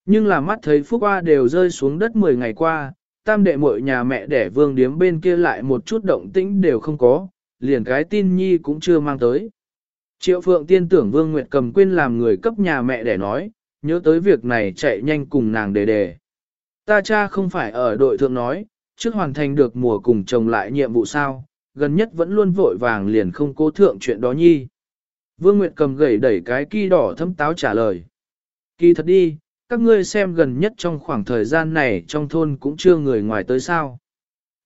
Nhưng là mắt thấy Phúc Hoa đều rơi xuống đất 10 ngày qua, tam đệ muội nhà mẹ đẻ vương điếm bên kia lại một chút động tĩnh đều không có, liền cái tin nhi cũng chưa mang tới. Triệu Phượng tiên tưởng Vương Nguyệt cầm quên làm người cấp nhà mẹ để nói, nhớ tới việc này chạy nhanh cùng nàng đề đề. Ta cha không phải ở đội thượng nói, trước hoàn thành được mùa cùng chồng lại nhiệm vụ sao, gần nhất vẫn luôn vội vàng liền không cố thượng chuyện đó nhi. Vương Nguyệt cầm gẩy đẩy cái kỳ đỏ thâm táo trả lời. Kỳ thật đi, các ngươi xem gần nhất trong khoảng thời gian này trong thôn cũng chưa người ngoài tới sao.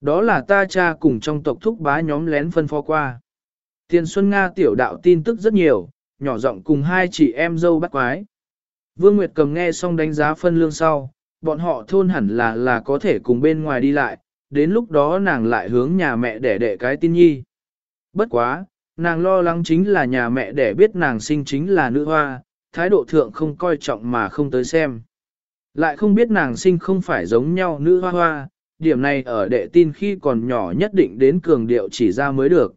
Đó là ta cha cùng trong tộc thúc bá nhóm lén phân phó qua. Tiền Xuân Nga tiểu đạo tin tức rất nhiều, nhỏ giọng cùng hai chị em dâu bắt quái. Vương Nguyệt cầm nghe xong đánh giá phân lương sau, bọn họ thôn hẳn là là có thể cùng bên ngoài đi lại, đến lúc đó nàng lại hướng nhà mẹ để đệ cái tin nhi. Bất quá, nàng lo lắng chính là nhà mẹ để biết nàng sinh chính là nữ hoa, thái độ thượng không coi trọng mà không tới xem. Lại không biết nàng sinh không phải giống nhau nữ hoa hoa, điểm này ở đệ tin khi còn nhỏ nhất định đến cường điệu chỉ ra mới được.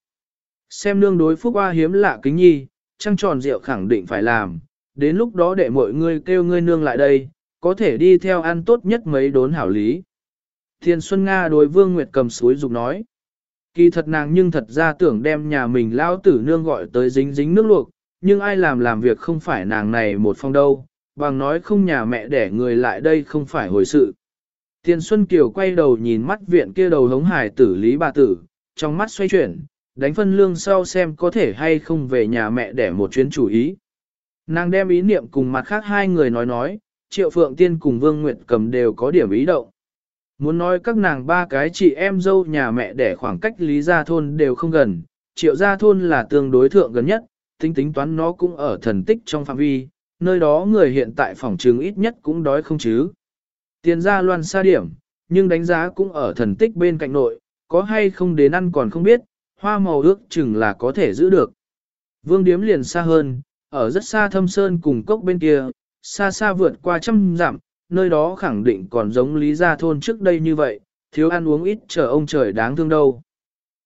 Xem nương đối phúc hoa hiếm lạ kính nhi, trăng tròn rượu khẳng định phải làm, đến lúc đó đệ mọi người kêu ngươi nương lại đây, có thể đi theo ăn tốt nhất mấy đốn hảo lý. Thiên Xuân Nga đối Vương Nguyệt cầm suối dục nói. Kỳ thật nàng nhưng thật ra tưởng đem nhà mình lao tử nương gọi tới dính dính nước luộc, nhưng ai làm làm việc không phải nàng này một phong đâu, bằng nói không nhà mẹ để người lại đây không phải hồi sự. Tiền Xuân Kiều quay đầu nhìn mắt viện kia đầu hống hải tử lý bà tử, trong mắt xoay chuyển, đánh phân lương sau xem có thể hay không về nhà mẹ để một chuyến chủ ý. Nàng đem ý niệm cùng mặt khác hai người nói nói, Triệu Phượng Tiên cùng Vương Nguyệt cầm đều có điểm ý động. Muốn nói các nàng ba cái chị em dâu nhà mẹ để khoảng cách Lý Gia Thôn đều không gần, Triệu Gia Thôn là tương đối thượng gần nhất, tính tính toán nó cũng ở thần tích trong phạm vi, nơi đó người hiện tại phòng trường ít nhất cũng đói không chứ. Tiền ra loan xa điểm, nhưng đánh giá cũng ở thần tích bên cạnh nội, có hay không đến ăn còn không biết, hoa màu ước chừng là có thể giữ được. Vương điếm liền xa hơn, ở rất xa thâm sơn cùng cốc bên kia, xa xa vượt qua trăm dặm, nơi đó khẳng định còn giống lý gia thôn trước đây như vậy, thiếu ăn uống ít chờ ông trời đáng thương đâu.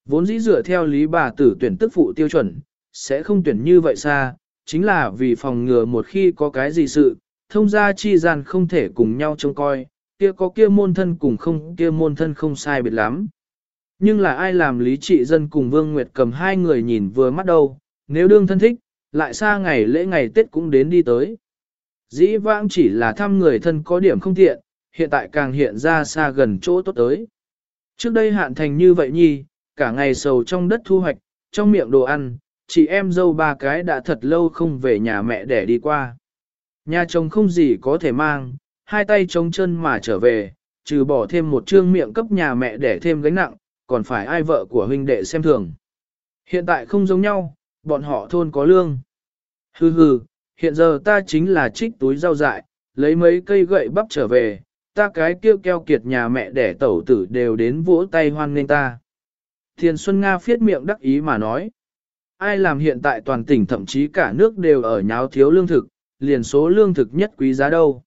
Vốn dĩ dựa theo lý bà tử tuyển tức phụ tiêu chuẩn, sẽ không tuyển như vậy xa, chính là vì phòng ngừa một khi có cái gì sự, thông gia chi gian không thể cùng nhau trông coi, kia có kia môn thân cùng không kia môn thân không sai biệt lắm. Nhưng là ai làm lý trị dân cùng Vương Nguyệt cầm hai người nhìn vừa mắt đâu, nếu đương thân thích, lại xa ngày lễ ngày Tết cũng đến đi tới. Dĩ vãng chỉ là thăm người thân có điểm không tiện, hiện tại càng hiện ra xa gần chỗ tốt tới. Trước đây hạn thành như vậy nhi, cả ngày sầu trong đất thu hoạch, trong miệng đồ ăn, chị em dâu ba cái đã thật lâu không về nhà mẹ để đi qua. Nhà chồng không gì có thể mang, hai tay trống chân mà trở về, trừ bỏ thêm một trương miệng cấp nhà mẹ để thêm gánh nặng, còn phải ai vợ của huynh đệ xem thường. Hiện tại không giống nhau, bọn họ thôn có lương. Hừ hừ, hiện giờ ta chính là trích túi rau dại, lấy mấy cây gậy bắp trở về, ta cái kêu keo kiệt nhà mẹ đẻ tẩu tử đều đến vỗ tay hoan nghênh ta. Thiền Xuân Nga phiết miệng đắc ý mà nói. Ai làm hiện tại toàn tỉnh thậm chí cả nước đều ở nháo thiếu lương thực, liền số lương thực nhất quý giá đâu.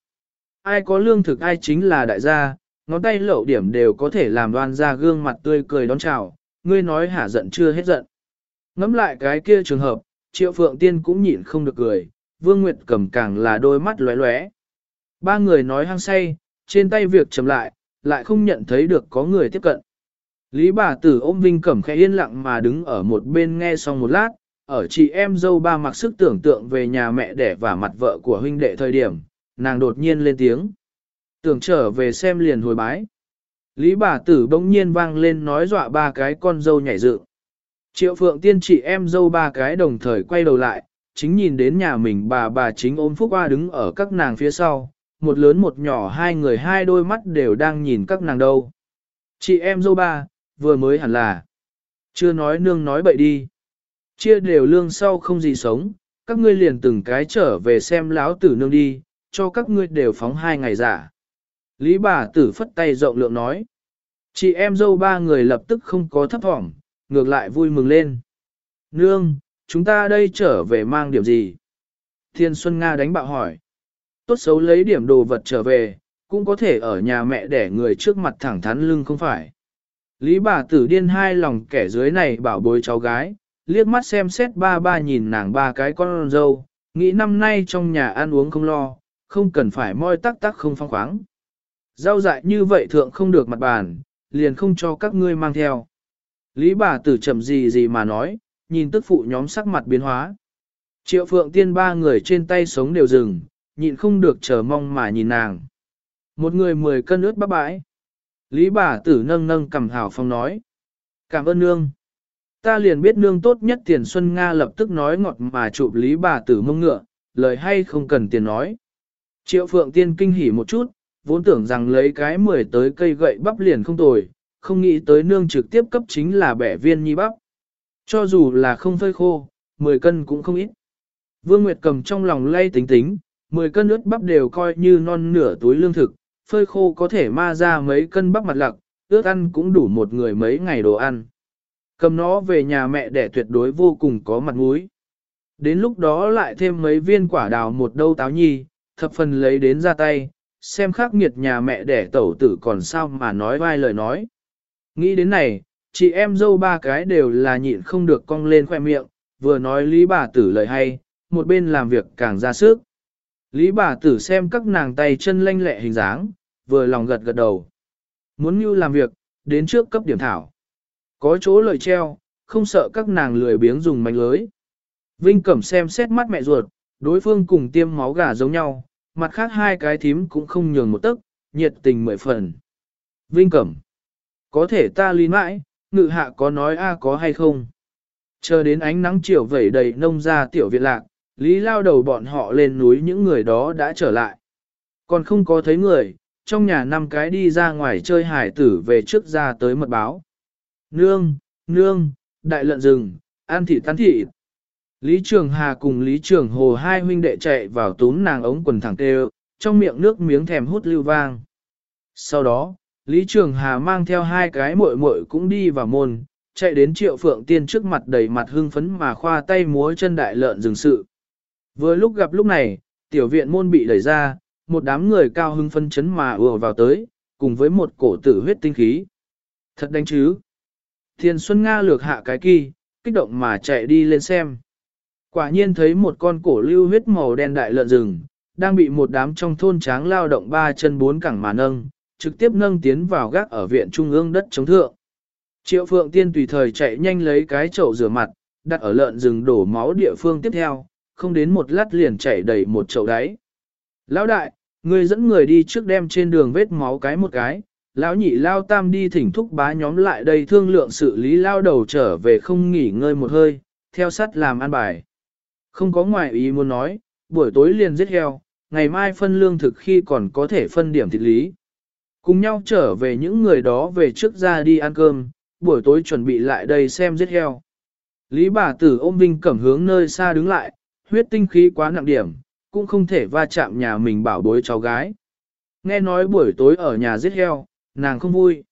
Ai có lương thực ai chính là đại gia, ngón tay lậu điểm đều có thể làm đoan ra gương mặt tươi cười đón chào, ngươi nói hả giận chưa hết giận. Ngắm lại cái kia trường hợp, triệu phượng tiên cũng nhịn không được cười, vương nguyệt cầm càng là đôi mắt lóe lóe. Ba người nói hăng say, trên tay việc chậm lại, lại không nhận thấy được có người tiếp cận. Lý bà tử ôm Vinh Cẩm khẽ yên lặng mà đứng ở một bên nghe xong một lát, ở chị em dâu ba mặc sức tưởng tượng về nhà mẹ đẻ và mặt vợ của huynh đệ thời điểm, nàng đột nhiên lên tiếng. Tưởng trở về xem liền hồi bái. Lý bà tử bỗng nhiên vang lên nói dọa ba cái con dâu nhảy dựng. Triệu phượng tiên chị em dâu ba cái đồng thời quay đầu lại, chính nhìn đến nhà mình bà bà chính ôm Phúc Hoa đứng ở các nàng phía sau, một lớn một nhỏ hai người hai đôi mắt đều đang nhìn các nàng đâu. Chị em dâu ba, vừa mới hẳn là, chưa nói nương nói bậy đi. Chia đều lương sau không gì sống, các ngươi liền từng cái trở về xem láo tử nương đi, cho các ngươi đều phóng hai ngày giả. Lý bà tử phất tay rộng lượng nói. Chị em dâu ba người lập tức không có thấp thỏm, ngược lại vui mừng lên. Nương, chúng ta đây trở về mang điểm gì? Thiên Xuân Nga đánh bạo hỏi. Tốt xấu lấy điểm đồ vật trở về, cũng có thể ở nhà mẹ để người trước mặt thẳng thắn lưng không phải. Lý bà tử điên hai lòng kẻ dưới này bảo bối cháu gái, liếc mắt xem xét ba ba nhìn nàng ba cái con dâu, nghĩ năm nay trong nhà ăn uống không lo, không cần phải moi tắc tắc không phong khoáng. Rau dại như vậy thượng không được mặt bàn, liền không cho các ngươi mang theo. Lý bà tử chậm gì gì mà nói, nhìn tức phụ nhóm sắc mặt biến hóa. Triệu phượng tiên ba người trên tay sống đều dừng, nhịn không được chờ mong mà nhìn nàng. Một người mười cân ướt bắp bãi. Lý bà tử nâng nâng cầm hào phong nói. Cảm ơn nương. Ta liền biết nương tốt nhất tiền Xuân Nga lập tức nói ngọt mà chụp lý bà tử mông ngựa, lời hay không cần tiền nói. Triệu phượng tiên kinh hỉ một chút, vốn tưởng rằng lấy cái mười tới cây gậy bắp liền không tồi, không nghĩ tới nương trực tiếp cấp chính là bẻ viên nhi bắp. Cho dù là không phơi khô, 10 cân cũng không ít. Vương Nguyệt cầm trong lòng lay tính tính, 10 cân ướt bắp đều coi như non nửa túi lương thực, phơi khô có thể ma ra mấy cân bắp mặt lặc, ướt ăn cũng đủ một người mấy ngày đồ ăn. Cầm nó về nhà mẹ để tuyệt đối vô cùng có mặt mũi. Đến lúc đó lại thêm mấy viên quả đào một đâu táo nhi, thập phần lấy đến ra tay, xem khắc nghiệt nhà mẹ đẻ tẩu tử còn sao mà nói vai lời nói. Nghĩ đến này, chị em dâu ba cái đều là nhịn không được cong lên khoe miệng, vừa nói lý bà tử lời hay, một bên làm việc càng ra sức. Lý bà tử xem các nàng tay chân lanh lẹ hình dáng, vừa lòng gật gật đầu. Muốn như làm việc, đến trước cấp điểm thảo. Có chỗ lời treo, không sợ các nàng lười biếng dùng mánh lưới. Vinh Cẩm xem xét mắt mẹ ruột, đối phương cùng tiêm máu gà giống nhau, mặt khác hai cái thím cũng không nhường một tấc, nhiệt tình mười phần. Vinh Cẩm, có thể ta lý mãi, ngự hạ có nói a à có hay không. Chờ đến ánh nắng chiều vẩy đầy nông ra tiểu viện lạc, lý lao đầu bọn họ lên núi những người đó đã trở lại. Còn không có thấy người, trong nhà năm cái đi ra ngoài chơi hải tử về trước ra tới mật báo. Nương, nương, đại lợn rừng, an thị tán thị. Lý Trường Hà cùng Lý Trường Hồ hai huynh đệ chạy vào túm nàng ống quần thẳng tê trong miệng nước miếng thèm hút lưu vang. Sau đó, Lý Trường Hà mang theo hai cái muội muội cũng đi vào môn, chạy đến triệu phượng tiên trước mặt đầy mặt hưng phấn mà khoa tay múa chân đại lợn rừng sự. Vừa lúc gặp lúc này, tiểu viện môn bị đẩy ra, một đám người cao hưng phấn chấn mà ùa vào tới, cùng với một cổ tử huyết tinh khí. Thật đánh chứ. Thiên Xuân Nga lược hạ cái kỳ, kích động mà chạy đi lên xem. Quả nhiên thấy một con cổ lưu huyết màu đen đại lợn rừng, đang bị một đám trong thôn tráng lao động ba chân bốn cẳng mà nâng, trực tiếp nâng tiến vào gác ở viện trung ương đất chống thượng. Triệu Phượng Tiên tùy thời chạy nhanh lấy cái chậu rửa mặt, đặt ở lợn rừng đổ máu địa phương tiếp theo, không đến một lát liền chảy đầy một chậu đáy. Lão đại, người dẫn người đi trước đem trên đường vết máu cái một cái, lão nhị lao tam đi thỉnh thúc bá nhóm lại đây thương lượng xử lý lao đầu trở về không nghỉ ngơi một hơi, theo sắt làm ăn bài. Không có ngoại ý muốn nói, buổi tối liền giết heo, ngày mai phân lương thực khi còn có thể phân điểm thịt lý. Cùng nhau trở về những người đó về trước ra đi ăn cơm, buổi tối chuẩn bị lại đây xem giết heo. Lý bà tử ôm Vinh cẩm hướng nơi xa đứng lại, huyết tinh khí quá nặng điểm, cũng không thể va chạm nhà mình bảo bối cháu gái. Nghe nói buổi tối ở nhà giết heo, nàng không vui.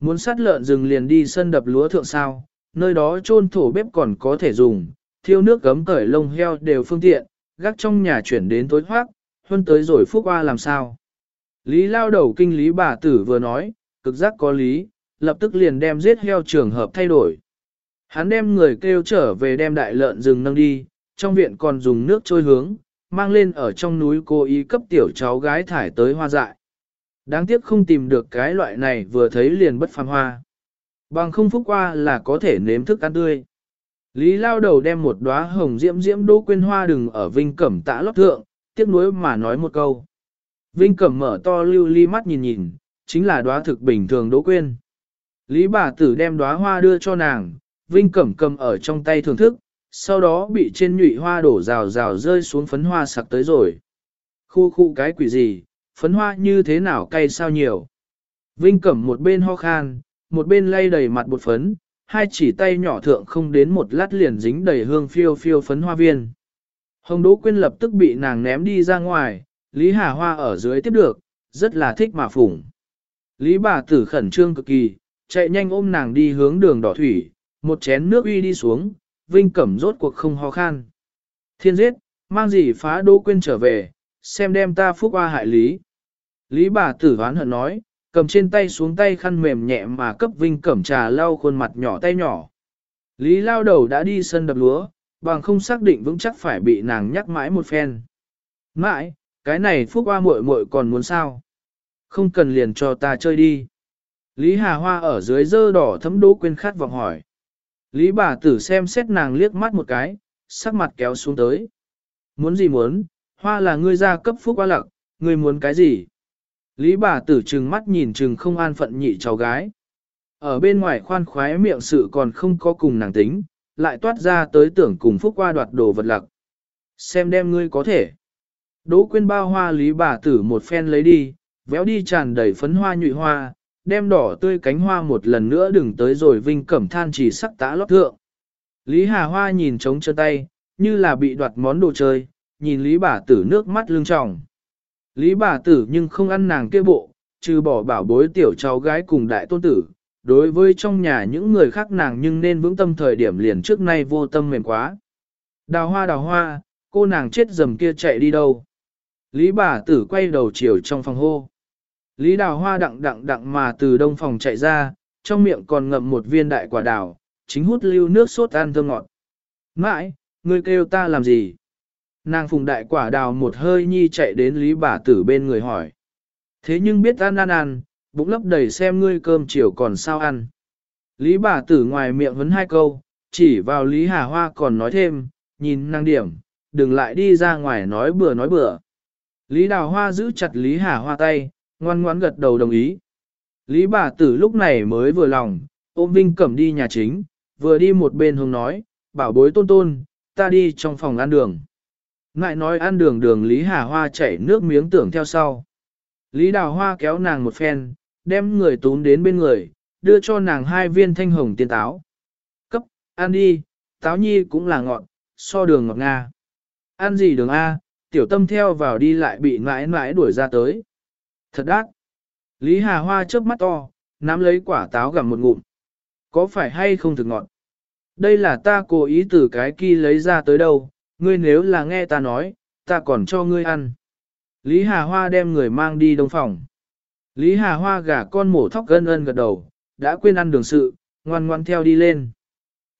Muốn sát lợn rừng liền đi sân đập lúa thượng sao, nơi đó chôn thổ bếp còn có thể dùng, thiêu nước gấm cởi lông heo đều phương tiện, gác trong nhà chuyển đến tối hoác, huân tới rồi phúc qua làm sao. Lý lao đầu kinh lý bà tử vừa nói, cực giác có lý, lập tức liền đem giết heo trường hợp thay đổi. Hắn đem người kêu trở về đem đại lợn rừng nâng đi, trong viện còn dùng nước trôi hướng, mang lên ở trong núi cô ý cấp tiểu cháu gái thải tới hoa dại. Đáng tiếc không tìm được cái loại này vừa thấy liền bất phàm hoa. Bằng không phúc qua là có thể nếm thức ăn tươi. Lý lao đầu đem một đóa hồng diễm diễm đỗ quên hoa đừng ở vinh cẩm tã lót thượng, tiếc nuối mà nói một câu. Vinh cẩm mở to lưu ly mắt nhìn nhìn, chính là đóa thực bình thường đỗ quên. Lý bà tử đem đóa hoa đưa cho nàng, Vinh cẩm cầm ở trong tay thưởng thức, sau đó bị trên nhụy hoa đổ rào rào rơi xuống phấn hoa sặc tới rồi. Khu khu cái quỷ gì, phấn hoa như thế nào cay sao nhiều. Vinh cẩm một bên ho khan, một bên lay đầy mặt bột phấn, hai chỉ tay nhỏ thượng không đến một lát liền dính đầy hương phiêu phiêu phấn hoa viên. Hồng Đỗ Quyên lập tức bị nàng ném đi ra ngoài, Lý Hà Hoa ở dưới tiếp được, rất là thích mà phủng. Lý bà tử khẩn trương cực kỳ, chạy nhanh ôm nàng đi hướng đường đỏ thủy, một chén nước uy đi xuống, Vinh Cẩm rốt cuộc không ho khan. Thiên giết, mang gì phá Đỗ Quyên trở về, xem đem ta phúc hoa hại Lý. Lý bà tử hoán hận nói, cầm trên tay xuống tay khăn mềm nhẹ mà cấp Vinh Cẩm trà lau khuôn mặt nhỏ tay nhỏ. Lý lao đầu đã đi sân đập lúa, bằng không xác định vững chắc phải bị nàng nhắc mãi một phen. Mãi, cái này phúc hoa muội muội còn muốn sao? Không cần liền cho ta chơi đi. Lý Hà Hoa ở dưới dơ đỏ thấm đố quên khát vọng hỏi. Lý bà tử xem xét nàng liếc mắt một cái, sắc mặt kéo xuống tới. Muốn gì muốn, hoa là ngươi ra cấp phúc hoa lặc, ngươi muốn cái gì? Lý bà tử trừng mắt nhìn trừng không an phận nhị cháu gái. Ở bên ngoài khoan khoái miệng sự còn không có cùng nàng tính, lại toát ra tới tưởng cùng phúc qua đoạt đồ vật lặc. Xem đem ngươi có thể. Đỗ quyên bao hoa lý bà tử một phen lấy đi, véo đi tràn đầy phấn hoa nhụy hoa, đem đỏ tươi cánh hoa một lần nữa đừng tới rồi vinh cẩm than chỉ sắc tã lót thượng. Lý Hà Hoa nhìn trống chân tay, như là bị đoạt món đồ chơi, nhìn Lý bà tử nước mắt lưng tròng. Lý bà tử nhưng không ăn nàng kia bộ, trừ bỏ bảo bối tiểu cháu gái cùng đại tôn tử. Đối với trong nhà những người khác nàng nhưng nên vững tâm thời điểm liền trước nay vô tâm mềm quá. Đào hoa đào hoa, cô nàng chết dầm kia chạy đi đâu. Lý bà tử quay đầu chiều trong phòng hô. Lý đào hoa đặng đặng đặng mà từ đông phòng chạy ra, trong miệng còn ngậm một viên đại quả đào, chính hút lưu nước sốt ăn thơm ngọt. Mãi, ngươi kêu ta làm gì? Nàng phùng đại quả đào một hơi nhi chạy đến lý bà tử bên người hỏi. Thế nhưng biết ăn ăn ăn, bụng lấp đầy xem ngươi cơm chiều còn sao ăn. Lý bà tử ngoài miệng vấn hai câu, chỉ vào Lý Hà Hoa còn nói thêm, nhìn năng điểm, đừng lại đi ra ngoài nói bừa nói bừa. Lý Đào Hoa giữ chặt Lý Hà Hoa tay, ngoan ngoãn gật đầu đồng ý. Lý bà tử lúc này mới vừa lòng, ôm Vinh Cẩm đi nhà chính, vừa đi một bên hướng nói, bảo bối tôn tôn, ta đi trong phòng ăn đường. Ngại nói ăn đường đường Lý Hà Hoa chảy nước miếng tưởng theo sau. Lý Đào Hoa kéo nàng một phen, đem người tún đến bên người, đưa cho nàng hai viên thanh hồng tiên táo. Cấp, ăn đi, táo nhi cũng là ngọt, so đường ngọt nga. Ăn gì đường A, tiểu tâm theo vào đi lại bị mãi mãi đuổi ra tới. Thật đắt. Lý Hà Hoa chớp mắt to, nắm lấy quả táo gặm một ngụm. Có phải hay không thực ngọt? Đây là ta cố ý từ cái kia lấy ra tới đâu, Ngươi nếu là nghe ta nói, ta còn cho ngươi ăn. Lý Hà Hoa đem người mang đi đông phòng. Lý Hà Hoa gả con mổ thóc gân ân gật đầu, đã quên ăn đường sự, ngoan ngoan theo đi lên.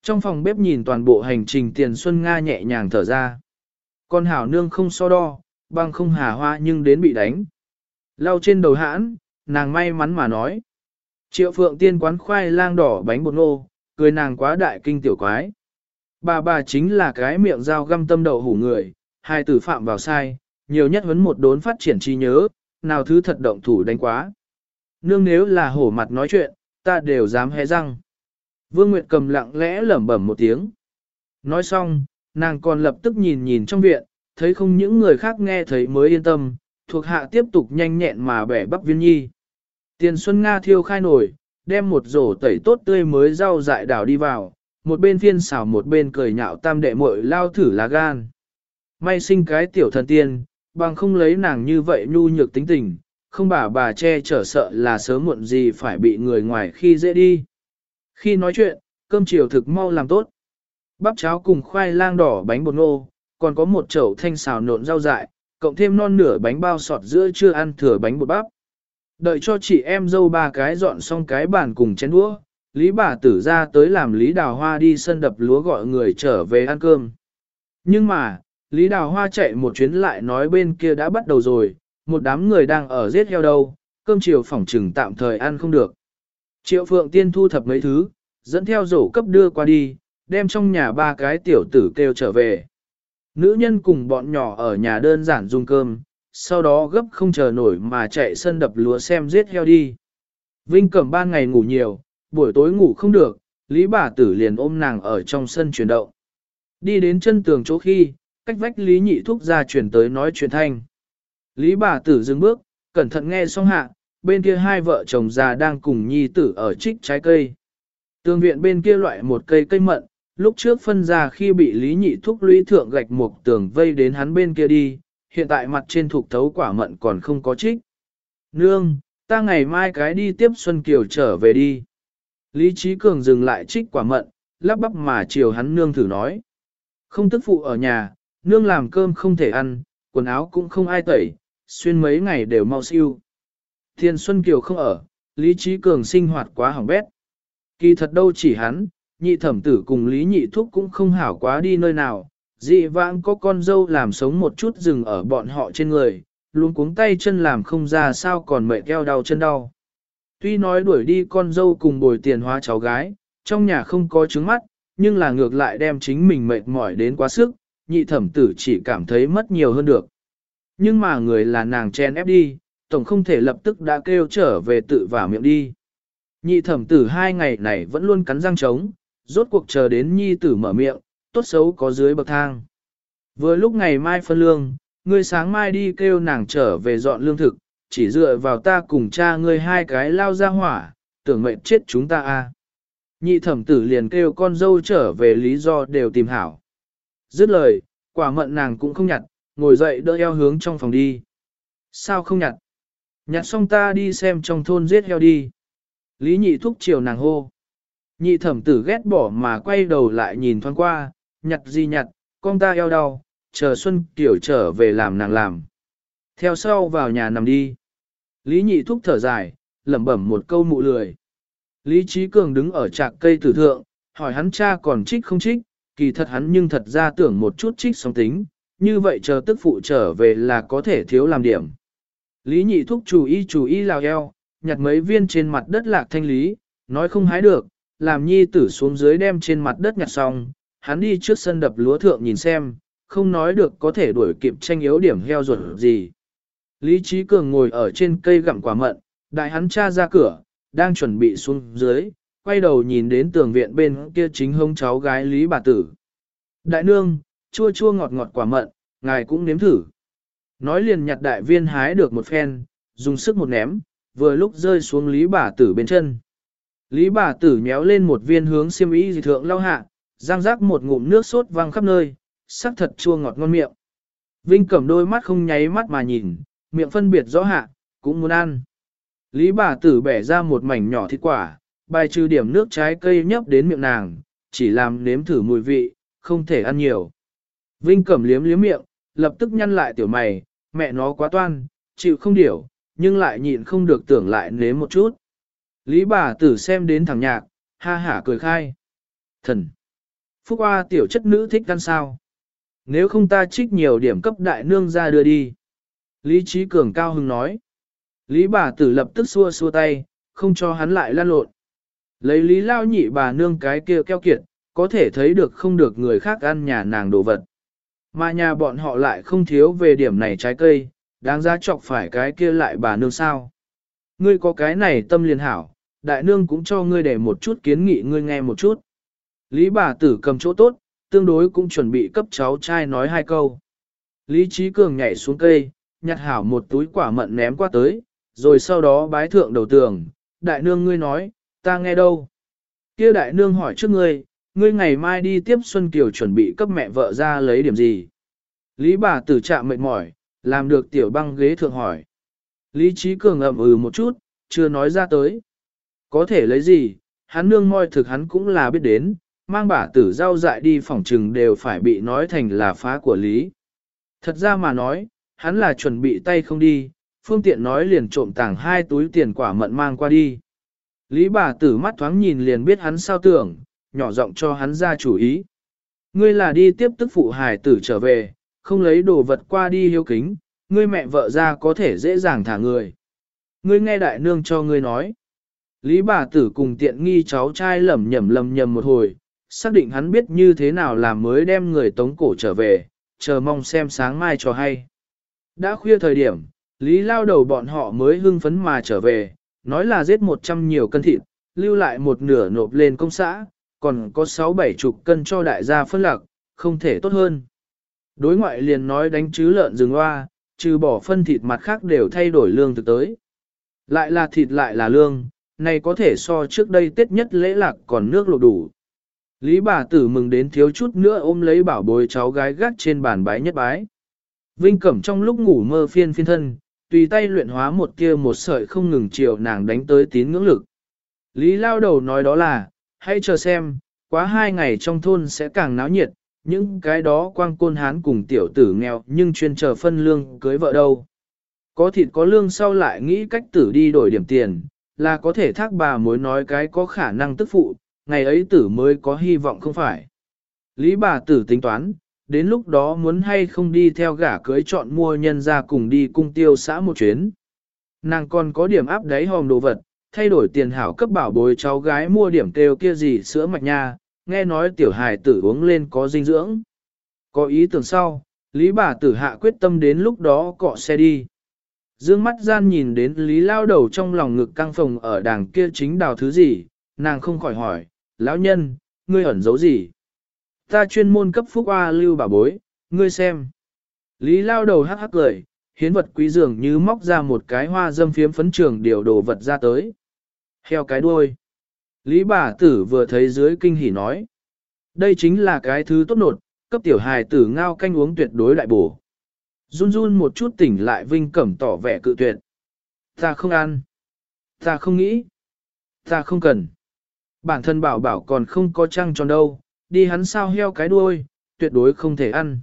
Trong phòng bếp nhìn toàn bộ hành trình tiền xuân Nga nhẹ nhàng thở ra. Con hảo nương không so đo, băng không hà hoa nhưng đến bị đánh. Lau trên đầu hãn, nàng may mắn mà nói. Triệu phượng tiên quán khoai lang đỏ bánh bột ngô, cười nàng quá đại kinh tiểu quái. Bà bà chính là cái miệng dao găm tâm đầu hủ người, hai tử phạm vào sai, nhiều nhất huấn một đốn phát triển trí nhớ, nào thứ thật động thủ đánh quá. Nương nếu là hổ mặt nói chuyện, ta đều dám hé răng. Vương Nguyệt cầm lặng lẽ lẩm bẩm một tiếng. Nói xong, nàng còn lập tức nhìn nhìn trong viện, thấy không những người khác nghe thấy mới yên tâm, thuộc hạ tiếp tục nhanh nhẹn mà bẻ bắp viên nhi. Tiền Xuân Nga thiêu khai nổi, đem một rổ tẩy tốt tươi mới rau dại đảo đi vào, một bên phiên xảo một bên cười nhạo tam đệ muội lao thử lá gan. May sinh cái tiểu thần tiên, bằng không lấy nàng như vậy nhu nhược tính tình, không bà bà che chở sợ là sớm muộn gì phải bị người ngoài khi dễ đi. Khi nói chuyện, cơm chiều thực mau làm tốt. Bắp cháo cùng khoai lang đỏ bánh bột ngô, còn có một chậu thanh xào nộn rau dại, cộng thêm non nửa bánh bao sọt giữa chưa ăn thừa bánh bột bắp. Đợi cho chị em dâu ba cái dọn xong cái bàn cùng chén đũa, Lý bà tử ra tới làm Lý Đào Hoa đi sân đập lúa gọi người trở về ăn cơm. Nhưng mà, Lý Đào Hoa chạy một chuyến lại nói bên kia đã bắt đầu rồi, một đám người đang ở giết heo đâu, cơm chiều phỏng trừng tạm thời ăn không được. Triệu Phượng Tiên thu thập mấy thứ, dẫn theo rổ cấp đưa qua đi, đem trong nhà ba cái tiểu tử kêu trở về. Nữ nhân cùng bọn nhỏ ở nhà đơn giản dùng cơm, sau đó gấp không chờ nổi mà chạy sân đập lúa xem giết heo đi. Vinh Cẩm ban ngày ngủ nhiều, buổi tối ngủ không được, Lý bà tử liền ôm nàng ở trong sân chuyển động. Đi đến chân tường chỗ khi, cách vách Lý nhị thúc ra chuyển tới nói chuyện thanh. Lý bà tử dừng bước, cẩn thận nghe xong hạ, bên kia hai vợ chồng già đang cùng nhi tử ở trích trái cây. Tường viện bên kia loại một cây cây mận, lúc trước phân ra khi bị Lý nhị thúc lũy thượng gạch một tường vây đến hắn bên kia đi, hiện tại mặt trên thuộc thấu quả mận còn không có trích. Nương, ta ngày mai cái đi tiếp Xuân Kiều trở về đi. Lý Trí Cường dừng lại trích quả mận, lắp bắp mà chiều hắn nương thử nói. Không tức phụ ở nhà, nương làm cơm không thể ăn, quần áo cũng không ai tẩy, xuyên mấy ngày đều mau siêu. Thiên Xuân Kiều không ở, Lý Trí Cường sinh hoạt quá hỏng bét. Kỳ thật đâu chỉ hắn, nhị thẩm tử cùng Lý Nhị Thúc cũng không hảo quá đi nơi nào, dị vãng có con dâu làm sống một chút dừng ở bọn họ trên người, luôn cuống tay chân làm không ra sao còn mệt eo đau chân đau. Tuy nói đuổi đi con dâu cùng bồi tiền hóa cháu gái, trong nhà không có trứng mắt, nhưng là ngược lại đem chính mình mệt mỏi đến quá sức, nhị thẩm tử chỉ cảm thấy mất nhiều hơn được. Nhưng mà người là nàng chen ép đi, tổng không thể lập tức đã kêu trở về tự vào miệng đi. Nhị thẩm tử hai ngày này vẫn luôn cắn răng trống, rốt cuộc chờ đến nhi tử mở miệng, tốt xấu có dưới bậc thang. Vừa lúc ngày mai phân lương, ngươi sáng mai đi kêu nàng trở về dọn lương thực, chỉ dựa vào ta cùng cha ngươi hai cái lao ra hỏa, tưởng mệnh chết chúng ta a. À. Nhị thẩm tử liền kêu con dâu trở về lý do đều tìm hảo. Dứt lời, quả mận nàng cũng không nhặt, ngồi dậy đỡ eo hướng trong phòng đi. Sao không nhặt? Nhặt xong ta đi xem trong thôn giết heo đi. Lý nhị thúc chiều nàng hô. Nhị thẩm tử ghét bỏ mà quay đầu lại nhìn thoáng qua, nhặt gì nhặt, con ta eo đau, chờ Xuân Kiểu trở về làm nàng làm. Theo sau vào nhà nằm đi. Lý nhị thúc thở dài, lẩm bẩm một câu mụ lười. Lý Trí Cường đứng ở trạc cây tử thượng, hỏi hắn cha còn trích không trích, kỳ thật hắn nhưng thật ra tưởng một chút trích song tính, như vậy chờ tức phụ trở về là có thể thiếu làm điểm. Lý nhị thúc chủ y chủ y lào eo, nhặt mấy viên trên mặt đất lạc thanh lý, nói không hái được, làm nhi tử xuống dưới đem trên mặt đất nhặt xong, hắn đi trước sân đập lúa thượng nhìn xem, không nói được có thể đuổi kịp tranh yếu điểm heo ruột gì. Lý Trí Cường ngồi ở trên cây gặm quả mận, đại hắn cha ra cửa, đang chuẩn bị xuống dưới, quay đầu nhìn đến tường viện bên kia chính hông cháu gái Lý bà tử. Đại nương, chua chua ngọt ngọt quả mận, ngài cũng nếm thử. Nói liền nhặt đại viên hái được một phen, dùng sức một ném, vừa lúc rơi xuống Lý bà tử bên chân. Lý bà tử nhéo lên một viên hướng xiêm y dị thượng lau hạ, giang rác một ngụm nước sốt văng khắp nơi, sắc thật chua ngọt ngon miệng. Vinh cầm đôi mắt không nháy mắt mà nhìn, miệng phân biệt rõ hạ, cũng muốn ăn. Lý bà tử bẻ ra một mảnh nhỏ thịt quả, bài trừ điểm nước trái cây nhấp đến miệng nàng, chỉ làm nếm thử mùi vị, không thể ăn nhiều. Vinh cẩm liếm liếm miệng, lập tức nhăn lại tiểu mày, mẹ nó quá toan, chịu không điểu, nhưng lại nhịn không được tưởng lại nếm một chút. Lý bà tử xem đến thằng nhạc, ha hả cười khai. Thần! Phúc hoa tiểu chất nữ thích ăn sao? Nếu không ta trích nhiều điểm cấp đại nương ra đưa đi. Lý trí cường cao hưng nói. Lý bà tử lập tức xua xua tay, không cho hắn lại lan lộn. Lấy lý lao nhị bà nương cái kia keo kiệt, có thể thấy được không được người khác ăn nhà nàng đồ vật. Mà nhà bọn họ lại không thiếu về điểm này trái cây, đáng giá chọc phải cái kia lại bà nương sao. Ngươi có cái này tâm liền hảo, đại nương cũng cho ngươi để một chút kiến nghị ngươi nghe một chút. Lý bà tử cầm chỗ tốt, tương đối cũng chuẩn bị cấp cháu trai nói hai câu. Lý Trí Cường nhảy xuống cây, nhặt hảo một túi quả mận ném qua tới, rồi sau đó bái thượng đầu tường, đại nương ngươi nói, ta nghe đâu. Kia đại nương hỏi trước ngươi, ngươi ngày mai đi tiếp Xuân Kiều chuẩn bị cấp mẹ vợ ra lấy điểm gì. Lý bà tử chạm mệt mỏi, làm được tiểu băng ghế thượng hỏi. Lý Trí Cường ậm ừ một chút, chưa nói ra tới. Có thể lấy gì, hắn nương moi thực hắn cũng là biết đến, mang bà tử rau dại đi phỏng trừng đều phải bị nói thành là phá của Lý. Thật ra mà nói, hắn là chuẩn bị tay không đi, phương tiện nói liền trộm tàng hai túi tiền quả mận mang qua đi. Lý bà tử mắt thoáng nhìn liền biết hắn sao tưởng, nhỏ giọng cho hắn ra chủ ý. Ngươi là đi tiếp tức phụ hải tử trở về, không lấy đồ vật qua đi hiếu kính, ngươi mẹ vợ ra có thể dễ dàng thả người. ngươi nghe đại nương cho ngươi nói. Lý bà tử cùng tiện nghi cháu trai lầm nhầm lầm nhầm một hồi, xác định hắn biết như thế nào làm mới đem người tống cổ trở về, chờ mong xem sáng mai cho hay. Đã khuya thời điểm, Lý lao đầu bọn họ mới hưng phấn mà trở về, nói là giết một trăm nhiều cân thịt, lưu lại một nửa nộp lên công xã, còn có sáu bảy chục cân cho đại gia phân lạc, không thể tốt hơn. Đối ngoại liền nói đánh chứ lợn rừng hoa, trừ bỏ phân thịt mặt khác đều thay đổi lương thực tới. Lại là thịt lại là lương, này có thể so trước đây tết nhất lễ lạc còn nước lộ đủ. Lý bà tử mừng đến thiếu chút nữa ôm lấy bảo bối cháu gái gác trên bàn bái nhất bái. Vinh Cẩm trong lúc ngủ mơ phiên phiên thân, tùy tay luyện hóa một kia một sợi không ngừng chiều nàng đánh tới tín ngưỡng lực. Lý lao đầu nói đó là, hãy chờ xem, quá hai ngày trong thôn sẽ càng náo nhiệt, những cái đó quang côn hán cùng tiểu tử nghèo nhưng chuyên chờ phân lương cưới vợ đâu. Có thịt có lương sau lại nghĩ cách tử đi đổi điểm tiền, là có thể thác bà mối nói cái có khả năng tức phụ, ngày ấy tử mới có hy vọng không phải. Lý bà tử tính toán, đến lúc đó muốn hay không đi theo gả cưới chọn mua nhân ra cùng đi cung tiêu xã một chuyến. Nàng còn có điểm áp đáy hòm đồ vật, thay đổi tiền hảo cấp bảo bối cháu gái mua điểm kêu kia gì sữa mạch nha, nghe nói tiểu hài tử uống lên có dinh dưỡng. Có ý tưởng sau, Lý bà tử hạ quyết tâm đến lúc đó cọ xe đi. Dương mắt gian nhìn đến Lý lao đầu trong lòng ngực căng phồng ở đàng kia chính đào thứ gì, nàng không khỏi hỏi, lão nhân, ngươi ẩn giấu gì? Ta chuyên môn cấp phúc hoa lưu bà bối, ngươi xem. Lý lao đầu hắc hắc cười, hiến vật quý dường như móc ra một cái hoa dâm phiếm phấn trường điều đồ vật ra tới. Heo cái đuôi. Lý bà tử vừa thấy dưới kinh hỉ nói. Đây chính là cái thứ tốt nột, cấp tiểu hài tử ngao canh uống tuyệt đối đại bổ. Run run một chút tỉnh lại vinh cẩm tỏ vẻ cự tuyệt. Ta không ăn. Ta không nghĩ. Ta không cần. Bản thân bảo bảo còn không có trăng tròn đâu, đi hắn sao heo cái đuôi, tuyệt đối không thể ăn.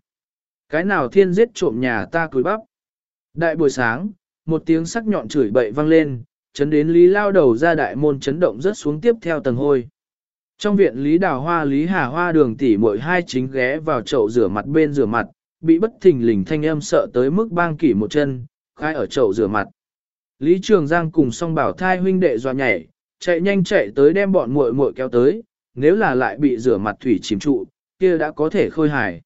Cái nào thiên giết trộm nhà ta cúi bắp. Đại buổi sáng, một tiếng sắc nhọn chửi bậy vang lên, chấn đến Lý lao đầu ra đại môn chấn động rất xuống tiếp theo tầng hôi. Trong viện Lý Đào Hoa Lý Hà Hoa đường tỷ mỗi hai chính ghé vào chậu rửa mặt bên rửa mặt, bị bất thình lình thanh âm sợ tới mức bang kỷ một chân, khai ở chậu rửa mặt. Lý Trường Giang cùng song bảo thai huynh đệ dọa nhảy, chạy nhanh chạy tới đem bọn muội muội kéo tới, nếu là lại bị rửa mặt thủy chìm trụ, kia đã có thể khôi hài.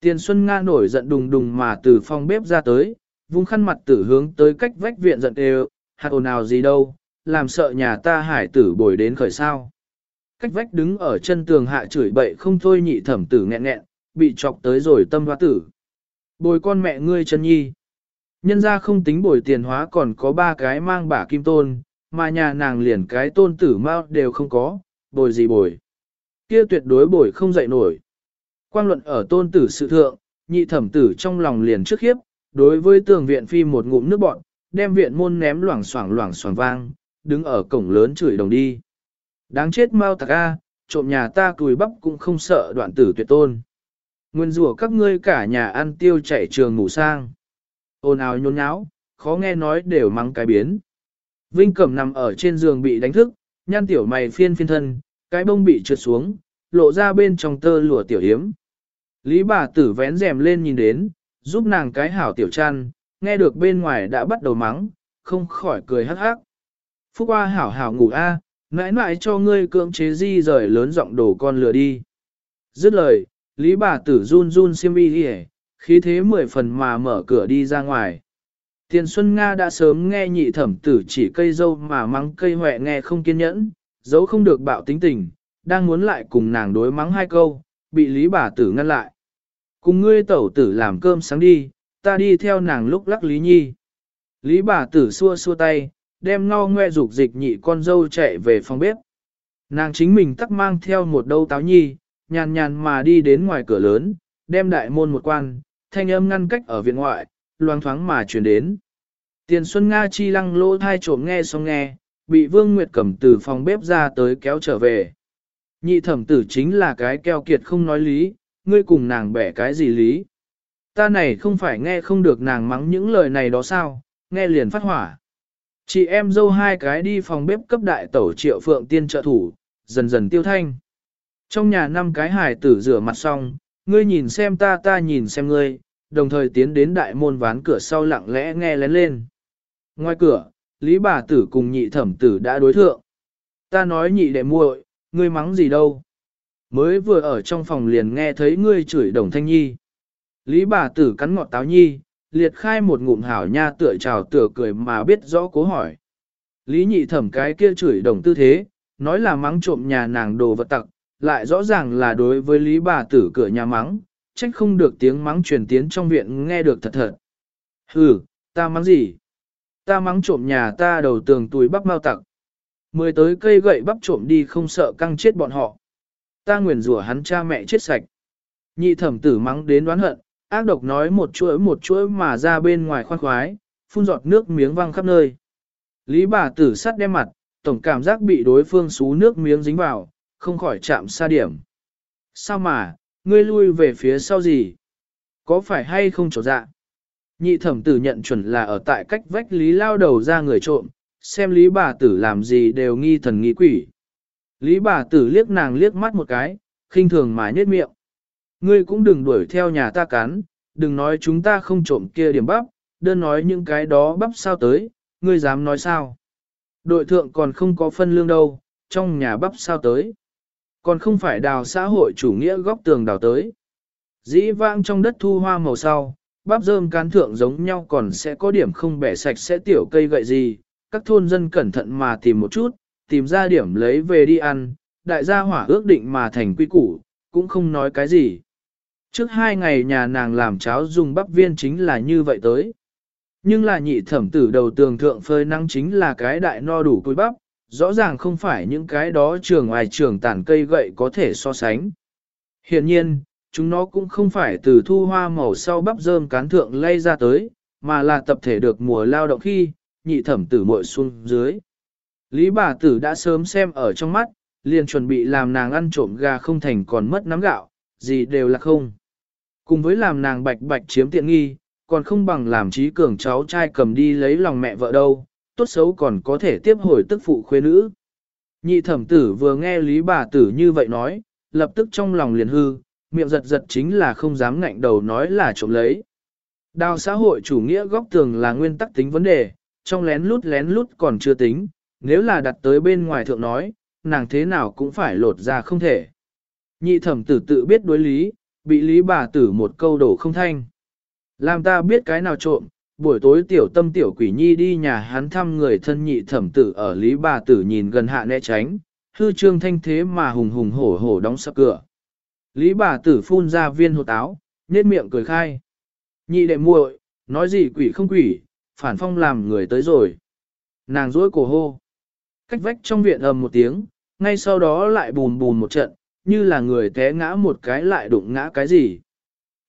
Tiền Xuân Nga nổi giận đùng đùng mà từ phòng bếp ra tới, vung khăn mặt tử hướng tới cách vách viện giận đều, hạt ồn nào gì đâu, làm sợ nhà ta hải tử bồi đến khởi sao. Cách vách đứng ở chân tường hạ chửi bậy không thôi nhị thẩm tử nghẹn nghẹn, bị chọc tới rồi tâm hoa tử. Bồi con mẹ ngươi chân nhi. Nhân ra không tính bồi tiền hóa còn có ba cái mang bả kim tôn, mà nhà nàng liền cái tôn tử mau đều không có, bồi gì bồi. Kia tuyệt đối bồi không dậy nổi. Quang luận ở tôn tử sự thượng, nhị thẩm tử trong lòng liền trước khiếp, đối với tường viện phi một ngụm nước bọn, đem viện môn ném loảng xoảng loảng xoảng vang, đứng ở cổng lớn chửi đồng đi. Đáng chết mau tạc a, trộm nhà ta cùi bắp cũng không sợ đoạn tử tuyệt tôn. Nguyên rủa các ngươi cả nhà ăn tiêu chạy trường ngủ sang. Ồn ào nhốn nháo, khó nghe nói đều mắng cái biến. Vinh Cẩm nằm ở trên giường bị đánh thức, nhan tiểu mày phiên phiên thân, cái bông bị trượt xuống, lộ ra bên trong tơ lụa tiểu hiếm. Lý bà tử vén rèm lên nhìn đến, giúp nàng cái hảo tiểu chăn, nghe được bên ngoài đã bắt đầu mắng, không khỏi cười hắc hắc. Phúc qua hảo hảo ngủ a, à, mãi mãi cho ngươi cưỡng chế di rời lớn giọng đổ con lừa đi. Dứt lời, Lý bà tử run run xiêm y hề, khí thế mười phần mà mở cửa đi ra ngoài. Tiền Xuân Nga đã sớm nghe nhị thẩm tử chỉ cây dâu mà mắng cây hoẹ nghe không kiên nhẫn, dấu không được bạo tính tình, đang muốn lại cùng nàng đối mắng hai câu, bị Lý bà tử ngăn lại. Cùng ngươi tẩu tử làm cơm sáng đi, ta đi theo nàng lúc lắc Lý Nhi. Lý bà tử xua xua tay, đem ngao ngoe dục dịch nhị con dâu chạy về phòng bếp. Nàng chính mình tắc mang theo một đâu táo nhi, nhàn nhàn mà đi đến ngoài cửa lớn, đem đại môn một quan, thanh âm ngăn cách ở viện ngoại, loang thoáng mà chuyển đến. Tiền Xuân Nga chi lăng lỗ thai trộm nghe xong nghe, bị Vương Nguyệt cầm từ phòng bếp ra tới kéo trở về. Nhị thẩm tử chính là cái keo kiệt không nói lý, ngươi cùng nàng bẻ cái gì lý. Ta này không phải nghe không được nàng mắng những lời này đó sao, nghe liền phát hỏa. Chị em dâu hai cái đi phòng bếp cấp đại tẩu triệu phượng tiên trợ thủ, dần dần tiêu thanh. Trong nhà năm cái hài tử rửa mặt xong, ngươi nhìn xem ta ta nhìn xem ngươi, đồng thời tiến đến đại môn ván cửa sau lặng lẽ nghe lén lên. Ngoài cửa, Lý bà tử cùng nhị thẩm tử đã đối thượng. Ta nói nhị đệ muội, ngươi mắng gì đâu. Mới vừa ở trong phòng liền nghe thấy ngươi chửi đồng thanh nhi. Lý bà tử cắn ngọt táo nhi, liệt khai một ngụm hảo nha tựa trào tựa cười mà biết rõ cố hỏi. Lý nhị thẩm cái kia chửi đồng tư thế, nói là mắng trộm nhà nàng đồ vật tặc, lại rõ ràng là đối với lý bà tử cửa nhà mắng, trách không được tiếng mắng truyền tiến trong viện nghe được thật thật. Hừ, ta mắng gì? Ta mắng trộm nhà ta đầu tường túi bắp mau tặc. Mười tới cây gậy bắp trộm đi không sợ căng chết bọn họ. Ta nguyền rủa hắn cha mẹ chết sạch. Nhị thẩm tử mắng đến đoán hận, ác độc nói một chuỗi một chuỗi mà ra bên ngoài khoan khoái, phun giọt nước miếng văng khắp nơi. Lý bà tử sắt đem mặt, tổng cảm giác bị đối phương xú nước miếng dính vào, không khỏi chạm xa điểm. Sao mà, ngươi lui về phía sau gì? Có phải hay không trổ dạ? Nhị thẩm tử nhận chuẩn là ở tại cách vách lý lao đầu ra người trộm, xem lý bà tử làm gì đều nghi thần nghi quỷ. Lý bà tử liếc nàng liếc mắt một cái, khinh thường mà nhếch miệng. Ngươi cũng đừng đuổi theo nhà ta cắn, đừng nói chúng ta không trộm kia điểm bắp, đơn nói những cái đó bắp sao tới, ngươi dám nói sao. Đội thượng còn không có phân lương đâu, trong nhà bắp sao tới. Còn không phải đào xã hội chủ nghĩa góc tường đào tới. Dĩ vãng trong đất thu hoa màu sau, bắp rơm cán thượng giống nhau còn sẽ có điểm không bẻ sạch sẽ tiểu cây gậy gì, các thôn dân cẩn thận mà tìm một chút, tìm ra điểm lấy về đi ăn, đại gia hỏa ước định mà thành quy củ, cũng không nói cái gì. Trước hai ngày nhà nàng làm cháo dùng bắp viên chính là như vậy tới. Nhưng là nhị thẩm tử đầu tường thượng phơi năng chính là cái đại no đủ cối bắp, rõ ràng không phải những cái đó trường ngoài trường tản cây gậy có thể so sánh. Hiện nhiên, chúng nó cũng không phải từ thu hoa màu sau bắp rơm cán thượng lay ra tới, mà là tập thể được mùa lao động khi, nhị thẩm tử muội xuống dưới. Lý bà tử đã sớm xem ở trong mắt, liền chuẩn bị làm nàng ăn trộm gà không thành còn mất nắm gạo, gì đều là không. Cùng với làm nàng bạch bạch chiếm tiện nghi, còn không bằng làm trí cường cháu trai cầm đi lấy lòng mẹ vợ đâu, tốt xấu còn có thể tiếp hồi tức phụ khuê nữ. Nhị thẩm tử vừa nghe lý bà tử như vậy nói, lập tức trong lòng liền hư, miệng giật giật chính là không dám ngạnh đầu nói là trộm lấy. Đào xã hội chủ nghĩa góc tường là nguyên tắc tính vấn đề, trong lén lút lén lút còn chưa tính, nếu là đặt tới bên ngoài thượng nói, nàng thế nào cũng phải lột ra không thể. Nhị thẩm tử tự biết đối lý, bị lý bà tử một câu đổ không thanh. Làm ta biết cái nào trộm, buổi tối tiểu tâm tiểu quỷ nhi đi nhà hắn thăm người thân nhị thẩm tử ở lý bà tử nhìn gần hạ né tránh, hư trương thanh thế mà hùng hùng hổ hổ đóng sập cửa. Lý bà tử phun ra viên hột áo, nhếch miệng cười khai. Nhị đệ muội, nói gì quỷ không quỷ, phản phong làm người tới rồi. Nàng rỗi cổ hô. Cách vách trong viện ầm một tiếng, ngay sau đó lại bùn bùn một trận, như là người té ngã một cái lại đụng ngã cái gì.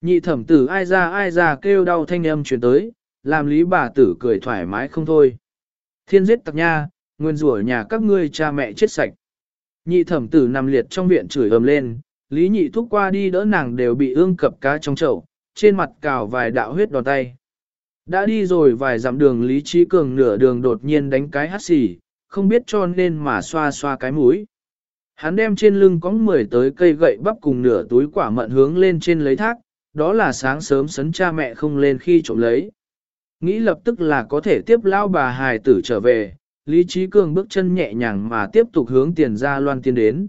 Nhị thẩm tử ai ra ai ra kêu đau thanh âm truyền tới, làm lý bà tử cười thoải mái không thôi. Thiên giết tặc nha, nguyên rủa nhà các ngươi cha mẹ chết sạch. Nhị thẩm tử nằm liệt trong viện chửi ầm lên, lý nhị thúc qua đi đỡ nàng đều bị ương cập cá trong chậu, trên mặt cào vài đạo huyết đòn tay. Đã đi rồi vài dặm đường Lý Trí Cường nửa đường đột nhiên đánh cái hắt xì, không biết cho nên mà xoa xoa cái mũi. Hắn đem trên lưng có 10 tới cây gậy bắp cùng nửa túi quả mận hướng lên trên lấy thác, đó là sáng sớm sấn cha mẹ không lên khi trộm lấy. Nghĩ lập tức là có thể tiếp lao bà hài tử trở về, Lý Trí Cường bước chân nhẹ nhàng mà tiếp tục hướng tiền ra loan tiên đến.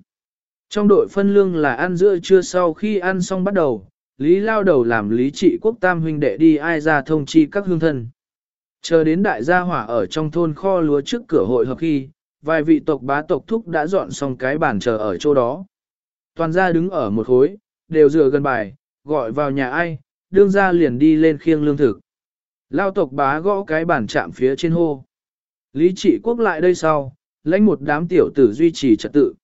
Trong đội phân lương là ăn giữa trưa sau khi ăn xong bắt đầu, Lý lao đầu làm Lý trị quốc tam huynh đệ đi ai ra thông chi các hương thân. Chờ đến đại gia hỏa ở trong thôn kho lúa trước cửa hội hợp khi, vài vị tộc bá tộc thúc đã dọn xong cái bàn chờ ở chỗ đó. Toàn gia đứng ở một khối, đều dựa gần bài, gọi vào nhà ai, đương gia liền đi lên khiêng lương thực. Lao tộc bá gõ cái bàn chạm phía trên hô. Lý trị quốc lại đây sau, lãnh một đám tiểu tử duy trì trật tự.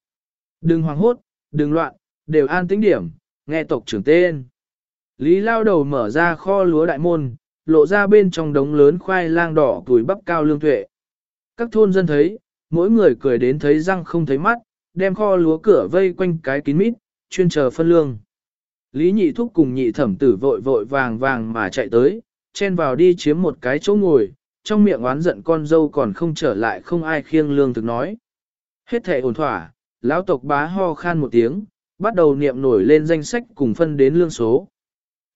Đừng hoảng hốt, đừng loạn, đều an tĩnh điểm, nghe tộc trưởng tên. Lý lao đầu mở ra kho lúa đại môn, lộ ra bên trong đống lớn khoai lang đỏ tuổi bắp cao lương tuệ. Các thôn dân thấy, mỗi người cười đến thấy răng không thấy mắt, đem kho lúa cửa vây quanh cái kín mít, chuyên chờ phân lương. Lý nhị thúc cùng nhị thẩm tử vội vội vàng vàng mà chạy tới, chen vào đi chiếm một cái chỗ ngồi, trong miệng oán giận con dâu còn không trở lại không ai khiêng lương thực nói. Hết thể ổn thỏa, lão tộc bá ho khan một tiếng, bắt đầu niệm nổi lên danh sách cùng phân đến lương số.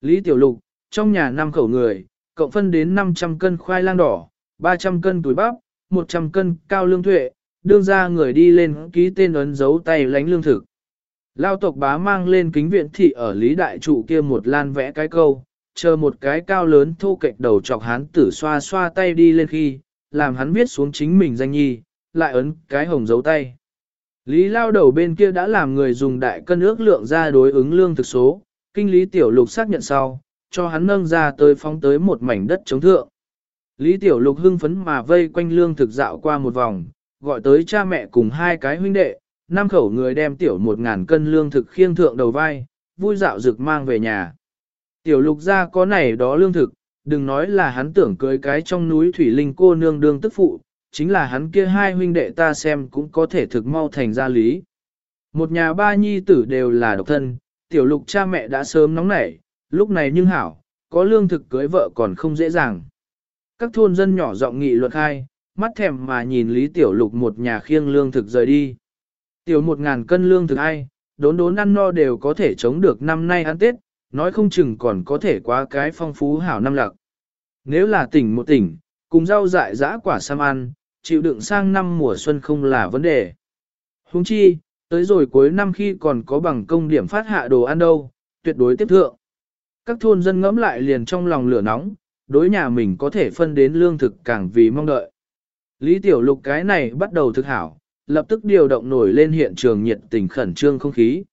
Lý Tiểu Lục, trong nhà năm khẩu người, cộng phân đến 500 cân khoai lang đỏ, 300 cân túi bắp, 100 cân cao lương tuệ, đương ra người đi lên ký tên ấn dấu tay lánh lương thực. Lao tộc bá mang lên kính viện thị ở Lý Đại Trụ kia một lan vẽ cái câu, chờ một cái cao lớn thô kệch đầu chọc hán tử xoa xoa tay đi lên khi, làm hắn viết xuống chính mình danh nhi, lại ấn cái hồng dấu tay. Lý lao đầu bên kia đã làm người dùng đại cân ước lượng ra đối ứng lương thực số, kinh lý tiểu lục xác nhận sau, cho hắn nâng ra tới phóng tới một mảnh đất chống thượng. Lý tiểu lục hưng phấn mà vây quanh lương thực dạo qua một vòng, gọi tới cha mẹ cùng hai cái huynh đệ, năm khẩu người đem tiểu một ngàn cân lương thực khiêng thượng đầu vai, vui dạo rực mang về nhà. Tiểu lục ra có này đó lương thực, đừng nói là hắn tưởng cưới cái trong núi thủy linh cô nương đương tức phụ, chính là hắn kia hai huynh đệ ta xem cũng có thể thực mau thành gia lý. Một nhà ba nhi tử đều là độc thân, tiểu lục cha mẹ đã sớm nóng nảy, lúc này nhưng hảo, có lương thực cưới vợ còn không dễ dàng. Các thôn dân nhỏ giọng nghị luật hai, mắt thèm mà nhìn Lý Tiểu Lục một nhà khiêng lương thực rời đi. Tiểu một ngàn cân lương thực ai, đốn đốn ăn no đều có thể chống được năm nay ăn Tết, nói không chừng còn có thể qua cái phong phú hảo năm lặc. Nếu là tỉnh một tỉnh, cùng rau dại dã quả sam ăn, chịu đựng sang năm mùa xuân không là vấn đề. Huống chi, tới rồi cuối năm khi còn có bằng công điểm phát hạ đồ ăn đâu, tuyệt đối tiếp thượng. Các thôn dân ngẫm lại liền trong lòng lửa nóng, đối nhà mình có thể phân đến lương thực càng vì mong đợi. Lý Tiểu Lục cái này bắt đầu thực hảo, lập tức điều động nổi lên hiện trường nhiệt tình khẩn trương không khí.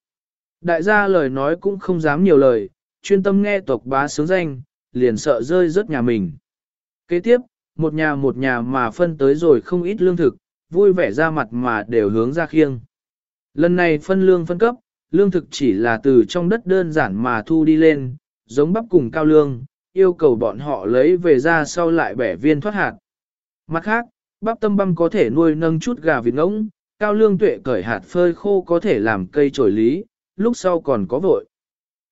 Đại gia lời nói cũng không dám nhiều lời, chuyên tâm nghe tộc bá sướng danh, liền sợ rơi rớt nhà mình. Kế tiếp, một nhà một nhà mà phân tới rồi không ít lương thực, vui vẻ ra mặt mà đều hướng ra khiêng. Lần này phân lương phân cấp, lương thực chỉ là từ trong đất đơn giản mà thu đi lên, giống bắp cùng cao lương, yêu cầu bọn họ lấy về ra sau lại bẻ viên thoát hạt. Mặt khác, bắp tâm băm có thể nuôi nâng chút gà vịt ngỗng, cao lương tuệ cởi hạt phơi khô có thể làm cây trổi lý, lúc sau còn có vội.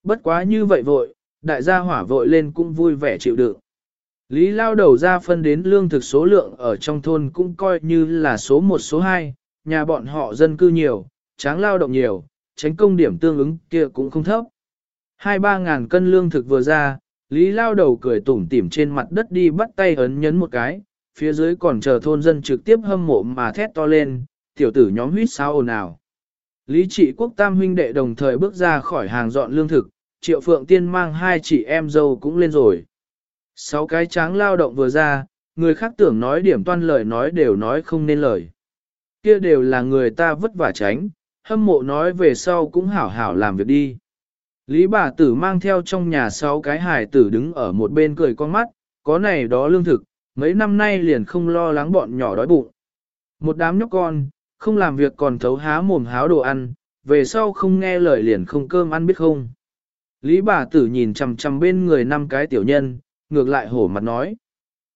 Bất quá như vậy vội, đại gia hỏa vội lên cũng vui vẻ chịu đựng. Lý lao đầu ra phân đến lương thực số lượng ở trong thôn cũng coi như là số 1 số 2, nhà bọn họ dân cư nhiều, tráng lao động nhiều, tránh công điểm tương ứng kia cũng không thấp. Hai ba ngàn cân lương thực vừa ra, Lý lao đầu cười tủm tỉm trên mặt đất đi bắt tay ấn nhấn một cái, phía dưới còn chờ thôn dân trực tiếp hâm mộ mà thét to lên, tiểu tử nhóm huyết sao ồn ào. Lý trị quốc tam huynh đệ đồng thời bước ra khỏi hàng dọn lương thực, triệu phượng tiên mang hai chị em dâu cũng lên rồi. Sáu cái tráng lao động vừa ra, người khác tưởng nói điểm toan lời nói đều nói không nên lời. Kia đều là người ta vất vả tránh, hâm mộ nói về sau cũng hảo hảo làm việc đi. Lý bà tử mang theo trong nhà sáu cái hài tử đứng ở một bên cười con mắt, có này đó lương thực, mấy năm nay liền không lo lắng bọn nhỏ đói bụng. Một đám nhóc con, không làm việc còn thấu há mồm háo đồ ăn, về sau không nghe lời liền không cơm ăn biết không. Lý bà tử nhìn chằm chằm bên người năm cái tiểu nhân, ngược lại hổ mặt nói.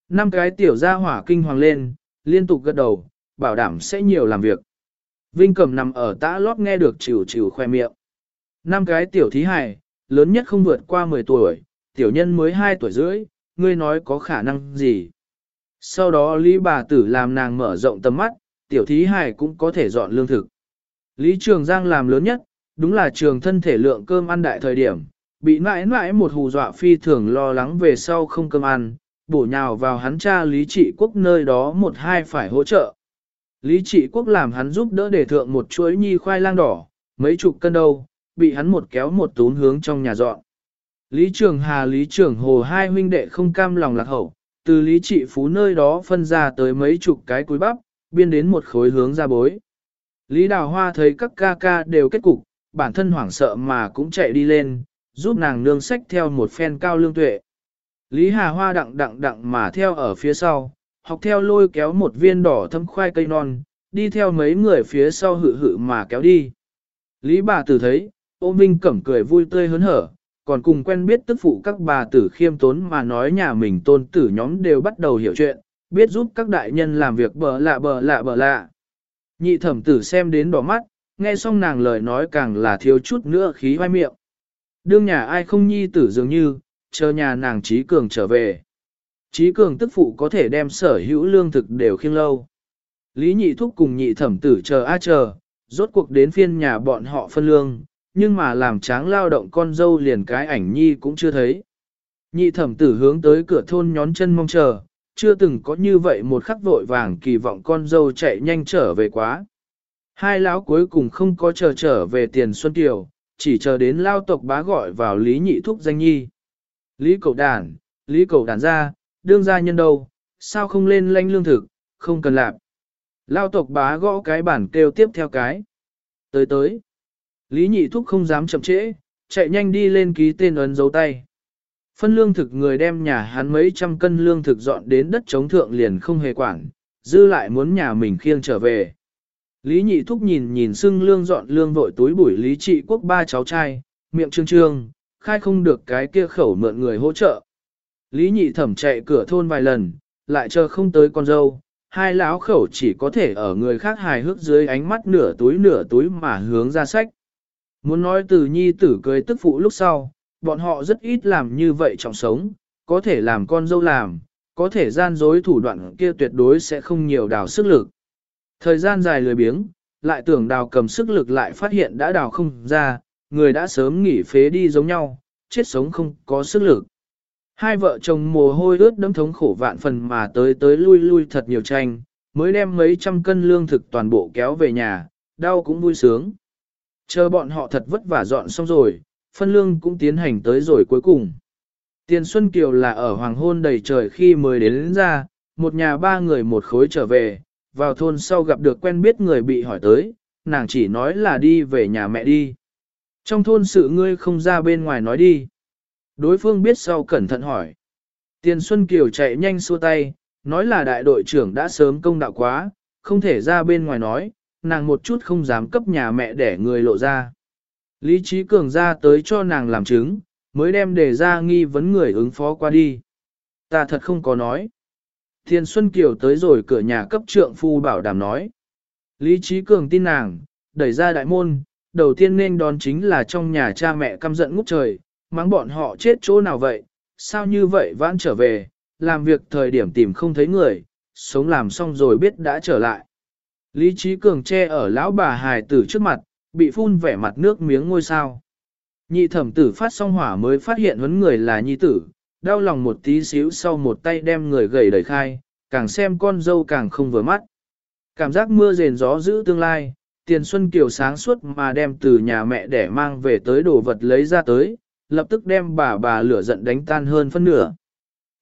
Năm cái tiểu gia hỏa kinh hoàng lên, liên tục gật đầu, bảo đảm sẽ nhiều làm việc. Vinh cẩm nằm ở tã lót nghe được chịu chịu khoe miệng. Năm cái tiểu thí hài, lớn nhất không vượt qua 10 tuổi, tiểu nhân mới 2 tuổi rưỡi, ngươi nói có khả năng gì. Sau đó Lý bà tử làm nàng mở rộng tầm mắt, tiểu thí hài cũng có thể dọn lương thực. Lý Trường Giang làm lớn nhất, đúng là trường thân thể lượng cơm ăn đại thời điểm, bị mãi mãi một hù dọa phi thường lo lắng về sau không cơm ăn, bổ nhào vào hắn cha Lý Trị Quốc nơi đó một hai phải hỗ trợ. Lý Trị Quốc làm hắn giúp đỡ để thượng một chuỗi nhi khoai lang đỏ, mấy chục cân đâu, bị hắn một kéo một tún hướng trong nhà dọn. Lý Trường Hà Lý Trường Hồ hai huynh đệ không cam lòng lạc hậu, từ Lý Trị Phú nơi đó phân ra tới mấy chục cái cúi bắp, biên đến một khối hướng ra bối. Lý Đào Hoa thấy các ca ca đều kết cục, bản thân hoảng sợ mà cũng chạy đi lên, giúp nàng nương sách theo một phen cao lương tuệ. Lý Hà Hoa đặng đặng đặng mà theo ở phía sau, học theo lôi kéo một viên đỏ thâm khoai cây non, đi theo mấy người phía sau hự hự mà kéo đi. Lý bà tử thấy, Ô Vinh cẩm cười vui tươi hớn hở, còn cùng quen biết tức phụ các bà tử khiêm tốn mà nói nhà mình tôn tử nhóm đều bắt đầu hiểu chuyện, biết giúp các đại nhân làm việc bờ lạ bờ lạ bờ lạ. Nhị thẩm tử xem đến đỏ mắt, nghe xong nàng lời nói càng là thiếu chút nữa khí hoai miệng. Đương nhà ai không nhi tử dường như, chờ nhà nàng trí cường trở về. Trí cường tức phụ có thể đem sở hữu lương thực đều khiêng lâu. Lý nhị thúc cùng nhị thẩm tử chờ a chờ, rốt cuộc đến phiên nhà bọn họ phân lương, nhưng mà làm tráng lao động con dâu liền cái ảnh nhi cũng chưa thấy. Nhị thẩm tử hướng tới cửa thôn nhón chân mong chờ, chưa từng có như vậy một khắc vội vàng kỳ vọng con dâu chạy nhanh trở về quá. Hai lão cuối cùng không có chờ trở về tiền Xuân Kiều, chỉ chờ đến lao tộc bá gọi vào Lý Nhị Thúc danh nhi. Lý cầu đàn, Lý cầu đàn ra, đương gia nhân đâu, sao không lên lanh lương thực, không cần lạp. Lao tộc bá gõ cái bản kêu tiếp theo cái. Tới tới. Lý Nhị Thúc không dám chậm trễ, chạy nhanh đi lên ký tên ấn dấu tay. Phân lương thực người đem nhà hắn mấy trăm cân lương thực dọn đến đất chống thượng liền không hề quản, dư lại muốn nhà mình khiêng trở về. Lý nhị thúc nhìn nhìn xưng lương dọn lương vội túi bụi lý trị quốc ba cháu trai, miệng trương trương, khai không được cái kia khẩu mượn người hỗ trợ. Lý nhị thẩm chạy cửa thôn vài lần, lại chờ không tới con dâu, hai lão khẩu chỉ có thể ở người khác hài hước dưới ánh mắt nửa túi nửa túi mà hướng ra sách. Muốn nói từ nhi tử cưới tức phụ lúc sau, bọn họ rất ít làm như vậy trong sống, có thể làm con dâu làm, có thể gian dối thủ đoạn kia tuyệt đối sẽ không nhiều đào sức lực. Thời gian dài lười biếng, lại tưởng đào cầm sức lực lại phát hiện đã đào không ra, người đã sớm nghỉ phế đi giống nhau, chết sống không có sức lực. Hai vợ chồng mồ hôi ướt đẫm thống khổ vạn phần mà tới tới lui lui thật nhiều tranh, mới đem mấy trăm cân lương thực toàn bộ kéo về nhà, đau cũng vui sướng. Chờ bọn họ thật vất vả dọn xong rồi, phân lương cũng tiến hành tới rồi cuối cùng. Tiền Xuân Kiều là ở hoàng hôn đầy trời khi mới đến, đến ra, một nhà ba người một khối trở về, vào thôn sau gặp được quen biết người bị hỏi tới, nàng chỉ nói là đi về nhà mẹ đi. Trong thôn sự ngươi không ra bên ngoài nói đi. Đối phương biết sau cẩn thận hỏi. Tiền Xuân Kiều chạy nhanh xua tay, nói là đại đội trưởng đã sớm công đạo quá, không thể ra bên ngoài nói, nàng một chút không dám cấp nhà mẹ để người lộ ra. Lý trí cường ra tới cho nàng làm chứng, mới đem đề ra nghi vấn người ứng phó qua đi. Ta thật không có nói. Thiên Xuân Kiều tới rồi cửa nhà cấp trượng phu bảo đảm nói. Lý trí cường tin nàng, đẩy ra đại môn, đầu tiên nên đón chính là trong nhà cha mẹ căm giận ngút trời, mắng bọn họ chết chỗ nào vậy, sao như vậy vãn trở về, làm việc thời điểm tìm không thấy người, sống làm xong rồi biết đã trở lại. Lý trí cường che ở lão bà hài tử trước mặt, bị phun vẻ mặt nước miếng ngôi sao. Nhị thẩm tử phát xong hỏa mới phát hiện vấn người là nhi tử, đau lòng một tí xíu sau một tay đem người gầy đẩy khai, càng xem con dâu càng không vừa mắt. Cảm giác mưa rền gió giữ tương lai, tiền xuân kiều sáng suốt mà đem từ nhà mẹ để mang về tới đồ vật lấy ra tới, lập tức đem bà bà lửa giận đánh tan hơn phân nửa.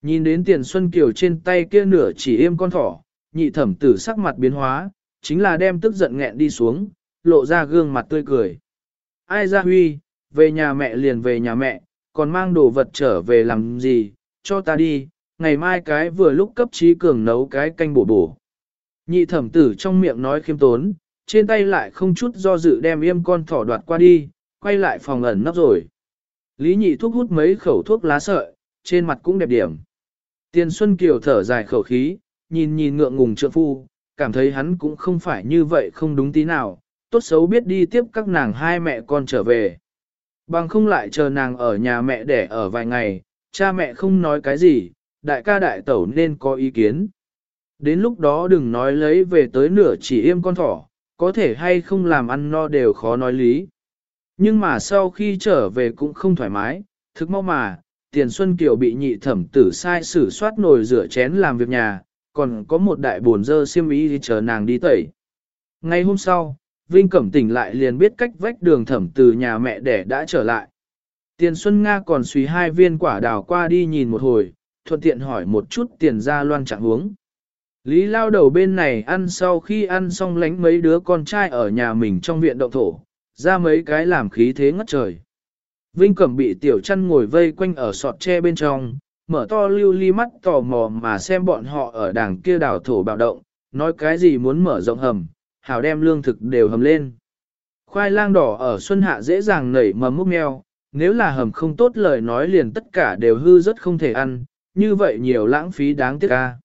Nhìn đến tiền xuân kiều trên tay kia nửa chỉ im con thỏ, nhị thẩm tử sắc mặt biến hóa, chính là đem tức giận nghẹn đi xuống, lộ ra gương mặt tươi cười. Ai ra huy, về nhà mẹ liền về nhà mẹ, còn mang đồ vật trở về làm gì, cho ta đi, ngày mai cái vừa lúc cấp trí cường nấu cái canh bổ bổ. Nhị thẩm tử trong miệng nói khiêm tốn, trên tay lại không chút do dự đem yêm con thỏ đoạt qua đi, quay lại phòng ẩn nấp rồi. Lý nhị thuốc hút mấy khẩu thuốc lá sợi, trên mặt cũng đẹp điểm. Tiền Xuân Kiều thở dài khẩu khí, nhìn nhìn ngượng ngùng trượng phu, cảm thấy hắn cũng không phải như vậy không đúng tí nào, tốt xấu biết đi tiếp các nàng hai mẹ con trở về. Bằng không lại chờ nàng ở nhà mẹ để ở vài ngày, cha mẹ không nói cái gì, đại ca đại tẩu nên có ý kiến. Đến lúc đó đừng nói lấy về tới nửa chỉ im con thỏ, có thể hay không làm ăn no đều khó nói lý. Nhưng mà sau khi trở về cũng không thoải mái, thức mau mà, tiền xuân kiều bị nhị thẩm tử sai xử soát nồi rửa chén làm việc nhà, còn có một đại buồn dơ xiêm y chờ nàng đi tẩy. Ngay hôm sau, Vinh Cẩm tỉnh lại liền biết cách vách đường thẩm từ nhà mẹ đẻ đã trở lại. Tiền Xuân Nga còn suy hai viên quả đào qua đi nhìn một hồi, thuận tiện hỏi một chút tiền ra loan trạng huống. Lý lao đầu bên này ăn sau khi ăn xong lánh mấy đứa con trai ở nhà mình trong viện động thổ, ra mấy cái làm khí thế ngất trời. Vinh Cẩm bị tiểu chăn ngồi vây quanh ở sọt tre bên trong, mở to lưu ly mắt tò mò mà xem bọn họ ở đảng kia đảo thổ bạo động, nói cái gì muốn mở rộng hầm, hảo đem lương thực đều hầm lên. Khoai lang đỏ ở xuân hạ dễ dàng nảy mầm múc meo, nếu là hầm không tốt lời nói liền tất cả đều hư rất không thể ăn, như vậy nhiều lãng phí đáng tiếc ca.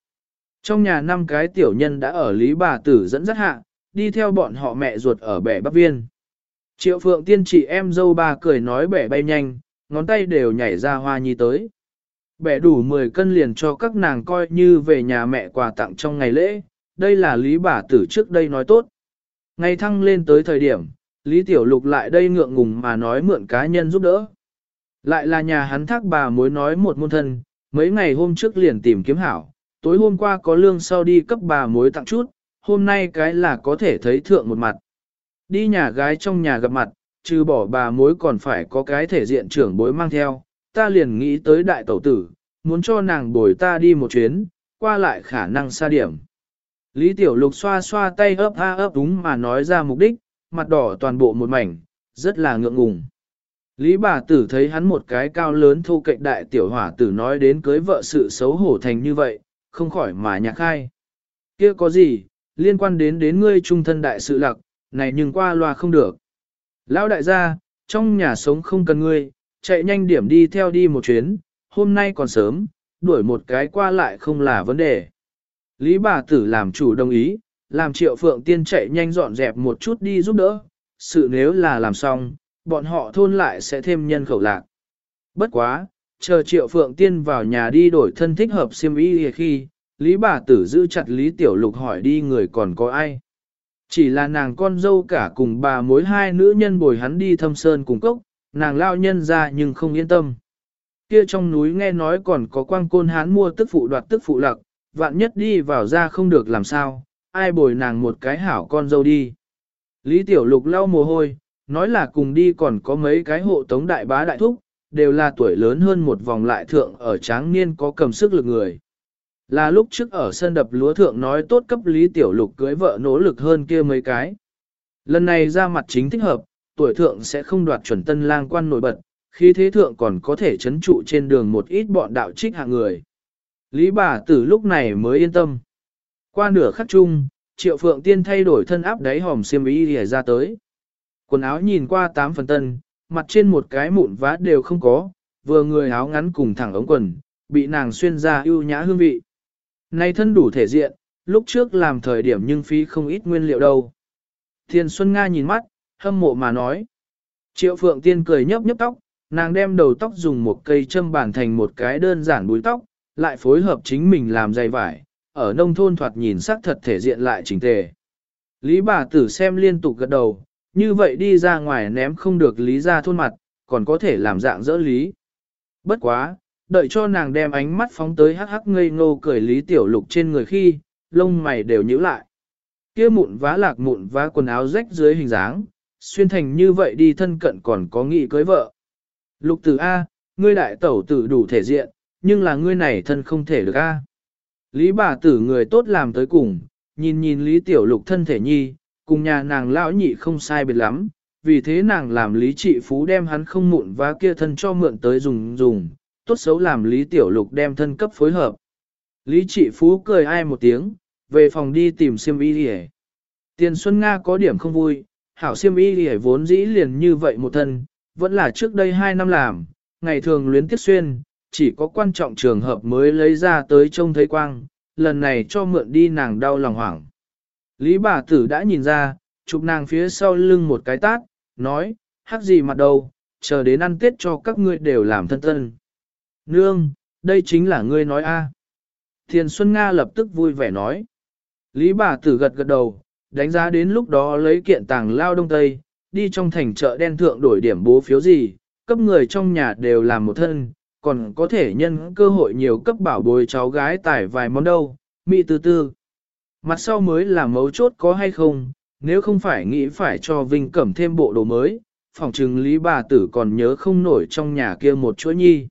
Trong nhà năm cái tiểu nhân đã ở Lý Bà Tử dẫn dắt hạ, đi theo bọn họ mẹ ruột ở bẻ bắp Viên. Triệu Phượng tiên chị em dâu ba cười nói bẻ bay nhanh, ngón tay đều nhảy ra hoa nhi tới. Bẻ đủ 10 cân liền cho các nàng coi như về nhà mẹ quà tặng trong ngày lễ, đây là Lý bà tử trước đây nói tốt. Ngày thăng lên tới thời điểm, Lý Tiểu Lục lại đây ngượng ngùng mà nói mượn cá nhân giúp đỡ. Lại là nhà hắn thác bà mối nói một môn thân, mấy ngày hôm trước liền tìm kiếm hảo, tối hôm qua có lương sau đi cấp bà mối tặng chút, hôm nay cái là có thể thấy thượng một mặt. Đi nhà gái trong nhà gặp mặt, trừ bỏ bà mối còn phải có cái thể diện trưởng bối mang theo, ta liền nghĩ tới đại tẩu tử, muốn cho nàng bồi ta đi một chuyến, qua lại khả năng xa điểm. Lý Tiểu Lục xoa xoa tay ấp ha ấp đúng mà nói ra mục đích, mặt đỏ toàn bộ một mảnh, rất là ngượng ngùng. Lý bà tử thấy hắn một cái cao lớn thu cạnh đại tiểu hỏa tử nói đến cưới vợ sự xấu hổ thành như vậy, không khỏi mà nhạc khai. kia có gì, liên quan đến đến ngươi trung thân đại sự lặc, này nhưng qua loa không được. Lão đại gia, trong nhà sống không cần ngươi, chạy nhanh điểm đi theo đi một chuyến, hôm nay còn sớm, đuổi một cái qua lại không là vấn đề. Lý bà tử làm chủ đồng ý, làm triệu phượng tiên chạy nhanh dọn dẹp một chút đi giúp đỡ, sự nếu là làm xong, bọn họ thôn lại sẽ thêm nhân khẩu lạc. Bất quá, chờ triệu phượng tiên vào nhà đi đổi thân thích hợp xiêm y khi, Lý bà tử giữ chặt Lý Tiểu Lục hỏi đi người còn có ai. Chỉ là nàng con dâu cả cùng bà mối hai nữ nhân bồi hắn đi thâm sơn cùng cốc, nàng lao nhân ra nhưng không yên tâm. Kia trong núi nghe nói còn có quang côn hán mua tức phụ đoạt tức phụ lặc, vạn nhất đi vào ra không được làm sao, ai bồi nàng một cái hảo con dâu đi. Lý Tiểu Lục lau mồ hôi, nói là cùng đi còn có mấy cái hộ tống đại bá đại thúc, đều là tuổi lớn hơn một vòng lại thượng ở tráng niên có cầm sức lực người. Là lúc trước ở sân đập lúa thượng nói tốt cấp Lý Tiểu Lục cưới vợ nỗ lực hơn kia mấy cái. Lần này ra mặt chính thích hợp, tuổi thượng sẽ không đoạt chuẩn tân lang quan nổi bật, khi thế thượng còn có thể chấn trụ trên đường một ít bọn đạo trích hạng người. Lý bà tử lúc này mới yên tâm. Qua nửa khắc chung, triệu phượng tiên thay đổi thân áp đáy hòm xiêm y lìa ra tới. Quần áo nhìn qua tám phần tân, mặt trên một cái mụn vá đều không có, vừa người áo ngắn cùng thẳng ống quần, bị nàng xuyên ra ưu nhã hương vị. Nay thân đủ thể diện, lúc trước làm thời điểm nhưng phí không ít nguyên liệu đâu. Thiên Xuân Nga nhìn mắt, hâm mộ mà nói. Triệu Phượng Tiên cười nhấp nhấp tóc, nàng đem đầu tóc dùng một cây châm bản thành một cái đơn giản búi tóc, lại phối hợp chính mình làm dày vải, ở nông thôn thoạt nhìn sắc thật thể diện lại chỉnh tề. Lý bà tử xem liên tục gật đầu, như vậy đi ra ngoài ném không được lý ra thôn mặt, còn có thể làm dạng dỡ lý. Bất quá, đợi cho nàng đem ánh mắt phóng tới hắc hắc ngây ngô cười lý tiểu lục trên người khi, lông mày đều nhíu lại. Kia mụn vá lạc mụn vá quần áo rách dưới hình dáng, xuyên thành như vậy đi thân cận còn có nghị cưới vợ. Lục tử A, ngươi đại tẩu tử đủ thể diện, nhưng là ngươi này thân không thể được A. Lý bà tử người tốt làm tới cùng, nhìn nhìn Lý Tiểu Lục thân thể nhi, cùng nhà nàng lão nhị không sai biệt lắm, vì thế nàng làm Lý Trị Phú đem hắn không mụn và kia thân cho mượn tới dùng dùng, tốt xấu làm Lý Tiểu Lục đem thân cấp phối hợp. Lý Trị Phú cười ai một tiếng, về phòng đi tìm siêm y đi Tiền Xuân Nga có điểm không vui, hảo siêm y đi vốn dĩ liền như vậy một thân, vẫn là trước đây hai năm làm, ngày thường luyến tiết xuyên, chỉ có quan trọng trường hợp mới lấy ra tới trông thấy quang, lần này cho mượn đi nàng đau lòng hoảng. Lý bà tử đã nhìn ra, chụp nàng phía sau lưng một cái tát, nói, hắc gì mặt đầu, chờ đến ăn tết cho các ngươi đều làm thân thân. Nương, đây chính là ngươi nói a. Thiền Xuân Nga lập tức vui vẻ nói. Lý bà tử gật gật đầu, đánh giá đến lúc đó lấy kiện tàng lao đông tây, đi trong thành chợ đen thượng đổi điểm bố phiếu gì, cấp người trong nhà đều làm một thân, còn có thể nhân cơ hội nhiều cấp bảo bồi cháu gái tải vài món đâu, mị từ tư. Mặt sau mới là mấu chốt có hay không, nếu không phải nghĩ phải cho Vinh Cẩm thêm bộ đồ mới, phòng trừng lý bà tử còn nhớ không nổi trong nhà kia một chuỗi nhi.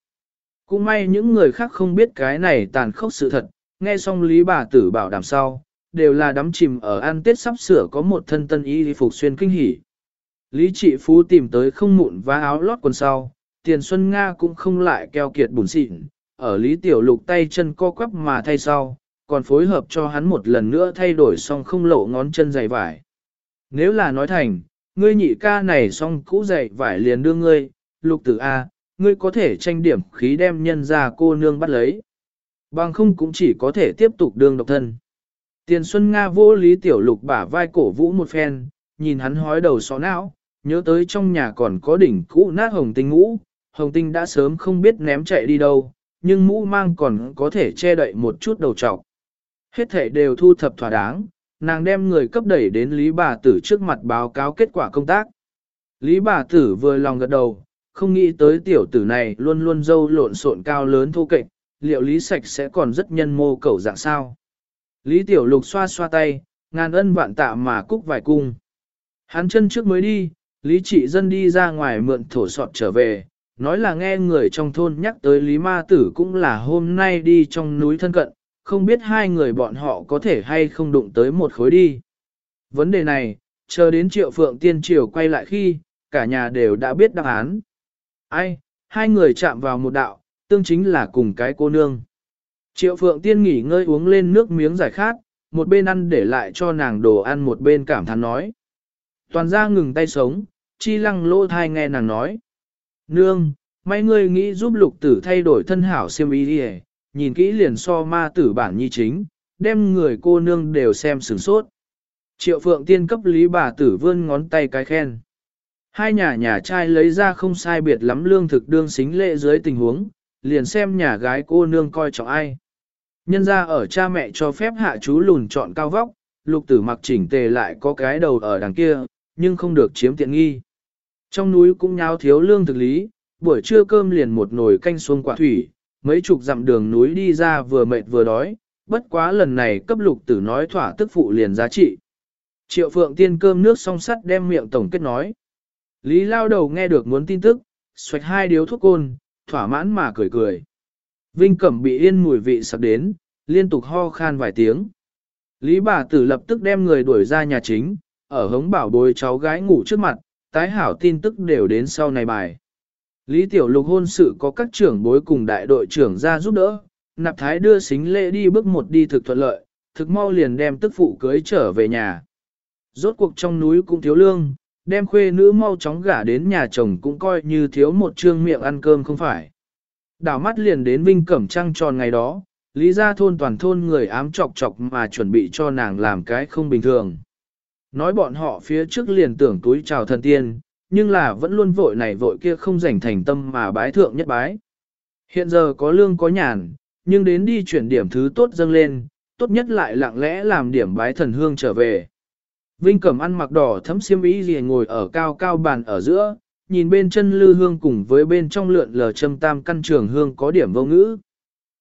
Cũng may những người khác không biết cái này tàn khốc sự thật, nghe xong lý bà tử bảo đảm sau, đều là đắm chìm ở ăn tết sắp sửa có một thân tân y phục xuyên kinh hỉ. Lý trị phú tìm tới không mụn và áo lót quần sau, tiền xuân Nga cũng không lại keo kiệt bùn xịn, ở lý tiểu lục tay chân co quắp mà thay sau, còn phối hợp cho hắn một lần nữa thay đổi xong không lộ ngón chân giày vải. Nếu là nói thành, ngươi nhị ca này xong cũ giày vải liền đưa ngươi, lục tử A, ngươi có thể tranh điểm khí đem nhân ra cô nương bắt lấy. Bằng không cũng chỉ có thể tiếp tục đương độc thân. Tiền Xuân Nga vô lý tiểu lục bả vai cổ vũ một phen, nhìn hắn hói đầu xó não, nhớ tới trong nhà còn có đỉnh cũ nát hồng tinh ngũ, hồng tinh đã sớm không biết ném chạy đi đâu, nhưng mũ mang còn có thể che đậy một chút đầu trọc. Hết thể đều thu thập thỏa đáng, nàng đem người cấp đẩy đến Lý bà tử trước mặt báo cáo kết quả công tác. Lý bà tử vừa lòng gật đầu, không nghĩ tới tiểu tử này luôn luôn dâu lộn xộn cao lớn thô kệch, liệu lý sạch sẽ còn rất nhân mô cầu dạng sao. Lý Tiểu Lục xoa xoa tay, ngàn ân vạn tạ mà cúc vài cung. Hắn chân trước mới đi, Lý Trị Dân đi ra ngoài mượn thổ sọt trở về, nói là nghe người trong thôn nhắc tới Lý Ma Tử cũng là hôm nay đi trong núi thân cận, không biết hai người bọn họ có thể hay không đụng tới một khối đi. Vấn đề này, chờ đến triệu phượng tiên triều quay lại khi, cả nhà đều đã biết đáp án. Ai, hai người chạm vào một đạo, tương chính là cùng cái cô nương. Triệu phượng tiên nghỉ ngơi uống lên nước miếng giải khát, một bên ăn để lại cho nàng đồ ăn một bên cảm thán nói. Toàn ra ngừng tay sống, chi lăng lô thai nghe nàng nói. Nương, mấy ngươi nghĩ giúp lục tử thay đổi thân hảo siêm ý đi nhìn kỹ liền so ma tử bản nhi chính, đem người cô nương đều xem sửng sốt. Triệu phượng tiên cấp lý bà tử vươn ngón tay cái khen. Hai nhà nhà trai lấy ra không sai biệt lắm lương thực đương xính lệ dưới tình huống, liền xem nhà gái cô nương coi trọng ai. Nhân ra ở cha mẹ cho phép hạ chú lùn chọn cao vóc, lục tử mặc chỉnh tề lại có cái đầu ở đằng kia, nhưng không được chiếm tiện nghi. Trong núi cũng nháo thiếu lương thực lý, buổi trưa cơm liền một nồi canh xuông quả thủy, mấy chục dặm đường núi đi ra vừa mệt vừa đói, bất quá lần này cấp lục tử nói thỏa tức phụ liền giá trị. Triệu phượng tiên cơm nước song sắt đem miệng tổng kết nói. Lý lao đầu nghe được muốn tin tức, xoạch hai điếu thuốc côn, thỏa mãn mà cười cười. Vinh Cẩm bị yên mùi vị sặc đến, liên tục ho khan vài tiếng. Lý bà tử lập tức đem người đuổi ra nhà chính, ở hống bảo bối cháu gái ngủ trước mặt, tái hảo tin tức đều đến sau này bài. Lý Tiểu Lục hôn sự có các trưởng bối cùng đại đội trưởng ra giúp đỡ, nạp thái đưa xính lễ đi bước một đi thực thuận lợi, thực mau liền đem tức phụ cưới trở về nhà. Rốt cuộc trong núi cũng thiếu lương, đem khuê nữ mau chóng gả đến nhà chồng cũng coi như thiếu một trương miệng ăn cơm không phải. Đảo mắt liền đến Vinh Cẩm Trăng tròn ngày đó, Lý gia thôn toàn thôn người ám chọc chọc mà chuẩn bị cho nàng làm cái không bình thường. Nói bọn họ phía trước liền tưởng túi chào thần tiên, nhưng là vẫn luôn vội này vội kia không rảnh thành tâm mà bái thượng nhất bái. Hiện giờ có lương có nhàn, nhưng đến đi chuyển điểm thứ tốt dâng lên, tốt nhất lại lặng lẽ làm điểm bái thần hương trở về. Vinh Cẩm ăn mặc đỏ thấm xiêm y gì ngồi ở cao cao bàn ở giữa, nhìn bên chân lư hương cùng với bên trong lượn lờ châm tam căn trường hương có điểm vô ngữ.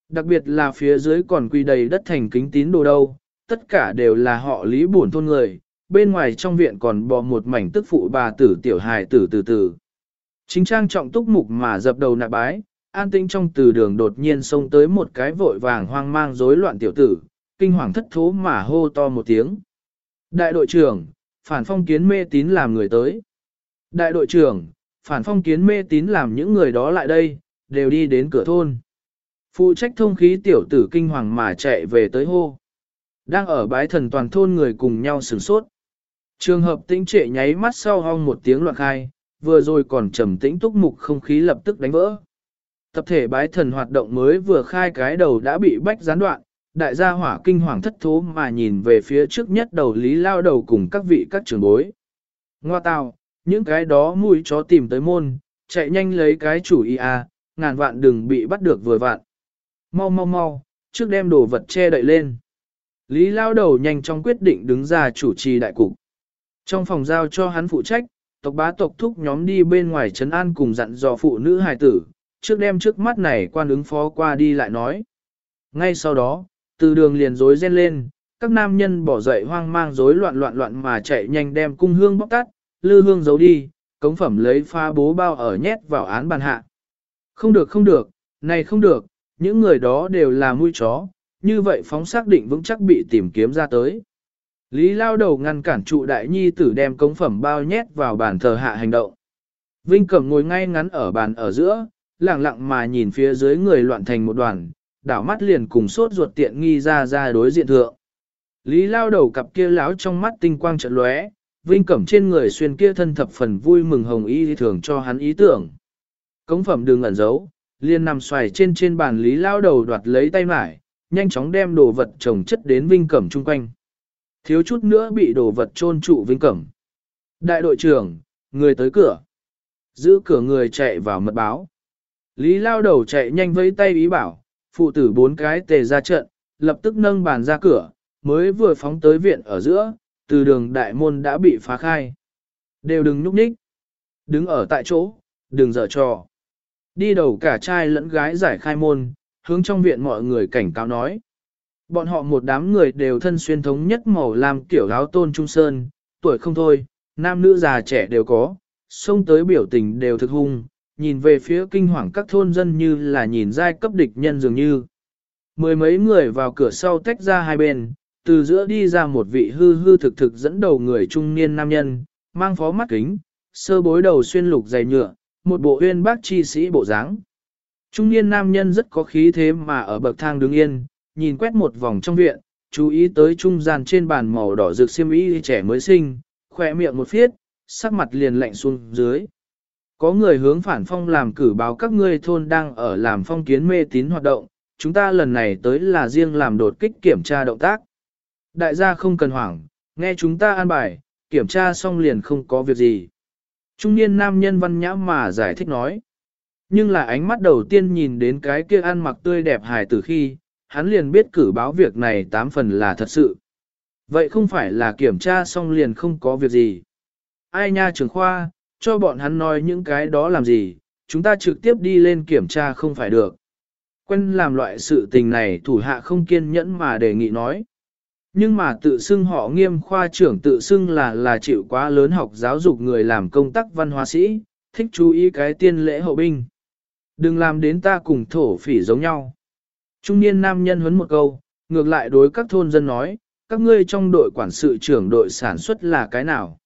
Đặc biệt là phía dưới còn quy đầy đất thành kính tín đồ đâu, tất cả đều là họ lý bổn thôn người, bên ngoài trong viện còn bò một mảnh tức phụ bà tử tiểu hài tử từ từ. Chính trang trọng túc mục mà dập đầu nạp bái, an tĩnh trong từ đường đột nhiên xông tới một cái vội vàng hoang mang rối loạn tiểu tử, kinh hoàng thất thố mà hô to một tiếng. Đại đội trưởng, phản phong kiến mê tín làm người tới. Đại đội trưởng, phản phong kiến mê tín làm những người đó lại đây, đều đi đến cửa thôn. Phụ trách thông khí tiểu tử kinh hoàng mà chạy về tới hô. Đang ở bái thần toàn thôn người cùng nhau sửng sốt. Trường hợp tĩnh trệ nháy mắt sau hong một tiếng loạn khai, vừa rồi còn trầm tĩnh túc mục không khí lập tức đánh vỡ. Tập thể bái thần hoạt động mới vừa khai cái đầu đã bị bách gián đoạn, đại gia hỏa kinh hoàng thất thố mà nhìn về phía trước nhất đầu lý lao đầu cùng các vị các trường bối. Ngoa tào, những cái đó mùi chó tìm tới môn, chạy nhanh lấy cái chủ ý à, ngàn vạn đừng bị bắt được vừa vạn. Mau mau mau, trước đem đồ vật che đậy lên. Lý lao đầu nhanh chóng quyết định đứng ra chủ trì đại cục. Trong phòng giao cho hắn phụ trách, tộc bá tộc thúc nhóm đi bên ngoài trấn an cùng dặn dò phụ nữ hài tử, trước đem trước mắt này quan ứng phó qua đi lại nói. Ngay sau đó, từ đường liền rối ren lên, các nam nhân bỏ dậy hoang mang rối loạn loạn loạn mà chạy nhanh đem cung hương bóc tắt, lư hương giấu đi, cống phẩm lấy pha bố bao ở nhét vào án bàn hạ. Không được không được, này không được, những người đó đều là mũi chó, như vậy phóng xác định vững chắc bị tìm kiếm ra tới. Lý lao đầu ngăn cản trụ đại nhi tử đem cống phẩm bao nhét vào bàn thờ hạ hành động. Vinh Cẩm ngồi ngay ngắn ở bàn ở giữa, lặng lặng mà nhìn phía dưới người loạn thành một đoàn, đảo mắt liền cùng sốt ruột tiện nghi ra ra đối diện thượng. Lý lao đầu cặp kia láo trong mắt tinh quang trận lóe, Vinh Cẩm trên người xuyên kia thân thập phần vui mừng hồng y thường cho hắn ý tưởng. Cống phẩm đừng ẩn giấu, liền nằm xoài trên trên bàn Lý lao đầu đoạt lấy tay mải, nhanh chóng đem đồ vật trồng chất đến Vinh Cẩm chung quanh. Thiếu chút nữa bị đồ vật trôn trụ Vinh Cẩm. Đại đội trưởng, người tới cửa. Giữ cửa người chạy vào mật báo. Lý lao đầu chạy nhanh với tay ý bảo, phụ tử bốn cái tề ra trận, lập tức nâng bàn ra cửa, mới vừa phóng tới viện ở giữa, từ đường đại môn đã bị phá khai. Đều đừng nhúc nhích. Đứng ở tại chỗ, đừng dở trò. Đi đầu cả trai lẫn gái giải khai môn, hướng trong viện mọi người cảnh cáo nói. Bọn họ một đám người đều thân xuyên thống nhất màu làm kiểu áo tôn trung sơn, tuổi không thôi, nam nữ già trẻ đều có, xông tới biểu tình đều thực hung, nhìn về phía kinh hoàng các thôn dân như là nhìn giai cấp địch nhân dường như. Mười mấy người vào cửa sau tách ra hai bên, từ giữa đi ra một vị hư hư thực thực dẫn đầu người trung niên nam nhân, mang phó mắt kính, sơ bối đầu xuyên lục dày nhựa, một bộ uyên bác chi sĩ bộ dáng. Trung niên nam nhân rất có khí thế mà ở bậc thang đứng yên, nhìn quét một vòng trong viện, chú ý tới trung gian trên bàn màu đỏ rực xiêm y trẻ mới sinh, khỏe miệng một phiết, sắc mặt liền lạnh xuống dưới. Có người hướng phản phong làm cử báo các ngươi thôn đang ở làm phong kiến mê tín hoạt động, chúng ta lần này tới là riêng làm đột kích kiểm tra động tác. Đại gia không cần hoảng, nghe chúng ta an bài, kiểm tra xong liền không có việc gì. Trung niên nam nhân văn nhã mà giải thích nói. Nhưng là ánh mắt đầu tiên nhìn đến cái kia ăn mặc tươi đẹp hài từ khi, hắn liền biết cử báo việc này tám phần là thật sự. Vậy không phải là kiểm tra xong liền không có việc gì. Ai nha trưởng khoa, cho bọn hắn nói những cái đó làm gì, chúng ta trực tiếp đi lên kiểm tra không phải được. Quen làm loại sự tình này thủ hạ không kiên nhẫn mà đề nghị nói. Nhưng mà tự xưng họ nghiêm khoa trưởng tự xưng là là chịu quá lớn học giáo dục người làm công tác văn hóa sĩ, thích chú ý cái tiên lễ hậu binh. Đừng làm đến ta cùng thổ phỉ giống nhau. Trung niên nam nhân huấn một câu, ngược lại đối các thôn dân nói, các ngươi trong đội quản sự trưởng đội sản xuất là cái nào?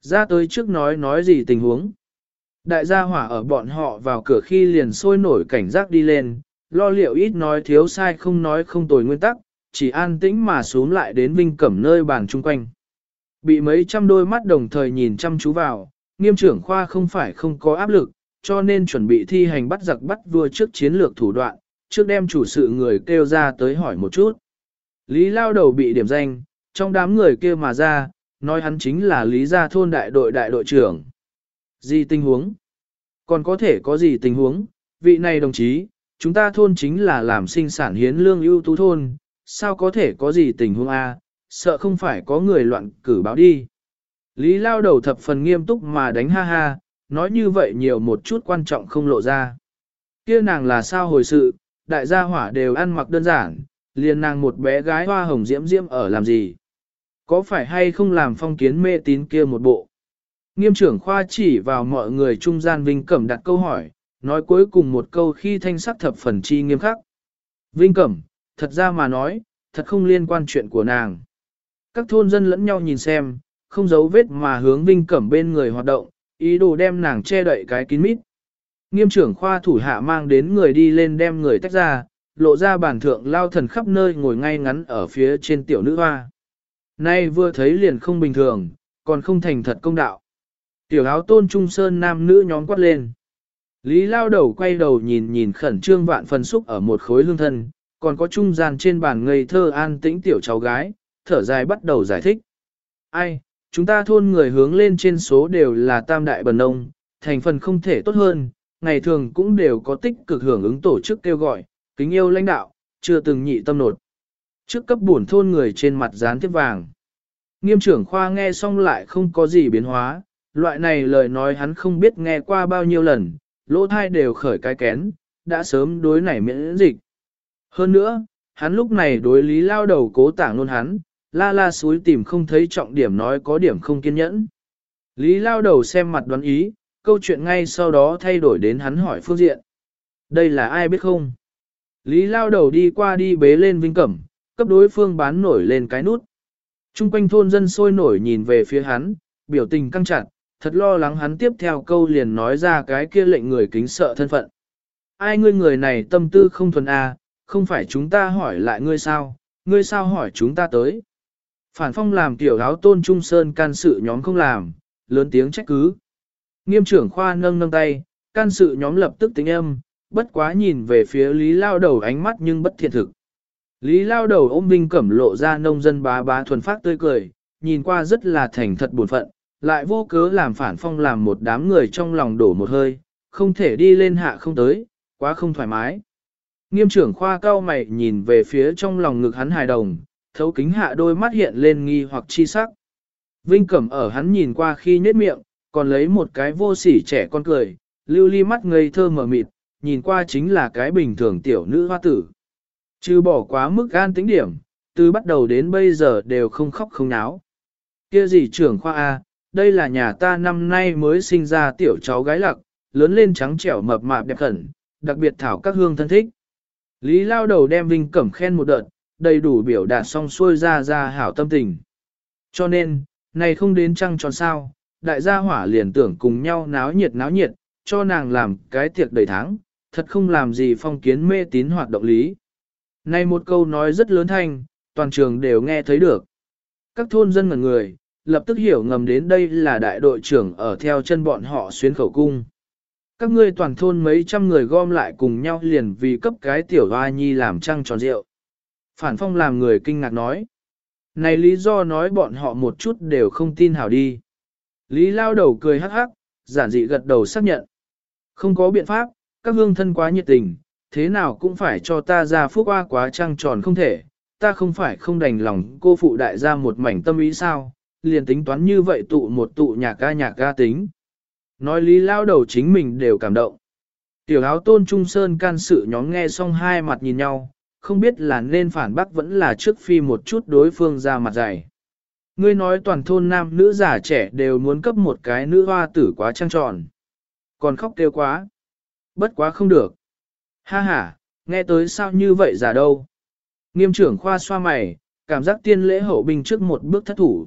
Ra tới trước nói nói gì tình huống? Đại gia hỏa ở bọn họ vào cửa khi liền sôi nổi cảnh giác đi lên, lo liệu ít nói thiếu sai không nói không tồi nguyên tắc, chỉ an tĩnh mà xuống lại đến vinh cẩm nơi bàn chung quanh. Bị mấy trăm đôi mắt đồng thời nhìn chăm chú vào, nghiêm trưởng khoa không phải không có áp lực, cho nên chuẩn bị thi hành bắt giặc bắt vua trước chiến lược thủ đoạn, trước đem chủ sự người kêu ra tới hỏi một chút. Lý lao đầu bị điểm danh, trong đám người kêu mà ra, nói hắn chính là Lý gia thôn đại đội đại đội trưởng. Gì tình huống? Còn có thể có gì tình huống? Vị này đồng chí, chúng ta thôn chính là làm sinh sản hiến lương ưu tú thôn, sao có thể có gì tình huống A, sợ không phải có người loạn cử báo đi. Lý lao đầu thập phần nghiêm túc mà đánh ha ha, nói như vậy nhiều một chút quan trọng không lộ ra. kia nàng là sao hồi sự, đại gia hỏa đều ăn mặc đơn giản, liền nàng một bé gái hoa hồng diễm diễm ở làm gì. Có phải hay không làm phong kiến mê tín kia một bộ? Nghiêm trưởng khoa chỉ vào mọi người trung gian Vinh Cẩm đặt câu hỏi, nói cuối cùng một câu khi thanh sắc thập phần chi nghiêm khắc. Vinh Cẩm, thật ra mà nói, thật không liên quan chuyện của nàng. Các thôn dân lẫn nhau nhìn xem, không giấu vết mà hướng Vinh Cẩm bên người hoạt động, ý đồ đem nàng che đậy cái kín mít. Nghiêm trưởng khoa thủ hạ mang đến người đi lên đem người tách ra, lộ ra bản thượng lao thần khắp nơi ngồi ngay ngắn ở phía trên tiểu nữ hoa. Nay vừa thấy liền không bình thường, còn không thành thật công đạo. Tiểu áo tôn trung sơn nam nữ nhóm quát lên. Lý lao đầu quay đầu nhìn nhìn khẩn trương vạn phần xúc ở một khối lương thân, còn có trung gian trên bàn ngây thơ an tĩnh tiểu cháu gái, thở dài bắt đầu giải thích. Ai, chúng ta thôn người hướng lên trên số đều là tam đại bần nông, thành phần không thể tốt hơn, ngày thường cũng đều có tích cực hưởng ứng tổ chức kêu gọi, kính yêu lãnh đạo, chưa từng nhị tâm nột. Trước cấp buồn thôn người trên mặt dán tiếp vàng. Nghiêm trưởng khoa nghe xong lại không có gì biến hóa, loại này lời nói hắn không biết nghe qua bao nhiêu lần, lỗ thai đều khởi cái kén, đã sớm đối nảy miễn dịch. Hơn nữa, hắn lúc này đối lý lao đầu cố tảng luôn hắn, la la suối tìm không thấy trọng điểm nói có điểm không kiên nhẫn. Lý lao đầu xem mặt đoán ý, câu chuyện ngay sau đó thay đổi đến hắn hỏi phương diện. Đây là ai biết không? Lý lao đầu đi qua đi bế lên vinh cẩm, cấp đối phương bán nổi lên cái nút. Trung quanh thôn dân sôi nổi nhìn về phía hắn, biểu tình căng chặt, thật lo lắng hắn tiếp theo câu liền nói ra cái kia lệnh người kính sợ thân phận. Ai ngươi người này tâm tư không thuần a, à, không phải chúng ta hỏi lại ngươi sao, ngươi sao hỏi chúng ta tới. Phản phong làm tiểu áo tôn trung sơn can sự nhóm không làm, lớn tiếng trách cứ. Nghiêm trưởng khoa nâng nâng tay, can sự nhóm lập tức tính âm, bất quá nhìn về phía Lý Lao Đầu ánh mắt nhưng bất thiện thực. Lý Lao Đầu ôm Vinh Cẩm lộ ra nông dân bá bá thuần phát tươi cười, nhìn qua rất là thành thật buồn phận, lại vô cớ làm phản phong làm một đám người trong lòng đổ một hơi, không thể đi lên hạ không tới, quá không thoải mái. Nghiêm trưởng khoa cao mày nhìn về phía trong lòng ngực hắn hài đồng, thấu kính hạ đôi mắt hiện lên nghi hoặc chi sắc. Vinh Cẩm ở hắn nhìn qua khi nhếch miệng, còn lấy một cái vô sỉ trẻ con cười, lưu ly mắt ngây thơ mở mịt, nhìn qua chính là cái bình thường tiểu nữ hoa tử. Chứ bỏ quá mức gan tính điểm, từ bắt đầu đến bây giờ đều không khóc không náo. Kia gì trưởng khoa A, đây là nhà ta năm nay mới sinh ra tiểu cháu gái lặc, lớn lên trắng trẻo mập mạp đẹp khẩn, đặc biệt thảo các hương thân thích. Lý lao đầu đem Vinh Cẩm khen một đợt, đầy đủ biểu đạt xong xuôi ra ra hảo tâm tình. Cho nên, này không đến trăng tròn sao, đại gia hỏa liền tưởng cùng nhau náo nhiệt náo nhiệt, cho nàng làm cái tiệc đầy tháng, thật không làm gì phong kiến mê tín hoạt động lý. Này một câu nói rất lớn thanh, toàn trường đều nghe thấy được. Các thôn dân ngần người, lập tức hiểu ngầm đến đây là đại đội trưởng ở theo chân bọn họ xuyến khẩu cung. Các ngươi toàn thôn mấy trăm người gom lại cùng nhau liền vì cấp cái tiểu hoa nhi làm trăng tròn rượu. Phản phong làm người kinh ngạc nói. Này lý do nói bọn họ một chút đều không tin hảo đi. Lý lao đầu cười hắc hắc, giản dị gật đầu xác nhận. Không có biện pháp, các hương thân quá nhiệt tình, thế nào cũng phải cho ta ra phúc hoa quá trăng tròn không thể, ta không phải không đành lòng cô phụ đại gia một mảnh tâm ý sao, liền tính toán như vậy tụ một tụ nhạc ca nhạc ca tính. Nói lý lao đầu chính mình đều cảm động. Tiểu áo tôn trung sơn can sự nhóm nghe xong hai mặt nhìn nhau, không biết là nên phản bác vẫn là trước phi một chút đối phương ra mặt dày. Ngươi nói toàn thôn nam nữ già trẻ đều muốn cấp một cái nữ hoa tử quá trăng tròn. Còn khóc kêu quá. Bất quá không được. Ha ha, nghe tới sao như vậy giả đâu. Nghiêm trưởng khoa xoa mày, cảm giác tiên lễ hậu binh trước một bước thất thủ.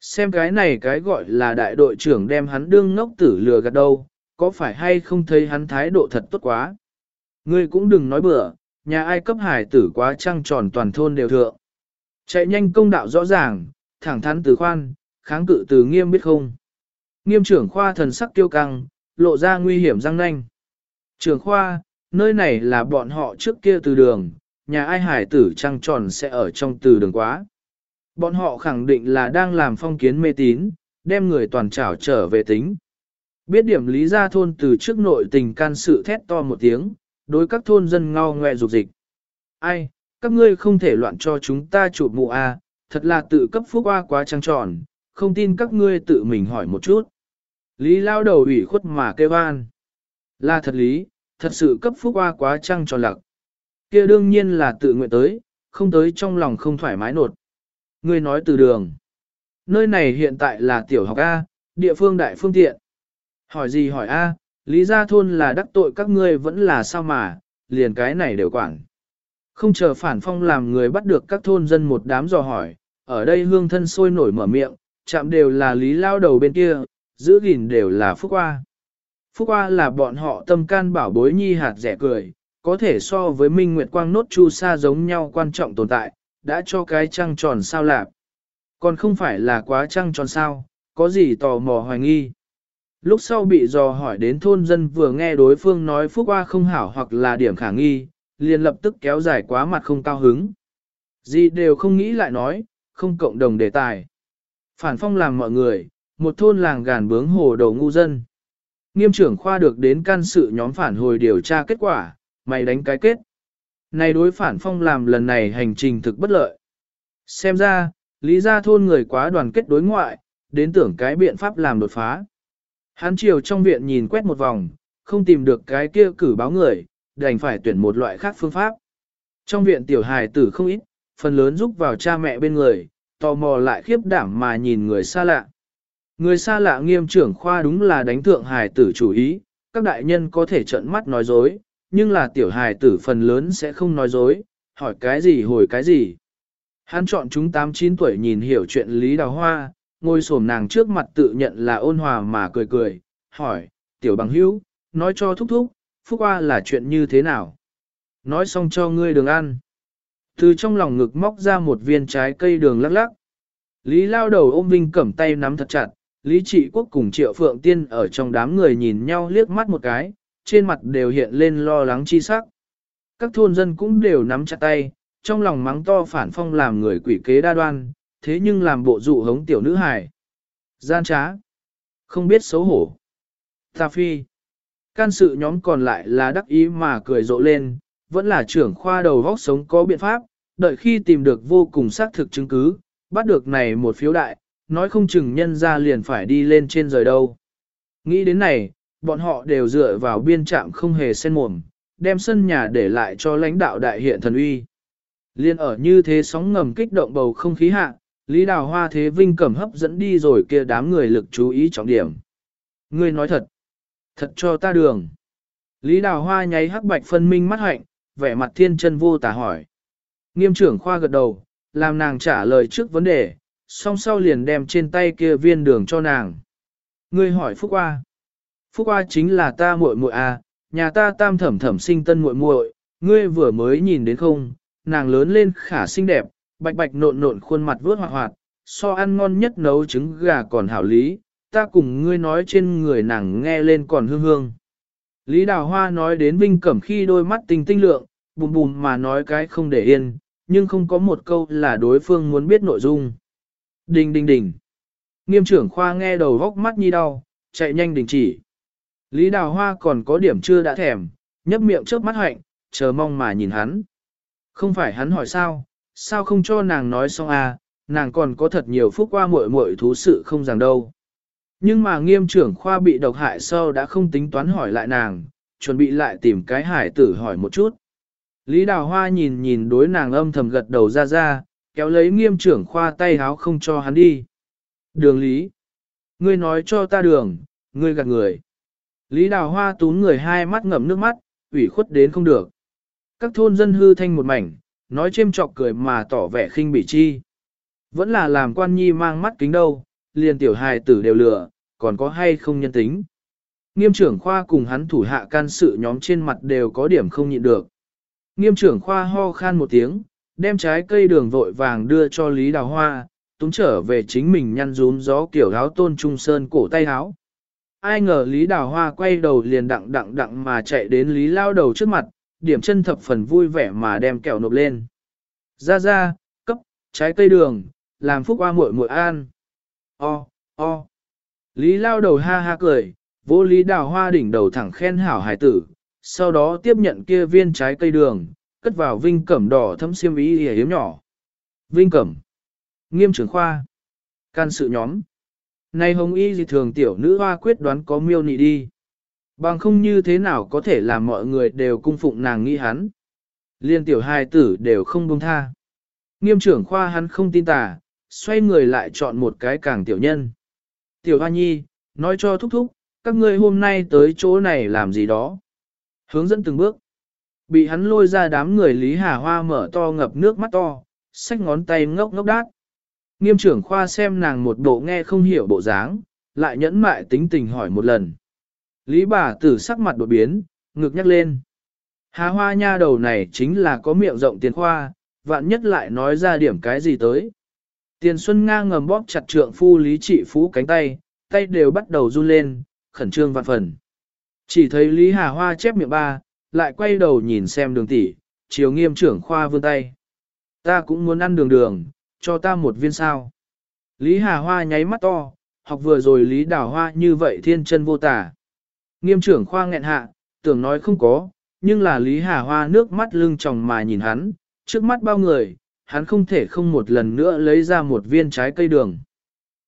Xem cái này cái gọi là đại đội trưởng đem hắn đương ngốc tử lừa gạt đâu, có phải hay không thấy hắn thái độ thật tốt quá. Ngươi cũng đừng nói bừa, nhà ai cấp hải tử quá trăng tròn toàn thôn đều thượng. Chạy nhanh công đạo rõ ràng, thẳng thắn từ khoan, kháng cự từ nghiêm biết không. Nghiêm trưởng khoa thần sắc tiêu căng, lộ ra nguy hiểm răng nanh. Trưởng khoa, nơi này là bọn họ trước kia từ đường, nhà ai hải tử trăng tròn sẽ ở trong từ đường quá. Bọn họ khẳng định là đang làm phong kiến mê tín, đem người toàn trảo trở về tính. Biết điểm lý ra thôn từ trước nội tình can sự thét to một tiếng, đối các thôn dân ngao ngoe dục dịch. Ai, các ngươi không thể loạn cho chúng ta chụp mụ a, à, thật là tự cấp phúc hoa quá trăng tròn, không tin các ngươi tự mình hỏi một chút. Lý lao đầu ủy khuất mà kêu an. Là thật lý, thật sự cấp phúc hoa quá trăng tròn lặc. kia đương nhiên là tự nguyện tới, không tới trong lòng không thoải mái nột. Ngươi nói từ đường. Nơi này hiện tại là tiểu học A, địa phương đại phương tiện. Hỏi gì hỏi A, lý gia thôn là đắc tội các ngươi vẫn là sao mà, liền cái này đều quản. Không chờ phản phong làm người bắt được các thôn dân một đám dò hỏi, ở đây hương thân sôi nổi mở miệng, chạm đều là lý lao đầu bên kia, giữ gìn đều là phúc hoa. Phúc hoa là bọn họ tâm can bảo bối nhi hạt rẻ cười, có thể so với minh nguyệt quang nốt chu sa giống nhau quan trọng tồn tại, đã cho cái trăng tròn sao lạp. Còn không phải là quá trăng tròn sao, có gì tò mò hoài nghi. Lúc sau bị dò hỏi đến thôn dân vừa nghe đối phương nói phúc hoa không hảo hoặc là điểm khả nghi, liền lập tức kéo dài quá mặt không cao hứng. Gì đều không nghĩ lại nói, không cộng đồng đề tài. Phản phong làm mọi người, một thôn làng gàn bướng hồ đầu ngu dân. Nghiêm trưởng khoa được đến can sự nhóm phản hồi điều tra kết quả, mày đánh cái kết. Này đối phản phong làm lần này hành trình thực bất lợi. Xem ra, lý gia thôn người quá đoàn kết đối ngoại, đến tưởng cái biện pháp làm đột phá. Hán chiều trong viện nhìn quét một vòng, không tìm được cái kia cử báo người, đành phải tuyển một loại khác phương pháp. Trong viện tiểu hài tử không ít, phần lớn giúp vào cha mẹ bên người, tò mò lại khiếp đảm mà nhìn người xa lạ. Người xa lạ nghiêm trưởng khoa đúng là đánh thượng hài tử chủ ý, các đại nhân có thể trợn mắt nói dối, nhưng là tiểu hài tử phần lớn sẽ không nói dối, hỏi cái gì hồi cái gì. Hắn chọn chúng 8-9 tuổi nhìn hiểu chuyện Lý Đào Hoa, ngồi xổm nàng trước mặt tự nhận là ôn hòa mà cười cười, hỏi, tiểu bằng hữu, nói cho thúc thúc, phúc qua là chuyện như thế nào? Nói xong cho ngươi đường ăn. Từ trong lòng ngực móc ra một viên trái cây đường lắc lắc. Lý lao đầu ôm Vinh cẩm tay nắm thật chặt, Lý trị quốc cùng triệu phượng tiên ở trong đám người nhìn nhau liếc mắt một cái, trên mặt đều hiện lên lo lắng chi sắc. Các thôn dân cũng đều nắm chặt tay, trong lòng mắng to phản phong làm người quỷ kế đa đoan, thế nhưng làm bộ dụ hống tiểu nữ hài. Gian trá. Không biết xấu hổ. Ta phi. Can sự nhóm còn lại là đắc ý mà cười rộ lên, vẫn là trưởng khoa đầu vóc sống có biện pháp, đợi khi tìm được vô cùng xác thực chứng cứ, bắt được này một phiếu đại, nói không chừng nhân ra liền phải đi lên trên rời đâu. Nghĩ đến này, bọn họ đều dựa vào biên trạm không hề sen mồm, đem sân nhà để lại cho lãnh đạo đại hiện thần uy. Liên ở như thế sóng ngầm kích động bầu không khí hạ, Lý Đào Hoa thế vinh cẩm hấp dẫn đi rồi kia đám người lực chú ý trọng điểm. Ngươi nói thật, thật cho ta đường. Lý Đào Hoa nháy hắc bạch phân minh mắt hạnh, vẻ mặt thiên chân vô tà hỏi. Nghiêm trưởng khoa gật đầu, làm nàng trả lời trước vấn đề, song sau liền đem trên tay kia viên đường cho nàng. Ngươi hỏi Phúc Hoa. Phúc Hoa chính là ta muội muội à, nhà ta tam thẩm thẩm sinh tân muội muội, ngươi vừa mới nhìn đến không, nàng lớn lên khả xinh đẹp, bạch bạch nộn nộn khuôn mặt vướt hoạt hoạt, so ăn ngon nhất nấu trứng gà còn hảo lý, ta cùng ngươi nói trên người nàng nghe lên còn hương hương. Lý Đào Hoa nói đến Vinh Cẩm khi đôi mắt tinh tinh lượng, bùm bùm mà nói cái không để yên, nhưng không có một câu là đối phương muốn biết nội dung. Đình đình đình. Nghiêm trưởng khoa nghe đầu góc mắt nhi đau, chạy nhanh đình chỉ. Lý Đào Hoa còn có điểm chưa đã thèm, nhấp miệng trước mắt hạnh, chờ mong mà nhìn hắn. Không phải hắn hỏi sao, sao không cho nàng nói xong à, nàng còn có thật nhiều phúc qua muội muội thú sự không rằng đâu. Nhưng mà nghiêm trưởng khoa bị độc hại sau đã không tính toán hỏi lại nàng, chuẩn bị lại tìm cái hải tử hỏi một chút. Lý Đào Hoa nhìn nhìn đối nàng âm thầm gật đầu ra ra, kéo lấy nghiêm trưởng khoa tay háo không cho hắn đi. Đường Lý. Ngươi nói cho ta đường, ngươi gạt người. Lý Đào Hoa tún người hai mắt ngậm nước mắt, ủy khuất đến không được. Các thôn dân hư thanh một mảnh, nói chêm chọc cười mà tỏ vẻ khinh bỉ chi. Vẫn là làm quan nhi mang mắt kính đâu, liền tiểu hài tử đều lừa, còn có hay không nhân tính. Nghiêm trưởng khoa cùng hắn thủ hạ can sự nhóm trên mặt đều có điểm không nhịn được. Nghiêm trưởng khoa ho khan một tiếng, đem trái cây đường vội vàng đưa cho Lý Đào Hoa, túng trở về chính mình nhăn rúm gió kiểu áo tôn trung sơn cổ tay áo. Ai ngờ Lý Đào Hoa quay đầu liền đặng đặng đặng mà chạy đến Lý Lao đầu trước mặt, điểm chân thập phần vui vẻ mà đem kẹo nộp lên. Ra ra, cấp, trái cây đường, làm phúc hoa muội muội an. O, o. Lý Lao đầu ha ha cười, vô Lý Đào Hoa đỉnh đầu thẳng khen hảo hải tử, sau đó tiếp nhận kia viên trái cây đường, cất vào vinh cẩm đỏ thấm xiêm ý hề hiếm nhỏ. Vinh cẩm, nghiêm trưởng khoa, can sự nhóm. Này hồng y gì thường tiểu nữ hoa quyết đoán có miêu nị đi. Bằng không như thế nào có thể làm mọi người đều cung phụng nàng nghi hắn. Liên tiểu hai tử đều không buông tha. Nghiêm trưởng khoa hắn không tin tà, xoay người lại chọn một cái càng tiểu nhân. Tiểu hoa nhi, nói cho thúc thúc, các ngươi hôm nay tới chỗ này làm gì đó. Hướng dẫn từng bước. Bị hắn lôi ra đám người Lý Hà Hoa mở to ngập nước mắt to, xách ngón tay ngốc ngốc đát. Nghiêm trưởng khoa xem nàng một bộ nghe không hiểu bộ dáng, lại nhẫn mại tính tình hỏi một lần. Lý bà tử sắc mặt đột biến, ngực nhắc lên. Hà hoa nha đầu này chính là có miệng rộng tiền khoa, vạn nhất lại nói ra điểm cái gì tới. Tiền Xuân Nga ngầm bóp chặt trượng phu Lý Trị Phú cánh tay, tay đều bắt đầu run lên, khẩn trương vạn phần. Chỉ thấy Lý Hà Hoa chép miệng ba, lại quay đầu nhìn xem đường tỷ, chiều nghiêm trưởng khoa vươn tay. Ta cũng muốn ăn đường đường, cho ta một viên sao. Lý Hà Hoa nháy mắt to, học vừa rồi Lý Đào Hoa như vậy thiên chân vô tả. Nghiêm trưởng khoa nghẹn hạ, tưởng nói không có, nhưng là Lý Hà Hoa nước mắt lưng tròng mà nhìn hắn, trước mắt bao người, hắn không thể không một lần nữa lấy ra một viên trái cây đường.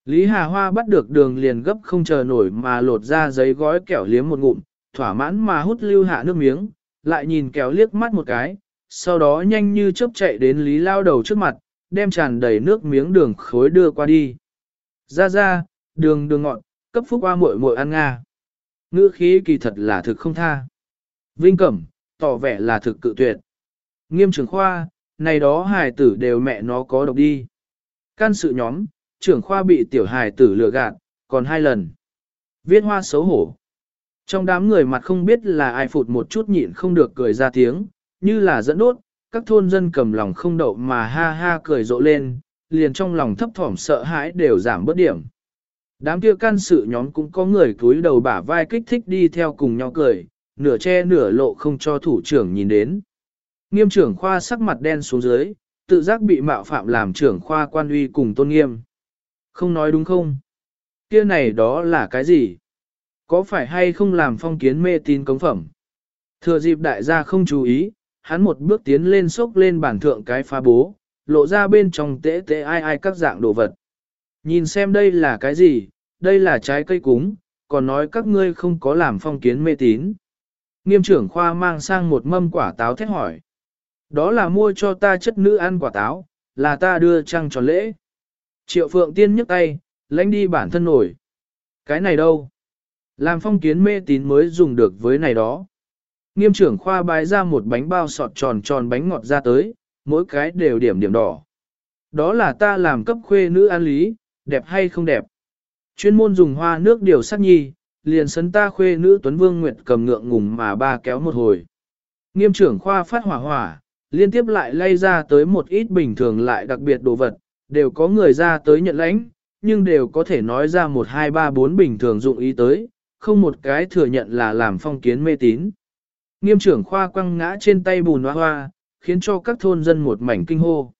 Lý Hà Hoa bắt được đường liền gấp không chờ nổi mà lột ra giấy gói kẹo liếm một ngụm, thỏa mãn mà hút lưu hạ nước miếng, lại nhìn kéo liếc mắt một cái, sau đó nhanh như chớp chạy đến Lý Lao đầu trước mặt, đem tràn đầy nước miếng đường khối đưa qua đi. Ra ra, đường đường ngọn, cấp phúc qua muội muội ăn nga. Ngữ khí kỳ thật là thực không tha. Vinh Cẩm, tỏ vẻ là thực cự tuyệt. Nghiêm trưởng khoa, này đó hài tử đều mẹ nó có độc đi. Can sự nhóm, trưởng khoa bị tiểu hài tử lừa gạt, còn hai lần. Viết hoa xấu hổ. Trong đám người mặt không biết là ai phụt một chút nhịn không được cười ra tiếng, như là dẫn đốt, các thôn dân cầm lòng không đậu mà ha ha cười rộ lên, liền trong lòng thấp thỏm sợ hãi đều giảm bớt điểm. Đám kia can sự nhóm cũng có người cúi đầu bả vai kích thích đi theo cùng nhau cười, nửa che nửa lộ không cho thủ trưởng nhìn đến. Nghiêm trưởng khoa sắc mặt đen xuống dưới, tự giác bị mạo phạm làm trưởng khoa quan uy cùng tôn nghiêm. Không nói đúng không? Kia này đó là cái gì? Có phải hay không làm phong kiến mê tín cống phẩm? Thừa dịp đại gia không chú ý, hắn một bước tiến lên sốc lên bản thượng cái phá bố, lộ ra bên trong tễ tễ ai ai các dạng đồ vật. Nhìn xem đây là cái gì, đây là trái cây cúng, còn nói các ngươi không có làm phong kiến mê tín. Nghiêm trưởng khoa mang sang một mâm quả táo thét hỏi. Đó là mua cho ta chất nữ ăn quả táo, là ta đưa trăng tròn lễ. Triệu phượng tiên nhấc tay, lãnh đi bản thân nổi. Cái này đâu? Làm phong kiến mê tín mới dùng được với này đó. Nghiêm trưởng khoa bái ra một bánh bao sọt tròn tròn bánh ngọt ra tới, mỗi cái đều điểm điểm đỏ. Đó là ta làm cấp khuê nữ an lý, đẹp hay không đẹp. Chuyên môn dùng hoa nước điều sắc nhi, liền sấn ta khuê nữ Tuấn Vương Nguyệt cầm ngượng ngùng mà ba kéo một hồi. Nghiêm trưởng khoa phát hỏa hỏa, liên tiếp lại lay ra tới một ít bình thường lại đặc biệt đồ vật, đều có người ra tới nhận lãnh, nhưng đều có thể nói ra một hai ba bốn bình thường dụng ý tới, không một cái thừa nhận là làm phong kiến mê tín. Nghiêm trưởng khoa quăng ngã trên tay bùn hoa hoa, khiến cho các thôn dân một mảnh kinh hô.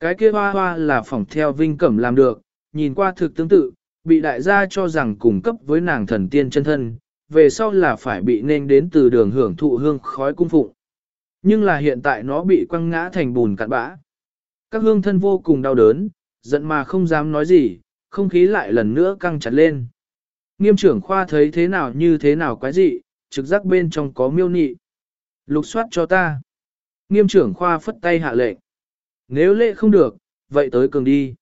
Cái kia hoa hoa là phỏng theo vinh cẩm làm được, nhìn qua thực tương tự, bị đại gia cho rằng cùng cấp với nàng thần tiên chân thân, về sau là phải bị nên đến từ đường hưởng thụ hương khói cung phụng. Nhưng là hiện tại nó bị quăng ngã thành bùn cặn bã. Các hương thân vô cùng đau đớn, giận mà không dám nói gì, không khí lại lần nữa căng chặt lên. Nghiêm trưởng khoa thấy thế nào như thế nào quái dị, trực giác bên trong có miêu nị. Lục soát cho ta. Nghiêm trưởng khoa phất tay hạ lệnh. Nếu lệ không được, vậy tới cường đi.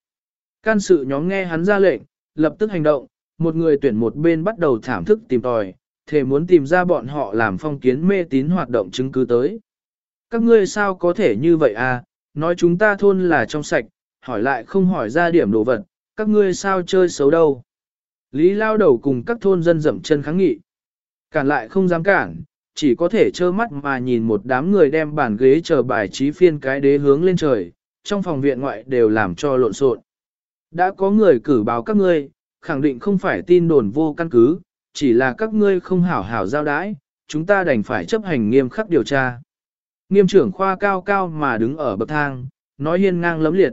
Can sự nhóm nghe hắn ra lệnh, lập tức hành động, một người tuyển một bên bắt đầu thảm thức tìm tòi, thể muốn tìm ra bọn họ làm phong kiến mê tín hoạt động chứng cứ tới. Các ngươi sao có thể như vậy à, nói chúng ta thôn là trong sạch, hỏi lại không hỏi ra điểm đồ vật, các ngươi sao chơi xấu đâu. Lý lao đầu cùng các thôn dân dậm chân kháng nghị. Cản lại không dám cản, chỉ có thể trơ mắt mà nhìn một đám người đem bàn ghế chờ bài trí phiên cái đế hướng lên trời, trong phòng viện ngoại đều làm cho lộn xộn. Đã có người cử báo các ngươi, khẳng định không phải tin đồn vô căn cứ, chỉ là các ngươi không hảo hảo giao đãi, chúng ta đành phải chấp hành nghiêm khắc điều tra. Nghiêm trưởng khoa cao cao mà đứng ở bậc thang, nói hiên ngang lấm liệt.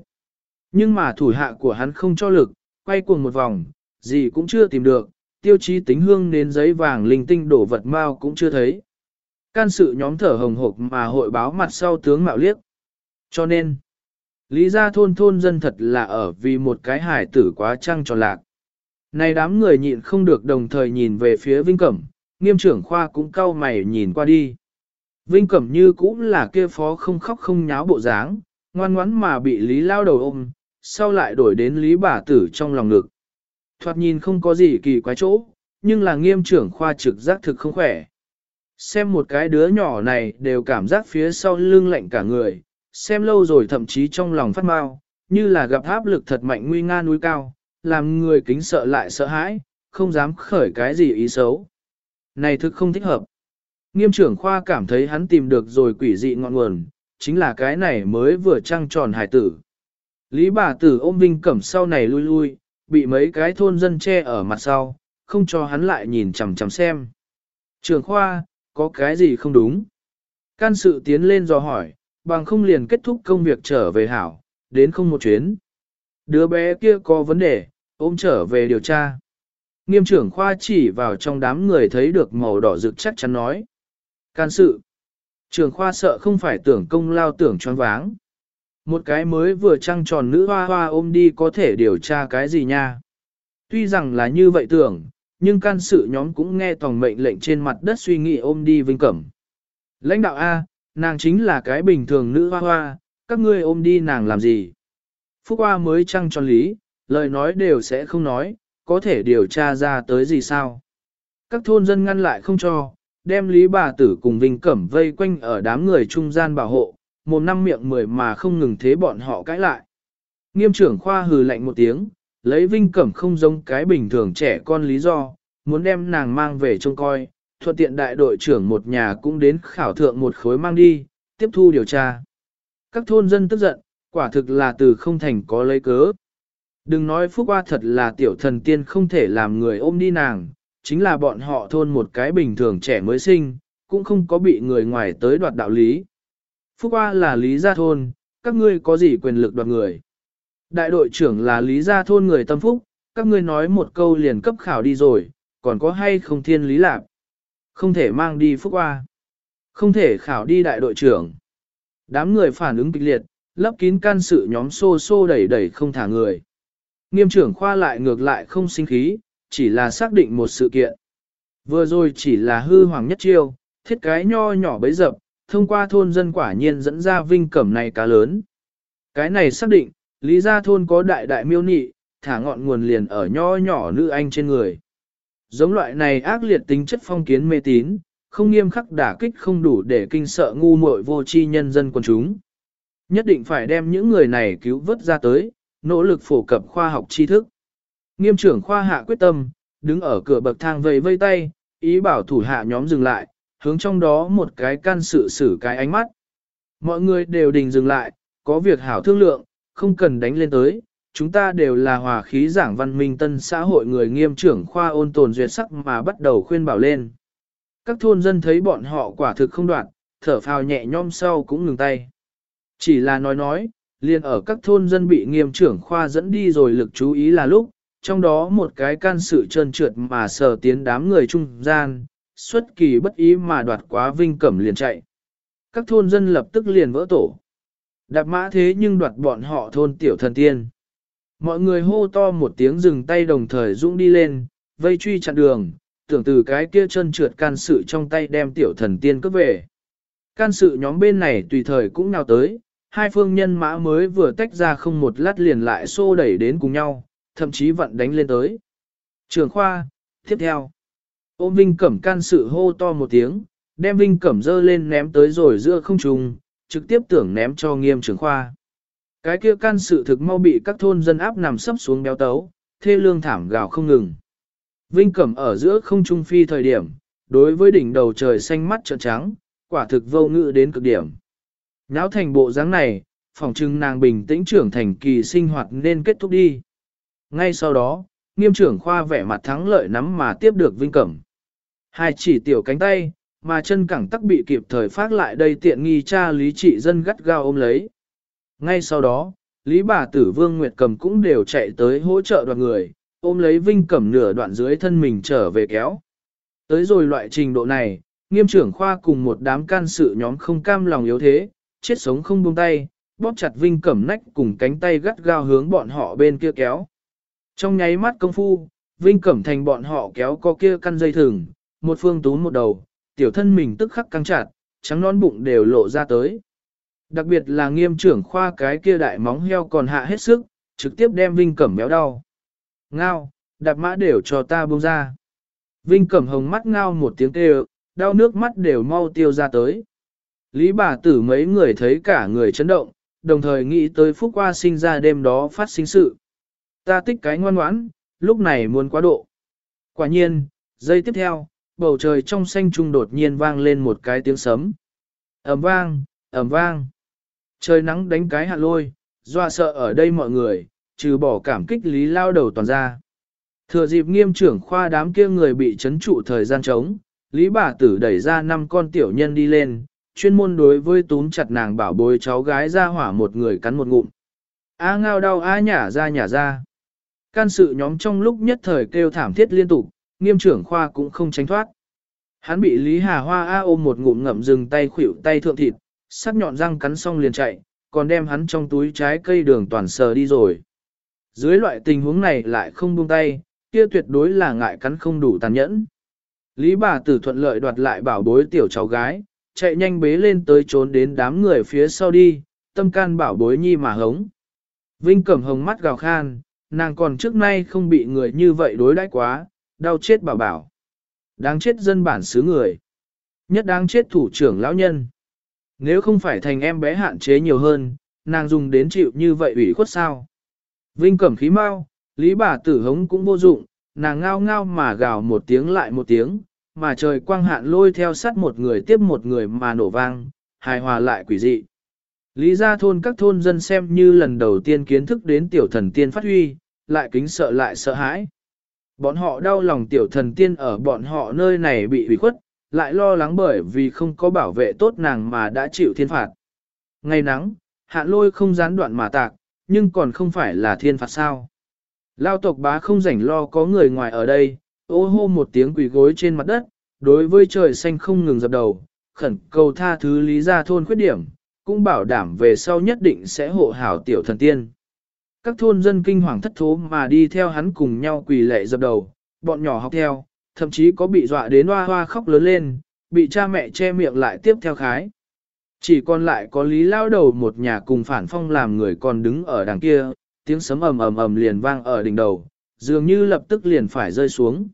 Nhưng mà thủ hạ của hắn không cho lực, quay cuồng một vòng, gì cũng chưa tìm được, tiêu chí tính hương đến giấy vàng linh tinh đổ vật mau cũng chưa thấy. Can sự nhóm thở hồng hộc mà hội báo mặt sau tướng mạo liếc. Cho nên, lý gia thôn thôn dân thật là ở vì một cái hải tử quá trăng tròn lạc. Này đám người nhịn không được đồng thời nhìn về phía Vinh Cẩm, nghiêm trưởng khoa cũng cau mày nhìn qua đi. Vinh Cẩm như cũng là kia phó không khóc không nháo bộ dáng, ngoan ngoãn mà bị Lý lao đầu ôm, sau lại đổi đến Lý bà tử trong lòng ngực. Thoạt nhìn không có gì kỳ quái chỗ, nhưng là nghiêm trưởng khoa trực giác thực không khỏe. Xem một cái đứa nhỏ này đều cảm giác phía sau lưng lạnh cả người, xem lâu rồi thậm chí trong lòng phát mau, như là gặp áp lực thật mạnh nguy nga núi cao, làm người kính sợ lại sợ hãi, không dám khởi cái gì ý xấu. Này thực không thích hợp. Nghiêm trưởng khoa cảm thấy hắn tìm được rồi quỷ dị ngọn nguồn, chính là cái này mới vừa trăng tròn hải tử. Lý bà tử ôm Vinh Cẩm sau này lui lui, bị mấy cái thôn dân che ở mặt sau, không cho hắn lại nhìn chằm chằm xem. Trường khoa, có cái gì không đúng? Can sự tiến lên dò hỏi, bằng không liền kết thúc công việc trở về hảo, đến không một chuyến. Đứa bé kia có vấn đề, ôm trở về điều tra. Nghiêm trưởng khoa chỉ vào trong đám người thấy được màu đỏ rực chắc chắn nói. Can sự. Trường khoa sợ không phải tưởng công lao tưởng choáng váng. Một cái mới vừa trăng tròn nữ hoa hoa ôm đi có thể điều tra cái gì nha. Tuy rằng là như vậy tưởng, nhưng can sự nhóm cũng nghe tòng mệnh lệnh trên mặt đất suy nghĩ ôm đi vinh cẩm. Lãnh đạo A, nàng chính là cái bình thường nữ hoa hoa, các ngươi ôm đi nàng làm gì? Phúc Hoa mới trăng tròn lý, lời nói đều sẽ không nói, có thể điều tra ra tới gì sao? Các thôn dân ngăn lại không cho, đem lý bà tử cùng Vinh Cẩm vây quanh ở đám người trung gian bảo hộ, một năm miệng mười mà không ngừng thế bọn họ cãi lại. Nghiêm trưởng khoa hừ lạnh một tiếng, lấy Vinh Cẩm không giống cái bình thường trẻ con lý do, muốn đem nàng mang về trông coi, thuận tiện đại đội trưởng một nhà cũng đến khảo thượng một khối mang đi, tiếp thu điều tra. Các thôn dân tức giận, quả thực là từ không thành có lấy cớ. Đừng nói Phúc Hoa thật là tiểu thần tiên không thể làm người ôm đi nàng, chính là bọn họ thôn một cái bình thường trẻ mới sinh, cũng không có bị người ngoài tới đoạt đạo lý. Phúc Hoa là Lý Gia Thôn, các ngươi có gì quyền lực đoạt người? Đại đội trưởng là Lý Gia Thôn người tâm phúc, các ngươi nói một câu liền cấp khảo đi rồi, còn có hay không thiên lý lạc? Không thể mang đi Phúc Hoa. Không thể khảo đi đại đội trưởng. Đám người phản ứng kịch liệt, lấp kín can sự nhóm xô xô đẩy đẩy không thả người. Nghiêm trưởng khoa lại ngược lại không sinh khí, chỉ là xác định một sự kiện. Vừa rồi chỉ là hư hoàng nhất chiêu, thiết cái nho nhỏ bấy dập, thông qua thôn dân quả nhiên dẫn ra vinh cẩm này cá lớn. Cái này xác định, lý gia thôn có đại đại miêu nị, thả ngọn nguồn liền ở nho nhỏ nữ anh trên người. Giống loại này ác liệt tính chất phong kiến mê tín, không nghiêm khắc đả kích không đủ để kinh sợ ngu muội vô tri nhân dân quần chúng. Nhất định phải đem những người này cứu vớt ra tới, nỗ lực phổ cập khoa học tri thức. Nghiêm trưởng khoa hạ quyết tâm, đứng ở cửa bậc thang vầy vây tay, ý bảo thủ hạ nhóm dừng lại, hướng trong đó một cái can sự xử cái ánh mắt. Mọi người đều đình dừng lại, có việc hảo thương lượng, không cần đánh lên tới, chúng ta đều là hòa khí giảng văn minh tân xã hội người nghiêm trưởng khoa ôn tồn duyệt sắc mà bắt đầu khuyên bảo lên. Các thôn dân thấy bọn họ quả thực không đoạn, thở phào nhẹ nhõm sau cũng ngừng tay. Chỉ là nói nói, liền ở các thôn dân bị nghiêm trưởng khoa dẫn đi rồi lực chú ý là lúc, trong đó một cái can sự trơn trượt mà sờ tiến đám người trung gian, xuất kỳ bất ý mà đoạt quá vinh cẩm liền chạy. Các thôn dân lập tức liền vỡ tổ. Đạp mã thế nhưng đoạt bọn họ thôn tiểu thần tiên. Mọi người hô to một tiếng dừng tay đồng thời dũng đi lên, vây truy chặn đường, tưởng từ cái kia chân trượt can sự trong tay đem tiểu thần tiên cướp về. Can sự nhóm bên này tùy thời cũng nào tới, hai phương nhân mã mới vừa tách ra không một lát liền lại xô đẩy đến cùng nhau, thậm chí vặn đánh lên tới. Trường khoa, tiếp theo. Ôm Vinh Cẩm can sự hô to một tiếng, đem Vinh Cẩm dơ lên ném tới rồi giữa không trùng, trực tiếp tưởng ném cho nghiêm trường khoa. Cái kia can sự thực mau bị các thôn dân áp nằm sấp xuống béo tấu, thê lương thảm gào không ngừng. Vinh Cẩm ở giữa không trung phi thời điểm, đối với đỉnh đầu trời xanh mắt trợn trắng, quả thực vô ngữ đến cực điểm. Náo thành bộ dáng này, phòng trưng nàng bình tĩnh trưởng thành kỳ sinh hoạt nên kết thúc đi. Ngay sau đó, nghiêm trưởng khoa vẻ mặt thắng lợi nắm mà tiếp được Vinh Cẩm. Hai chỉ tiểu cánh tay, mà chân cẳng tắc bị kịp thời phát lại đây tiện nghi cha lý trị dân gắt gao ôm lấy. Ngay sau đó, lý bà tử Vương Nguyệt Cầm cũng đều chạy tới hỗ trợ đoàn người, ôm lấy Vinh Cẩm nửa đoạn dưới thân mình trở về kéo. Tới rồi loại trình độ này, nghiêm trưởng khoa cùng một đám can sự nhóm không cam lòng yếu thế, chết sống không buông tay, bóp chặt Vinh Cẩm nách cùng cánh tay gắt gao hướng bọn họ bên kia kéo. Trong nháy mắt công phu, Vinh Cẩm thành bọn họ kéo co kia căn dây thừng, một phương tú một đầu, tiểu thân mình tức khắc căng chặt, trắng non bụng đều lộ ra tới. Đặc biệt là nghiêm trưởng khoa cái kia đại móng heo còn hạ hết sức, trực tiếp đem Vinh Cẩm méo đau. Ngao, đạp mã đều cho ta buông ra. Vinh Cẩm hồng mắt ngao một tiếng kêu, đau nước mắt đều mau tiêu ra tới. Lý bà tử mấy người thấy cả người chấn động, đồng thời nghĩ tới phúc qua sinh ra đêm đó phát sinh sự. Ta tích cái ngoan ngoãn, lúc này muốn quá độ. Quả nhiên, giây tiếp theo, bầu trời trong xanh trung đột nhiên vang lên một cái tiếng sấm. ầm vang, ầm vang. Trời nắng đánh cái hạ lôi, doa sợ ở đây mọi người, trừ bỏ cảm kích lý lao đầu toàn ra. Thừa dịp nghiêm trưởng khoa đám kia người bị chấn trụ thời gian trống, lý bà tử đẩy ra năm con tiểu nhân đi lên, chuyên môn đối với túm chặt nàng bảo bối cháu gái ra hỏa một người cắn một ngụm. A ngao đau a nhả ra nhả ra. Can sự nhóm trong lúc nhất thời kêu thảm thiết liên tục, nghiêm trưởng khoa cũng không tránh thoát. Hắn bị Lý Hà Hoa A ôm một ngụm ngậm dừng tay khuỷu tay thượng thịt, sắc nhọn răng cắn xong liền chạy, còn đem hắn trong túi trái cây đường toàn sờ đi rồi. Dưới loại tình huống này lại không buông tay, kia tuyệt đối là ngại cắn không đủ tàn nhẫn. Lý bà tử thuận lợi đoạt lại bảo bối tiểu cháu gái, chạy nhanh bế lên tới trốn đến đám người phía sau đi, tâm can bảo bối nhi mà hống. Vinh cẩm hồng mắt gào khan, nàng còn trước nay không bị người như vậy đối đãi quá, đau chết bảo bảo. Đáng chết dân bản xứ người. Nhất đáng chết thủ trưởng lão nhân. Nếu không phải thành em bé hạn chế nhiều hơn, nàng dùng đến chịu như vậy ủy khuất sao. Vinh cẩm khí mau, lý bà tử hống cũng vô dụng, nàng ngao ngao mà gào một tiếng lại một tiếng, mà trời quang hạn lôi theo sát một người tiếp một người mà nổ vang, hài hòa lại quỷ dị. Lý gia thôn các thôn dân xem như lần đầu tiên kiến thức đến tiểu thần tiên phát huy, lại kính sợ lại sợ hãi. Bọn họ đau lòng tiểu thần tiên ở bọn họ nơi này bị hủy khuất, lại lo lắng bởi vì không có bảo vệ tốt nàng mà đã chịu thiên phạt. Ngày nắng, hạn lôi không gián đoạn mà tạc, nhưng còn không phải là thiên phạt sao. Lao tộc bá không rảnh lo có người ngoài ở đây, ô hô một tiếng quỳ gối trên mặt đất, đối với trời xanh không ngừng dập đầu, khẩn cầu tha thứ lý gia thôn khuyết điểm, cũng bảo đảm về sau nhất định sẽ hộ hảo tiểu thần tiên. Các thôn dân kinh hoàng thất thố mà đi theo hắn cùng nhau quỳ lệ dập đầu, bọn nhỏ học theo, thậm chí có bị dọa đến hoa hoa khóc lớn lên, bị cha mẹ che miệng lại tiếp theo khái. Chỉ còn lại có lý lao đầu một nhà cùng phản phong làm người còn đứng ở đằng kia, tiếng sấm ầm ầm ầm liền vang ở đỉnh đầu, dường như lập tức liền phải rơi xuống.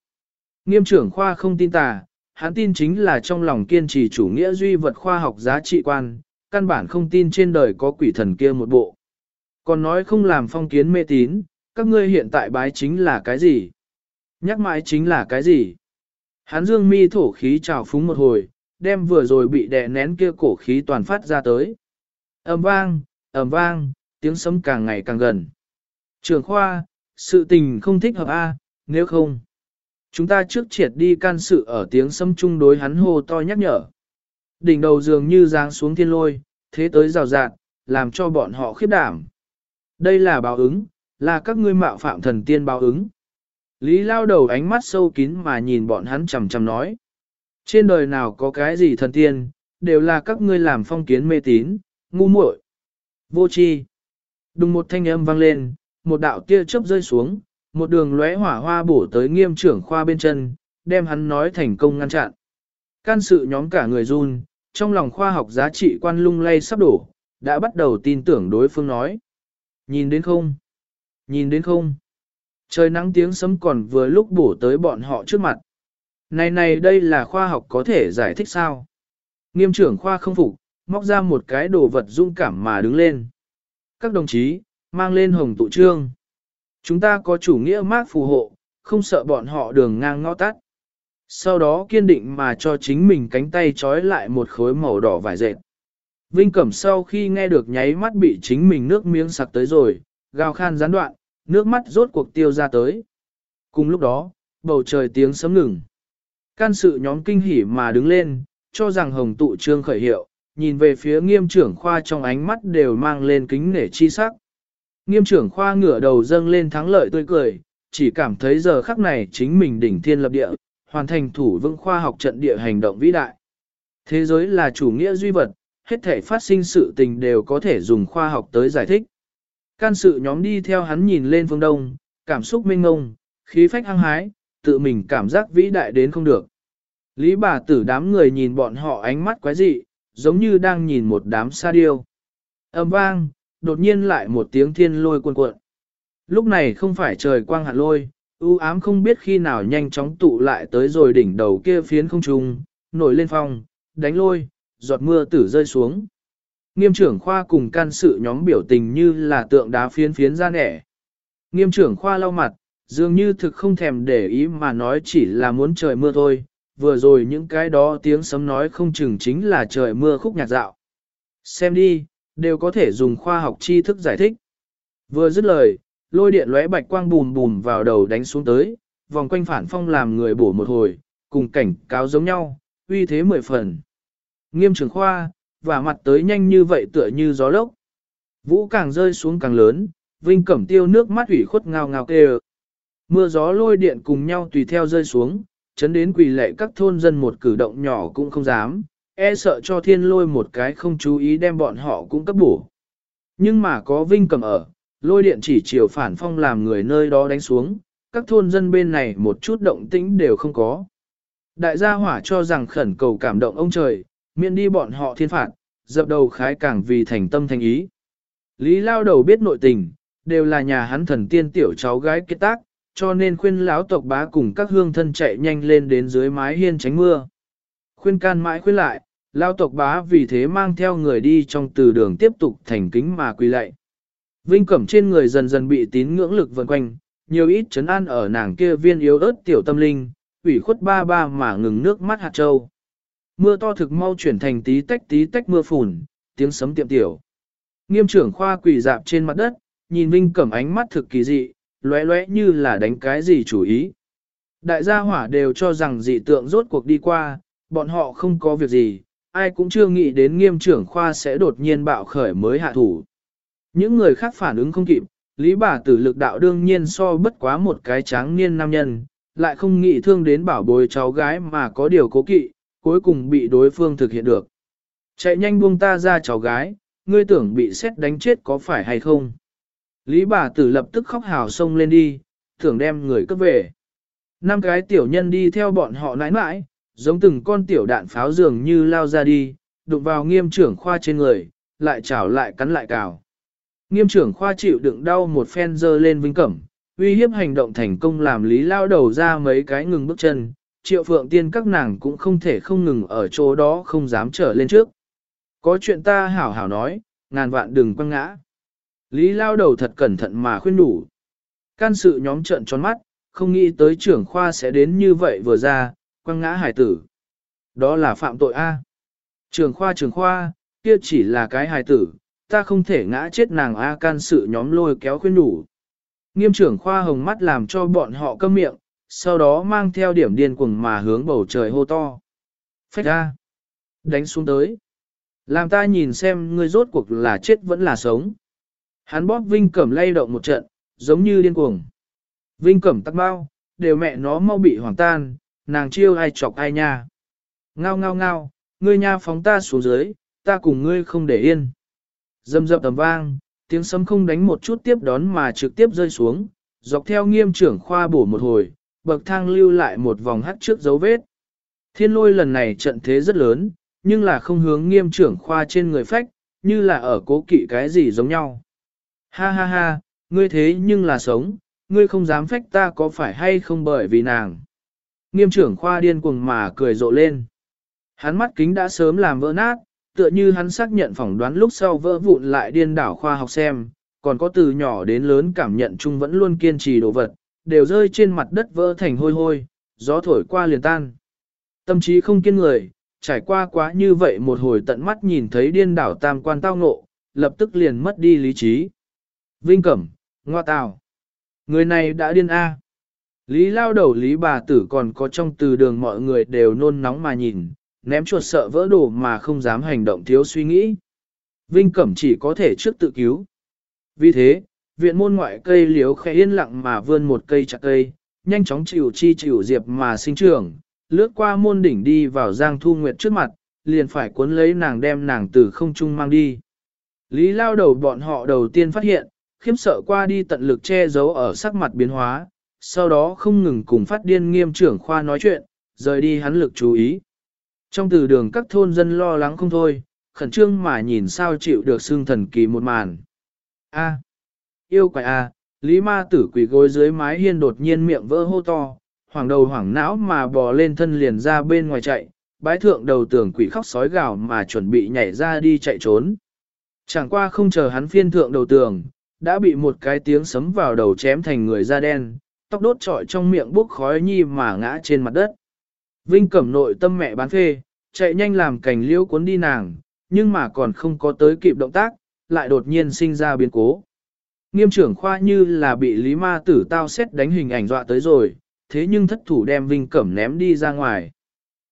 Nghiêm trưởng khoa không tin tà, hắn tin chính là trong lòng kiên trì chủ nghĩa duy vật khoa học giá trị quan, căn bản không tin trên đời có quỷ thần kia một bộ. Còn nói không làm phong kiến mê tín, các ngươi hiện tại bái chính là cái gì? Nhắc mãi chính là cái gì? Hán dương mi thổ khí trào phúng một hồi, đem vừa rồi bị đè nén kia cổ khí toàn phát ra tới. ầm vang, ầm vang, tiếng sấm càng ngày càng gần. Trường khoa, sự tình không thích hợp A, nếu không. Chúng ta trước triệt đi can sự ở tiếng sấm chung đối hắn hô to nhắc nhở. Đỉnh đầu dường như giáng xuống thiên lôi, thế tới rào rạt, làm cho bọn họ khiếp đảm. Đây là báo ứng, là các ngươi mạo phạm thần tiên báo ứng. Lý lao đầu ánh mắt sâu kín mà nhìn bọn hắn chầm chầm nói. Trên đời nào có cái gì thần tiên, đều là các ngươi làm phong kiến mê tín, ngu muội, vô tri. Đùng một thanh âm vang lên, một đạo tia chớp rơi xuống, một đường lóe hỏa hoa bổ tới nghiêm trưởng khoa bên chân, đem hắn nói thành công ngăn chặn. Can sự nhóm cả người run, trong lòng khoa học giá trị quan lung lay sắp đổ, đã bắt đầu tin tưởng đối phương nói. Nhìn đến không? Nhìn đến không? Trời nắng tiếng sấm còn vừa lúc bổ tới bọn họ trước mặt. Này này đây là khoa học có thể giải thích sao? Nghiêm trưởng khoa không phục, móc ra một cái đồ vật dung cảm mà đứng lên. Các đồng chí, mang lên hồng tụ trương. Chúng ta có chủ nghĩa mác phù hộ, không sợ bọn họ đường ngang ngõ tắt. Sau đó kiên định mà cho chính mình cánh tay trói lại một khối màu đỏ vải dệt. Vinh Cẩm sau khi nghe được nháy mắt bị chính mình nước miếng sặc tới rồi, gào khan gián đoạn, nước mắt rốt cuộc tiêu ra tới. Cùng lúc đó, bầu trời tiếng sấm ngừng. Can sự nhóm kinh hỉ mà đứng lên, cho rằng hồng tụ trương khởi hiệu, nhìn về phía nghiêm trưởng khoa trong ánh mắt đều mang lên kính nể chi sắc. Nghiêm trưởng khoa ngửa đầu dâng lên thắng lợi tươi cười, chỉ cảm thấy giờ khắc này chính mình đỉnh thiên lập địa, hoàn thành thủ vững khoa học trận địa hành động vĩ đại. Thế giới là chủ nghĩa duy vật, hết thể phát sinh sự tình đều có thể dùng khoa học tới giải thích. Can sự nhóm đi theo hắn nhìn lên phương đông, cảm xúc mênh ngông, khí phách hăng hái, tự mình cảm giác vĩ đại đến không được. Lý bà tử đám người nhìn bọn họ ánh mắt quái dị, giống như đang nhìn một đám sa điêu. Âm vang, đột nhiên lại một tiếng thiên lôi cuồn cuộn. Lúc này không phải trời quang hạ lôi, u ám không biết khi nào nhanh chóng tụ lại tới rồi đỉnh đầu kia phiến không trung, nổi lên phong, đánh lôi, giọt mưa tử rơi xuống. Nghiêm trưởng khoa cùng can sự nhóm biểu tình như là tượng đá phiến phiến ra nẻ. Nghiêm trưởng khoa lau mặt, dường như thực không thèm để ý mà nói chỉ là muốn trời mưa thôi, vừa rồi những cái đó tiếng sấm nói không chừng chính là trời mưa khúc nhạc dạo. Xem đi, đều có thể dùng khoa học tri thức giải thích. Vừa dứt lời, lôi điện lóe bạch quang bùm bùm vào đầu đánh xuống tới, vòng quanh phản phong làm người bổ một hồi, cùng cảnh cáo giống nhau, uy thế mười phần. Nghiêm trường khoa, và mặt tới nhanh như vậy tựa như gió lốc. Vũ càng rơi xuống càng lớn, Vinh Cẩm Tiêu nước mắt ủy khuất ngào ngào kêu. Mưa gió lôi điện cùng nhau tùy theo rơi xuống, chấn đến quỳ lệ các thôn dân một cử động nhỏ cũng không dám, e sợ cho thiên lôi một cái không chú ý đem bọn họ cũng cấp bổ. Nhưng mà có Vinh Cẩm ở, lôi điện chỉ chiều phản phong làm người nơi đó đánh xuống, các thôn dân bên này một chút động tĩnh đều không có. Đại gia hỏa cho rằng khẩn cầu cảm động ông trời, miễn đi bọn họ thiên phạt, dập đầu khái càng vì thành tâm thành ý. Lý lao đầu biết nội tình, đều là nhà hắn thần tiên tiểu cháu gái kết tác, cho nên khuyên lão tộc bá cùng các hương thân chạy nhanh lên đến dưới mái hiên tránh mưa. Khuyên can mãi khuyên lại, lao tộc bá vì thế mang theo người đi trong từ đường tiếp tục thành kính mà quỳ lạy. Vinh cẩm trên người dần dần bị tín ngưỡng lực vần quanh, nhiều ít chấn an ở nàng kia viên yếu ớt tiểu tâm linh, ủy khuất ba ba mà ngừng nước mắt hạt châu. Mưa to thực mau chuyển thành tí tách tí tách mưa phùn, tiếng sấm tiệm tiểu. Nghiêm trưởng khoa quỳ dạp trên mặt đất, nhìn Vinh cẩm ánh mắt thực kỳ dị, lóe lóe như là đánh cái gì chủ ý. Đại gia hỏa đều cho rằng dị tượng rốt cuộc đi qua, bọn họ không có việc gì, ai cũng chưa nghĩ đến nghiêm trưởng khoa sẽ đột nhiên bạo khởi mới hạ thủ. Những người khác phản ứng không kịp, lý bà tử lực đạo đương nhiên so bất quá một cái tráng niên nam nhân, lại không nghĩ thương đến bảo bối cháu gái mà có điều cố kỵ, cuối cùng bị đối phương thực hiện được. Chạy nhanh buông ta ra cháu gái, ngươi tưởng bị xét đánh chết có phải hay không? Lý bà tử lập tức khóc hào sông lên đi, tưởng đem người cấp về. năm cái tiểu nhân đi theo bọn họ nãi nãi, giống từng con tiểu đạn pháo dường như lao ra đi, đụng vào nghiêm trưởng khoa trên người, lại chảo lại cắn lại cào. Nghiêm trưởng khoa chịu đựng đau một phen dơ lên vinh cẩm, uy hiếp hành động thành công làm lý lao đầu ra mấy cái ngừng bước chân, triệu phượng tiên các nàng cũng không thể không ngừng ở chỗ đó không dám trở lên trước. Có chuyện ta hảo hảo nói, ngàn vạn đừng quăng ngã. Lý lao đầu thật cẩn thận mà khuyên đủ. Can sự nhóm trợn tròn mắt, không nghĩ tới trưởng khoa sẽ đến như vậy vừa ra, quăng ngã hải tử. Đó là phạm tội A. Trường khoa trường khoa, kia chỉ là cái hài tử, ta không thể ngã chết nàng A can sự nhóm lôi kéo khuyên đủ. Nghiêm trưởng khoa hồng mắt làm cho bọn họ câm miệng, sau đó mang theo điểm điên cuồng mà hướng bầu trời hô to. Phách ra. Đánh xuống tới. Làm ta nhìn xem ngươi rốt cuộc là chết vẫn là sống. Hắn bóp Vinh Cẩm lay động một trận, giống như điên cuồng. Vinh Cẩm tắc bao, đều mẹ nó mau bị hoàng tan, nàng chiêu ai chọc ai nha. Ngao ngao ngao, ngươi nha phóng ta xuống dưới, ta cùng ngươi không để yên dầm dập tầm vang, tiếng sấm không đánh một chút tiếp đón mà trực tiếp rơi xuống, dọc theo nghiêm trưởng khoa bổ một hồi, bậc thang lưu lại một vòng hắt trước dấu vết. Thiên lôi lần này trận thế rất lớn, nhưng là không hướng nghiêm trưởng khoa trên người phách, như là ở cố kỵ cái gì giống nhau. Ha ha ha, ngươi thế nhưng là sống, ngươi không dám phách ta có phải hay không bởi vì nàng. Nghiêm trưởng khoa điên cuồng mà cười rộ lên. Hắn mắt kính đã sớm làm vỡ nát, tựa như hắn xác nhận phỏng đoán lúc sau vỡ vụn lại điên đảo khoa học xem, còn có từ nhỏ đến lớn cảm nhận chung vẫn luôn kiên trì đồ vật, đều rơi trên mặt đất vỡ thành hôi hôi, gió thổi qua liền tan. Tâm trí không kiên người, trải qua quá như vậy một hồi tận mắt nhìn thấy điên đảo tam quan tao ngộ, lập tức liền mất đi lý trí. Vinh Cẩm, Ngoa Tào. Người này đã điên A. Lý lao đầu lý bà tử còn có trong từ đường mọi người đều nôn nóng mà nhìn, ném chuột sợ vỡ đồ mà không dám hành động thiếu suy nghĩ. Vinh Cẩm chỉ có thể trước tự cứu. Vì thế, viện môn ngoại cây liếu khẽ yên lặng mà vươn một cây chặt cây, nhanh chóng chịu chi chịu diệp mà sinh trưởng, lướt qua môn đỉnh đi vào Giang Thu Nguyệt trước mặt, liền phải cuốn lấy nàng đem nàng từ không trung mang đi. Lý lao đầu bọn họ đầu tiên phát hiện, khiếm sợ qua đi tận lực che giấu ở sắc mặt biến hóa, sau đó không ngừng cùng phát điên nghiêm trưởng khoa nói chuyện, rời đi hắn lực chú ý. Trong từ đường các thôn dân lo lắng không thôi, khẩn trương mà nhìn sao chịu được xương thần kỳ một màn. A. yêu quái A, Lý ma tử quỷ gối dưới mái hiên đột nhiên miệng vỡ hô to, hoảng đầu hoảng não mà bò lên thân liền ra bên ngoài chạy, bái thượng đầu tường quỷ khóc sói gào mà chuẩn bị nhảy ra đi chạy trốn. Chẳng qua không chờ hắn phiên thượng đầu tường, đã bị một cái tiếng sấm vào đầu chém thành người da đen, tóc đốt trọi trong miệng bốc khói nhi mà ngã trên mặt đất. Vinh cẩm nội tâm mẹ bán phê, chạy nhanh làm cảnh liễu cuốn đi nàng, nhưng mà còn không có tới kịp động tác, lại đột nhiên sinh ra biến cố. Nghiêm trưởng khoa như là bị lý ma tử tao xét đánh hình ảnh dọa tới rồi, thế nhưng thất thủ đem Vinh Cẩm ném đi ra ngoài.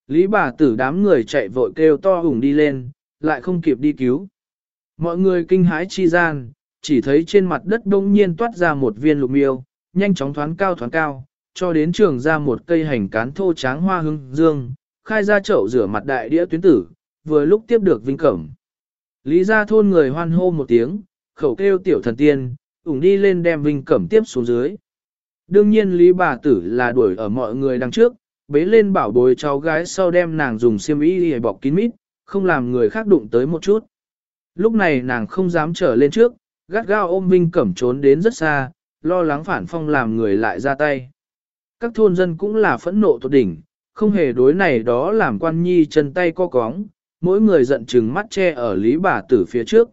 Lý bà tử đám người chạy vội kêu to hùng đi lên, lại không kịp đi cứu. Mọi người kinh hãi chi gian, chỉ thấy trên mặt đất đông nhiên toát ra một viên lục miêu, nhanh chóng thoáng cao thoáng cao, cho đến trường ra một cây hành cán thô tráng hoa hưng dương, khai ra chậu rửa mặt đại đĩa tuyến tử, vừa lúc tiếp được Vinh Cẩm. Lý ra thôn người hoan hô một tiếng, khẩu kêu tiểu thần tiên, ủng đi lên đem Vinh Cẩm tiếp xuống dưới. Đương nhiên Lý bà tử là đuổi ở mọi người đằng trước, bế lên bảo bối cháu gái sau đem nàng dùng xiêm y để bọc kín mít, không làm người khác đụng tới một chút. Lúc này nàng không dám trở lên trước, gắt gao ôm Vinh Cẩm trốn đến rất xa, lo lắng phản phong làm người lại ra tay. Các thôn dân cũng là phẫn nộ tột đỉnh, không hề đối này đó làm quan nhi chân tay co cóng, mỗi người giận chừng mắt che ở lý bà tử phía trước.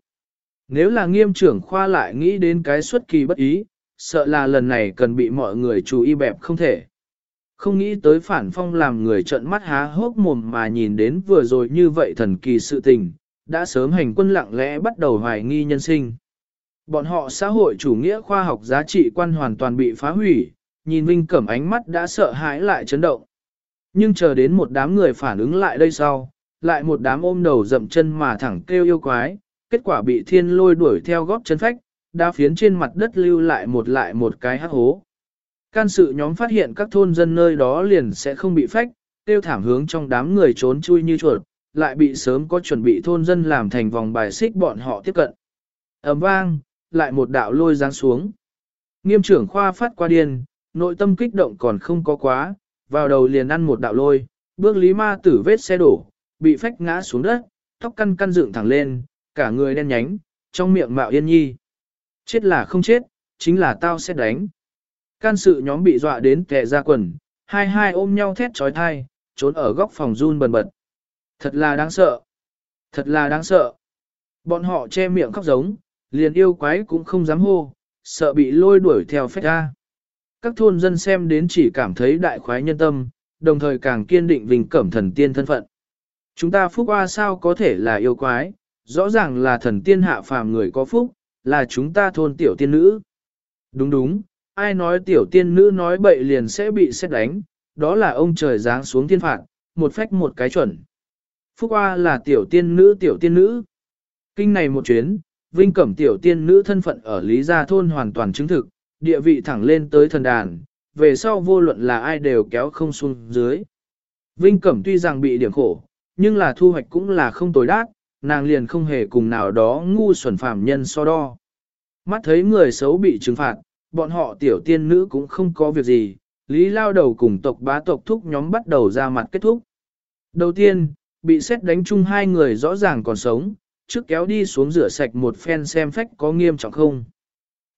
Nếu là nghiêm trưởng khoa lại nghĩ đến cái xuất kỳ bất ý, sợ là lần này cần bị mọi người chú ý bẹp không thể. Không nghĩ tới phản phong làm người trợn mắt há hốc mồm mà nhìn đến vừa rồi như vậy thần kỳ sự tình, đã sớm hành quân lặng lẽ bắt đầu hoài nghi nhân sinh. Bọn họ xã hội chủ nghĩa khoa học giá trị quan hoàn toàn bị phá hủy, nhìn Vinh Cẩm ánh mắt đã sợ hãi lại chấn động. Nhưng chờ đến một đám người phản ứng lại đây sau, lại một đám ôm đầu dậm chân mà thẳng kêu yêu quái, kết quả bị thiên lôi đuổi theo góp chân phách, đá phiến trên mặt đất lưu lại một lại một cái hắc hố. Can sự nhóm phát hiện các thôn dân nơi đó liền sẽ không bị phách, tiêu thảm hướng trong đám người trốn chui như chuột, lại bị sớm có chuẩn bị thôn dân làm thành vòng bài xích bọn họ tiếp cận. ầm vang, lại một đạo lôi giáng xuống. Nghiêm trưởng khoa phát qua điên, nội tâm kích động còn không có quá, vào đầu liền ăn một đạo lôi, bước lý ma tử vết xe đổ, bị phách ngã xuống đất, tóc căn căn dựng thẳng lên, cả người đen nhánh, trong miệng mạo yên nhi. Chết là không chết, chính là tao sẽ đánh. Can sự nhóm bị dọa đến kẻ ra quần, hai hai ôm nhau thét trói thai, trốn ở góc phòng run bần bật. Thật là đáng sợ. Thật là đáng sợ. Bọn họ che miệng khóc giống, liền yêu quái cũng không dám hô, sợ bị lôi đuổi theo phách ra. Các thôn dân xem đến chỉ cảm thấy đại khoái nhân tâm, đồng thời càng kiên định vinh cẩm thần tiên thân phận. Chúng ta phúc hoa sao có thể là yêu quái, rõ ràng là thần tiên hạ phàm người có phúc, là chúng ta thôn tiểu tiên nữ. Đúng đúng, ai nói tiểu tiên nữ nói bậy liền sẽ bị xét đánh, đó là ông trời giáng xuống thiên phạt, một phách một cái chuẩn. Phúc Hoa là tiểu tiên nữ tiểu tiên nữ. Kinh này một chuyến, Vinh Cẩm tiểu tiên nữ thân phận ở Lý Gia Thôn hoàn toàn chứng thực, địa vị thẳng lên tới thần đàn, về sau vô luận là ai đều kéo không xuống dưới. Vinh Cẩm tuy rằng bị điểm khổ, nhưng là thu hoạch cũng là không tối đát, nàng liền không hề cùng nào đó ngu xuẩn phạm nhân so đo. Mắt thấy người xấu bị trừng phạt, bọn họ tiểu tiên nữ cũng không có việc gì, Lý lao đầu cùng tộc bá tộc thúc nhóm bắt đầu ra mặt kết thúc. Đầu tiên, bị xét đánh chung hai người rõ ràng còn sống, trước kéo đi xuống rửa sạch một phen xem phách có nghiêm trọng không.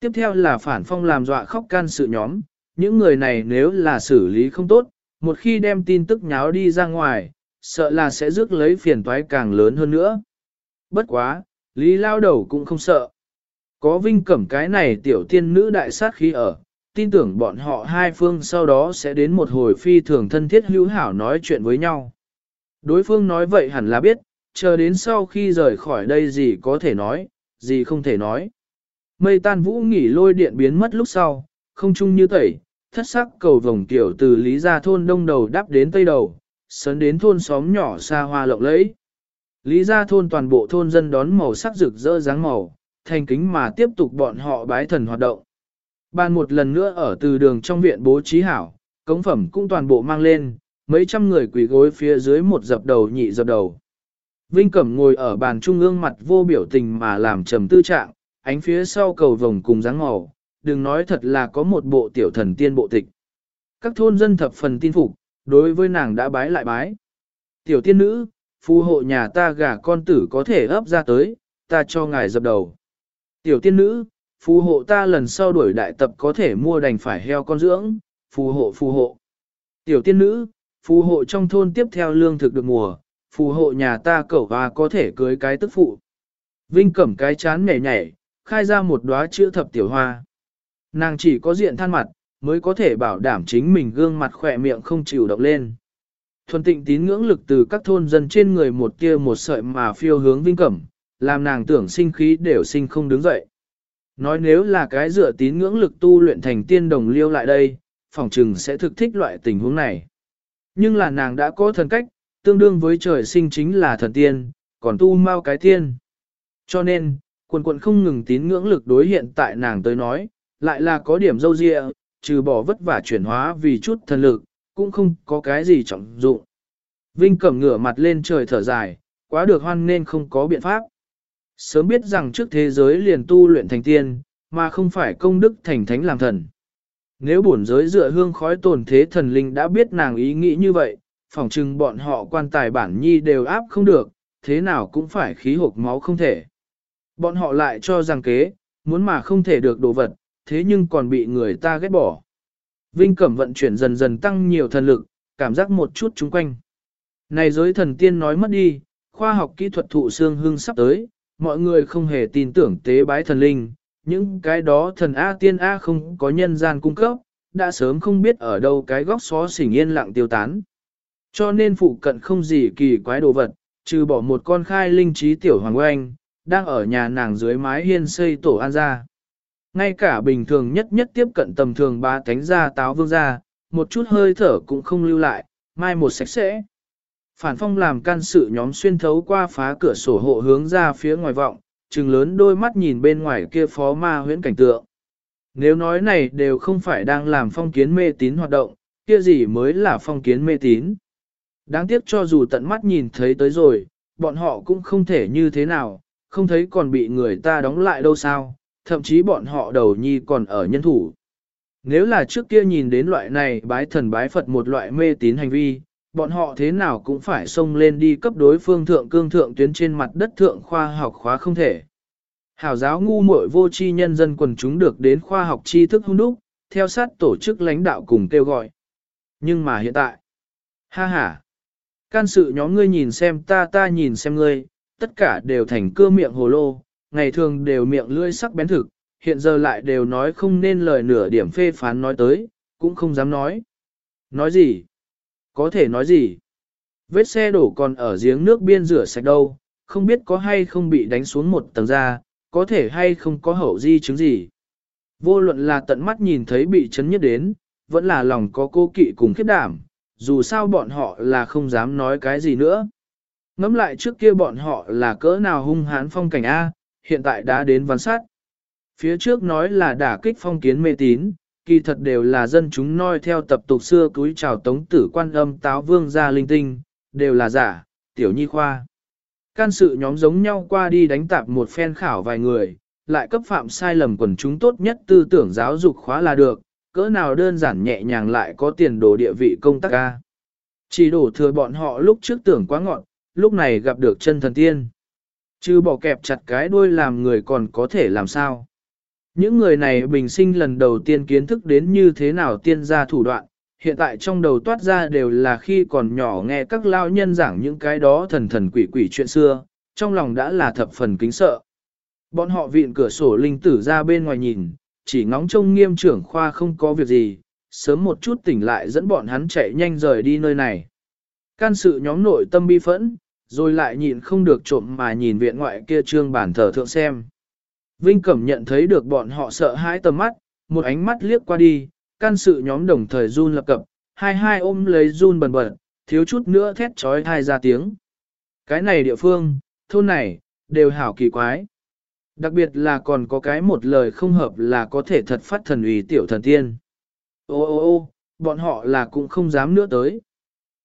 Tiếp theo là phản phong làm dọa khóc can sự nhóm, những người này nếu là xử lý không tốt, một khi đem tin tức nháo đi ra ngoài, sợ là sẽ rước lấy phiền toái càng lớn hơn nữa. Bất quá, Lý lao đầu cũng không sợ. Có vinh cẩm cái này tiểu tiên nữ đại sát khí ở, tin tưởng bọn họ hai phương sau đó sẽ đến một hồi phi thường thân thiết hữu hảo nói chuyện với nhau. Đối phương nói vậy hẳn là biết, chờ đến sau khi rời khỏi đây gì có thể nói, gì không thể nói. Mây tan vũ nghỉ lôi điện biến mất lúc sau, không chung như tẩy, thất sắc cầu vòng tiểu từ lý gia thôn đông đầu đắp đến tây đầu, sấn đến thôn xóm nhỏ xa hoa lộng lẫy. Lý gia thôn toàn bộ thôn dân đón màu sắc rực rỡ dáng màu, thành kính mà tiếp tục bọn họ bái thần hoạt động. Ban một lần nữa ở từ đường trong viện bố trí hảo, cống phẩm cũng toàn bộ mang lên, mấy trăm người quỳ gối phía dưới một dập đầu nhị dập đầu. Vinh Cẩm ngồi ở bàn trung ương mặt vô biểu tình mà làm trầm tư trạng, ánh phía sau cầu vồng cùng dáng màu, đừng nói thật là có một bộ tiểu thần tiên bộ tịch. Các thôn dân thập phần tin phục, đối với nàng đã bái lại bái. Tiểu tiên nữ, phù hộ nhà ta gả con tử có thể ấp ra tới, ta cho ngài dập đầu. Tiểu tiên nữ, phù hộ ta lần sau đuổi đại tập có thể mua đành phải heo con dưỡng, phù hộ phù hộ. Tiểu tiên nữ, phù hộ trong thôn tiếp theo lương thực được mùa, phù hộ nhà ta cẩu và có thể cưới cái tức phụ. Vinh cẩm cái chán nhảy nhảy, khai ra một đóa chữ thập tiểu hoa. Nàng chỉ có diện than mặt, mới có thể bảo đảm chính mình gương mặt khỏe miệng không chịu động lên. Thuần tịnh tín ngưỡng lực từ các thôn dân trên người một kia một sợi mà phiêu hướng vinh cẩm, làm nàng tưởng sinh khí đều sinh không đứng dậy. Nói nếu là cái dựa tín ngưỡng lực tu luyện thành tiên đồng liêu lại đây, phòng trừng sẽ thực thích loại tình huống này. Nhưng là nàng đã có thần cách, tương đương với trời sinh chính là thần tiên, còn tu mau cái tiên. Cho nên, quần quần không ngừng tín ngưỡng lực đối hiện tại nàng tới nói, lại là có điểm dâu dịa, trừ bỏ vất vả chuyển hóa vì chút thần lực, cũng không có cái gì trọng dụng. Vinh cẩm ngửa mặt lên trời thở dài, quá được hoan nên không có biện pháp. Sớm biết rằng trước thế giới liền tu luyện thành tiên, mà không phải công đức thành thánh làm thần. Nếu bổn giới dựa hương khói tồn thế thần linh đã biết nàng ý nghĩ như vậy, phỏng chừng bọn họ quan tài bản nhi đều áp không được, thế nào cũng phải khí hộp máu không thể. Bọn họ lại cho rằng kế, muốn mà không thể được đồ vật, thế nhưng còn bị người ta ghét bỏ. Vinh Cẩm vận chuyển dần dần tăng nhiều thần lực, cảm giác một chút chung quanh. Này giới thần tiên nói mất đi, khoa học kỹ thuật thụ xương hương sắp tới, mọi người không hề tin tưởng tế bái thần linh, những cái đó thần A tiên A không có nhân gian cung cấp, đã sớm không biết ở đâu cái góc xó xỉnh yên lặng tiêu tán. Cho nên phụ cận không gì kỳ quái đồ vật, trừ bỏ một con khai linh trí tiểu hoàng oanh, đang ở nhà nàng dưới mái hiên xây tổ an gia, Ngay cả bình thường nhất nhất tiếp cận tầm thường ba thánh gia táo vương gia, một chút hơi thở cũng không lưu lại, mai một sạch sẽ. Phản phong làm can sự nhóm xuyên thấu qua phá cửa sổ hộ hướng ra phía ngoài vọng, trừng lớn đôi mắt nhìn bên ngoài kia phó ma huyễn cảnh tượng. Nếu nói này đều không phải đang làm phong kiến mê tín hoạt động, kia gì mới là phong kiến mê tín. Đáng tiếc cho dù tận mắt nhìn thấy tới rồi, bọn họ cũng không thể như thế nào, không thấy còn bị người ta đóng lại đâu sao, thậm chí bọn họ đầu nhi còn ở nhân thủ. Nếu là trước kia nhìn đến loại này bái thần bái Phật một loại mê tín hành vi, bọn họ thế nào cũng phải xông lên đi cấp đối phương thượng cương thượng tuyến trên mặt đất thượng khoa học khóa không thể. Hảo giáo ngu muội vô tri nhân dân quần chúng được đến khoa học tri thức hung đúc, theo sát tổ chức lãnh đạo cùng kêu gọi. Nhưng mà hiện tại, ha ha, can sự nhóm ngươi nhìn xem ta ta nhìn xem ngươi, tất cả đều thành cưa miệng hồ lô, ngày thường đều miệng lưỡi sắc bén thực, hiện giờ lại đều nói không nên lời nửa điểm phê phán nói tới, cũng không dám nói. Nói gì? Có thể nói gì? Vết xe đổ còn ở giếng nước biên rửa sạch đâu, không biết có hay không bị đánh xuống một tầng ra, có thể hay không có hậu di chứng gì. Vô luận là tận mắt nhìn thấy bị chấn nhất đến, vẫn là lòng có cô kỵ cùng khiếp đảm, dù sao bọn họ là không dám nói cái gì nữa. Ngắm lại trước kia bọn họ là cỡ nào hung hãn phong cảnh A, hiện tại đã đến văn sát. Phía trước nói là đả kích phong kiến mê tín, kỳ thật đều là dân chúng noi theo tập tục xưa cúi chào tống tử quan âm táo vương gia linh tinh, đều là giả, tiểu nhi khoa. Can sự nhóm giống nhau qua đi đánh tạp một phen khảo vài người, lại cấp phạm sai lầm quần chúng tốt nhất tư tưởng giáo dục khóa là được, cỡ nào đơn giản nhẹ nhàng lại có tiền đồ địa vị công tác ca. Chỉ đổ thừa bọn họ lúc trước tưởng quá ngọn, lúc này gặp được chân thần tiên. Chứ bỏ kẹp chặt cái đuôi làm người còn có thể làm sao. Những người này bình sinh lần đầu tiên kiến thức đến như thế nào tiên gia thủ đoạn, hiện tại trong đầu toát ra đều là khi còn nhỏ nghe các lao nhân giảng những cái đó thần thần quỷ quỷ chuyện xưa, trong lòng đã là thập phần kính sợ. Bọn họ viện cửa sổ linh tử ra bên ngoài nhìn, chỉ ngóng trông nghiêm trưởng khoa không có việc gì, sớm một chút tỉnh lại dẫn bọn hắn chạy nhanh rời đi nơi này. Can sự nhóm nội tâm bi phẫn, rồi lại nhịn không được trộm mà nhìn viện ngoại kia trương bản thờ thượng xem. Vinh Cẩm nhận thấy được bọn họ sợ hãi tầm mắt, một ánh mắt liếc qua đi, can sự nhóm đồng thời run lập cập, hai hai ôm lấy run bần bật, thiếu chút nữa thét trói thai ra tiếng. Cái này địa phương, thôn này, đều hảo kỳ quái. Đặc biệt là còn có cái một lời không hợp là có thể thật phát thần ủy tiểu thần tiên. Ô ô ô, bọn họ là cũng không dám nữa tới.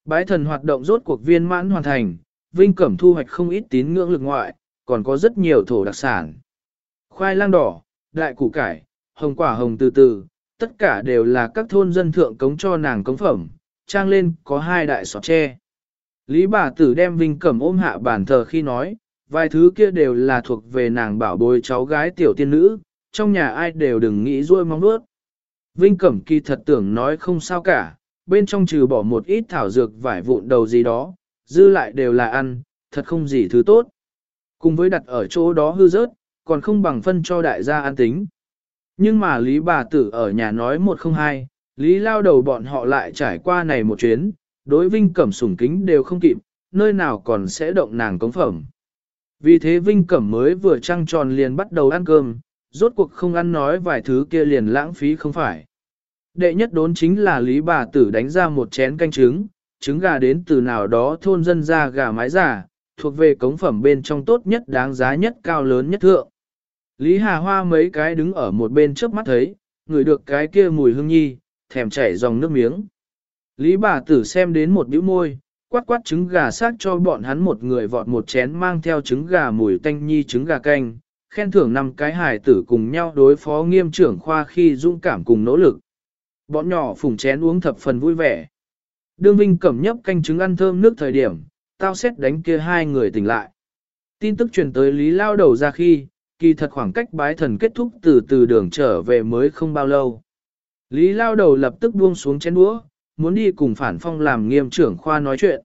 Bái thần hoạt động rốt cuộc viên mãn hoàn thành, Vinh Cẩm thu hoạch không ít tín ngưỡng lực ngoại, còn có rất nhiều thổ đặc sản. Khoai lang đỏ, đại củ cải, hồng quả hồng từ từ, tất cả đều là các thôn dân thượng cống cho nàng cống phẩm, trang lên có hai đại sọt tre. Lý bà tử đem Vinh Cẩm ôm hạ bàn thờ khi nói, vài thứ kia đều là thuộc về nàng bảo bối cháu gái tiểu tiên nữ, trong nhà ai đều đừng nghĩ ruôi mong nuốt. Vinh Cẩm kỳ thật tưởng nói không sao cả, bên trong trừ bỏ một ít thảo dược vải vụn đầu gì đó, dư lại đều là ăn, thật không gì thứ tốt. Cùng với đặt ở chỗ đó hư rớt, còn không bằng phân cho đại gia ăn tính. Nhưng mà Lý bà tử ở nhà nói một không hai, Lý lao đầu bọn họ lại trải qua này một chuyến, đối Vinh Cẩm sủng kính đều không kịp, nơi nào còn sẽ động nàng cống phẩm. Vì thế Vinh Cẩm mới vừa trăng tròn liền bắt đầu ăn cơm, rốt cuộc không ăn nói vài thứ kia liền lãng phí không phải. Đệ nhất đốn chính là Lý bà tử đánh ra một chén canh trứng, trứng gà đến từ nào đó thôn dân ra gà mái giả, thuộc về cống phẩm bên trong tốt nhất đáng giá nhất cao lớn nhất thượng. Lý Hà Hoa mấy cái đứng ở một bên trước mắt thấy, người được cái kia mùi hương nhi, thèm chảy dòng nước miếng. Lý bà tử xem đến một bĩu môi, quát quát trứng gà sát cho bọn hắn một người vọt một chén mang theo trứng gà mùi tanh nhi trứng gà canh, khen thưởng năm cái hài tử cùng nhau đối phó nghiêm trưởng khoa khi dũng cảm cùng nỗ lực. Bọn nhỏ phùng chén uống thập phần vui vẻ. Đương Vinh cẩm nhấp canh trứng ăn thơm nước thời điểm, tao xét đánh kia hai người tỉnh lại. Tin tức truyền tới Lý lao đầu ra khi, kỳ thật khoảng cách bái thần kết thúc từ từ đường trở về mới không bao lâu. Lý lao đầu lập tức buông xuống chén đũa, muốn đi cùng phản phong làm nghiêm trưởng khoa nói chuyện.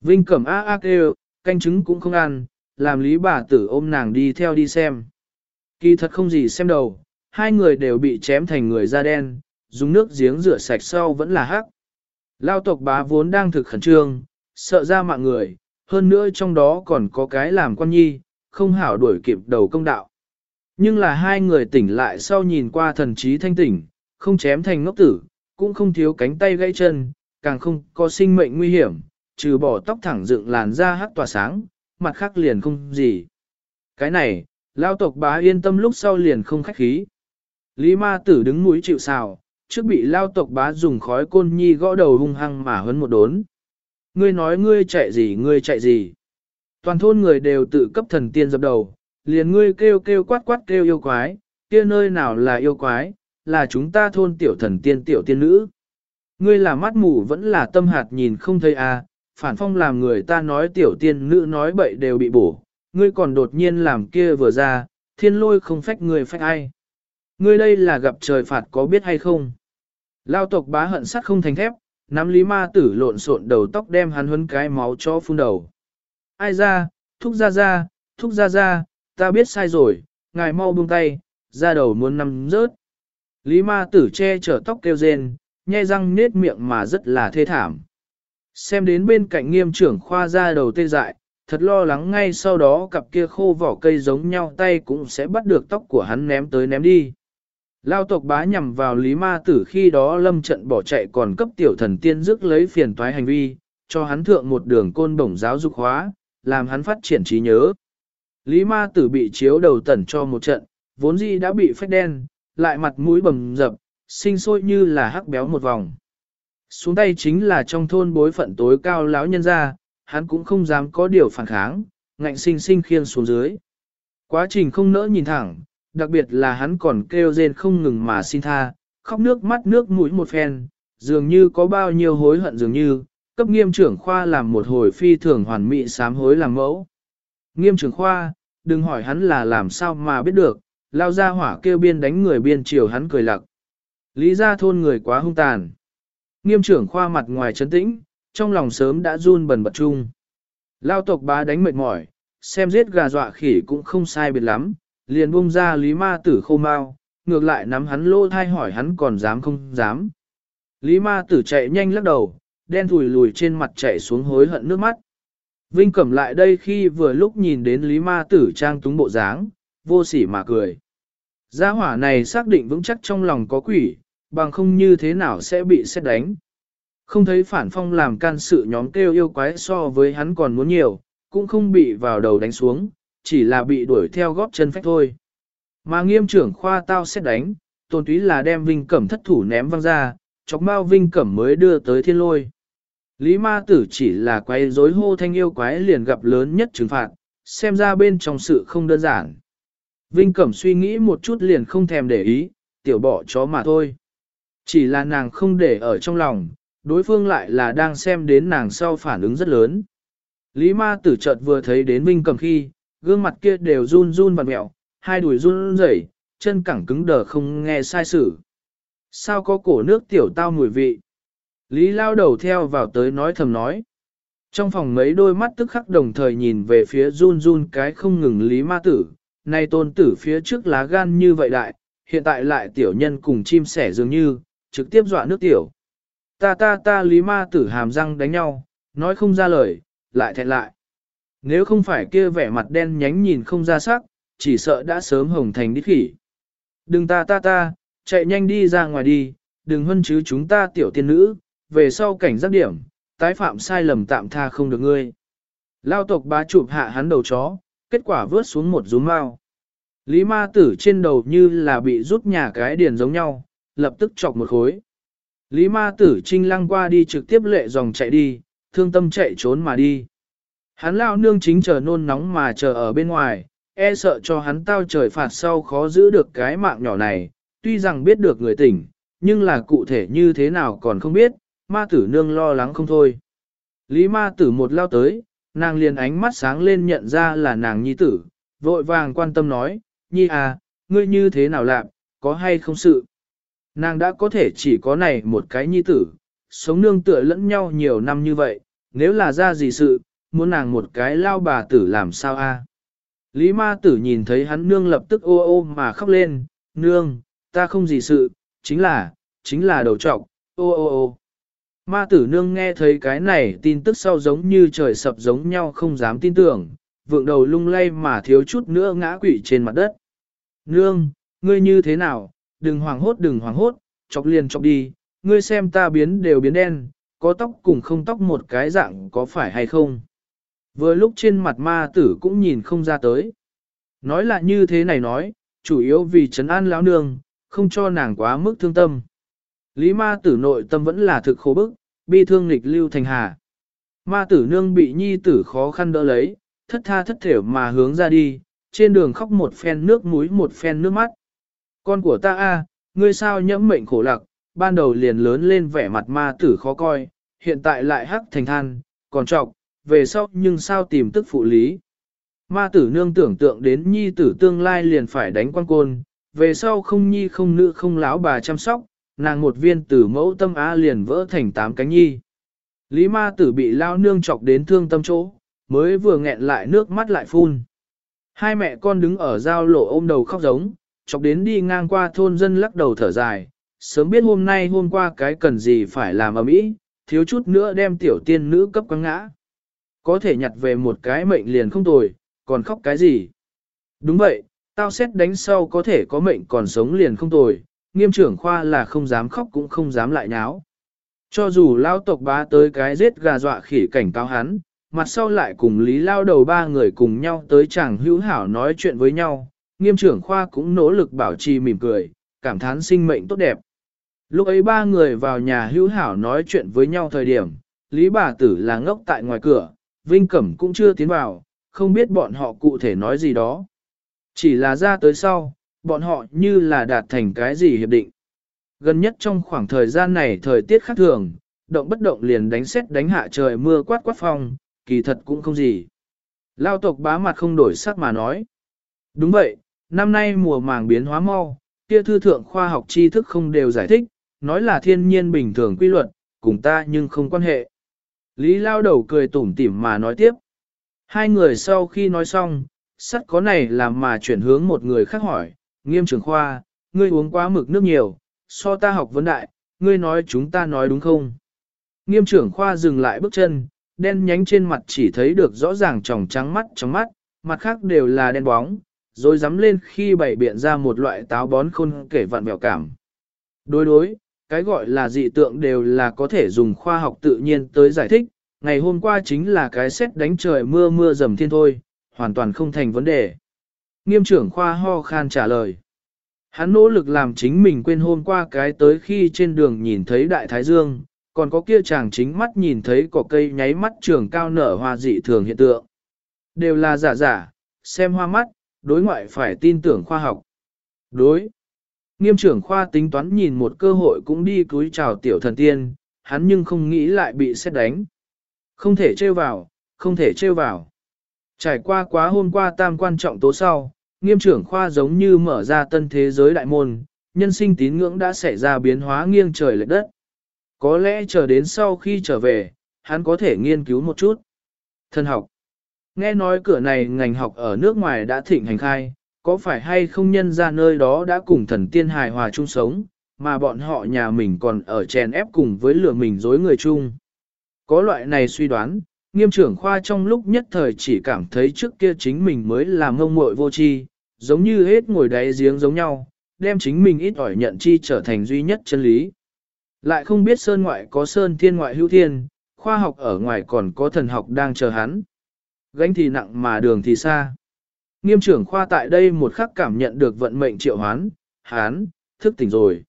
Vinh cẩm a a kêu, canh trứng cũng không ăn, làm lý bà tử ôm nàng đi theo đi xem. Kỳ thật không gì xem đầu, hai người đều bị chém thành người da đen, dùng nước giếng rửa sạch sau vẫn là hắc. Lao tộc bá vốn đang thực khẩn trương, sợ ra mạng người, hơn nữa trong đó còn có cái làm quan nhi, không hảo đuổi kịp đầu công đạo. Nhưng là hai người tỉnh lại sau nhìn qua thần trí thanh tỉnh, không chém thành ngốc tử, cũng không thiếu cánh tay gãy chân, càng không có sinh mệnh nguy hiểm, trừ bỏ tóc thẳng dựng làn da hắc tỏa sáng, mặt khác liền không gì. Cái này, lao tộc bá yên tâm lúc sau liền không khách khí. Lý ma tử đứng mũi chịu sào, trước bị lao tộc bá dùng khói côn nhi gõ đầu hung hăng mà hấn một đốn. Ngươi nói ngươi chạy gì ngươi chạy gì. Toàn thôn người đều tự cấp thần tiên dập đầu, liền ngươi kêu kêu quát quát kêu yêu quái, kia nơi nào là yêu quái, là chúng ta thôn tiểu thần tiên tiểu tiên nữ. Ngươi là mắt mù vẫn là tâm hạt nhìn không thấy à, phản phong làm người ta nói tiểu tiên nữ nói bậy đều bị bổ, ngươi còn đột nhiên làm kia vừa ra, thiên lôi không phách người phách ai. Ngươi đây là gặp trời phạt có biết hay không? Lao tộc bá hận sắt không thành thép, nắm lý ma tử lộn xộn đầu tóc đem hắn huấn cái máu cho phun đầu. Ai ra, thúc ra ra, thúc ra ra, ta biết sai rồi, ngài mau buông tay, ra đầu muốn nằm rớt. Lý ma tử che chở tóc kêu rên, nhe răng nết miệng mà rất là thê thảm. Xem đến bên cạnh nghiêm trưởng khoa ra đầu tê dại, thật lo lắng ngay sau đó cặp kia khô vỏ cây giống nhau tay cũng sẽ bắt được tóc của hắn ném tới ném đi. Lao tộc bá nhằm vào Lý Ma Tử khi đó lâm trận bỏ chạy còn cấp tiểu thần tiên dứt lấy phiền toái hành vi, cho hắn thượng một đường côn bổng giáo dục hóa, làm hắn phát triển trí nhớ. Lý Ma Tử bị chiếu đầu tẩn cho một trận, vốn dĩ đã bị phách đen, lại mặt mũi bầm dập, sinh sôi như là hắc béo một vòng. Xuống tay chính là trong thôn bối phận tối cao lão nhân gia, hắn cũng không dám có điều phản kháng, ngạnh sinh sinh khiên xuống dưới. Quá trình không nỡ nhìn thẳng, đặc biệt là hắn còn kêu rên không ngừng mà xin tha, khóc nước mắt nước mũi một phen, dường như có bao nhiêu hối hận dường như, cấp nghiêm trưởng khoa làm một hồi phi thường hoàn mỹ sám hối làm mẫu. Nghiêm trưởng khoa, đừng hỏi hắn là làm sao mà biết được, lao ra hỏa kêu biên đánh người biên chiều hắn cười lặc. Lý ra thôn người quá hung tàn. Nghiêm trưởng khoa mặt ngoài trấn tĩnh, trong lòng sớm đã run bần bật chung. Lao tộc bá đánh mệt mỏi, xem giết gà dọa khỉ cũng không sai biệt lắm, liền buông ra lý ma tử khô mau, ngược lại nắm hắn lô thai hỏi hắn còn dám không dám. Lý ma tử chạy nhanh lắc đầu, đen thùi lùi trên mặt chạy xuống hối hận nước mắt. Vinh cẩm lại đây khi vừa lúc nhìn đến Lý ma tử trang túng bộ dáng, vô sỉ mà cười. Gia hỏa này xác định vững chắc trong lòng có quỷ, bằng không như thế nào sẽ bị xét đánh. Không thấy phản phong làm can sự nhóm kêu yêu quái so với hắn còn muốn nhiều, cũng không bị vào đầu đánh xuống, chỉ là bị đuổi theo góp chân phách thôi. Mà nghiêm trưởng khoa tao xét đánh, tôn túy là đem Vinh Cẩm thất thủ ném văng ra, chọc mau Vinh Cẩm mới đưa tới thiên lôi. Lý ma tử chỉ là quay rối hô thanh yêu quái liền gặp lớn nhất trừng phạt, xem ra bên trong sự không đơn giản. Vinh Cẩm suy nghĩ một chút liền không thèm để ý, tiểu bỏ chó mà thôi. Chỉ là nàng không để ở trong lòng, đối phương lại là đang xem đến nàng sau phản ứng rất lớn. Lý ma tử chợt vừa thấy đến Vinh Cẩm khi, gương mặt kia đều run run vặn mẹo, hai đùi run rẩy, chân cẳng cứng đờ không nghe sai sử. Sao có cổ nước tiểu tao mùi vị? Lý lao đầu theo vào tới nói thầm nói. Trong phòng mấy đôi mắt tức khắc đồng thời nhìn về phía run run cái không ngừng Lý ma tử, nay tôn tử phía trước lá gan như vậy đại, hiện tại lại tiểu nhân cùng chim sẻ dường như, trực tiếp dọa nước tiểu. Ta ta ta Lý ma tử hàm răng đánh nhau, nói không ra lời, lại thẹn lại. Nếu không phải kia vẻ mặt đen nhánh nhìn không ra sắc, chỉ sợ đã sớm hồng thành đít khỉ. Đừng ta ta ta, chạy nhanh đi ra ngoài đi, đừng hân chứ chúng ta tiểu tiên nữ, về sau cảnh giác điểm, tái phạm sai lầm tạm tha không được ngươi. Lao tộc bá chụp hạ hắn đầu chó, kết quả vớt xuống một rúm mao. Lý ma tử trên đầu như là bị rút nhà cái điền giống nhau, lập tức chọc một khối. Lý ma tử trinh lăng qua đi trực tiếp lệ dòng chạy đi, thương tâm chạy trốn mà đi. Hắn lao nương chính chờ nôn nóng mà chờ ở bên ngoài, e sợ cho hắn tao trời phạt sau khó giữ được cái mạng nhỏ này, tuy rằng biết được người tỉnh, nhưng là cụ thể như thế nào còn không biết, ma tử nương lo lắng không thôi. Lý ma tử một lao tới, nàng liền ánh mắt sáng lên nhận ra là nàng nhi tử, vội vàng quan tâm nói, nhi à, ngươi như thế nào làm, có hay không sự. Nàng đã có thể chỉ có này một cái nhi tử, sống nương tựa lẫn nhau nhiều năm như vậy, nếu là ra gì sự, muốn nàng một cái lao bà tử làm sao a? Lý ma tử nhìn thấy hắn nương lập tức ô ô mà khóc lên, nương, ta không gì sự, chính là, chính là đầu trọc, ô ô ô. Ma tử nương nghe thấy cái này tin tức sau giống như trời sập giống nhau không dám tin tưởng, vượng đầu lung lay mà thiếu chút nữa ngã quỵ trên mặt đất. Nương, ngươi như thế nào, đừng hoảng hốt đừng hoảng hốt, chọc liền chọc đi, ngươi xem ta biến đều biến đen, có tóc cùng không tóc một cái dạng có phải hay không. Vừa lúc trên mặt ma tử cũng nhìn không ra tới. Nói là như thế này nói, chủ yếu vì trấn an lão nương, không cho nàng quá mức thương tâm. Lý ma tử nội tâm vẫn là thực khổ bức, bi thương nghịch lưu thành hà. Ma tử nương bị nhi tử khó khăn đỡ lấy, thất tha thất thểu mà hướng ra đi, trên đường khóc một phen nước mũi một phen nước mắt. Con của ta a, ngươi sao nhẫm mệnh khổ lạc, ban đầu liền lớn lên vẻ mặt ma tử khó coi, hiện tại lại hắc thành than, còn trọc, về sau nhưng sao tìm tức phụ lý. Ma tử nương tưởng tượng đến nhi tử tương lai liền phải đánh quan côn, về sau không nhi không nữ không lão bà chăm sóc, nàng một viên tử mẫu tâm á liền vỡ thành tám cánh nhi. Lý ma tử bị lao nương chọc đến thương tâm chỗ, mới vừa nghẹn lại nước mắt lại phun. Hai mẹ con đứng ở giao lộ ôm đầu khóc giống, chọc đến đi ngang qua thôn dân lắc đầu thở dài, sớm biết hôm nay hôm qua cái cần gì phải làm ở mỹ, thiếu chút nữa đem tiểu tiên nữ cấp quăng ngã. Có thể nhặt về một cái mệnh liền không tồi, còn khóc cái gì? Đúng vậy, tao xét đánh sau có thể có mệnh còn sống liền không tồi, nghiêm trưởng khoa là không dám khóc cũng không dám lại nháo. Cho dù lao tộc bá tới cái giết gà dọa khỉ cảnh cáo hắn, mặt sau lại cùng lý lao đầu ba người cùng nhau tới chàng hữu hảo nói chuyện với nhau, nghiêm trưởng khoa cũng nỗ lực bảo trì mỉm cười, cảm thán sinh mệnh tốt đẹp. Lúc ấy ba người vào nhà hữu hảo nói chuyện với nhau thời điểm, lý bà tử là ngốc tại ngoài cửa, Vinh Cẩm cũng chưa tiến vào, không biết bọn họ cụ thể nói gì đó. Chỉ là ra tới sau, bọn họ như là đạt thành cái gì hiệp định. Gần nhất trong khoảng thời gian này thời tiết khác thường, động bất động liền đánh xét đánh hạ trời mưa quát quát phong, kỳ thật cũng không gì. Lao tộc bá mặt không đổi sắc mà nói. Đúng vậy, năm nay mùa màng biến hóa mau, kia thư thượng khoa học tri thức không đều giải thích, nói là thiên nhiên bình thường quy luật, cùng ta nhưng không quan hệ. Lý lao đầu cười tủm tỉm mà nói tiếp. Hai người sau khi nói xong, sắt có này làm mà chuyển hướng một người khác hỏi, nghiêm trưởng khoa, ngươi uống quá mực nước nhiều, so ta học vấn đại, ngươi nói chúng ta nói đúng không? Nghiêm trưởng khoa dừng lại bước chân, đen nhánh trên mặt chỉ thấy được rõ ràng tròng trắng mắt trong mắt, mặt khác đều là đen bóng, rồi dám lên khi bày biện ra một loại táo bón khôn kể vạn mèo cảm. Đối đối, cái gọi là dị tượng đều là có thể dùng khoa học tự nhiên tới giải thích, ngày hôm qua chính là cái xét đánh trời mưa mưa dầm thiên thôi, hoàn toàn không thành vấn đề. Nghiêm trưởng khoa ho khan trả lời. Hắn nỗ lực làm chính mình quên hôm qua cái tới khi trên đường nhìn thấy đại thái dương, còn có kia chàng chính mắt nhìn thấy cỏ cây nháy mắt trường cao nở hoa dị thường hiện tượng. Đều là giả giả, xem hoa mắt, đối ngoại phải tin tưởng khoa học. Đối. Nghiêm trưởng khoa tính toán nhìn một cơ hội cũng đi cúi chào tiểu thần tiên, hắn nhưng không nghĩ lại bị xét đánh. Không thể trêu vào, không thể trêu vào. Trải qua quá hôm qua tam quan trọng tố sau, nghiêm trưởng khoa giống như mở ra tân thế giới đại môn, nhân sinh tín ngưỡng đã xảy ra biến hóa nghiêng trời lệch đất. Có lẽ chờ đến sau khi trở về, hắn có thể nghiên cứu một chút. Thân học. Nghe nói cửa này ngành học ở nước ngoài đã thịnh hành khai, có phải hay không nhân ra nơi đó đã cùng thần tiên hài hòa chung sống, mà bọn họ nhà mình còn ở chèn ép cùng với lửa mình dối người chung. Có loại này suy đoán, nghiêm trưởng khoa trong lúc nhất thời chỉ cảm thấy trước kia chính mình mới là ngông muội vô tri, giống như hết ngồi đáy giếng giống nhau, đem chính mình ít ỏi nhận chi trở thành duy nhất chân lý. Lại không biết sơn ngoại có sơn thiên ngoại hữu thiên, khoa học ở ngoài còn có thần học đang chờ hắn. Gánh thì nặng mà đường thì xa. Nghiêm trưởng khoa tại đây một khắc cảm nhận được vận mệnh triệu hoán, hắn, thức tỉnh rồi.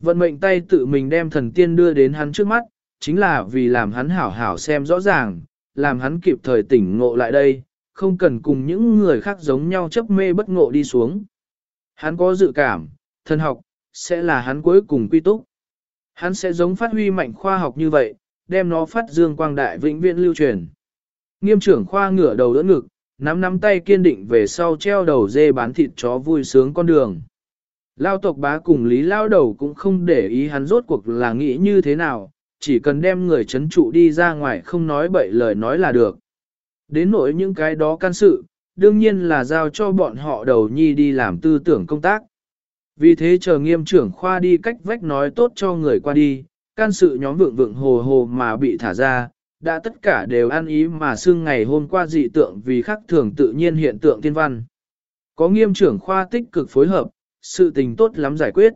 Vận mệnh tay tự mình đem thần tiên đưa đến hắn trước mắt, chính là vì làm hắn hảo hảo xem rõ ràng, làm hắn kịp thời tỉnh ngộ lại đây, không cần cùng những người khác giống nhau chấp mê bất ngộ đi xuống. Hắn có dự cảm, thần học, sẽ là hắn cuối cùng quy túc. Hắn sẽ giống phát huy mạnh khoa học như vậy, đem nó phát dương quang đại vĩnh viễn lưu truyền. Nghiêm trưởng khoa ngửa đầu đỡ ngực, nắm nắm tay kiên định về sau treo đầu dê bán thịt chó vui sướng con đường. Lao tộc bá cùng lý lao đầu cũng không để ý hắn rốt cuộc là nghĩ như thế nào, chỉ cần đem người chấn trụ đi ra ngoài không nói bậy lời nói là được. Đến nỗi những cái đó can sự, đương nhiên là giao cho bọn họ đầu nhi đi làm tư tưởng công tác. Vì thế chờ nghiêm trưởng khoa đi cách vách nói tốt cho người qua đi, can sự nhóm vượng vượng hồ hồ mà bị thả ra, đã tất cả đều ăn ý mà xưng ngày hôm qua dị tượng vì khắc thường tự nhiên hiện tượng tiên văn. Có nghiêm trưởng khoa tích cực phối hợp, sự tình tốt lắm giải quyết.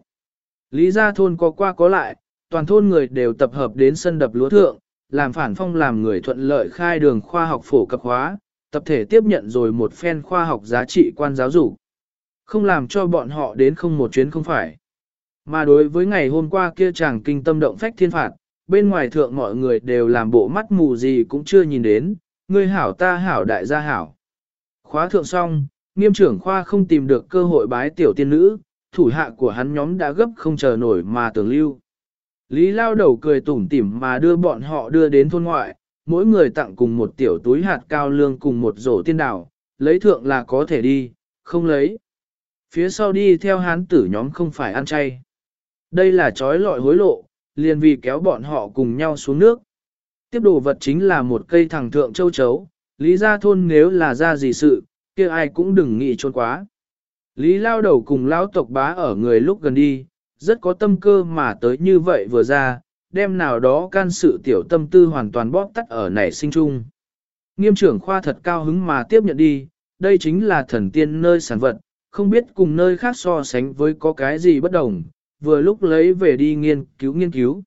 Lý gia thôn có qua có lại, toàn thôn người đều tập hợp đến sân đập lúa thượng, làm phản phong làm người thuận lợi khai đường khoa học phổ cập hóa, tập thể tiếp nhận rồi một phen khoa học giá trị quan giáo dục. Không làm cho bọn họ đến không một chuyến không phải. Mà đối với ngày hôm qua kia chàng kinh tâm động phách thiên phạt, bên ngoài thượng mọi người đều làm bộ mắt mù gì cũng chưa nhìn đến, ngươi hảo ta hảo đại gia hảo. Khóa thượng xong, nghiêm trưởng khoa không tìm được cơ hội bái tiểu tiên nữ, thủ hạ của hắn nhóm đã gấp không chờ nổi mà tưởng lưu. Lý lao đầu cười tủm tỉm mà đưa bọn họ đưa đến thôn ngoại, mỗi người tặng cùng một tiểu túi hạt cao lương cùng một rổ tiên đảo, lấy thượng là có thể đi, không lấy. Phía sau đi theo hán tử nhóm không phải ăn chay. Đây là trói lọi hối lộ, liền vì kéo bọn họ cùng nhau xuống nước. Tiếp đồ vật chính là một cây thẳng thượng châu chấu, lý gia thôn nếu là ra gì sự, kia ai cũng đừng nghĩ trốn quá. Lý lao đầu cùng lão tộc bá ở người lúc gần đi, rất có tâm cơ mà tới như vậy vừa ra, đem nào đó can sự tiểu tâm tư hoàn toàn bóp tắt ở nảy sinh chung. Nghiêm trưởng khoa thật cao hứng mà tiếp nhận đi, đây chính là thần tiên nơi sản vật, không biết cùng nơi khác so sánh với có cái gì bất đồng, vừa lúc lấy về đi nghiên cứu nghiên cứu.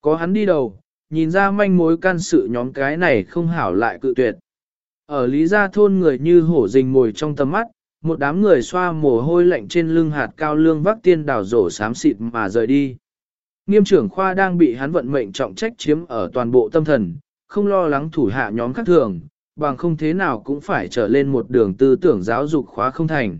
Có hắn đi đầu, nhìn ra manh mối can sự nhóm cái này không hảo lại cự tuyệt. Ở Lý Gia Thôn người như hổ rình ngồi trong tầm mắt, một đám người xoa mồ hôi lạnh trên lưng hạt cao lương vác tiên đảo rổ xám xịt mà rời đi. Nghiêm trưởng khoa đang bị hắn vận mệnh trọng trách chiếm ở toàn bộ tâm thần, không lo lắng thủ hạ nhóm khác thường, bằng không thế nào cũng phải trở lên một đường tư tưởng giáo dục khóa không thành.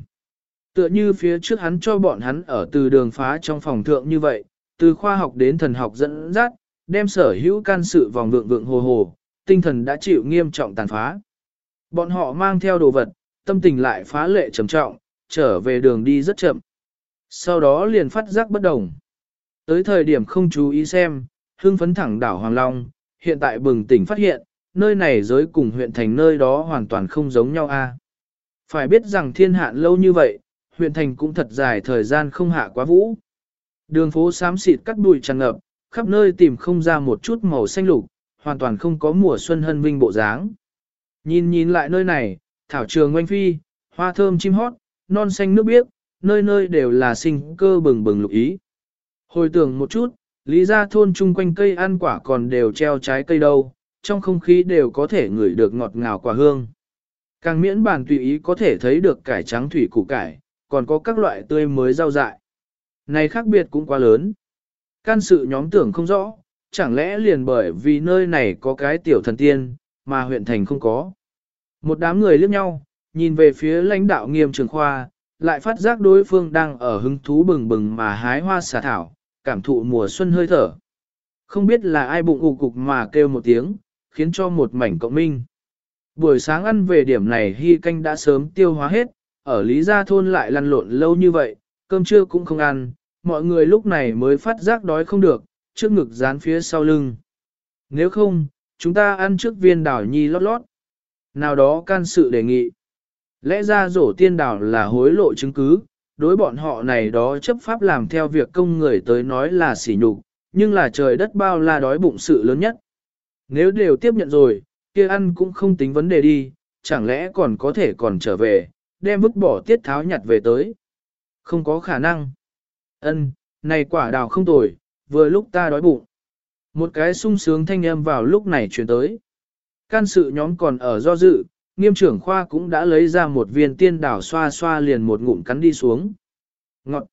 Tựa như phía trước hắn cho bọn hắn ở từ đường phá trong phòng thượng như vậy, từ khoa học đến thần học dẫn dắt, đem sở hữu can sự vòng vượng vượng hồ hồ, tinh thần đã chịu nghiêm trọng tàn phá. Bọn họ mang theo đồ vật, tâm tình lại phá lệ trầm trọng, trở về đường đi rất chậm. Sau đó liền phát giác bất đồng. Tới thời điểm không chú ý xem, hương phấn thẳng đảo Hoàng Long, hiện tại bừng tỉnh phát hiện, nơi này giới cùng huyện thành nơi đó hoàn toàn không giống nhau a. Phải biết rằng thiên hạn lâu như vậy, huyện thành cũng thật dài thời gian không hạ quá vũ. Đường phố xám xịt cắt bụi tràn ngập, khắp nơi tìm không ra một chút màu xanh lục, hoàn toàn không có mùa xuân hân vinh bộ dáng. Nhìn nhìn lại nơi này, thảo trường oanh phi, hoa thơm chim hót, non xanh nước biếc, nơi nơi đều là sinh cơ bừng bừng lục ý. Hồi tưởng một chút, lý ra thôn chung quanh cây ăn quả còn đều treo trái cây đâu, trong không khí đều có thể ngửi được ngọt ngào quả hương. Càng miễn bàn tùy ý có thể thấy được cải trắng thủy củ cải, còn có các loại tươi mới rau dại. Này khác biệt cũng quá lớn. Can sự nhóm tưởng không rõ, chẳng lẽ liền bởi vì nơi này có cái tiểu thần tiên, mà huyện thành không có. Một đám người liếc nhau, nhìn về phía lãnh đạo nghiêm trường khoa, lại phát giác đối phương đang ở hứng thú bừng bừng mà hái hoa xà thảo, cảm thụ mùa xuân hơi thở. Không biết là ai bụng ụ cục mà kêu một tiếng, khiến cho một mảnh cộng minh. Buổi sáng ăn về điểm này hy canh đã sớm tiêu hóa hết, ở Lý Gia Thôn lại lăn lộn lâu như vậy, cơm trưa cũng không ăn, mọi người lúc này mới phát giác đói không được, trước ngực dán phía sau lưng. Nếu không, chúng ta ăn trước viên đảo nhi lót lót. Nào đó can sự đề nghị. Lẽ ra rổ tiên đảo là hối lộ chứng cứ, đối bọn họ này đó chấp pháp làm theo việc công người tới nói là sỉ nhục, nhưng là trời đất bao là đói bụng sự lớn nhất. Nếu đều tiếp nhận rồi, kia ăn cũng không tính vấn đề đi, chẳng lẽ còn có thể còn trở về, đem vứt bỏ tiết tháo nhặt về tới. Không có khả năng. Ân, này quả đào không tồi, vừa lúc ta đói bụng. Một cái sung sướng thanh âm vào lúc này chuyển tới. Can sự nhóm còn ở do dự, nghiêm trưởng khoa cũng đã lấy ra một viên tiên đảo xoa xoa liền một ngụm cắn đi xuống. Ngọt!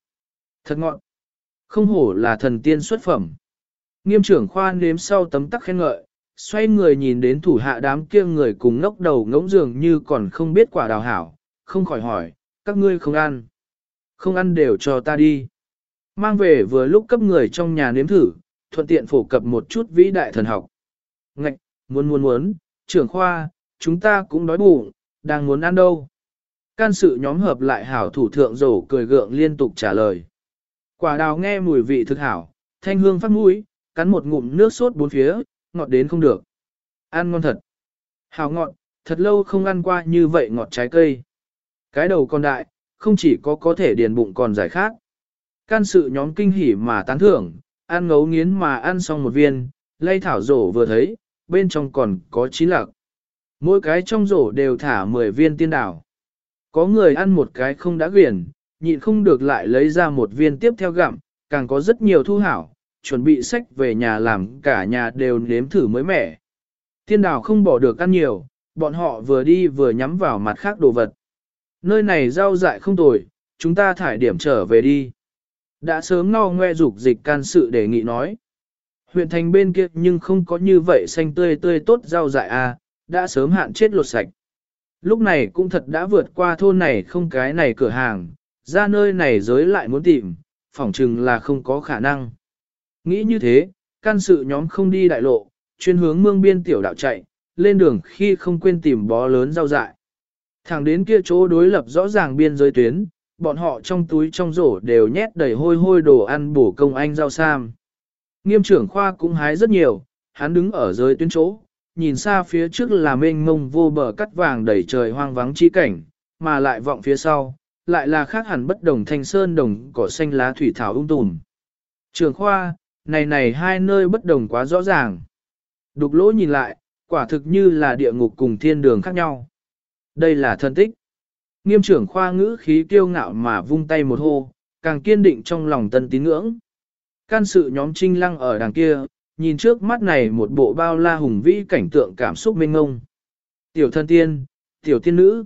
Thật ngọt! Không hổ là thần tiên xuất phẩm. Nghiêm trưởng khoa nếm sau tấm tắc khen ngợi, xoay người nhìn đến thủ hạ đám kia người cùng ngốc đầu ngỗng dường như còn không biết quả đào hảo, không khỏi hỏi, các ngươi không ăn. Không ăn đều cho ta đi. Mang về vừa lúc cấp người trong nhà nếm thử, thuận tiện phổ cập một chút vĩ đại thần học. Ngạch, muốn muốn muốn, trưởng khoa, chúng ta cũng đói bụng, đang muốn ăn đâu. Can sự nhóm hợp lại hảo thủ thượng rổ cười gượng liên tục trả lời. Quả đào nghe mùi vị thực hảo, thanh hương phát mũi, cắn một ngụm nước sốt bốn phía, ngọt đến không được. Ăn ngon thật. Hảo ngọt, thật lâu không ăn qua như vậy ngọt trái cây. Cái đầu còn đại, không chỉ có có thể điền bụng còn giải khác. Can sự nhóm kinh hỉ mà tán thưởng, ăn ngấu nghiến mà ăn xong một viên, lay thảo rổ vừa thấy, bên trong còn có chín lạc. Mỗi cái trong rổ đều thả 10 viên tiên đảo. Có người ăn một cái không đã quyển, nhịn không được lại lấy ra một viên tiếp theo gặm, càng có rất nhiều thu hảo, chuẩn bị sách về nhà làm cả nhà đều nếm thử mới mẻ. Tiên đảo không bỏ được ăn nhiều, bọn họ vừa đi vừa nhắm vào mặt khác đồ vật. Nơi này rau dại không tồi, chúng ta thải điểm trở về đi. Đã sớm no ngoe dục dịch can sự đề nghị nói. Huyện thành bên kia nhưng không có như vậy xanh tươi tươi tốt rau dại à, đã sớm hạn chết lột sạch. Lúc này cũng thật đã vượt qua thôn này không cái này cửa hàng, ra nơi này giới lại muốn tìm, phỏng chừng là không có khả năng. Nghĩ như thế, can sự nhóm không đi đại lộ, chuyên hướng mương biên tiểu đạo chạy, lên đường khi không quên tìm bó lớn rau dại. Thẳng đến kia chỗ đối lập rõ ràng biên giới tuyến, bọn họ trong túi trong rổ đều nhét đầy hôi hôi đồ ăn bổ công anh rau sam. Nghiêm trưởng khoa cũng hái rất nhiều, hắn đứng ở dưới tuyến chỗ, nhìn xa phía trước là mênh mông vô bờ cắt vàng đầy trời hoang vắng chi cảnh, mà lại vọng phía sau, lại là khác hẳn bất đồng thanh sơn đồng cỏ xanh lá thủy thảo ung tùm. Trường khoa, này này hai nơi bất đồng quá rõ ràng. Đục lỗ nhìn lại, quả thực như là địa ngục cùng thiên đường khác nhau. Đây là thân tích. Nghiêm trưởng khoa ngữ khí kiêu ngạo mà vung tay một hô, càng kiên định trong lòng tân tín ngưỡng. Can sự nhóm trinh lăng ở đằng kia, nhìn trước mắt này một bộ bao la hùng vĩ cảnh tượng cảm xúc mênh ngông. Tiểu thân tiên, tiểu tiên nữ.